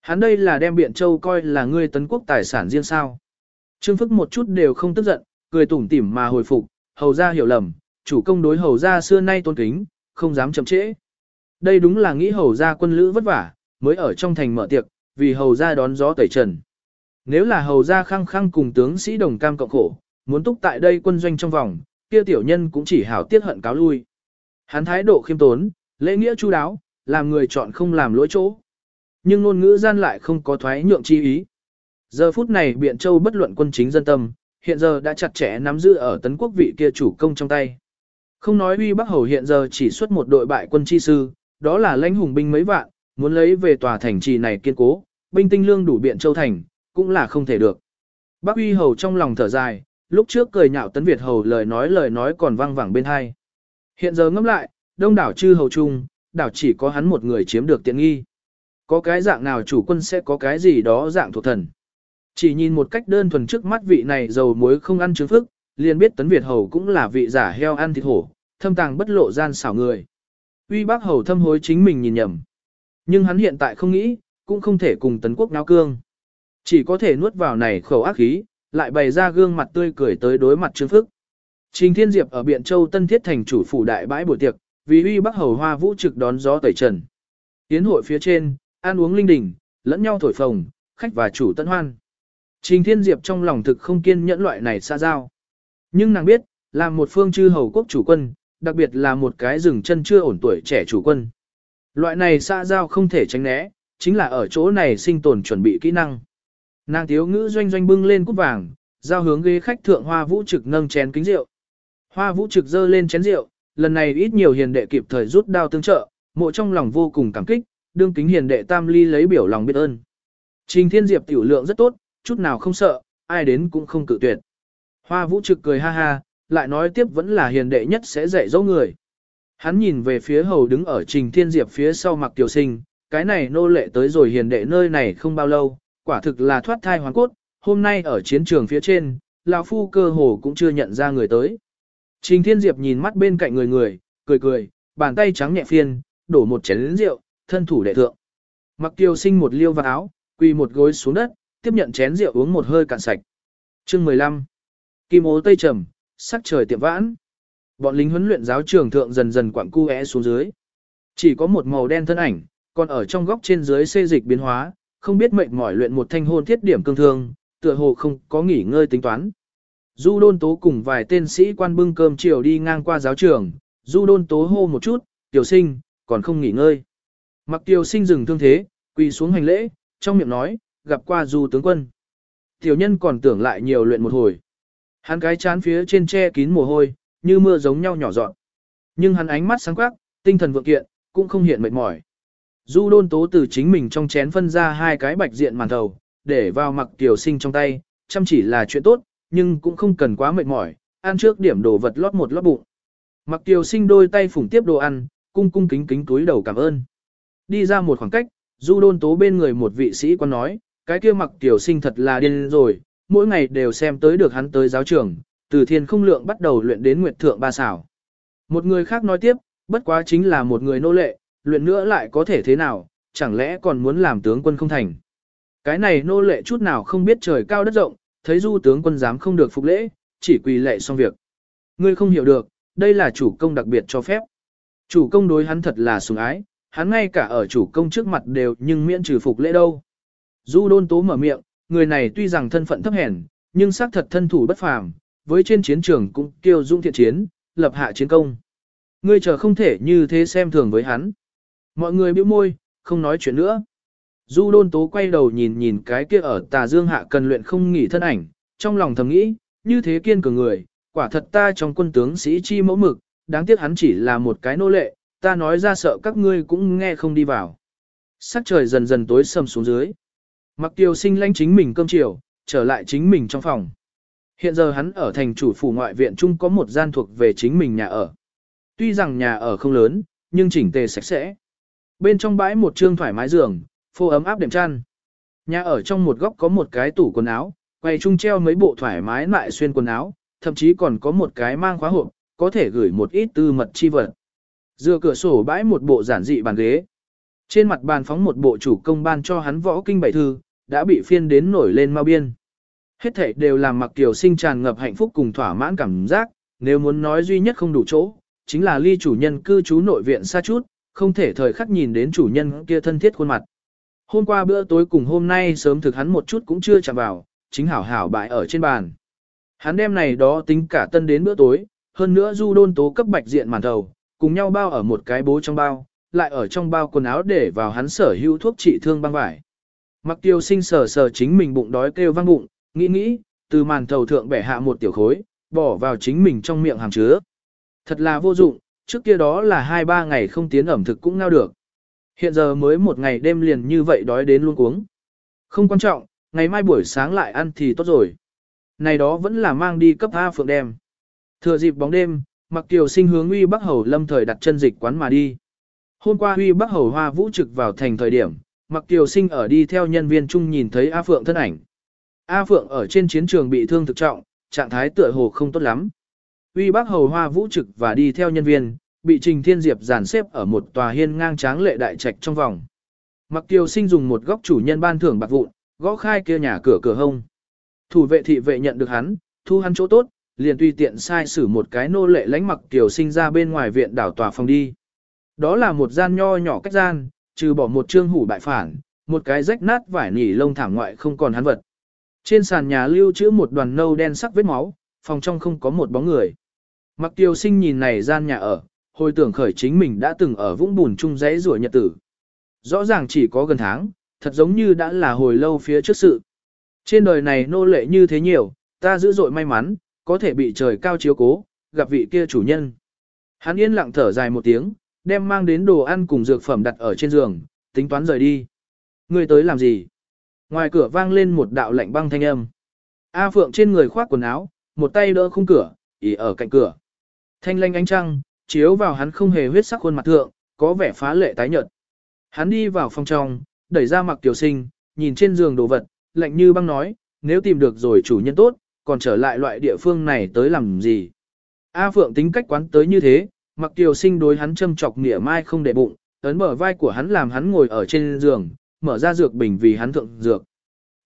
Hắn đây là đem biện châu coi là ngươi tấn quốc tài sản riêng sao. Trương Phức một chút đều không tức giận, cười tủm tỉm mà hồi phục, hầu ra hiểu lầm, chủ công đối hầu ra xưa nay tôn kính, không dám chậm trễ. Đây đúng là nghĩ hầu ra quân lữ vất vả, mới ở trong thành mở tiệc, vì hầu ra đón gió tẩy trần. Nếu là hầu ra khăng khăng cùng tướng sĩ đồng cam cộng khổ, muốn túc tại đây quân doanh trong vòng, kia tiểu nhân cũng chỉ hảo tiết hận cáo lui. Hắn thái độ khiêm tốn, lễ nghĩa chu đáo, làm người chọn không làm lỗi chỗ. Nhưng ngôn ngữ gian lại không có thoái nhượng chi ý. Giờ phút này Biện Châu bất luận quân chính dân tâm, hiện giờ đã chặt chẽ nắm giữ ở tấn quốc vị kia chủ công trong tay. Không nói uy Bắc Hầu hiện giờ chỉ xuất một đội bại quân chi sư, đó là lãnh hùng binh mấy vạn, muốn lấy về tòa thành trì này kiên cố, binh tinh lương đủ biện châu thành, cũng là không thể được. Bắc uy hầu trong lòng thở dài, lúc trước cười nhạo tấn Việt hầu lời nói lời nói còn vang vẳng bên hai. Hiện giờ ngẫm lại, đông đảo chư hầu chung, đảo chỉ có hắn một người chiếm được tiện nghi. Có cái dạng nào chủ quân sẽ có cái gì đó dạng thuộc thần. Chỉ nhìn một cách đơn thuần trước mắt vị này dầu muối không ăn trứng phức, liền biết tấn Việt hầu cũng là vị giả heo ăn thịt hổ, thâm tàng bất lộ gian xảo người. Uy bác hầu thâm hối chính mình nhìn nhầm. Nhưng hắn hiện tại không nghĩ, cũng không thể cùng tấn quốc náo cương. Chỉ có thể nuốt vào này khẩu ác khí, lại bày ra gương mặt tươi cười tới đối mặt trương phức. Trình Thiên Diệp ở Biện Châu Tân Thiết thành chủ phủ đại bãi buổi tiệc, vì uy bắc hầu hoa vũ trực đón gió tẩy trần. Tiến hội phía trên, ăn uống linh đình, lẫn nhau thổi phồng, khách và chủ tân hoan. Trình Thiên Diệp trong lòng thực không kiên nhẫn loại này xa giao. Nhưng nàng biết, là một phương chư hầu quốc chủ quân, đặc biệt là một cái rừng chân chưa ổn tuổi trẻ chủ quân. Loại này xa giao không thể tránh né, chính là ở chỗ này sinh tồn chuẩn bị kỹ năng. Nàng thiếu ngữ doanh doanh bưng lên cúp vàng, giao hướng ghế khách thượng hoa vũ trực nâng chén kính rượu. Hoa vũ trực dơ lên chén rượu, lần này ít nhiều hiền đệ kịp thời rút đao tương trợ, mộ trong lòng vô cùng cảm kích, đương kính hiền đệ tam ly lấy biểu lòng biết ơn. Trình thiên diệp tiểu lượng rất tốt, chút nào không sợ, ai đến cũng không cự tuyệt. Hoa vũ trực cười ha ha, lại nói tiếp vẫn là hiền đệ nhất sẽ dạy dỗ người. Hắn nhìn về phía hầu đứng ở trình thiên diệp phía sau mặc tiểu sinh, cái này nô lệ tới rồi hiền đệ nơi này không bao lâu, quả thực là thoát thai hoàn cốt, hôm nay ở chiến trường phía trên, lão phu cơ hồ cũng chưa nhận ra người tới. Trình Thiên Diệp nhìn mắt bên cạnh người người, cười cười, bàn tay trắng nhẹ phiên, đổ một chén rượu, thân thủ đệ thượng. Mặc tiểu sinh một liêu vào áo, quỳ một gối xuống đất, tiếp nhận chén rượu uống một hơi cạn sạch. Chương 15. Kim ố tây trầm, sắc trời tiệm vãn. Bọn lính huấn luyện giáo trường thượng dần dần quặng cu é xuống dưới. Chỉ có một màu đen thân ảnh, còn ở trong góc trên dưới xê dịch biến hóa, không biết mệnh mỏi luyện một thanh hôn thiết điểm cương thương, tựa hồ không có nghỉ ngơi tính toán. Du đôn tố cùng vài tên sĩ quan bưng cơm chiều đi ngang qua giáo trường, du đôn tố hô một chút, tiểu sinh, còn không nghỉ ngơi. Mặc tiểu sinh dừng thương thế, quỳ xuống hành lễ, trong miệng nói, gặp qua du tướng quân. Tiểu nhân còn tưởng lại nhiều luyện một hồi. Hắn cái chán phía trên che kín mồ hôi, như mưa giống nhau nhỏ dọn. Nhưng hắn ánh mắt sáng quắc, tinh thần vượng kiện, cũng không hiện mệt mỏi. Du đôn tố từ chính mình trong chén phân ra hai cái bạch diện màn thầu, để vào mặc tiểu sinh trong tay, chăm chỉ là chuyện tốt, nhưng cũng không cần quá mệt mỏi, ăn trước điểm đồ vật lót một lót bụng. Mặc tiểu sinh đôi tay phủng tiếp đồ ăn, cung cung kính kính túi đầu cảm ơn. Đi ra một khoảng cách, du đôn tố bên người một vị sĩ quan nói, cái kia mặc tiểu sinh thật là điên rồi, mỗi ngày đều xem tới được hắn tới giáo trường, từ thiên không lượng bắt đầu luyện đến nguyệt thượng ba xảo. Một người khác nói tiếp, bất quá chính là một người nô lệ, luyện nữa lại có thể thế nào, chẳng lẽ còn muốn làm tướng quân không thành. Cái này nô lệ chút nào không biết trời cao đất rộng, thấy du tướng quân dám không được phục lễ, chỉ quỳ lệ xong việc. Ngươi không hiểu được, đây là chủ công đặc biệt cho phép. Chủ công đối hắn thật là sủng ái, hắn ngay cả ở chủ công trước mặt đều nhưng miễn trừ phục lễ đâu. Du đôn tố mở miệng, người này tuy rằng thân phận thấp hèn, nhưng xác thật thân thủ bất phàm, với trên chiến trường cũng kiêu dung thiện chiến, lập hạ chiến công. Ngươi chờ không thể như thế xem thường với hắn. Mọi người bĩu môi, không nói chuyện nữa. Du đôn tố quay đầu nhìn nhìn cái kia ở tà dương hạ cần luyện không nghỉ thân ảnh, trong lòng thầm nghĩ, như thế kiên cường người, quả thật ta trong quân tướng sĩ chi mẫu mực, đáng tiếc hắn chỉ là một cái nô lệ, ta nói ra sợ các ngươi cũng nghe không đi vào. Sắc trời dần dần tối sầm xuống dưới. Mặc tiêu sinh lãnh chính mình cơm chiều, trở lại chính mình trong phòng. Hiện giờ hắn ở thành chủ phủ ngoại viện chung có một gian thuộc về chính mình nhà ở. Tuy rằng nhà ở không lớn, nhưng chỉnh tề sạch sẽ. Bên trong bãi một trương thoải mái giường, phô ấm áp đệm chăn. Nhà ở trong một góc có một cái tủ quần áo, quay chung treo mấy bộ thoải mái lại xuyên quần áo, thậm chí còn có một cái mang khóa hộp, có thể gửi một ít tư mật chi vật. Dựa cửa sổ bãi một bộ giản dị bàn ghế. Trên mặt bàn phóng một bộ chủ công ban cho hắn võ kinh bảy thư, đã bị phiên đến nổi lên mau biên. Hết thảy đều làm mặc tiểu sinh tràn ngập hạnh phúc cùng thỏa mãn cảm giác, nếu muốn nói duy nhất không đủ chỗ, chính là ly chủ nhân cư trú nội viện xa chút, không thể thời khắc nhìn đến chủ nhân kia thân thiết khuôn mặt. Hôm qua bữa tối cùng hôm nay sớm thực hắn một chút cũng chưa chạm vào, chính hảo hảo bại ở trên bàn. Hắn đem này đó tính cả tân đến bữa tối, hơn nữa du đôn tố cấp bạch diện màn thầu, cùng nhau bao ở một cái bố trong bao, lại ở trong bao quần áo để vào hắn sở hữu thuốc trị thương băng vải. Mặc tiêu sinh sờ sờ chính mình bụng đói kêu vang bụng, nghĩ nghĩ, từ màn thầu thượng bẻ hạ một tiểu khối, bỏ vào chính mình trong miệng hàm chứa. Thật là vô dụng, trước kia đó là 2-3 ngày không tiến ẩm thực cũng ngao được. Hiện giờ mới một ngày đêm liền như vậy đói đến luôn cuống. Không quan trọng, ngày mai buổi sáng lại ăn thì tốt rồi. Này đó vẫn là mang đi cấp A Phượng đem. Thừa dịp bóng đêm, Mặc tiểu sinh hướng Uy Bắc Hầu lâm thời đặt chân dịch quán mà đi. Hôm qua Huy Bắc Hầu Hoa Vũ trực vào thành thời điểm, Mặc Kiều sinh ở đi theo nhân viên chung nhìn thấy A Phượng thân ảnh. A Phượng ở trên chiến trường bị thương thực trọng, trạng thái tựa hồ không tốt lắm. Huy Bắc Hầu Hoa Vũ trực và đi theo nhân viên, bị Trình Thiên Diệp giàn xếp ở một tòa hiên ngang tráng lệ đại trạch trong vòng. Mặc Kiều Sinh dùng một góc chủ nhân ban thưởng bạc vụn, gõ khai kia nhà cửa cửa hông. Thủ vệ thị vệ nhận được hắn, thu hắn chỗ tốt, liền tùy tiện sai xử một cái nô lệ lánh Mặc Kiều Sinh ra bên ngoài viện đảo tòa phòng đi. Đó là một gian nho nhỏ cách gian, trừ bỏ một trương hủ bại phản, một cái rách nát vải nỉ lông thảm ngoại không còn hắn vật. Trên sàn nhà lưu trữ một đoàn nâu đen sắc vết máu, phòng trong không có một bóng người. Mặc Tiêu Sinh nhìn này gian nhà ở, hồi tưởng khởi chính mình đã từng ở vũng bùn chung rẽ rủa nhật tử. Rõ ràng chỉ có gần tháng, thật giống như đã là hồi lâu phía trước sự. Trên đời này nô lệ như thế nhiều, ta dữ dội may mắn, có thể bị trời cao chiếu cố, gặp vị kia chủ nhân. Hắn yên lặng thở dài một tiếng, đem mang đến đồ ăn cùng dược phẩm đặt ở trên giường, tính toán rời đi. Người tới làm gì? Ngoài cửa vang lên một đạo lạnh băng thanh âm. A Phượng trên người khoác quần áo, một tay đỡ khung cửa, ỉ ở cạnh cửa. Thanh lanh ánh trăng, chiếu vào hắn không hề huyết sắc khuôn mặt thượng, có vẻ phá lệ tái nhợt. Hắn đi vào phòng trong, đẩy ra mặc tiểu sinh, nhìn trên giường đồ vật, lạnh như băng nói, nếu tìm được rồi chủ nhân tốt, còn trở lại loại địa phương này tới làm gì. A Phượng tính cách quán tới như thế, mặc tiểu sinh đối hắn châm chọc nghĩa mai không để bụng, ấn mở vai của hắn làm hắn ngồi ở trên giường, mở ra dược bình vì hắn thượng dược.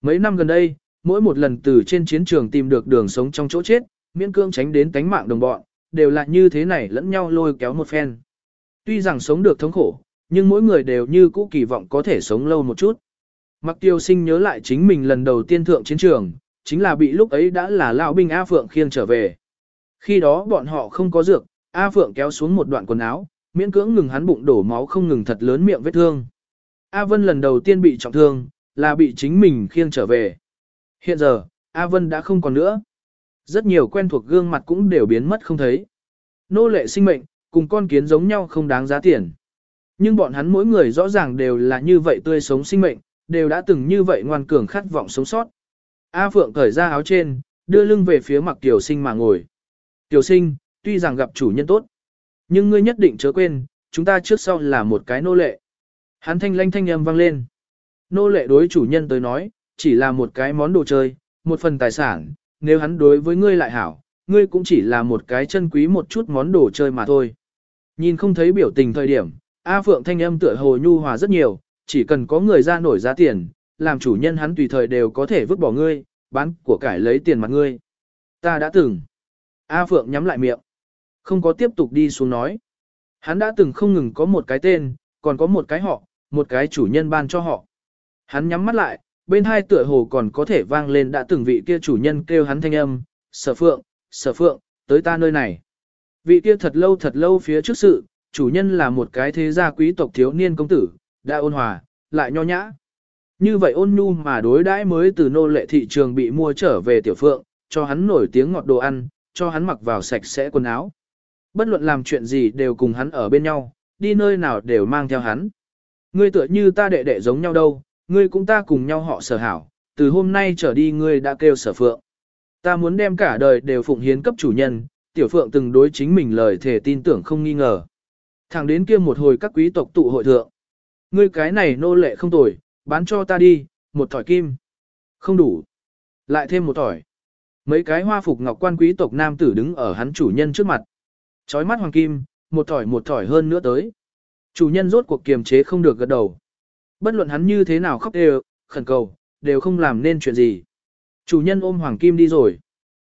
Mấy năm gần đây, mỗi một lần từ trên chiến trường tìm được đường sống trong chỗ chết, miễn cương tránh đến tánh mạng đồng bọn, đều là như thế này lẫn nhau lôi kéo một phen. Tuy rằng sống được thống khổ, nhưng mỗi người đều như cũ kỳ vọng có thể sống lâu một chút. Mặc tiêu sinh nhớ lại chính mình lần đầu tiên thượng chiến trường, chính là bị lúc ấy đã là lão binh A Phượng khiêng trở về. Khi đó bọn họ không có dược, A Phượng kéo xuống một đoạn quần áo, miễn cưỡng ngừng hắn bụng đổ máu không ngừng thật lớn miệng vết thương. A Vân lần đầu tiên bị trọng thương, là bị chính mình khiêng trở về. Hiện giờ, A Vân đã không còn nữa. Rất nhiều quen thuộc gương mặt cũng đều biến mất không thấy. Nô lệ sinh mệnh, cùng con kiến giống nhau không đáng giá tiền. Nhưng bọn hắn mỗi người rõ ràng đều là như vậy tươi sống sinh mệnh, đều đã từng như vậy ngoan cường khát vọng sống sót. A Phượng cởi ra áo trên, đưa lưng về phía mặt Tiểu Sinh mà ngồi. Tiểu Sinh, tuy rằng gặp chủ nhân tốt, nhưng ngươi nhất định chớ quên, chúng ta trước sau là một cái nô lệ. Hắn thanh lanh thanh âm vang lên. Nô lệ đối chủ nhân tới nói, chỉ là một cái món đồ chơi, một phần tài sản, nếu hắn đối với ngươi lại hảo, ngươi cũng chỉ là một cái chân quý một chút món đồ chơi mà thôi. Nhìn không thấy biểu tình thời điểm, A Phượng thanh âm tựa hồ nhu hòa rất nhiều, chỉ cần có người ra nổi giá tiền, làm chủ nhân hắn tùy thời đều có thể vứt bỏ ngươi, bán của cải lấy tiền mặt ngươi. Ta đã từng. A Phượng nhắm lại miệng. Không có tiếp tục đi xuống nói. Hắn đã từng không ngừng có một cái tên, còn có một cái họ, một cái chủ nhân ban cho họ. Hắn nhắm mắt lại, bên hai tựa hồ còn có thể vang lên đã từng vị kia chủ nhân kêu hắn thanh âm, sở phượng, sở phượng, tới ta nơi này. Vị kia thật lâu thật lâu phía trước sự, chủ nhân là một cái thế gia quý tộc thiếu niên công tử, đã ôn hòa, lại nho nhã. Như vậy ôn nhu mà đối đãi mới từ nô lệ thị trường bị mua trở về tiểu phượng, cho hắn nổi tiếng ngọt đồ ăn, cho hắn mặc vào sạch sẽ quần áo. Bất luận làm chuyện gì đều cùng hắn ở bên nhau, đi nơi nào đều mang theo hắn. Ngươi tựa như ta đệ đệ giống nhau đâu, ngươi cũng ta cùng nhau họ sở hảo, từ hôm nay trở đi ngươi đã kêu sở phượng. Ta muốn đem cả đời đều phụng hiến cấp chủ nhân, tiểu phượng từng đối chính mình lời thể tin tưởng không nghi ngờ. Thẳng đến kia một hồi các quý tộc tụ hội thượng. Ngươi cái này nô lệ không tồi, bán cho ta đi, một thỏi kim. Không đủ. Lại thêm một thỏi. Mấy cái hoa phục ngọc quan quý tộc nam tử đứng ở hắn chủ nhân trước mặt. Chói mắt hoàng kim, một thỏi một thỏi hơn nữa tới. Chủ nhân rốt cuộc kiềm chế không được gật đầu. Bất luận hắn như thế nào khóc đều, khẩn cầu, đều không làm nên chuyện gì. Chủ nhân ôm hoàng kim đi rồi.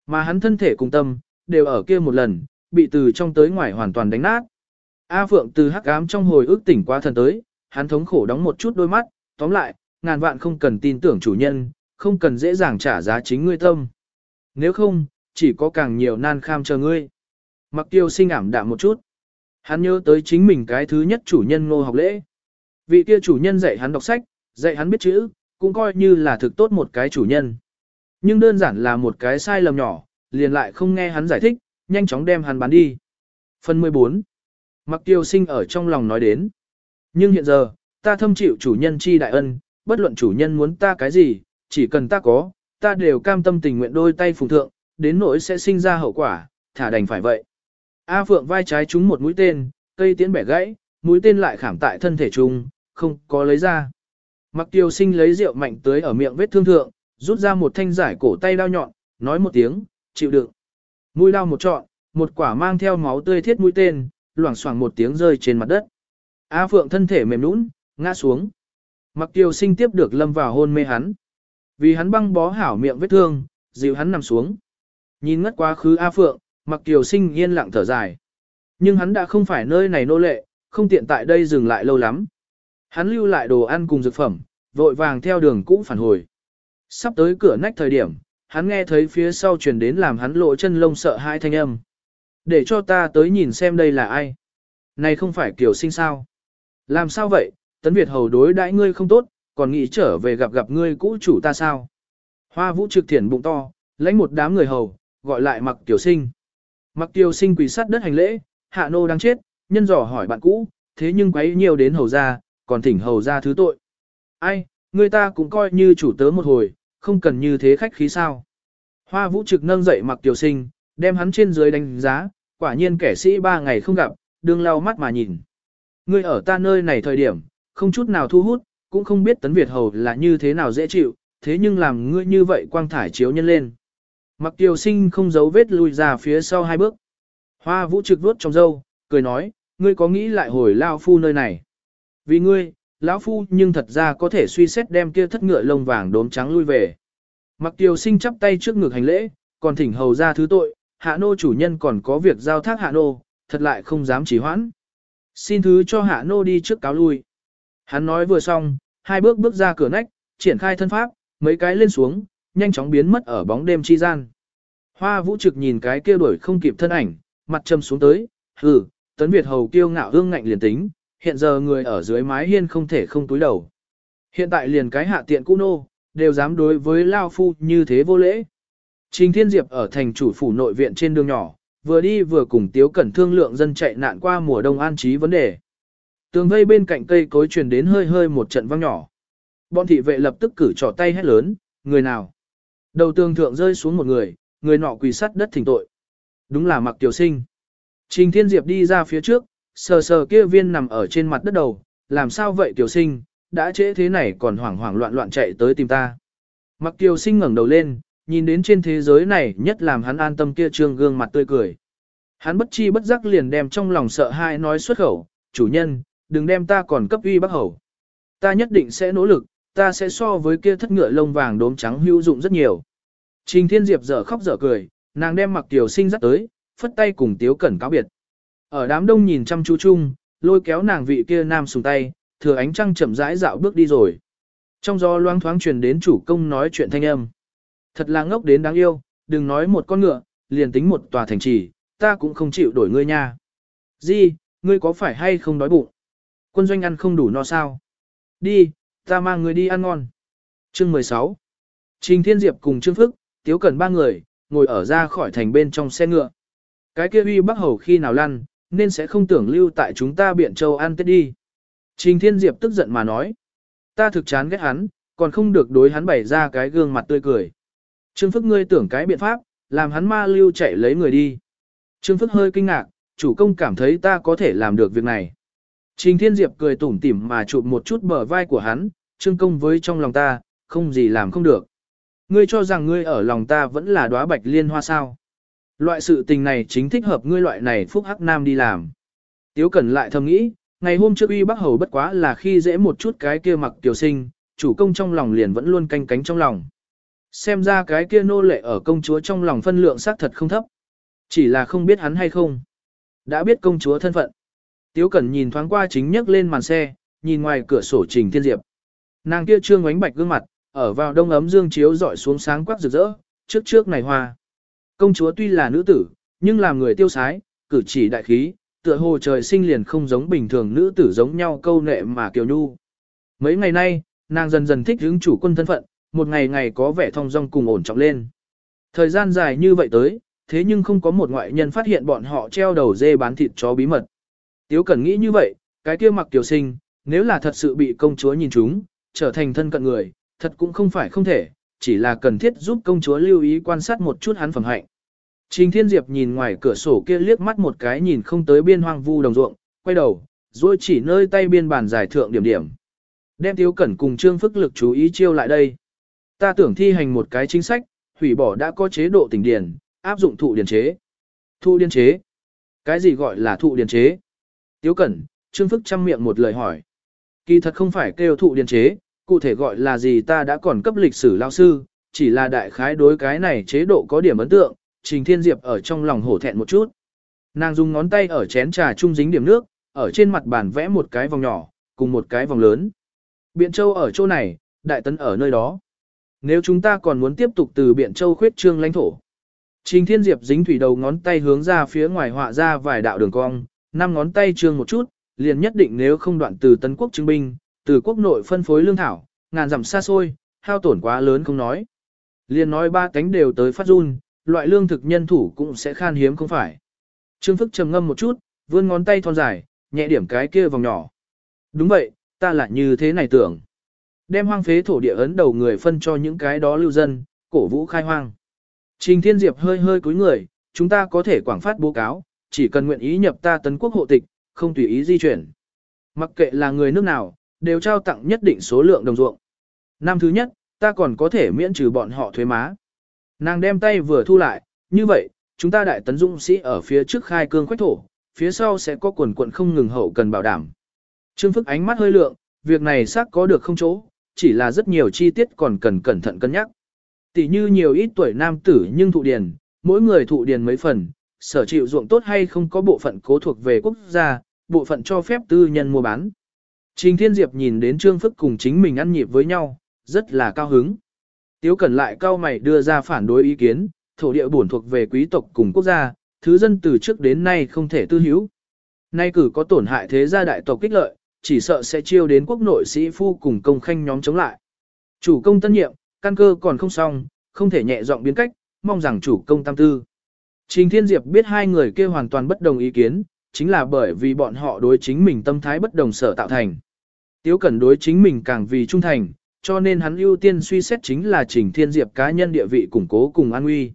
Mà hắn thân thể cùng tâm, đều ở kia một lần, bị từ trong tới ngoài hoàn toàn đánh nát. A Phượng từ hắc ám trong hồi ức tỉnh qua thần tới, hắn thống khổ đóng một chút đôi mắt, tóm lại, ngàn vạn không cần tin tưởng chủ nhân, không cần dễ dàng trả giá chính ngươi tâm. Nếu không, chỉ có càng nhiều nan kham chờ ngươi. Mặc tiêu sinh ảm đạm một chút. Hắn nhớ tới chính mình cái thứ nhất chủ nhân ngô học lễ. Vị kia chủ nhân dạy hắn đọc sách, dạy hắn biết chữ, cũng coi như là thực tốt một cái chủ nhân. Nhưng đơn giản là một cái sai lầm nhỏ, liền lại không nghe hắn giải thích, nhanh chóng đem hắn bán đi. Phần 14. Mặc tiêu sinh ở trong lòng nói đến. Nhưng hiện giờ, ta thâm chịu chủ nhân chi đại ân, bất luận chủ nhân muốn ta cái gì, chỉ cần ta có, ta đều cam tâm tình nguyện đôi tay phùng thượng, đến nỗi sẽ sinh ra hậu quả, thả đành phải vậy. A Phượng vai trái trúng một mũi tên, cây tiễn bẻ gãy, mũi tên lại khảm tại thân thể trung, không có lấy ra. Mặc tiêu sinh lấy rượu mạnh tới ở miệng vết thương thượng, rút ra một thanh giải cổ tay đao nhọn, nói một tiếng, chịu đựng. Mũi đao một trọn, một quả mang theo máu tươi thiết mũi tên, loảng xoảng một tiếng rơi trên mặt đất. A Phượng thân thể mềm nũng, ngã xuống. Mặc tiêu sinh tiếp được lâm vào hôn mê hắn. Vì hắn băng bó hảo miệng vết thương, dịu hắn nằm xuống. Nhìn ngất quá khứ A Phượng, mặc Kiều sinh yên lặng thở dài. Nhưng hắn đã không phải nơi này nô lệ, không tiện tại đây dừng lại lâu lắm. Hắn lưu lại đồ ăn cùng dược phẩm, vội vàng theo đường cũ phản hồi. Sắp tới cửa nách thời điểm, hắn nghe thấy phía sau truyền đến làm hắn lộ chân lông sợ hai thanh âm. Để cho ta tới nhìn xem đây là ai. Này không phải Kiều sinh sao. Làm sao vậy, tấn Việt hầu đối đãi ngươi không tốt, còn nghĩ trở về gặp gặp ngươi cũ chủ ta sao. Hoa vũ trực thiển bụng to, lãnh một đám người hầu, gọi lại mặc tiểu sinh. Mặc Tiêu sinh quỳ sát đất hành lễ, hạ nô đang chết, nhân dò hỏi bạn cũ, thế nhưng quấy nhiều đến hầu ra, còn thỉnh hầu ra thứ tội. Ai, người ta cũng coi như chủ tớ một hồi, không cần như thế khách khí sao. Hoa vũ trực nâng dậy mặc Tiêu sinh, đem hắn trên dưới đánh giá, quả nhiên kẻ sĩ ba ngày không gặp, đương lau mắt mà nhìn. Ngươi ở ta nơi này thời điểm, không chút nào thu hút, cũng không biết tấn Việt hầu là như thế nào dễ chịu, thế nhưng làm ngươi như vậy quang thải chiếu nhân lên. Mặc tiểu sinh không giấu vết lui ra phía sau hai bước. Hoa vũ trực vuốt trong dâu, cười nói, ngươi có nghĩ lại hồi lao phu nơi này. Vì ngươi, lão phu nhưng thật ra có thể suy xét đem kia thất ngựa lông vàng đốm trắng lui về. Mặc tiểu sinh chắp tay trước ngực hành lễ, còn thỉnh hầu ra thứ tội, hạ nô chủ nhân còn có việc giao thác hạ nô, thật lại không dám chỉ hoãn. Xin thứ cho hạ nô đi trước cáo lui. Hắn nói vừa xong, hai bước bước ra cửa nách, triển khai thân pháp, mấy cái lên xuống, nhanh chóng biến mất ở bóng đêm chi gian. Hoa vũ trực nhìn cái kia đuổi không kịp thân ảnh, mặt châm xuống tới, hừ, tấn Việt hầu kiêu ngạo hương ngạnh liền tính, hiện giờ người ở dưới mái hiên không thể không túi đầu. Hiện tại liền cái hạ tiện cũ nô, đều dám đối với Lao Phu như thế vô lễ. Trình Thiên Diệp ở thành chủ phủ nội viện trên đường nhỏ, vừa đi vừa cùng Tiếu Cẩn thương lượng dân chạy nạn qua mùa đông an trí vấn đề. Tường vây bên cạnh cây cối truyền đến hơi hơi một trận vang nhỏ. Bọn thị vệ lập tức cử trỏ tay hét lớn, người nào? Đầu tường thượng rơi xuống một người, người nọ quỳ sắt đất thỉnh tội. Đúng là mặc tiểu sinh. Trình Thiên Diệp đi ra phía trước, sờ sờ kia viên nằm ở trên mặt đất đầu, làm sao vậy tiểu sinh, đã trễ thế này còn hoảng hoảng loạn loạn chạy tới tìm ta. Mặc tiểu sinh ngẩng đầu lên, nhìn đến trên thế giới này nhất làm hắn an tâm kia trương gương mặt tươi cười. Hắn bất chi bất giác liền đem trong lòng sợ hãi nói xuất khẩu, chủ nhân, đừng đem ta còn cấp uy bác hầu. Ta nhất định sẽ nỗ lực, ta sẽ so với kia thất ngựa lông vàng đốm trắng hữu dụng rất nhiều. Trình Thiên Diệp dở khóc dở cười, nàng đem mặc tiểu sinh dắt tới, phất tay cùng Tiếu Cẩn cáo biệt. Ở đám đông nhìn chăm chú chung, lôi kéo nàng vị kia nam sùng tay, thừa ánh trăng chậm rãi dạo bước đi rồi. Trong gió loáng thoáng truyền đến chủ công nói chuyện thanh âm. Thật là ngốc đến đáng yêu, đừng nói một con ngựa, liền tính một tòa thành trì, ta cũng không chịu đổi ngươi nha. Di, ngươi có phải hay không đói bụng? Quân doanh ăn không đủ no sao? Đi, ta mang người đi ăn ngon. Chương 16 Trình Thiên Diệp cùng Trương Phức, Tiếu Cẩn ba người, ngồi ở ra khỏi thành bên trong xe ngựa. Cái kia uy bắc hầu khi nào lăn, nên sẽ không tưởng lưu tại chúng ta biện châu ăn tết đi. Trình Thiên Diệp tức giận mà nói. Ta thực chán ghét hắn, còn không được đối hắn bày ra cái gương mặt tươi cười. Trương Phức ngươi tưởng cái biện pháp, làm hắn ma lưu chạy lấy người đi. Trương Phức hơi kinh ngạc, chủ công cảm thấy ta có thể làm được việc này. Trình Thiên Diệp cười tủm tỉm mà chụp một chút bờ vai của hắn, Trương Công với trong lòng ta, không gì làm không được. Ngươi cho rằng ngươi ở lòng ta vẫn là đóa bạch liên hoa sao. Loại sự tình này chính thích hợp ngươi loại này phúc hắc nam đi làm. Tiếu Cẩn lại thầm nghĩ, ngày hôm trước uy bắc hầu bất quá là khi dễ một chút cái kia mặc tiểu sinh, chủ công trong lòng liền vẫn luôn canh cánh trong lòng. Xem ra cái kia nô lệ ở công chúa trong lòng phân lượng xác thật không thấp. Chỉ là không biết hắn hay không. Đã biết công chúa thân phận. Tiếu Cẩn nhìn thoáng qua chính nhấc lên màn xe, nhìn ngoài cửa sổ Trình Thiên Diệp. Nàng kia trương ánh bạch gương mặt, ở vào đông ấm dương chiếu dọi xuống sáng quắc rực rỡ, trước trước này hoa. Công chúa tuy là nữ tử, nhưng làm người tiêu sái, cử chỉ đại khí, tựa hồ trời sinh liền không giống bình thường nữ tử giống nhau câu nệ mà kiều nhu. Mấy ngày nay, nàng dần dần thích hứng chủ quân thân phận, một ngày ngày có vẻ thong dong cùng ổn trọng lên. Thời gian dài như vậy tới, thế nhưng không có một ngoại nhân phát hiện bọn họ treo đầu dê bán thịt chó bí mật. Tiếu Cẩn nghĩ như vậy, cái kia mặc tiểu sinh, nếu là thật sự bị công chúa nhìn chúng, trở thành thân cận người, thật cũng không phải không thể, chỉ là cần thiết giúp công chúa lưu ý quan sát một chút hắn phẩm hạnh. Trình Thiên Diệp nhìn ngoài cửa sổ kia liếc mắt một cái nhìn không tới biên hoang vu đồng ruộng, quay đầu, rồi chỉ nơi tay biên bàn giải thượng điểm điểm. Đem Tiếu Cẩn cùng Trương Phức lực chú ý chiêu lại đây. Ta tưởng thi hành một cái chính sách, hủy bỏ đã có chế độ tỉnh điển, áp dụng thụ điển chế. Thụ điển chế? Cái gì gọi là thụ điển chế? Tiếu Cẩn, Trương Phức chăm miệng một lời hỏi. Kỳ thật không phải kêu thụ điện chế, cụ thể gọi là gì ta đã còn cấp lịch sử lao sư, chỉ là đại khái đối cái này chế độ có điểm ấn tượng, Trình Thiên Diệp ở trong lòng hổ thẹn một chút. Nàng dùng ngón tay ở chén trà trung dính điểm nước, ở trên mặt bàn vẽ một cái vòng nhỏ, cùng một cái vòng lớn. Biện Châu ở chỗ này, Đại Tấn ở nơi đó. Nếu chúng ta còn muốn tiếp tục từ Biện Châu khuyết trương lãnh thổ. Trình Thiên Diệp dính thủy đầu ngón tay hướng ra phía ngoài họa ra vài đạo đường cong, năm ngón tay trương một chút, liền nhất định nếu không đoạn từ Tấn quốc chứng binh, từ quốc nội phân phối lương thảo, ngàn dặm xa xôi, hao tổn quá lớn không nói. Liền nói ba cánh đều tới phát run, loại lương thực nhân thủ cũng sẽ khan hiếm không phải. Trương Phức trầm ngâm một chút, vươn ngón tay thon dài, nhẹ điểm cái kia vòng nhỏ. Đúng vậy, ta lại như thế này tưởng. Đem hoang phế thổ địa ấn đầu người phân cho những cái đó lưu dân, cổ vũ khai hoang. Trình Thiên Diệp hơi hơi cúi người, chúng ta có thể quảng phát bố cáo, chỉ cần nguyện ý nhập ta tấn quốc hộ tịch, không tùy ý di chuyển. Mặc kệ là người nước nào, đều trao tặng nhất định số lượng đồng ruộng. Năm thứ nhất, ta còn có thể miễn trừ bọn họ thuế má. Nàng đem tay vừa thu lại, như vậy, chúng ta đại tấn dũng sĩ ở phía trước khai cương khoách thổ, phía sau sẽ có quần quận không ngừng hậu cần bảo đảm. Trương Phức ánh mắt hơi lượng, việc này xác có được không chỗ, chỉ là rất nhiều chi tiết còn cần cẩn thận cân nhắc. Tỷ như nhiều ít tuổi nam tử nhưng thụ điền, mỗi người thụ điền mấy phần, sở chịu ruộng tốt hay không có bộ phận cố thuộc về quốc gia, bộ phận cho phép tư nhân mua bán. Trình Thiên Diệp nhìn đến Trương Phức cùng chính mình ăn nhịp với nhau, rất là cao hứng. Tiếu Cẩn lại cao mày đưa ra phản đối ý kiến, thổ địa bổn thuộc về quý tộc cùng quốc gia, thứ dân từ trước đến nay không thể tư hữu. Nay cử có tổn hại thế gia đại tộc kích lợi, chỉ sợ sẽ chiêu đến quốc nội sĩ phu cùng công khanh nhóm chống lại. Chủ công tân nhiệm, căn cơ còn không xong, không thể nhẹ giọng biến cách, mong rằng chủ công tam tư. Trình Thiên Diệp biết hai người kia hoàn toàn bất đồng ý kiến, chính là bởi vì bọn họ đối chính mình tâm thái bất đồng sở tạo thành. Tiếu Cẩn đối chính mình càng vì trung thành, cho nên hắn ưu tiên suy xét chính là Trình Thiên Diệp cá nhân địa vị củng cố cùng an nguy.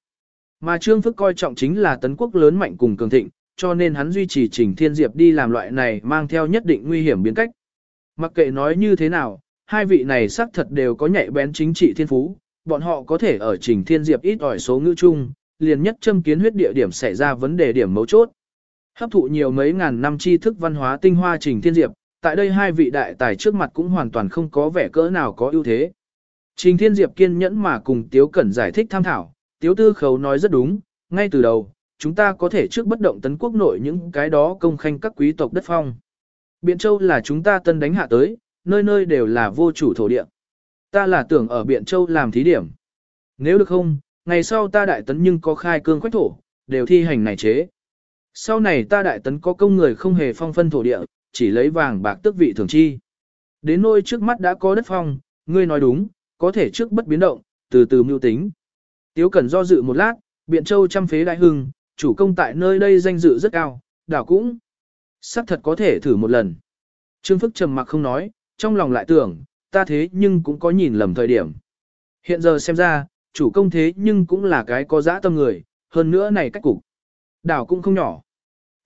Mà Trương Phức coi trọng chính là tấn quốc lớn mạnh cùng cường thịnh, cho nên hắn duy trì Trình Thiên Diệp đi làm loại này mang theo nhất định nguy hiểm biến cách. Mặc kệ nói như thế nào, hai vị này xác thật đều có nhạy bén chính trị thiên phú, bọn họ có thể ở Trình Thiên Diệp ít ỏi số ngữ chung, liền nhất châm kiến huyết địa điểm xảy ra vấn đề điểm mấu chốt. Hấp thụ nhiều mấy ngàn năm tri thức văn hóa tinh hoa Trình Thiên Diệp, tại đây hai vị đại tài trước mặt cũng hoàn toàn không có vẻ cỡ nào có ưu thế. Trình Thiên Diệp kiên nhẫn mà cùng Tiếu Cẩn giải thích tham thảo, Tiếu Tư Khấu nói rất đúng, ngay từ đầu, chúng ta có thể trước bất động tấn quốc nội những cái đó công khanh các quý tộc đất phong. Biện Châu là chúng ta tân đánh hạ tới, nơi nơi đều là vô chủ thổ địa. Ta là tưởng ở Biện Châu làm thí điểm. Nếu được không, ngày sau ta đại tấn nhưng có khai cương quách thổ, đều thi hành này chế. Sau này ta đại tấn có công người không hề phong phân thổ địa, chỉ lấy vàng bạc tước vị thường chi. Đến nôi trước mắt đã có đất phong, ngươi nói đúng, có thể trước bất biến động, từ từ mưu tính. Tiếu Cẩn do dự một lát, Biện Châu trăm phế đại hưng, chủ công tại nơi đây danh dự rất cao, đảo cũng. Sắc thật có thể thử một lần. Trương Phức trầm mặc không nói, trong lòng lại tưởng, ta thế nhưng cũng có nhìn lầm thời điểm. Hiện giờ xem ra, chủ công thế nhưng cũng là cái có dã tâm người, hơn nữa này cách cục. Đảo cũng không nhỏ.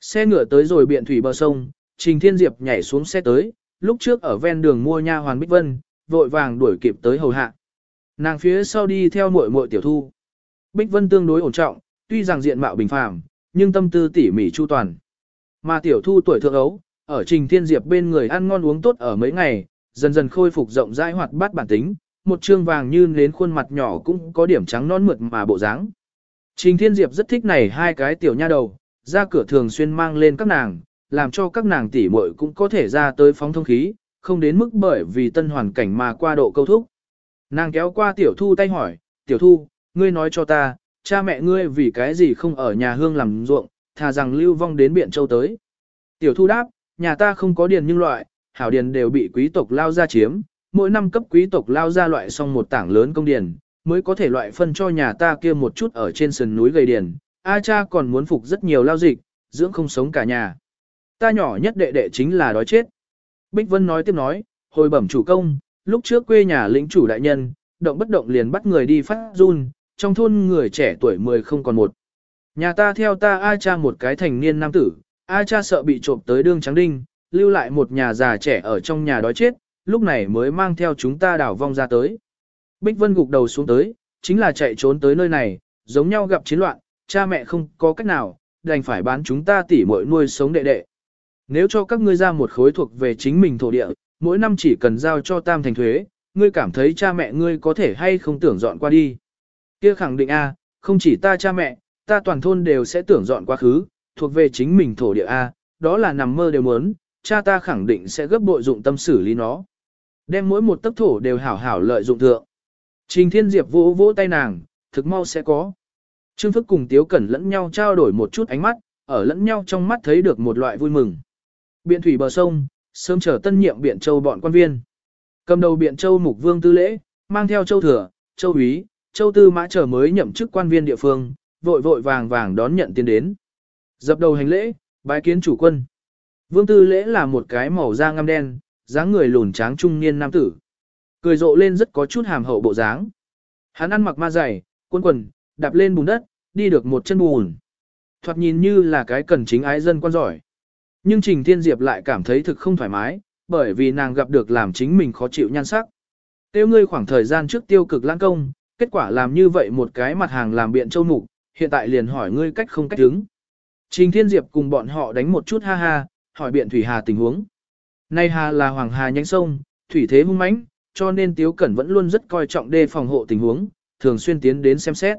Xe ngựa tới rồi biện thủy bờ sông, Trình Thiên Diệp nhảy xuống xe tới, lúc trước ở ven đường mua nha hoàn Bích Vân, vội vàng đuổi kịp tới hầu hạ. Nàng phía sau đi theo muội muội tiểu thu. Bích Vân tương đối ổn trọng, tuy rằng diện mạo bình phàm, nhưng tâm tư tỉ mỉ chu toàn. Mà tiểu thu tuổi thượng ấu, ở Trình Thiên Diệp bên người ăn ngon uống tốt ở mấy ngày, dần dần khôi phục rộng rãi hoạt bát bản tính, một trương vàng như nến khuôn mặt nhỏ cũng có điểm trắng non mượt mà bộ dáng. Trình Thiên Diệp rất thích này hai cái tiểu nha đầu, ra cửa thường xuyên mang lên các nàng, làm cho các nàng tỷ muội cũng có thể ra tới phóng thông khí, không đến mức bởi vì tân hoàn cảnh mà qua độ câu thúc. Nàng kéo qua tiểu thu tay hỏi, tiểu thu, ngươi nói cho ta, cha mẹ ngươi vì cái gì không ở nhà hương làm ruộng, thà rằng lưu vong đến Biện Châu tới. Tiểu thu đáp, nhà ta không có điền nhưng loại, hảo điền đều bị quý tộc lao ra chiếm, mỗi năm cấp quý tộc lao ra loại xong một tảng lớn công điển, mới có thể loại phân cho nhà ta kia một chút ở trên sườn núi gầy điển. A cha còn muốn phục rất nhiều lao dịch, dưỡng không sống cả nhà. Ta nhỏ nhất đệ đệ chính là đói chết. Bích Vân nói tiếp nói, hồi bẩm chủ công, lúc trước quê nhà lĩnh chủ đại nhân, động bất động liền bắt người đi phát run, trong thôn người trẻ tuổi mười không còn một. Nhà ta theo ta A cha một cái thành niên nam tử, A cha sợ bị trộm tới đương trắng đinh, lưu lại một nhà già trẻ ở trong nhà đói chết, lúc này mới mang theo chúng ta đảo vong ra tới. Bích Vân gục đầu xuống tới, chính là chạy trốn tới nơi này, giống nhau gặp chiến loạn, cha mẹ không có cách nào, đành phải bán chúng ta tỉ muội nuôi sống đệ đệ. Nếu cho các ngươi ra một khối thuộc về chính mình thổ địa, mỗi năm chỉ cần giao cho tam thành thuế, ngươi cảm thấy cha mẹ ngươi có thể hay không tưởng dọn qua đi. Kia khẳng định A, không chỉ ta cha mẹ, ta toàn thôn đều sẽ tưởng dọn quá khứ, thuộc về chính mình thổ địa A, đó là nằm mơ đều muốn, cha ta khẳng định sẽ gấp bội dụng tâm xử lý nó. Đem mỗi một tấc thổ đều hảo hảo lợi dụng thượng. Trình Thiên Diệp vỗ vỗ tay nàng, thực mau sẽ có. Trương Phức cùng Tiếu Cẩn lẫn nhau trao đổi một chút ánh mắt, ở lẫn nhau trong mắt thấy được một loại vui mừng. Biện thủy bờ sông, sớm chờ tân nhiệm Biện Châu bọn quan viên. Cầm đầu Biện Châu Mục Vương Tư Lễ, mang theo Châu Thừa, Châu Úy, Châu Tư Mã trở mới nhậm chức quan viên địa phương, vội vội vàng vàng đón nhận tiến đến. Dập đầu hành lễ, bái kiến chủ quân. Vương Tư Lễ là một cái màu da ngăm đen, dáng người lùn tráng trung niên nam tử. Cười rộ lên rất có chút hàm hậu bộ dáng. Hắn ăn mặc ma dày, quân quần, đạp lên bùn đất, đi được một chân bùn. Thoạt nhìn như là cái cần chính ái dân quan giỏi. Nhưng Trình Thiên Diệp lại cảm thấy thực không thoải mái, bởi vì nàng gặp được làm chính mình khó chịu nhan sắc. Tiêu ngươi khoảng thời gian trước tiêu cực lãng công, kết quả làm như vậy một cái mặt hàng làm biện châu mục, hiện tại liền hỏi ngươi cách không cách đứng. Trình Thiên Diệp cùng bọn họ đánh một chút ha ha, hỏi biện Thủy Hà tình huống. Nay Hà là Hoàng Hà nhánh sông, thủy thế hung mãnh, cho nên Tiếu Cẩn vẫn luôn rất coi trọng đề phòng hộ tình huống, thường xuyên tiến đến xem xét.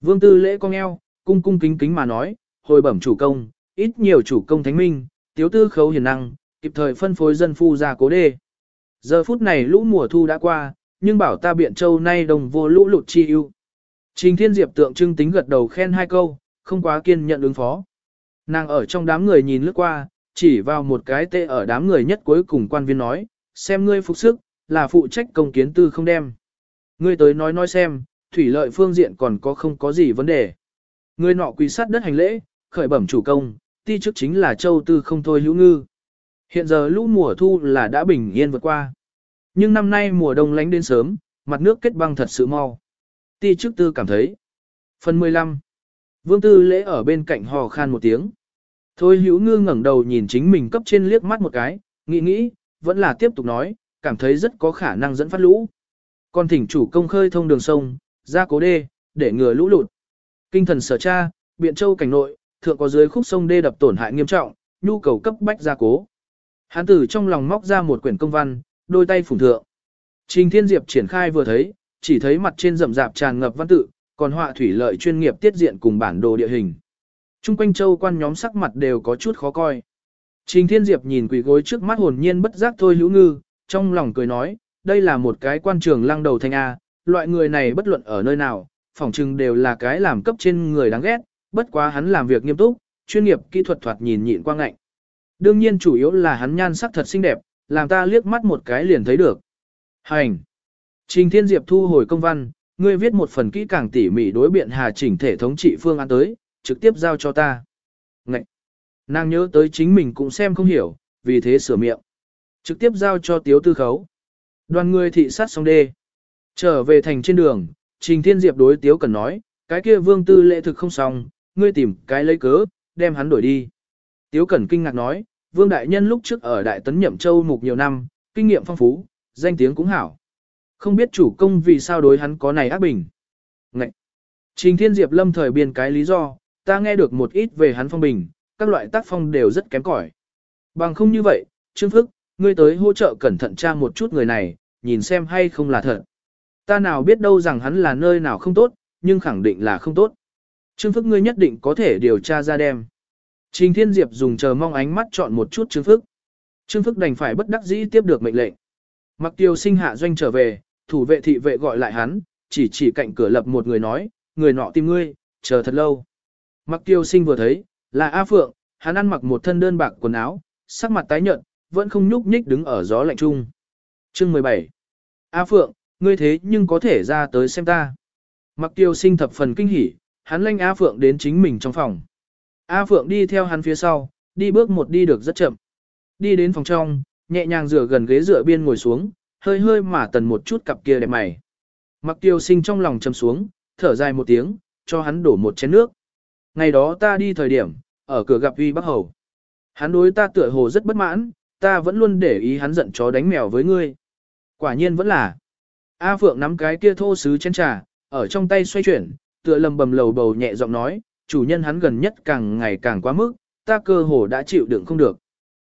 Vương Tư Lễ cong eo, cung cung kính kính mà nói, hồi bẩm chủ công, ít nhiều chủ công thánh minh, Tiếu Tư khấu hiền năng, kịp thời phân phối dân phu ra cố đê. Giờ phút này lũ mùa thu đã qua, nhưng bảo ta biện châu nay đồng vô lũ lụt chi ưu. Trình Thiên Diệp tượng trưng tính gật đầu khen hai câu, không quá kiên nhận ứng phó. Nàng ở trong đám người nhìn lướt qua, chỉ vào một cái tê ở đám người nhất cuối cùng quan viên nói, xem ngươi phục sức, là phụ trách công kiến tư không đem. Ngươi tới nói nói xem, thủy lợi phương diện còn có không có gì vấn đề. Ngươi nọ quỳ sát đất hành lễ, khởi bẩm chủ công, ti chức chính là châu tư không thôi hữu ngư. Hiện giờ lũ mùa thu là đã bình yên vượt qua. Nhưng năm nay mùa đông lánh đến sớm, mặt nước kết băng thật sự mau. Ti chức tư cảm thấy. Phần 15. Vương tư lễ ở bên cạnh hò khan một tiếng. Thôi hữu ngư ngẩng đầu nhìn chính mình cấp trên liếc mắt một cái, nghĩ nghĩ, vẫn là tiếp tục nói, cảm thấy rất có khả năng dẫn phát lũ. Còn thỉnh chủ công khơi thông đường sông, ra cố đê, để ngừa lũ lụt. Kinh thần sở tra, biện châu cảnh nội, thượng có dưới khúc sông đê đập tổn hại nghiêm trọng, nhu cầu cấp bách gia cố. Hán tử trong lòng móc ra một quyển công văn, đôi tay phủ thượng. Trình Thiên Diệp triển khai vừa thấy, chỉ thấy mặt trên rậm rạp tràn ngập văn tự, còn họa thủy lợi chuyên nghiệp tiết diện cùng bản đồ địa hình. Trung quanh châu quan nhóm sắc mặt đều có chút khó coi. Trình Thiên Diệp nhìn quỷ gối trước mắt hồn nhiên bất giác thôi hữu ngư, trong lòng cười nói, đây là một cái quan trường lăng đầu thanh A, loại người này bất luận ở nơi nào, phỏng chừng đều là cái làm cấp trên người đáng ghét, bất quá hắn làm việc nghiêm túc, chuyên nghiệp kỹ thuật thoạt nhìn nhịn quang ngạnh. Đương nhiên chủ yếu là hắn nhan sắc thật xinh đẹp, làm ta liếc mắt một cái liền thấy được. Hành! Trình Thiên Diệp thu hồi công văn, ngươi viết một phần kỹ càng tỉ mỉ đối biện hà chỉnh thể thống trị phương án tới, trực tiếp giao cho ta. Ngậy! Nàng nhớ tới chính mình cũng xem không hiểu, vì thế sửa miệng. Trực tiếp giao cho tiếu tư khấu. Đoàn người thị sát xong đê. Trở về thành trên đường, Trình Thiên Diệp đối tiếu cần nói, cái kia vương tư lệ thực không xong, ngươi tìm cái lấy cớ, đem hắn đổi đi. Tiếu Cẩn kinh ngạc nói, Vương Đại Nhân lúc trước ở Đại Tấn Nhậm Châu mục nhiều năm, kinh nghiệm phong phú, danh tiếng cũng hảo. Không biết chủ công vì sao đối hắn có này ác bình. Ngậy! Trình Thiên Diệp lâm thời biên cái lý do, ta nghe được một ít về hắn phong bình, các loại tác phong đều rất kém cỏi. Bằng không như vậy, Trương Phức, ngươi tới hỗ trợ cẩn thận tra một chút người này, nhìn xem hay không là thật. Ta nào biết đâu rằng hắn là nơi nào không tốt, nhưng khẳng định là không tốt. Trương Phức ngươi nhất định có thể điều tra ra đem. Trình Thiên Diệp dùng chờ mong ánh mắt chọn một chút Trương Phức. Trương Phức đành phải bất đắc dĩ tiếp được mệnh lệnh. Mặc tiêu sinh hạ doanh trở về, thủ vệ thị vệ gọi lại hắn, chỉ chỉ cạnh cửa lập một người nói, người nọ tìm ngươi, chờ thật lâu. Mặc tiêu sinh vừa thấy, là A Phượng, hắn ăn mặc một thân đơn bạc quần áo, sắc mặt tái nhợt, vẫn không nhúc nhích đứng ở gió lạnh trung. Chương 17 A Phượng, ngươi thế nhưng có thể ra tới xem ta. Mặc tiêu sinh thập phần kinh hỉ, hắn lanh A Phượng đến chính mình trong phòng. A Phượng đi theo hắn phía sau, đi bước một đi được rất chậm. Đi đến phòng trong, nhẹ nhàng rửa gần ghế dựa biên ngồi xuống, hơi hơi mà tần một chút cặp kia đẹp mày. Mặc tiêu sinh trong lòng châm xuống, thở dài một tiếng, cho hắn đổ một chén nước. Ngày đó ta đi thời điểm, ở cửa gặp Vi Bắc Hầu. Hắn đối ta tựa hồ rất bất mãn, ta vẫn luôn để ý hắn giận chó đánh mèo với ngươi. Quả nhiên vẫn là. A Phượng nắm cái kia thô sứ chén trà, ở trong tay xoay chuyển, tựa lầm bầm lầu bầu nhẹ giọng nói, chủ nhân hắn gần nhất càng ngày càng quá mức, ta cơ hồ đã chịu đựng không được.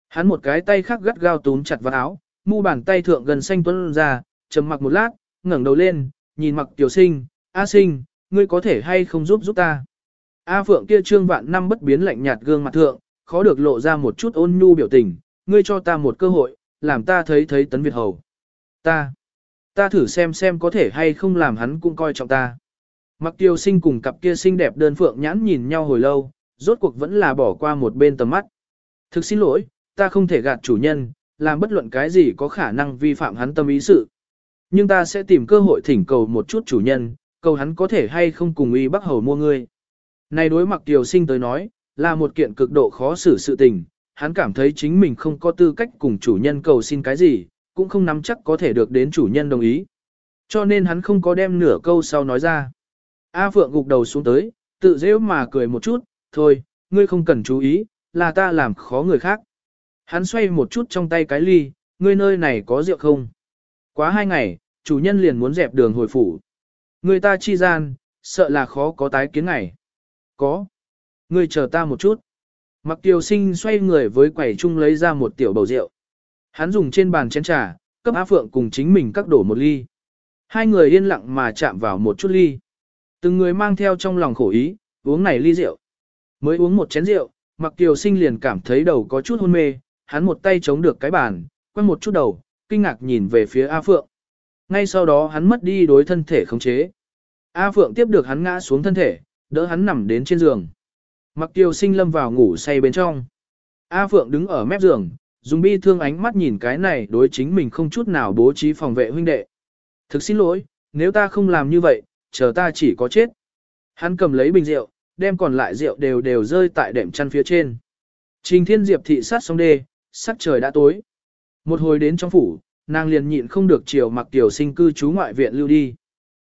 Hắn một cái tay khác gắt gao túm chặt vào áo, mu bàn tay thượng gần xanh tuấn ra, trầm mặc một lát, ngẩng đầu lên, nhìn mặc tiểu sinh, A sinh, ngươi có thể hay không giúp giúp ta. A Phượng kia trương vạn năm bất biến lạnh nhạt gương mặt thượng, khó được lộ ra một chút ôn nhu biểu tình, ngươi cho ta một cơ hội, làm ta thấy thấy tấn Việt Hầu. Ta, ta thử xem xem có thể hay không làm hắn cũng coi trọng ta. Mặc tiêu sinh cùng cặp kia xinh đẹp đơn phượng nhãn nhìn nhau hồi lâu, rốt cuộc vẫn là bỏ qua một bên tầm mắt. Thực xin lỗi, ta không thể gạt chủ nhân, làm bất luận cái gì có khả năng vi phạm hắn tâm ý sự. Nhưng ta sẽ tìm cơ hội thỉnh cầu một chút chủ nhân, cầu hắn có thể hay không cùng y bắc hầu mua ngươi. Này đối mặc tiểu sinh tới nói, là một kiện cực độ khó xử sự tình, hắn cảm thấy chính mình không có tư cách cùng chủ nhân cầu xin cái gì, cũng không nắm chắc có thể được đến chủ nhân đồng ý. Cho nên hắn không có đem nửa câu sau nói ra. A Phượng gục đầu xuống tới, tự dễ mà cười một chút, thôi, ngươi không cần chú ý, là ta làm khó người khác. Hắn xoay một chút trong tay cái ly, ngươi nơi này có rượu không? Quá hai ngày, chủ nhân liền muốn dẹp đường hồi phủ. Người ta chi gian, sợ là khó có tái kiến ngày. Có. Ngươi chờ ta một chút. Mặc tiểu sinh xoay người với quẩy chung lấy ra một tiểu bầu rượu. Hắn dùng trên bàn chén trà, cấp Á Phượng cùng chính mình cắt đổ một ly. Hai người yên lặng mà chạm vào một chút ly. Từng người mang theo trong lòng khổ ý, uống này ly rượu. Mới uống một chén rượu, Mặc Kiều Sinh liền cảm thấy đầu có chút hôn mê, hắn một tay chống được cái bàn, quăng một chút đầu, kinh ngạc nhìn về phía A Phượng. Ngay sau đó hắn mất đi đối thân thể khống chế. A Phượng tiếp được hắn ngã xuống thân thể, đỡ hắn nằm đến trên giường. Mặc Tiêu Sinh lâm vào ngủ say bên trong. A Phượng đứng ở mép giường, dùng bi thương ánh mắt nhìn cái này đối chính mình không chút nào bố trí phòng vệ huynh đệ. Thực xin lỗi, nếu ta không làm như vậy, chờ ta chỉ có chết. Hắn cầm lấy bình rượu, đem còn lại rượu đều đều rơi tại đệm chăn phía trên. Trình Thiên Diệp thị sát xong đê, sắc trời đã tối. Một hồi đến trong phủ, nàng liền nhịn không được chiều mặc tiểu sinh cư trú ngoại viện lưu đi.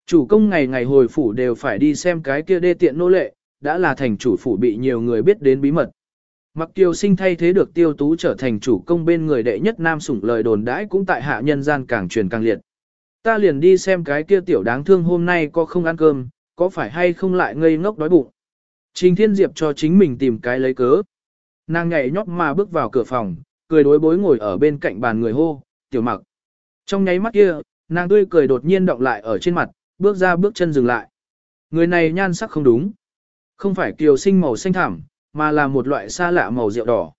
Chủ công ngày ngày hồi phủ đều phải đi xem cái kia đê tiện nô lệ, đã là thành chủ phủ bị nhiều người biết đến bí mật. Mặc tiêu sinh thay thế được tiêu tú trở thành chủ công bên người đệ nhất nam sủng lời đồn đãi cũng tại hạ nhân gian càng truyền càng liệt. Ta liền đi xem cái kia tiểu đáng thương hôm nay có không ăn cơm, có phải hay không lại ngây ngốc đói bụng. Trình Thiên Diệp cho chính mình tìm cái lấy cớ. Nàng nhảy nhót mà bước vào cửa phòng, cười đối bối ngồi ở bên cạnh bàn người hô, tiểu mặc. Trong nháy mắt kia, nàng tươi cười đột nhiên động lại ở trên mặt, bước ra bước chân dừng lại. Người này nhan sắc không đúng. Không phải kiều sinh màu xanh thẳm, mà là một loại xa lạ màu rượu đỏ.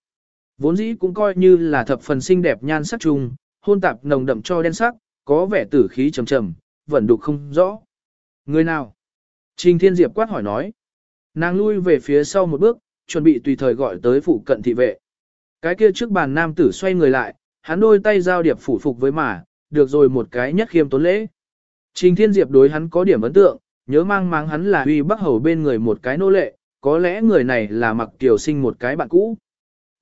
Vốn dĩ cũng coi như là thập phần xinh đẹp nhan sắc chung, hôn tạp nồng đậm cho đen sắc, có vẻ tử khí trầm trầm, vẫn đục không rõ. Người nào? Trình Thiên Diệp quát hỏi nói. Nàng lui về phía sau một bước, chuẩn bị tùy thời gọi tới phụ cận thị vệ. Cái kia trước bàn nam tử xoay người lại, hắn đôi tay giao điệp phủ phục với mà, được rồi một cái nhất khiêm tốn lễ. Trình Thiên Diệp đối hắn có điểm ấn tượng, nhớ mang mang hắn là huy bắc hầu bên người một cái nô lệ, có lẽ người này là mặc tiểu sinh một cái bạn cũ.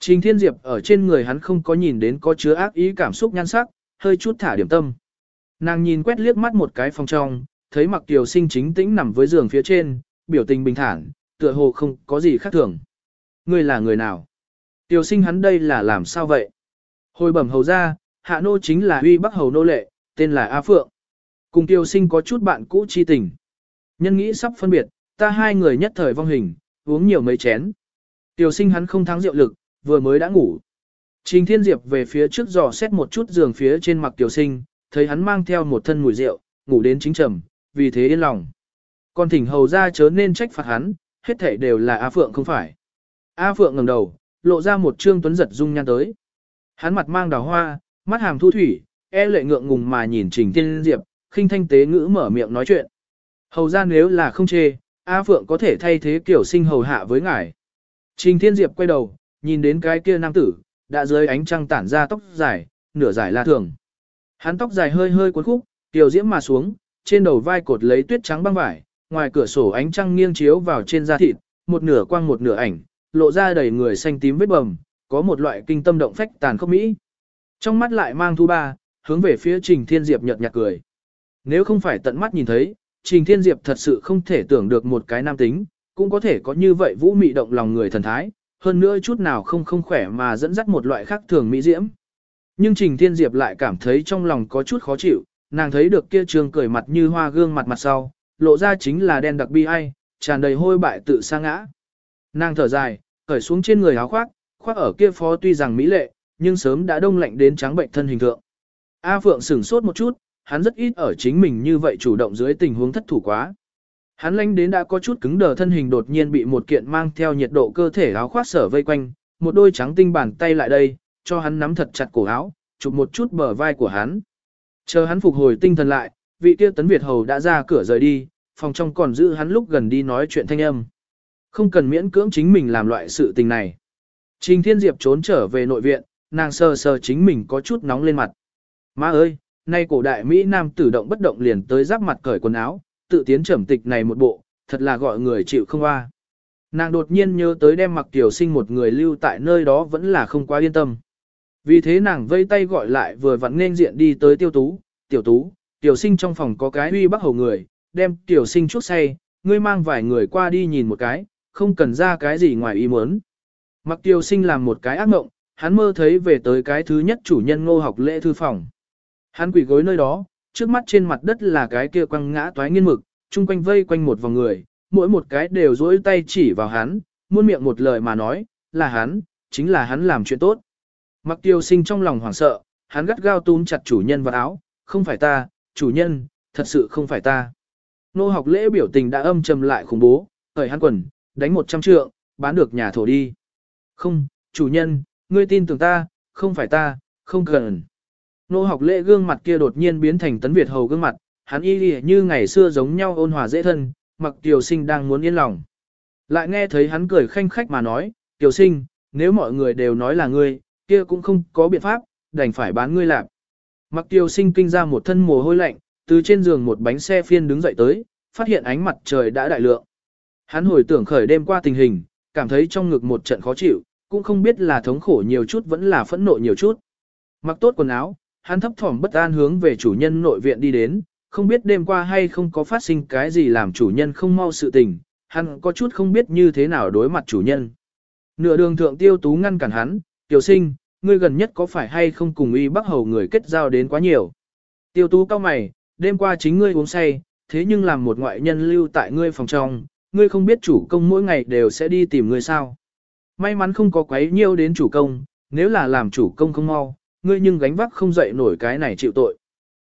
Trình Thiên Diệp ở trên người hắn không có nhìn đến có chứa ác ý cảm xúc nhan sắc, hơi chút thả điểm tâm. Nàng nhìn quét liếc mắt một cái phòng trong, thấy mặc tiểu sinh chính tĩnh nằm với giường phía trên, biểu tình bình thản, tựa hồ không có gì khác thường. Người là người nào? Tiểu sinh hắn đây là làm sao vậy? Hồi bẩm hầu ra, hạ nô chính là huy bắc hầu nô lệ, tên là A Phượng. Cùng tiêu sinh có chút bạn cũ chi tình. Nhân nghĩ sắp phân biệt, ta hai người nhất thời vong hình, uống nhiều mấy chén. tiêu sinh hắn không thắng rượu lực, vừa mới đã ngủ. Trình Thiên Diệp về phía trước dò xét một chút giường phía trên mặt tiêu sinh, thấy hắn mang theo một thân mùi rượu, ngủ đến chính trầm, vì thế yên lòng. Còn thỉnh hầu ra chớ nên trách phạt hắn, hết thể đều là A Phượng không phải. A Phượng ngẩng đầu, lộ ra một trương tuấn giật dung nhan tới. Hắn mặt mang đào hoa, mắt hàm thu thủy, e lệ ngượng ngùng mà nhìn Trình Thiên Diệp, khinh thanh tế ngữ mở miệng nói chuyện. Hầu ra nếu là không chê, A Phượng có thể thay thế kiểu sinh hầu hạ với ngài. Trình Thiên Diệp quay đầu, nhìn đến cái kia nam tử, đã dưới ánh trăng tản ra tóc dài, nửa dài là thường. Hắn tóc dài hơi hơi cuốn khúc, Tiểu diễm mà xuống, trên đầu vai cột lấy tuyết trắng băng vải, ngoài cửa sổ ánh trăng nghiêng chiếu vào trên da thịt, một nửa quang một nửa ảnh, lộ ra đầy người xanh tím vết bầm, có một loại kinh tâm động phách tàn khốc mỹ. Trong mắt lại mang thu ba, hướng về phía Trình Thiên Diệp nhợt nhạt cười. Nếu không phải tận mắt nhìn thấy, Trình Thiên Diệp thật sự không thể tưởng được một cái nam tính, cũng có thể có như vậy vũ mị động lòng người thần thái, hơn nữa chút nào không không khỏe mà dẫn dắt một loại khác thường mỹ diễm. Nhưng Trình Thiên Diệp lại cảm thấy trong lòng có chút khó chịu, nàng thấy được kia trường cười mặt như hoa gương mặt mặt sau, lộ ra chính là đen đặc bi ai, tràn đầy hôi bại tự sa ngã. Nàng thở dài, cởi xuống trên người áo khoác, khoác ở kia phó tuy rằng mỹ lệ, nhưng sớm đã đông lạnh đến trắng bệnh thân hình thượng. A Phượng sửng sốt một chút, hắn rất ít ở chính mình như vậy chủ động dưới tình huống thất thủ quá. Hắn lanh đến đã có chút cứng đờ thân hình đột nhiên bị một kiện mang theo nhiệt độ cơ thể áo khoác sở vây quanh, một đôi trắng tinh bàn tay lại đây, cho hắn nắm thật chặt cổ áo, chụp một chút bờ vai của hắn. Chờ hắn phục hồi tinh thần lại, vị kia tấn Việt hầu đã ra cửa rời đi, phòng trong còn giữ hắn lúc gần đi nói chuyện thanh âm. Không cần miễn cưỡng chính mình làm loại sự tình này. Trình Thiên Diệp trốn trở về nội viện, nàng sờ sờ chính mình có chút nóng lên mặt. Má ơi, nay cổ đại Mỹ Nam tử động bất động liền tới giáp mặt cởi quần áo, tự tiến trầm tịch này một bộ, thật là gọi người chịu không qua. Nàng đột nhiên nhớ tới đem mặc tiểu sinh một người lưu tại nơi đó vẫn là không quá yên tâm. Vì thế nàng vây tay gọi lại vừa vặn nên diện đi tới tiêu tú, tiểu tú, tiểu sinh trong phòng có cái uy bắc hầu người, đem tiểu sinh chút say, ngươi mang vài người qua đi nhìn một cái, không cần ra cái gì ngoài ý muốn. Mặc tiểu sinh làm một cái ác mộng, hắn mơ thấy về tới cái thứ nhất chủ nhân ngô học lễ thư phòng. Hắn quỷ gối nơi đó, trước mắt trên mặt đất là cái kia quăng ngã toái nghiên mực, chung quanh vây quanh một vòng người, mỗi một cái đều dối tay chỉ vào hắn, muôn miệng một lời mà nói, là hắn, chính là hắn làm chuyện tốt. Mặc tiêu sinh trong lòng hoảng sợ, hắn gắt gao túm chặt chủ nhân vào áo, không phải ta, chủ nhân, thật sự không phải ta. Nô học lễ biểu tình đã âm trầm lại khủng bố, hởi hắn quần, đánh một trăm trượng, bán được nhà thổ đi. Không, chủ nhân, ngươi tin tưởng ta, không phải ta, không cần. Nô học lễ gương mặt kia đột nhiên biến thành tấn Việt hầu gương mặt, hắn y như ngày xưa giống nhau ôn hòa dễ thân, mặc tiểu sinh đang muốn yên lòng. Lại nghe thấy hắn cười khanh khách mà nói, tiểu sinh, nếu mọi người đều nói là ngươi, kia cũng không có biện pháp, đành phải bán ngươi làm. Mặc tiểu sinh kinh ra một thân mồ hôi lạnh, từ trên giường một bánh xe phiên đứng dậy tới, phát hiện ánh mặt trời đã đại lượng. Hắn hồi tưởng khởi đêm qua tình hình, cảm thấy trong ngực một trận khó chịu, cũng không biết là thống khổ nhiều chút vẫn là phẫn nộ nhiều chút. Mặc tốt quần áo, hắn thấp thỏm bất an hướng về chủ nhân nội viện đi đến, không biết đêm qua hay không có phát sinh cái gì làm chủ nhân không mau sự tình, hắn có chút không biết như thế nào đối mặt chủ nhân. Nửa đường thượng tiêu tú ngăn cản hắn, tiểu sinh, ngươi gần nhất có phải hay không cùng y bắc hầu người kết giao đến quá nhiều. Tiêu tú cao mày, đêm qua chính ngươi uống say, thế nhưng làm một ngoại nhân lưu tại ngươi phòng trong, ngươi không biết chủ công mỗi ngày đều sẽ đi tìm ngươi sao. May mắn không có quấy nhiêu đến chủ công, nếu là làm chủ công không mau, ngươi nhưng gánh vác không dậy nổi cái này chịu tội.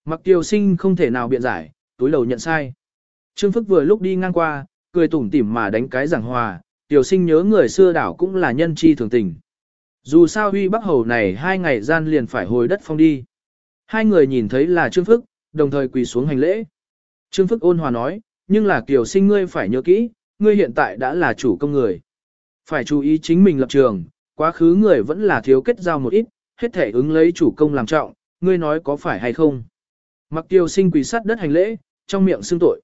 Mặc tiêu sinh không thể nào biện giải, túi đầu nhận sai. Trương Phức vừa lúc đi ngang qua, cười tủm tỉm mà đánh cái giảng hòa, tiểu sinh nhớ người xưa đảo cũng là nhân chi thường tình. Dù sao huy bắc hầu này hai ngày gian liền phải hồi đất phong đi. Hai người nhìn thấy là Trương Phức, đồng thời quỳ xuống hành lễ. Trương Phức ôn hòa nói, nhưng là tiểu sinh ngươi phải nhớ kỹ, ngươi hiện tại đã là chủ công người. Phải chú ý chính mình lập trường, quá khứ người vẫn là thiếu kết giao một ít, hết thể ứng lấy chủ công làm trọng, ngươi nói có phải hay không. Mặc tiêu sinh quỳ sắt đất hành lễ, trong miệng xưng tội.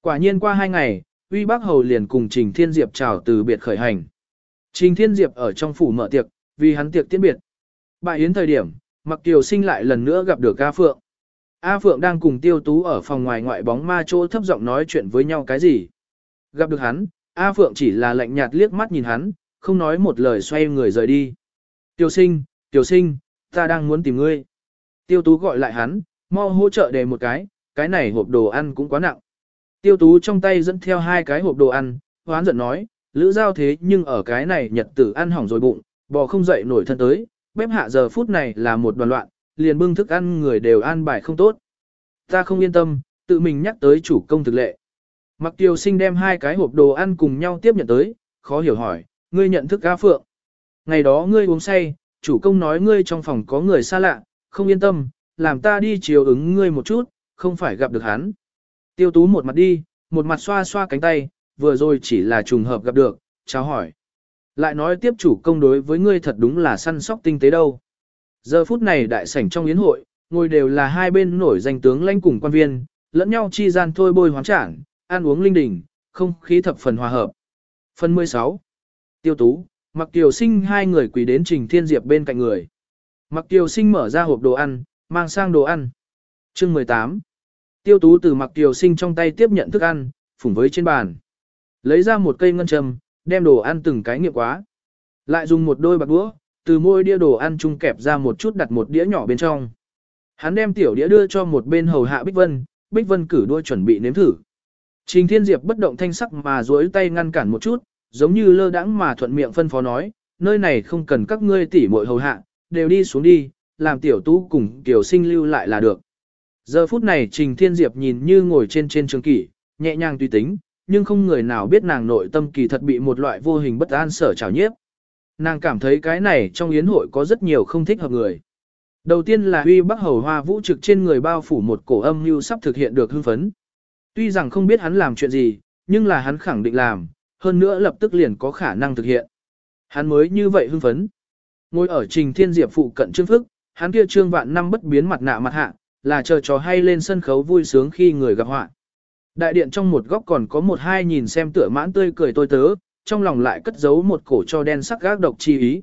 Quả nhiên qua hai ngày, uy bác hầu liền cùng Trình Thiên Diệp chào từ biệt khởi hành. Trình Thiên Diệp ở trong phủ mở tiệc, vì hắn tiệc tiễn biệt. Bại yến thời điểm, mặc tiêu sinh lại lần nữa gặp được A Phượng. A Phượng đang cùng tiêu tú ở phòng ngoài ngoại bóng ma chỗ thấp giọng nói chuyện với nhau cái gì. Gặp được hắn, A Phượng chỉ là lạnh nhạt liếc mắt nhìn hắn, không nói một lời xoay người rời đi. Tiêu sinh, Tiểu sinh, ta đang muốn tìm ngươi. Tiêu tú gọi lại hắn, mau hỗ trợ để một cái, cái này hộp đồ ăn cũng quá nặng. Tiêu tú trong tay dẫn theo hai cái hộp đồ ăn, hoán giận nói, lữ giao thế nhưng ở cái này nhật tử ăn hỏng rồi bụng, bò không dậy nổi thân tới, bếp hạ giờ phút này là một đoàn loạn, liền bưng thức ăn người đều ăn bài không tốt. Ta không yên tâm, tự mình nhắc tới chủ công thực lệ. Mặc tiêu sinh đem hai cái hộp đồ ăn cùng nhau tiếp nhận tới, khó hiểu hỏi, ngươi nhận thức A Phượng. Ngày đó ngươi uống say, chủ công nói ngươi trong phòng có người xa lạ, không yên tâm, làm ta đi chiều ứng ngươi một chút, không phải gặp được hắn. Tiêu tú một mặt đi, một mặt xoa xoa cánh tay, vừa rồi chỉ là trùng hợp gặp được, chào hỏi. Lại nói tiếp chủ công đối với ngươi thật đúng là săn sóc tinh tế đâu. Giờ phút này đại sảnh trong yến hội, ngồi đều là hai bên nổi danh tướng lãnh cùng quan viên, lẫn nhau chi gian thôi bôi hoán trảng, ăn uống linh đình, không khí thập phần hòa hợp. Phần 16. Tiêu Tú, Mặc Kiều Sinh hai người quỳ đến Trình Thiên Diệp bên cạnh người. Mặc Kiều Sinh mở ra hộp đồ ăn, mang sang đồ ăn. Chương 18. Tiêu Tú từ Mặc Kiều Sinh trong tay tiếp nhận thức ăn, phủng với trên bàn. Lấy ra một cây ngân châm, đem đồ ăn từng cái nghiệp quá. Lại dùng một đôi bạc đũa, từ môi đĩa đồ ăn chung kẹp ra một chút đặt một đĩa nhỏ bên trong. Hắn đem tiểu đĩa đưa cho một bên hầu hạ Bích Vân, Bích Vân cử đuôi chuẩn bị nếm thử. Trình Thiên Diệp bất động thanh sắc mà duỗi tay ngăn cản một chút, giống như lơ đãng mà thuận miệng phân phó nói, nơi này không cần các ngươi tỉ muội hầu hạ, đều đi xuống đi, làm tiểu tú cùng tiểu sinh lưu lại là được. Giờ phút này Trình Thiên Diệp nhìn như ngồi trên trên trường kỷ, nhẹ nhàng tùy tính, nhưng không người nào biết nàng nội tâm kỳ thật bị một loại vô hình bất an sở trào nhiếp. Nàng cảm thấy cái này trong yến hội có rất nhiều không thích hợp người. Đầu tiên là huy bắc hầu hoa vũ trực trên người bao phủ một cổ âm mưu sắp thực hiện được hưng phấn. Tuy rằng không biết hắn làm chuyện gì, nhưng là hắn khẳng định làm, hơn nữa lập tức liền có khả năng thực hiện. Hắn mới như vậy hưng phấn. Ngồi ở trình thiên diệp phụ cận trương phức, hắn kia trương vạn năm bất biến mặt nạ mặt hạ, là chờ trò hay lên sân khấu vui sướng khi người gặp họa. Đại điện trong một góc còn có một hai nhìn xem tựa mãn tươi cười tôi tớ, trong lòng lại cất giấu một cổ cho đen sắc gác độc chi ý.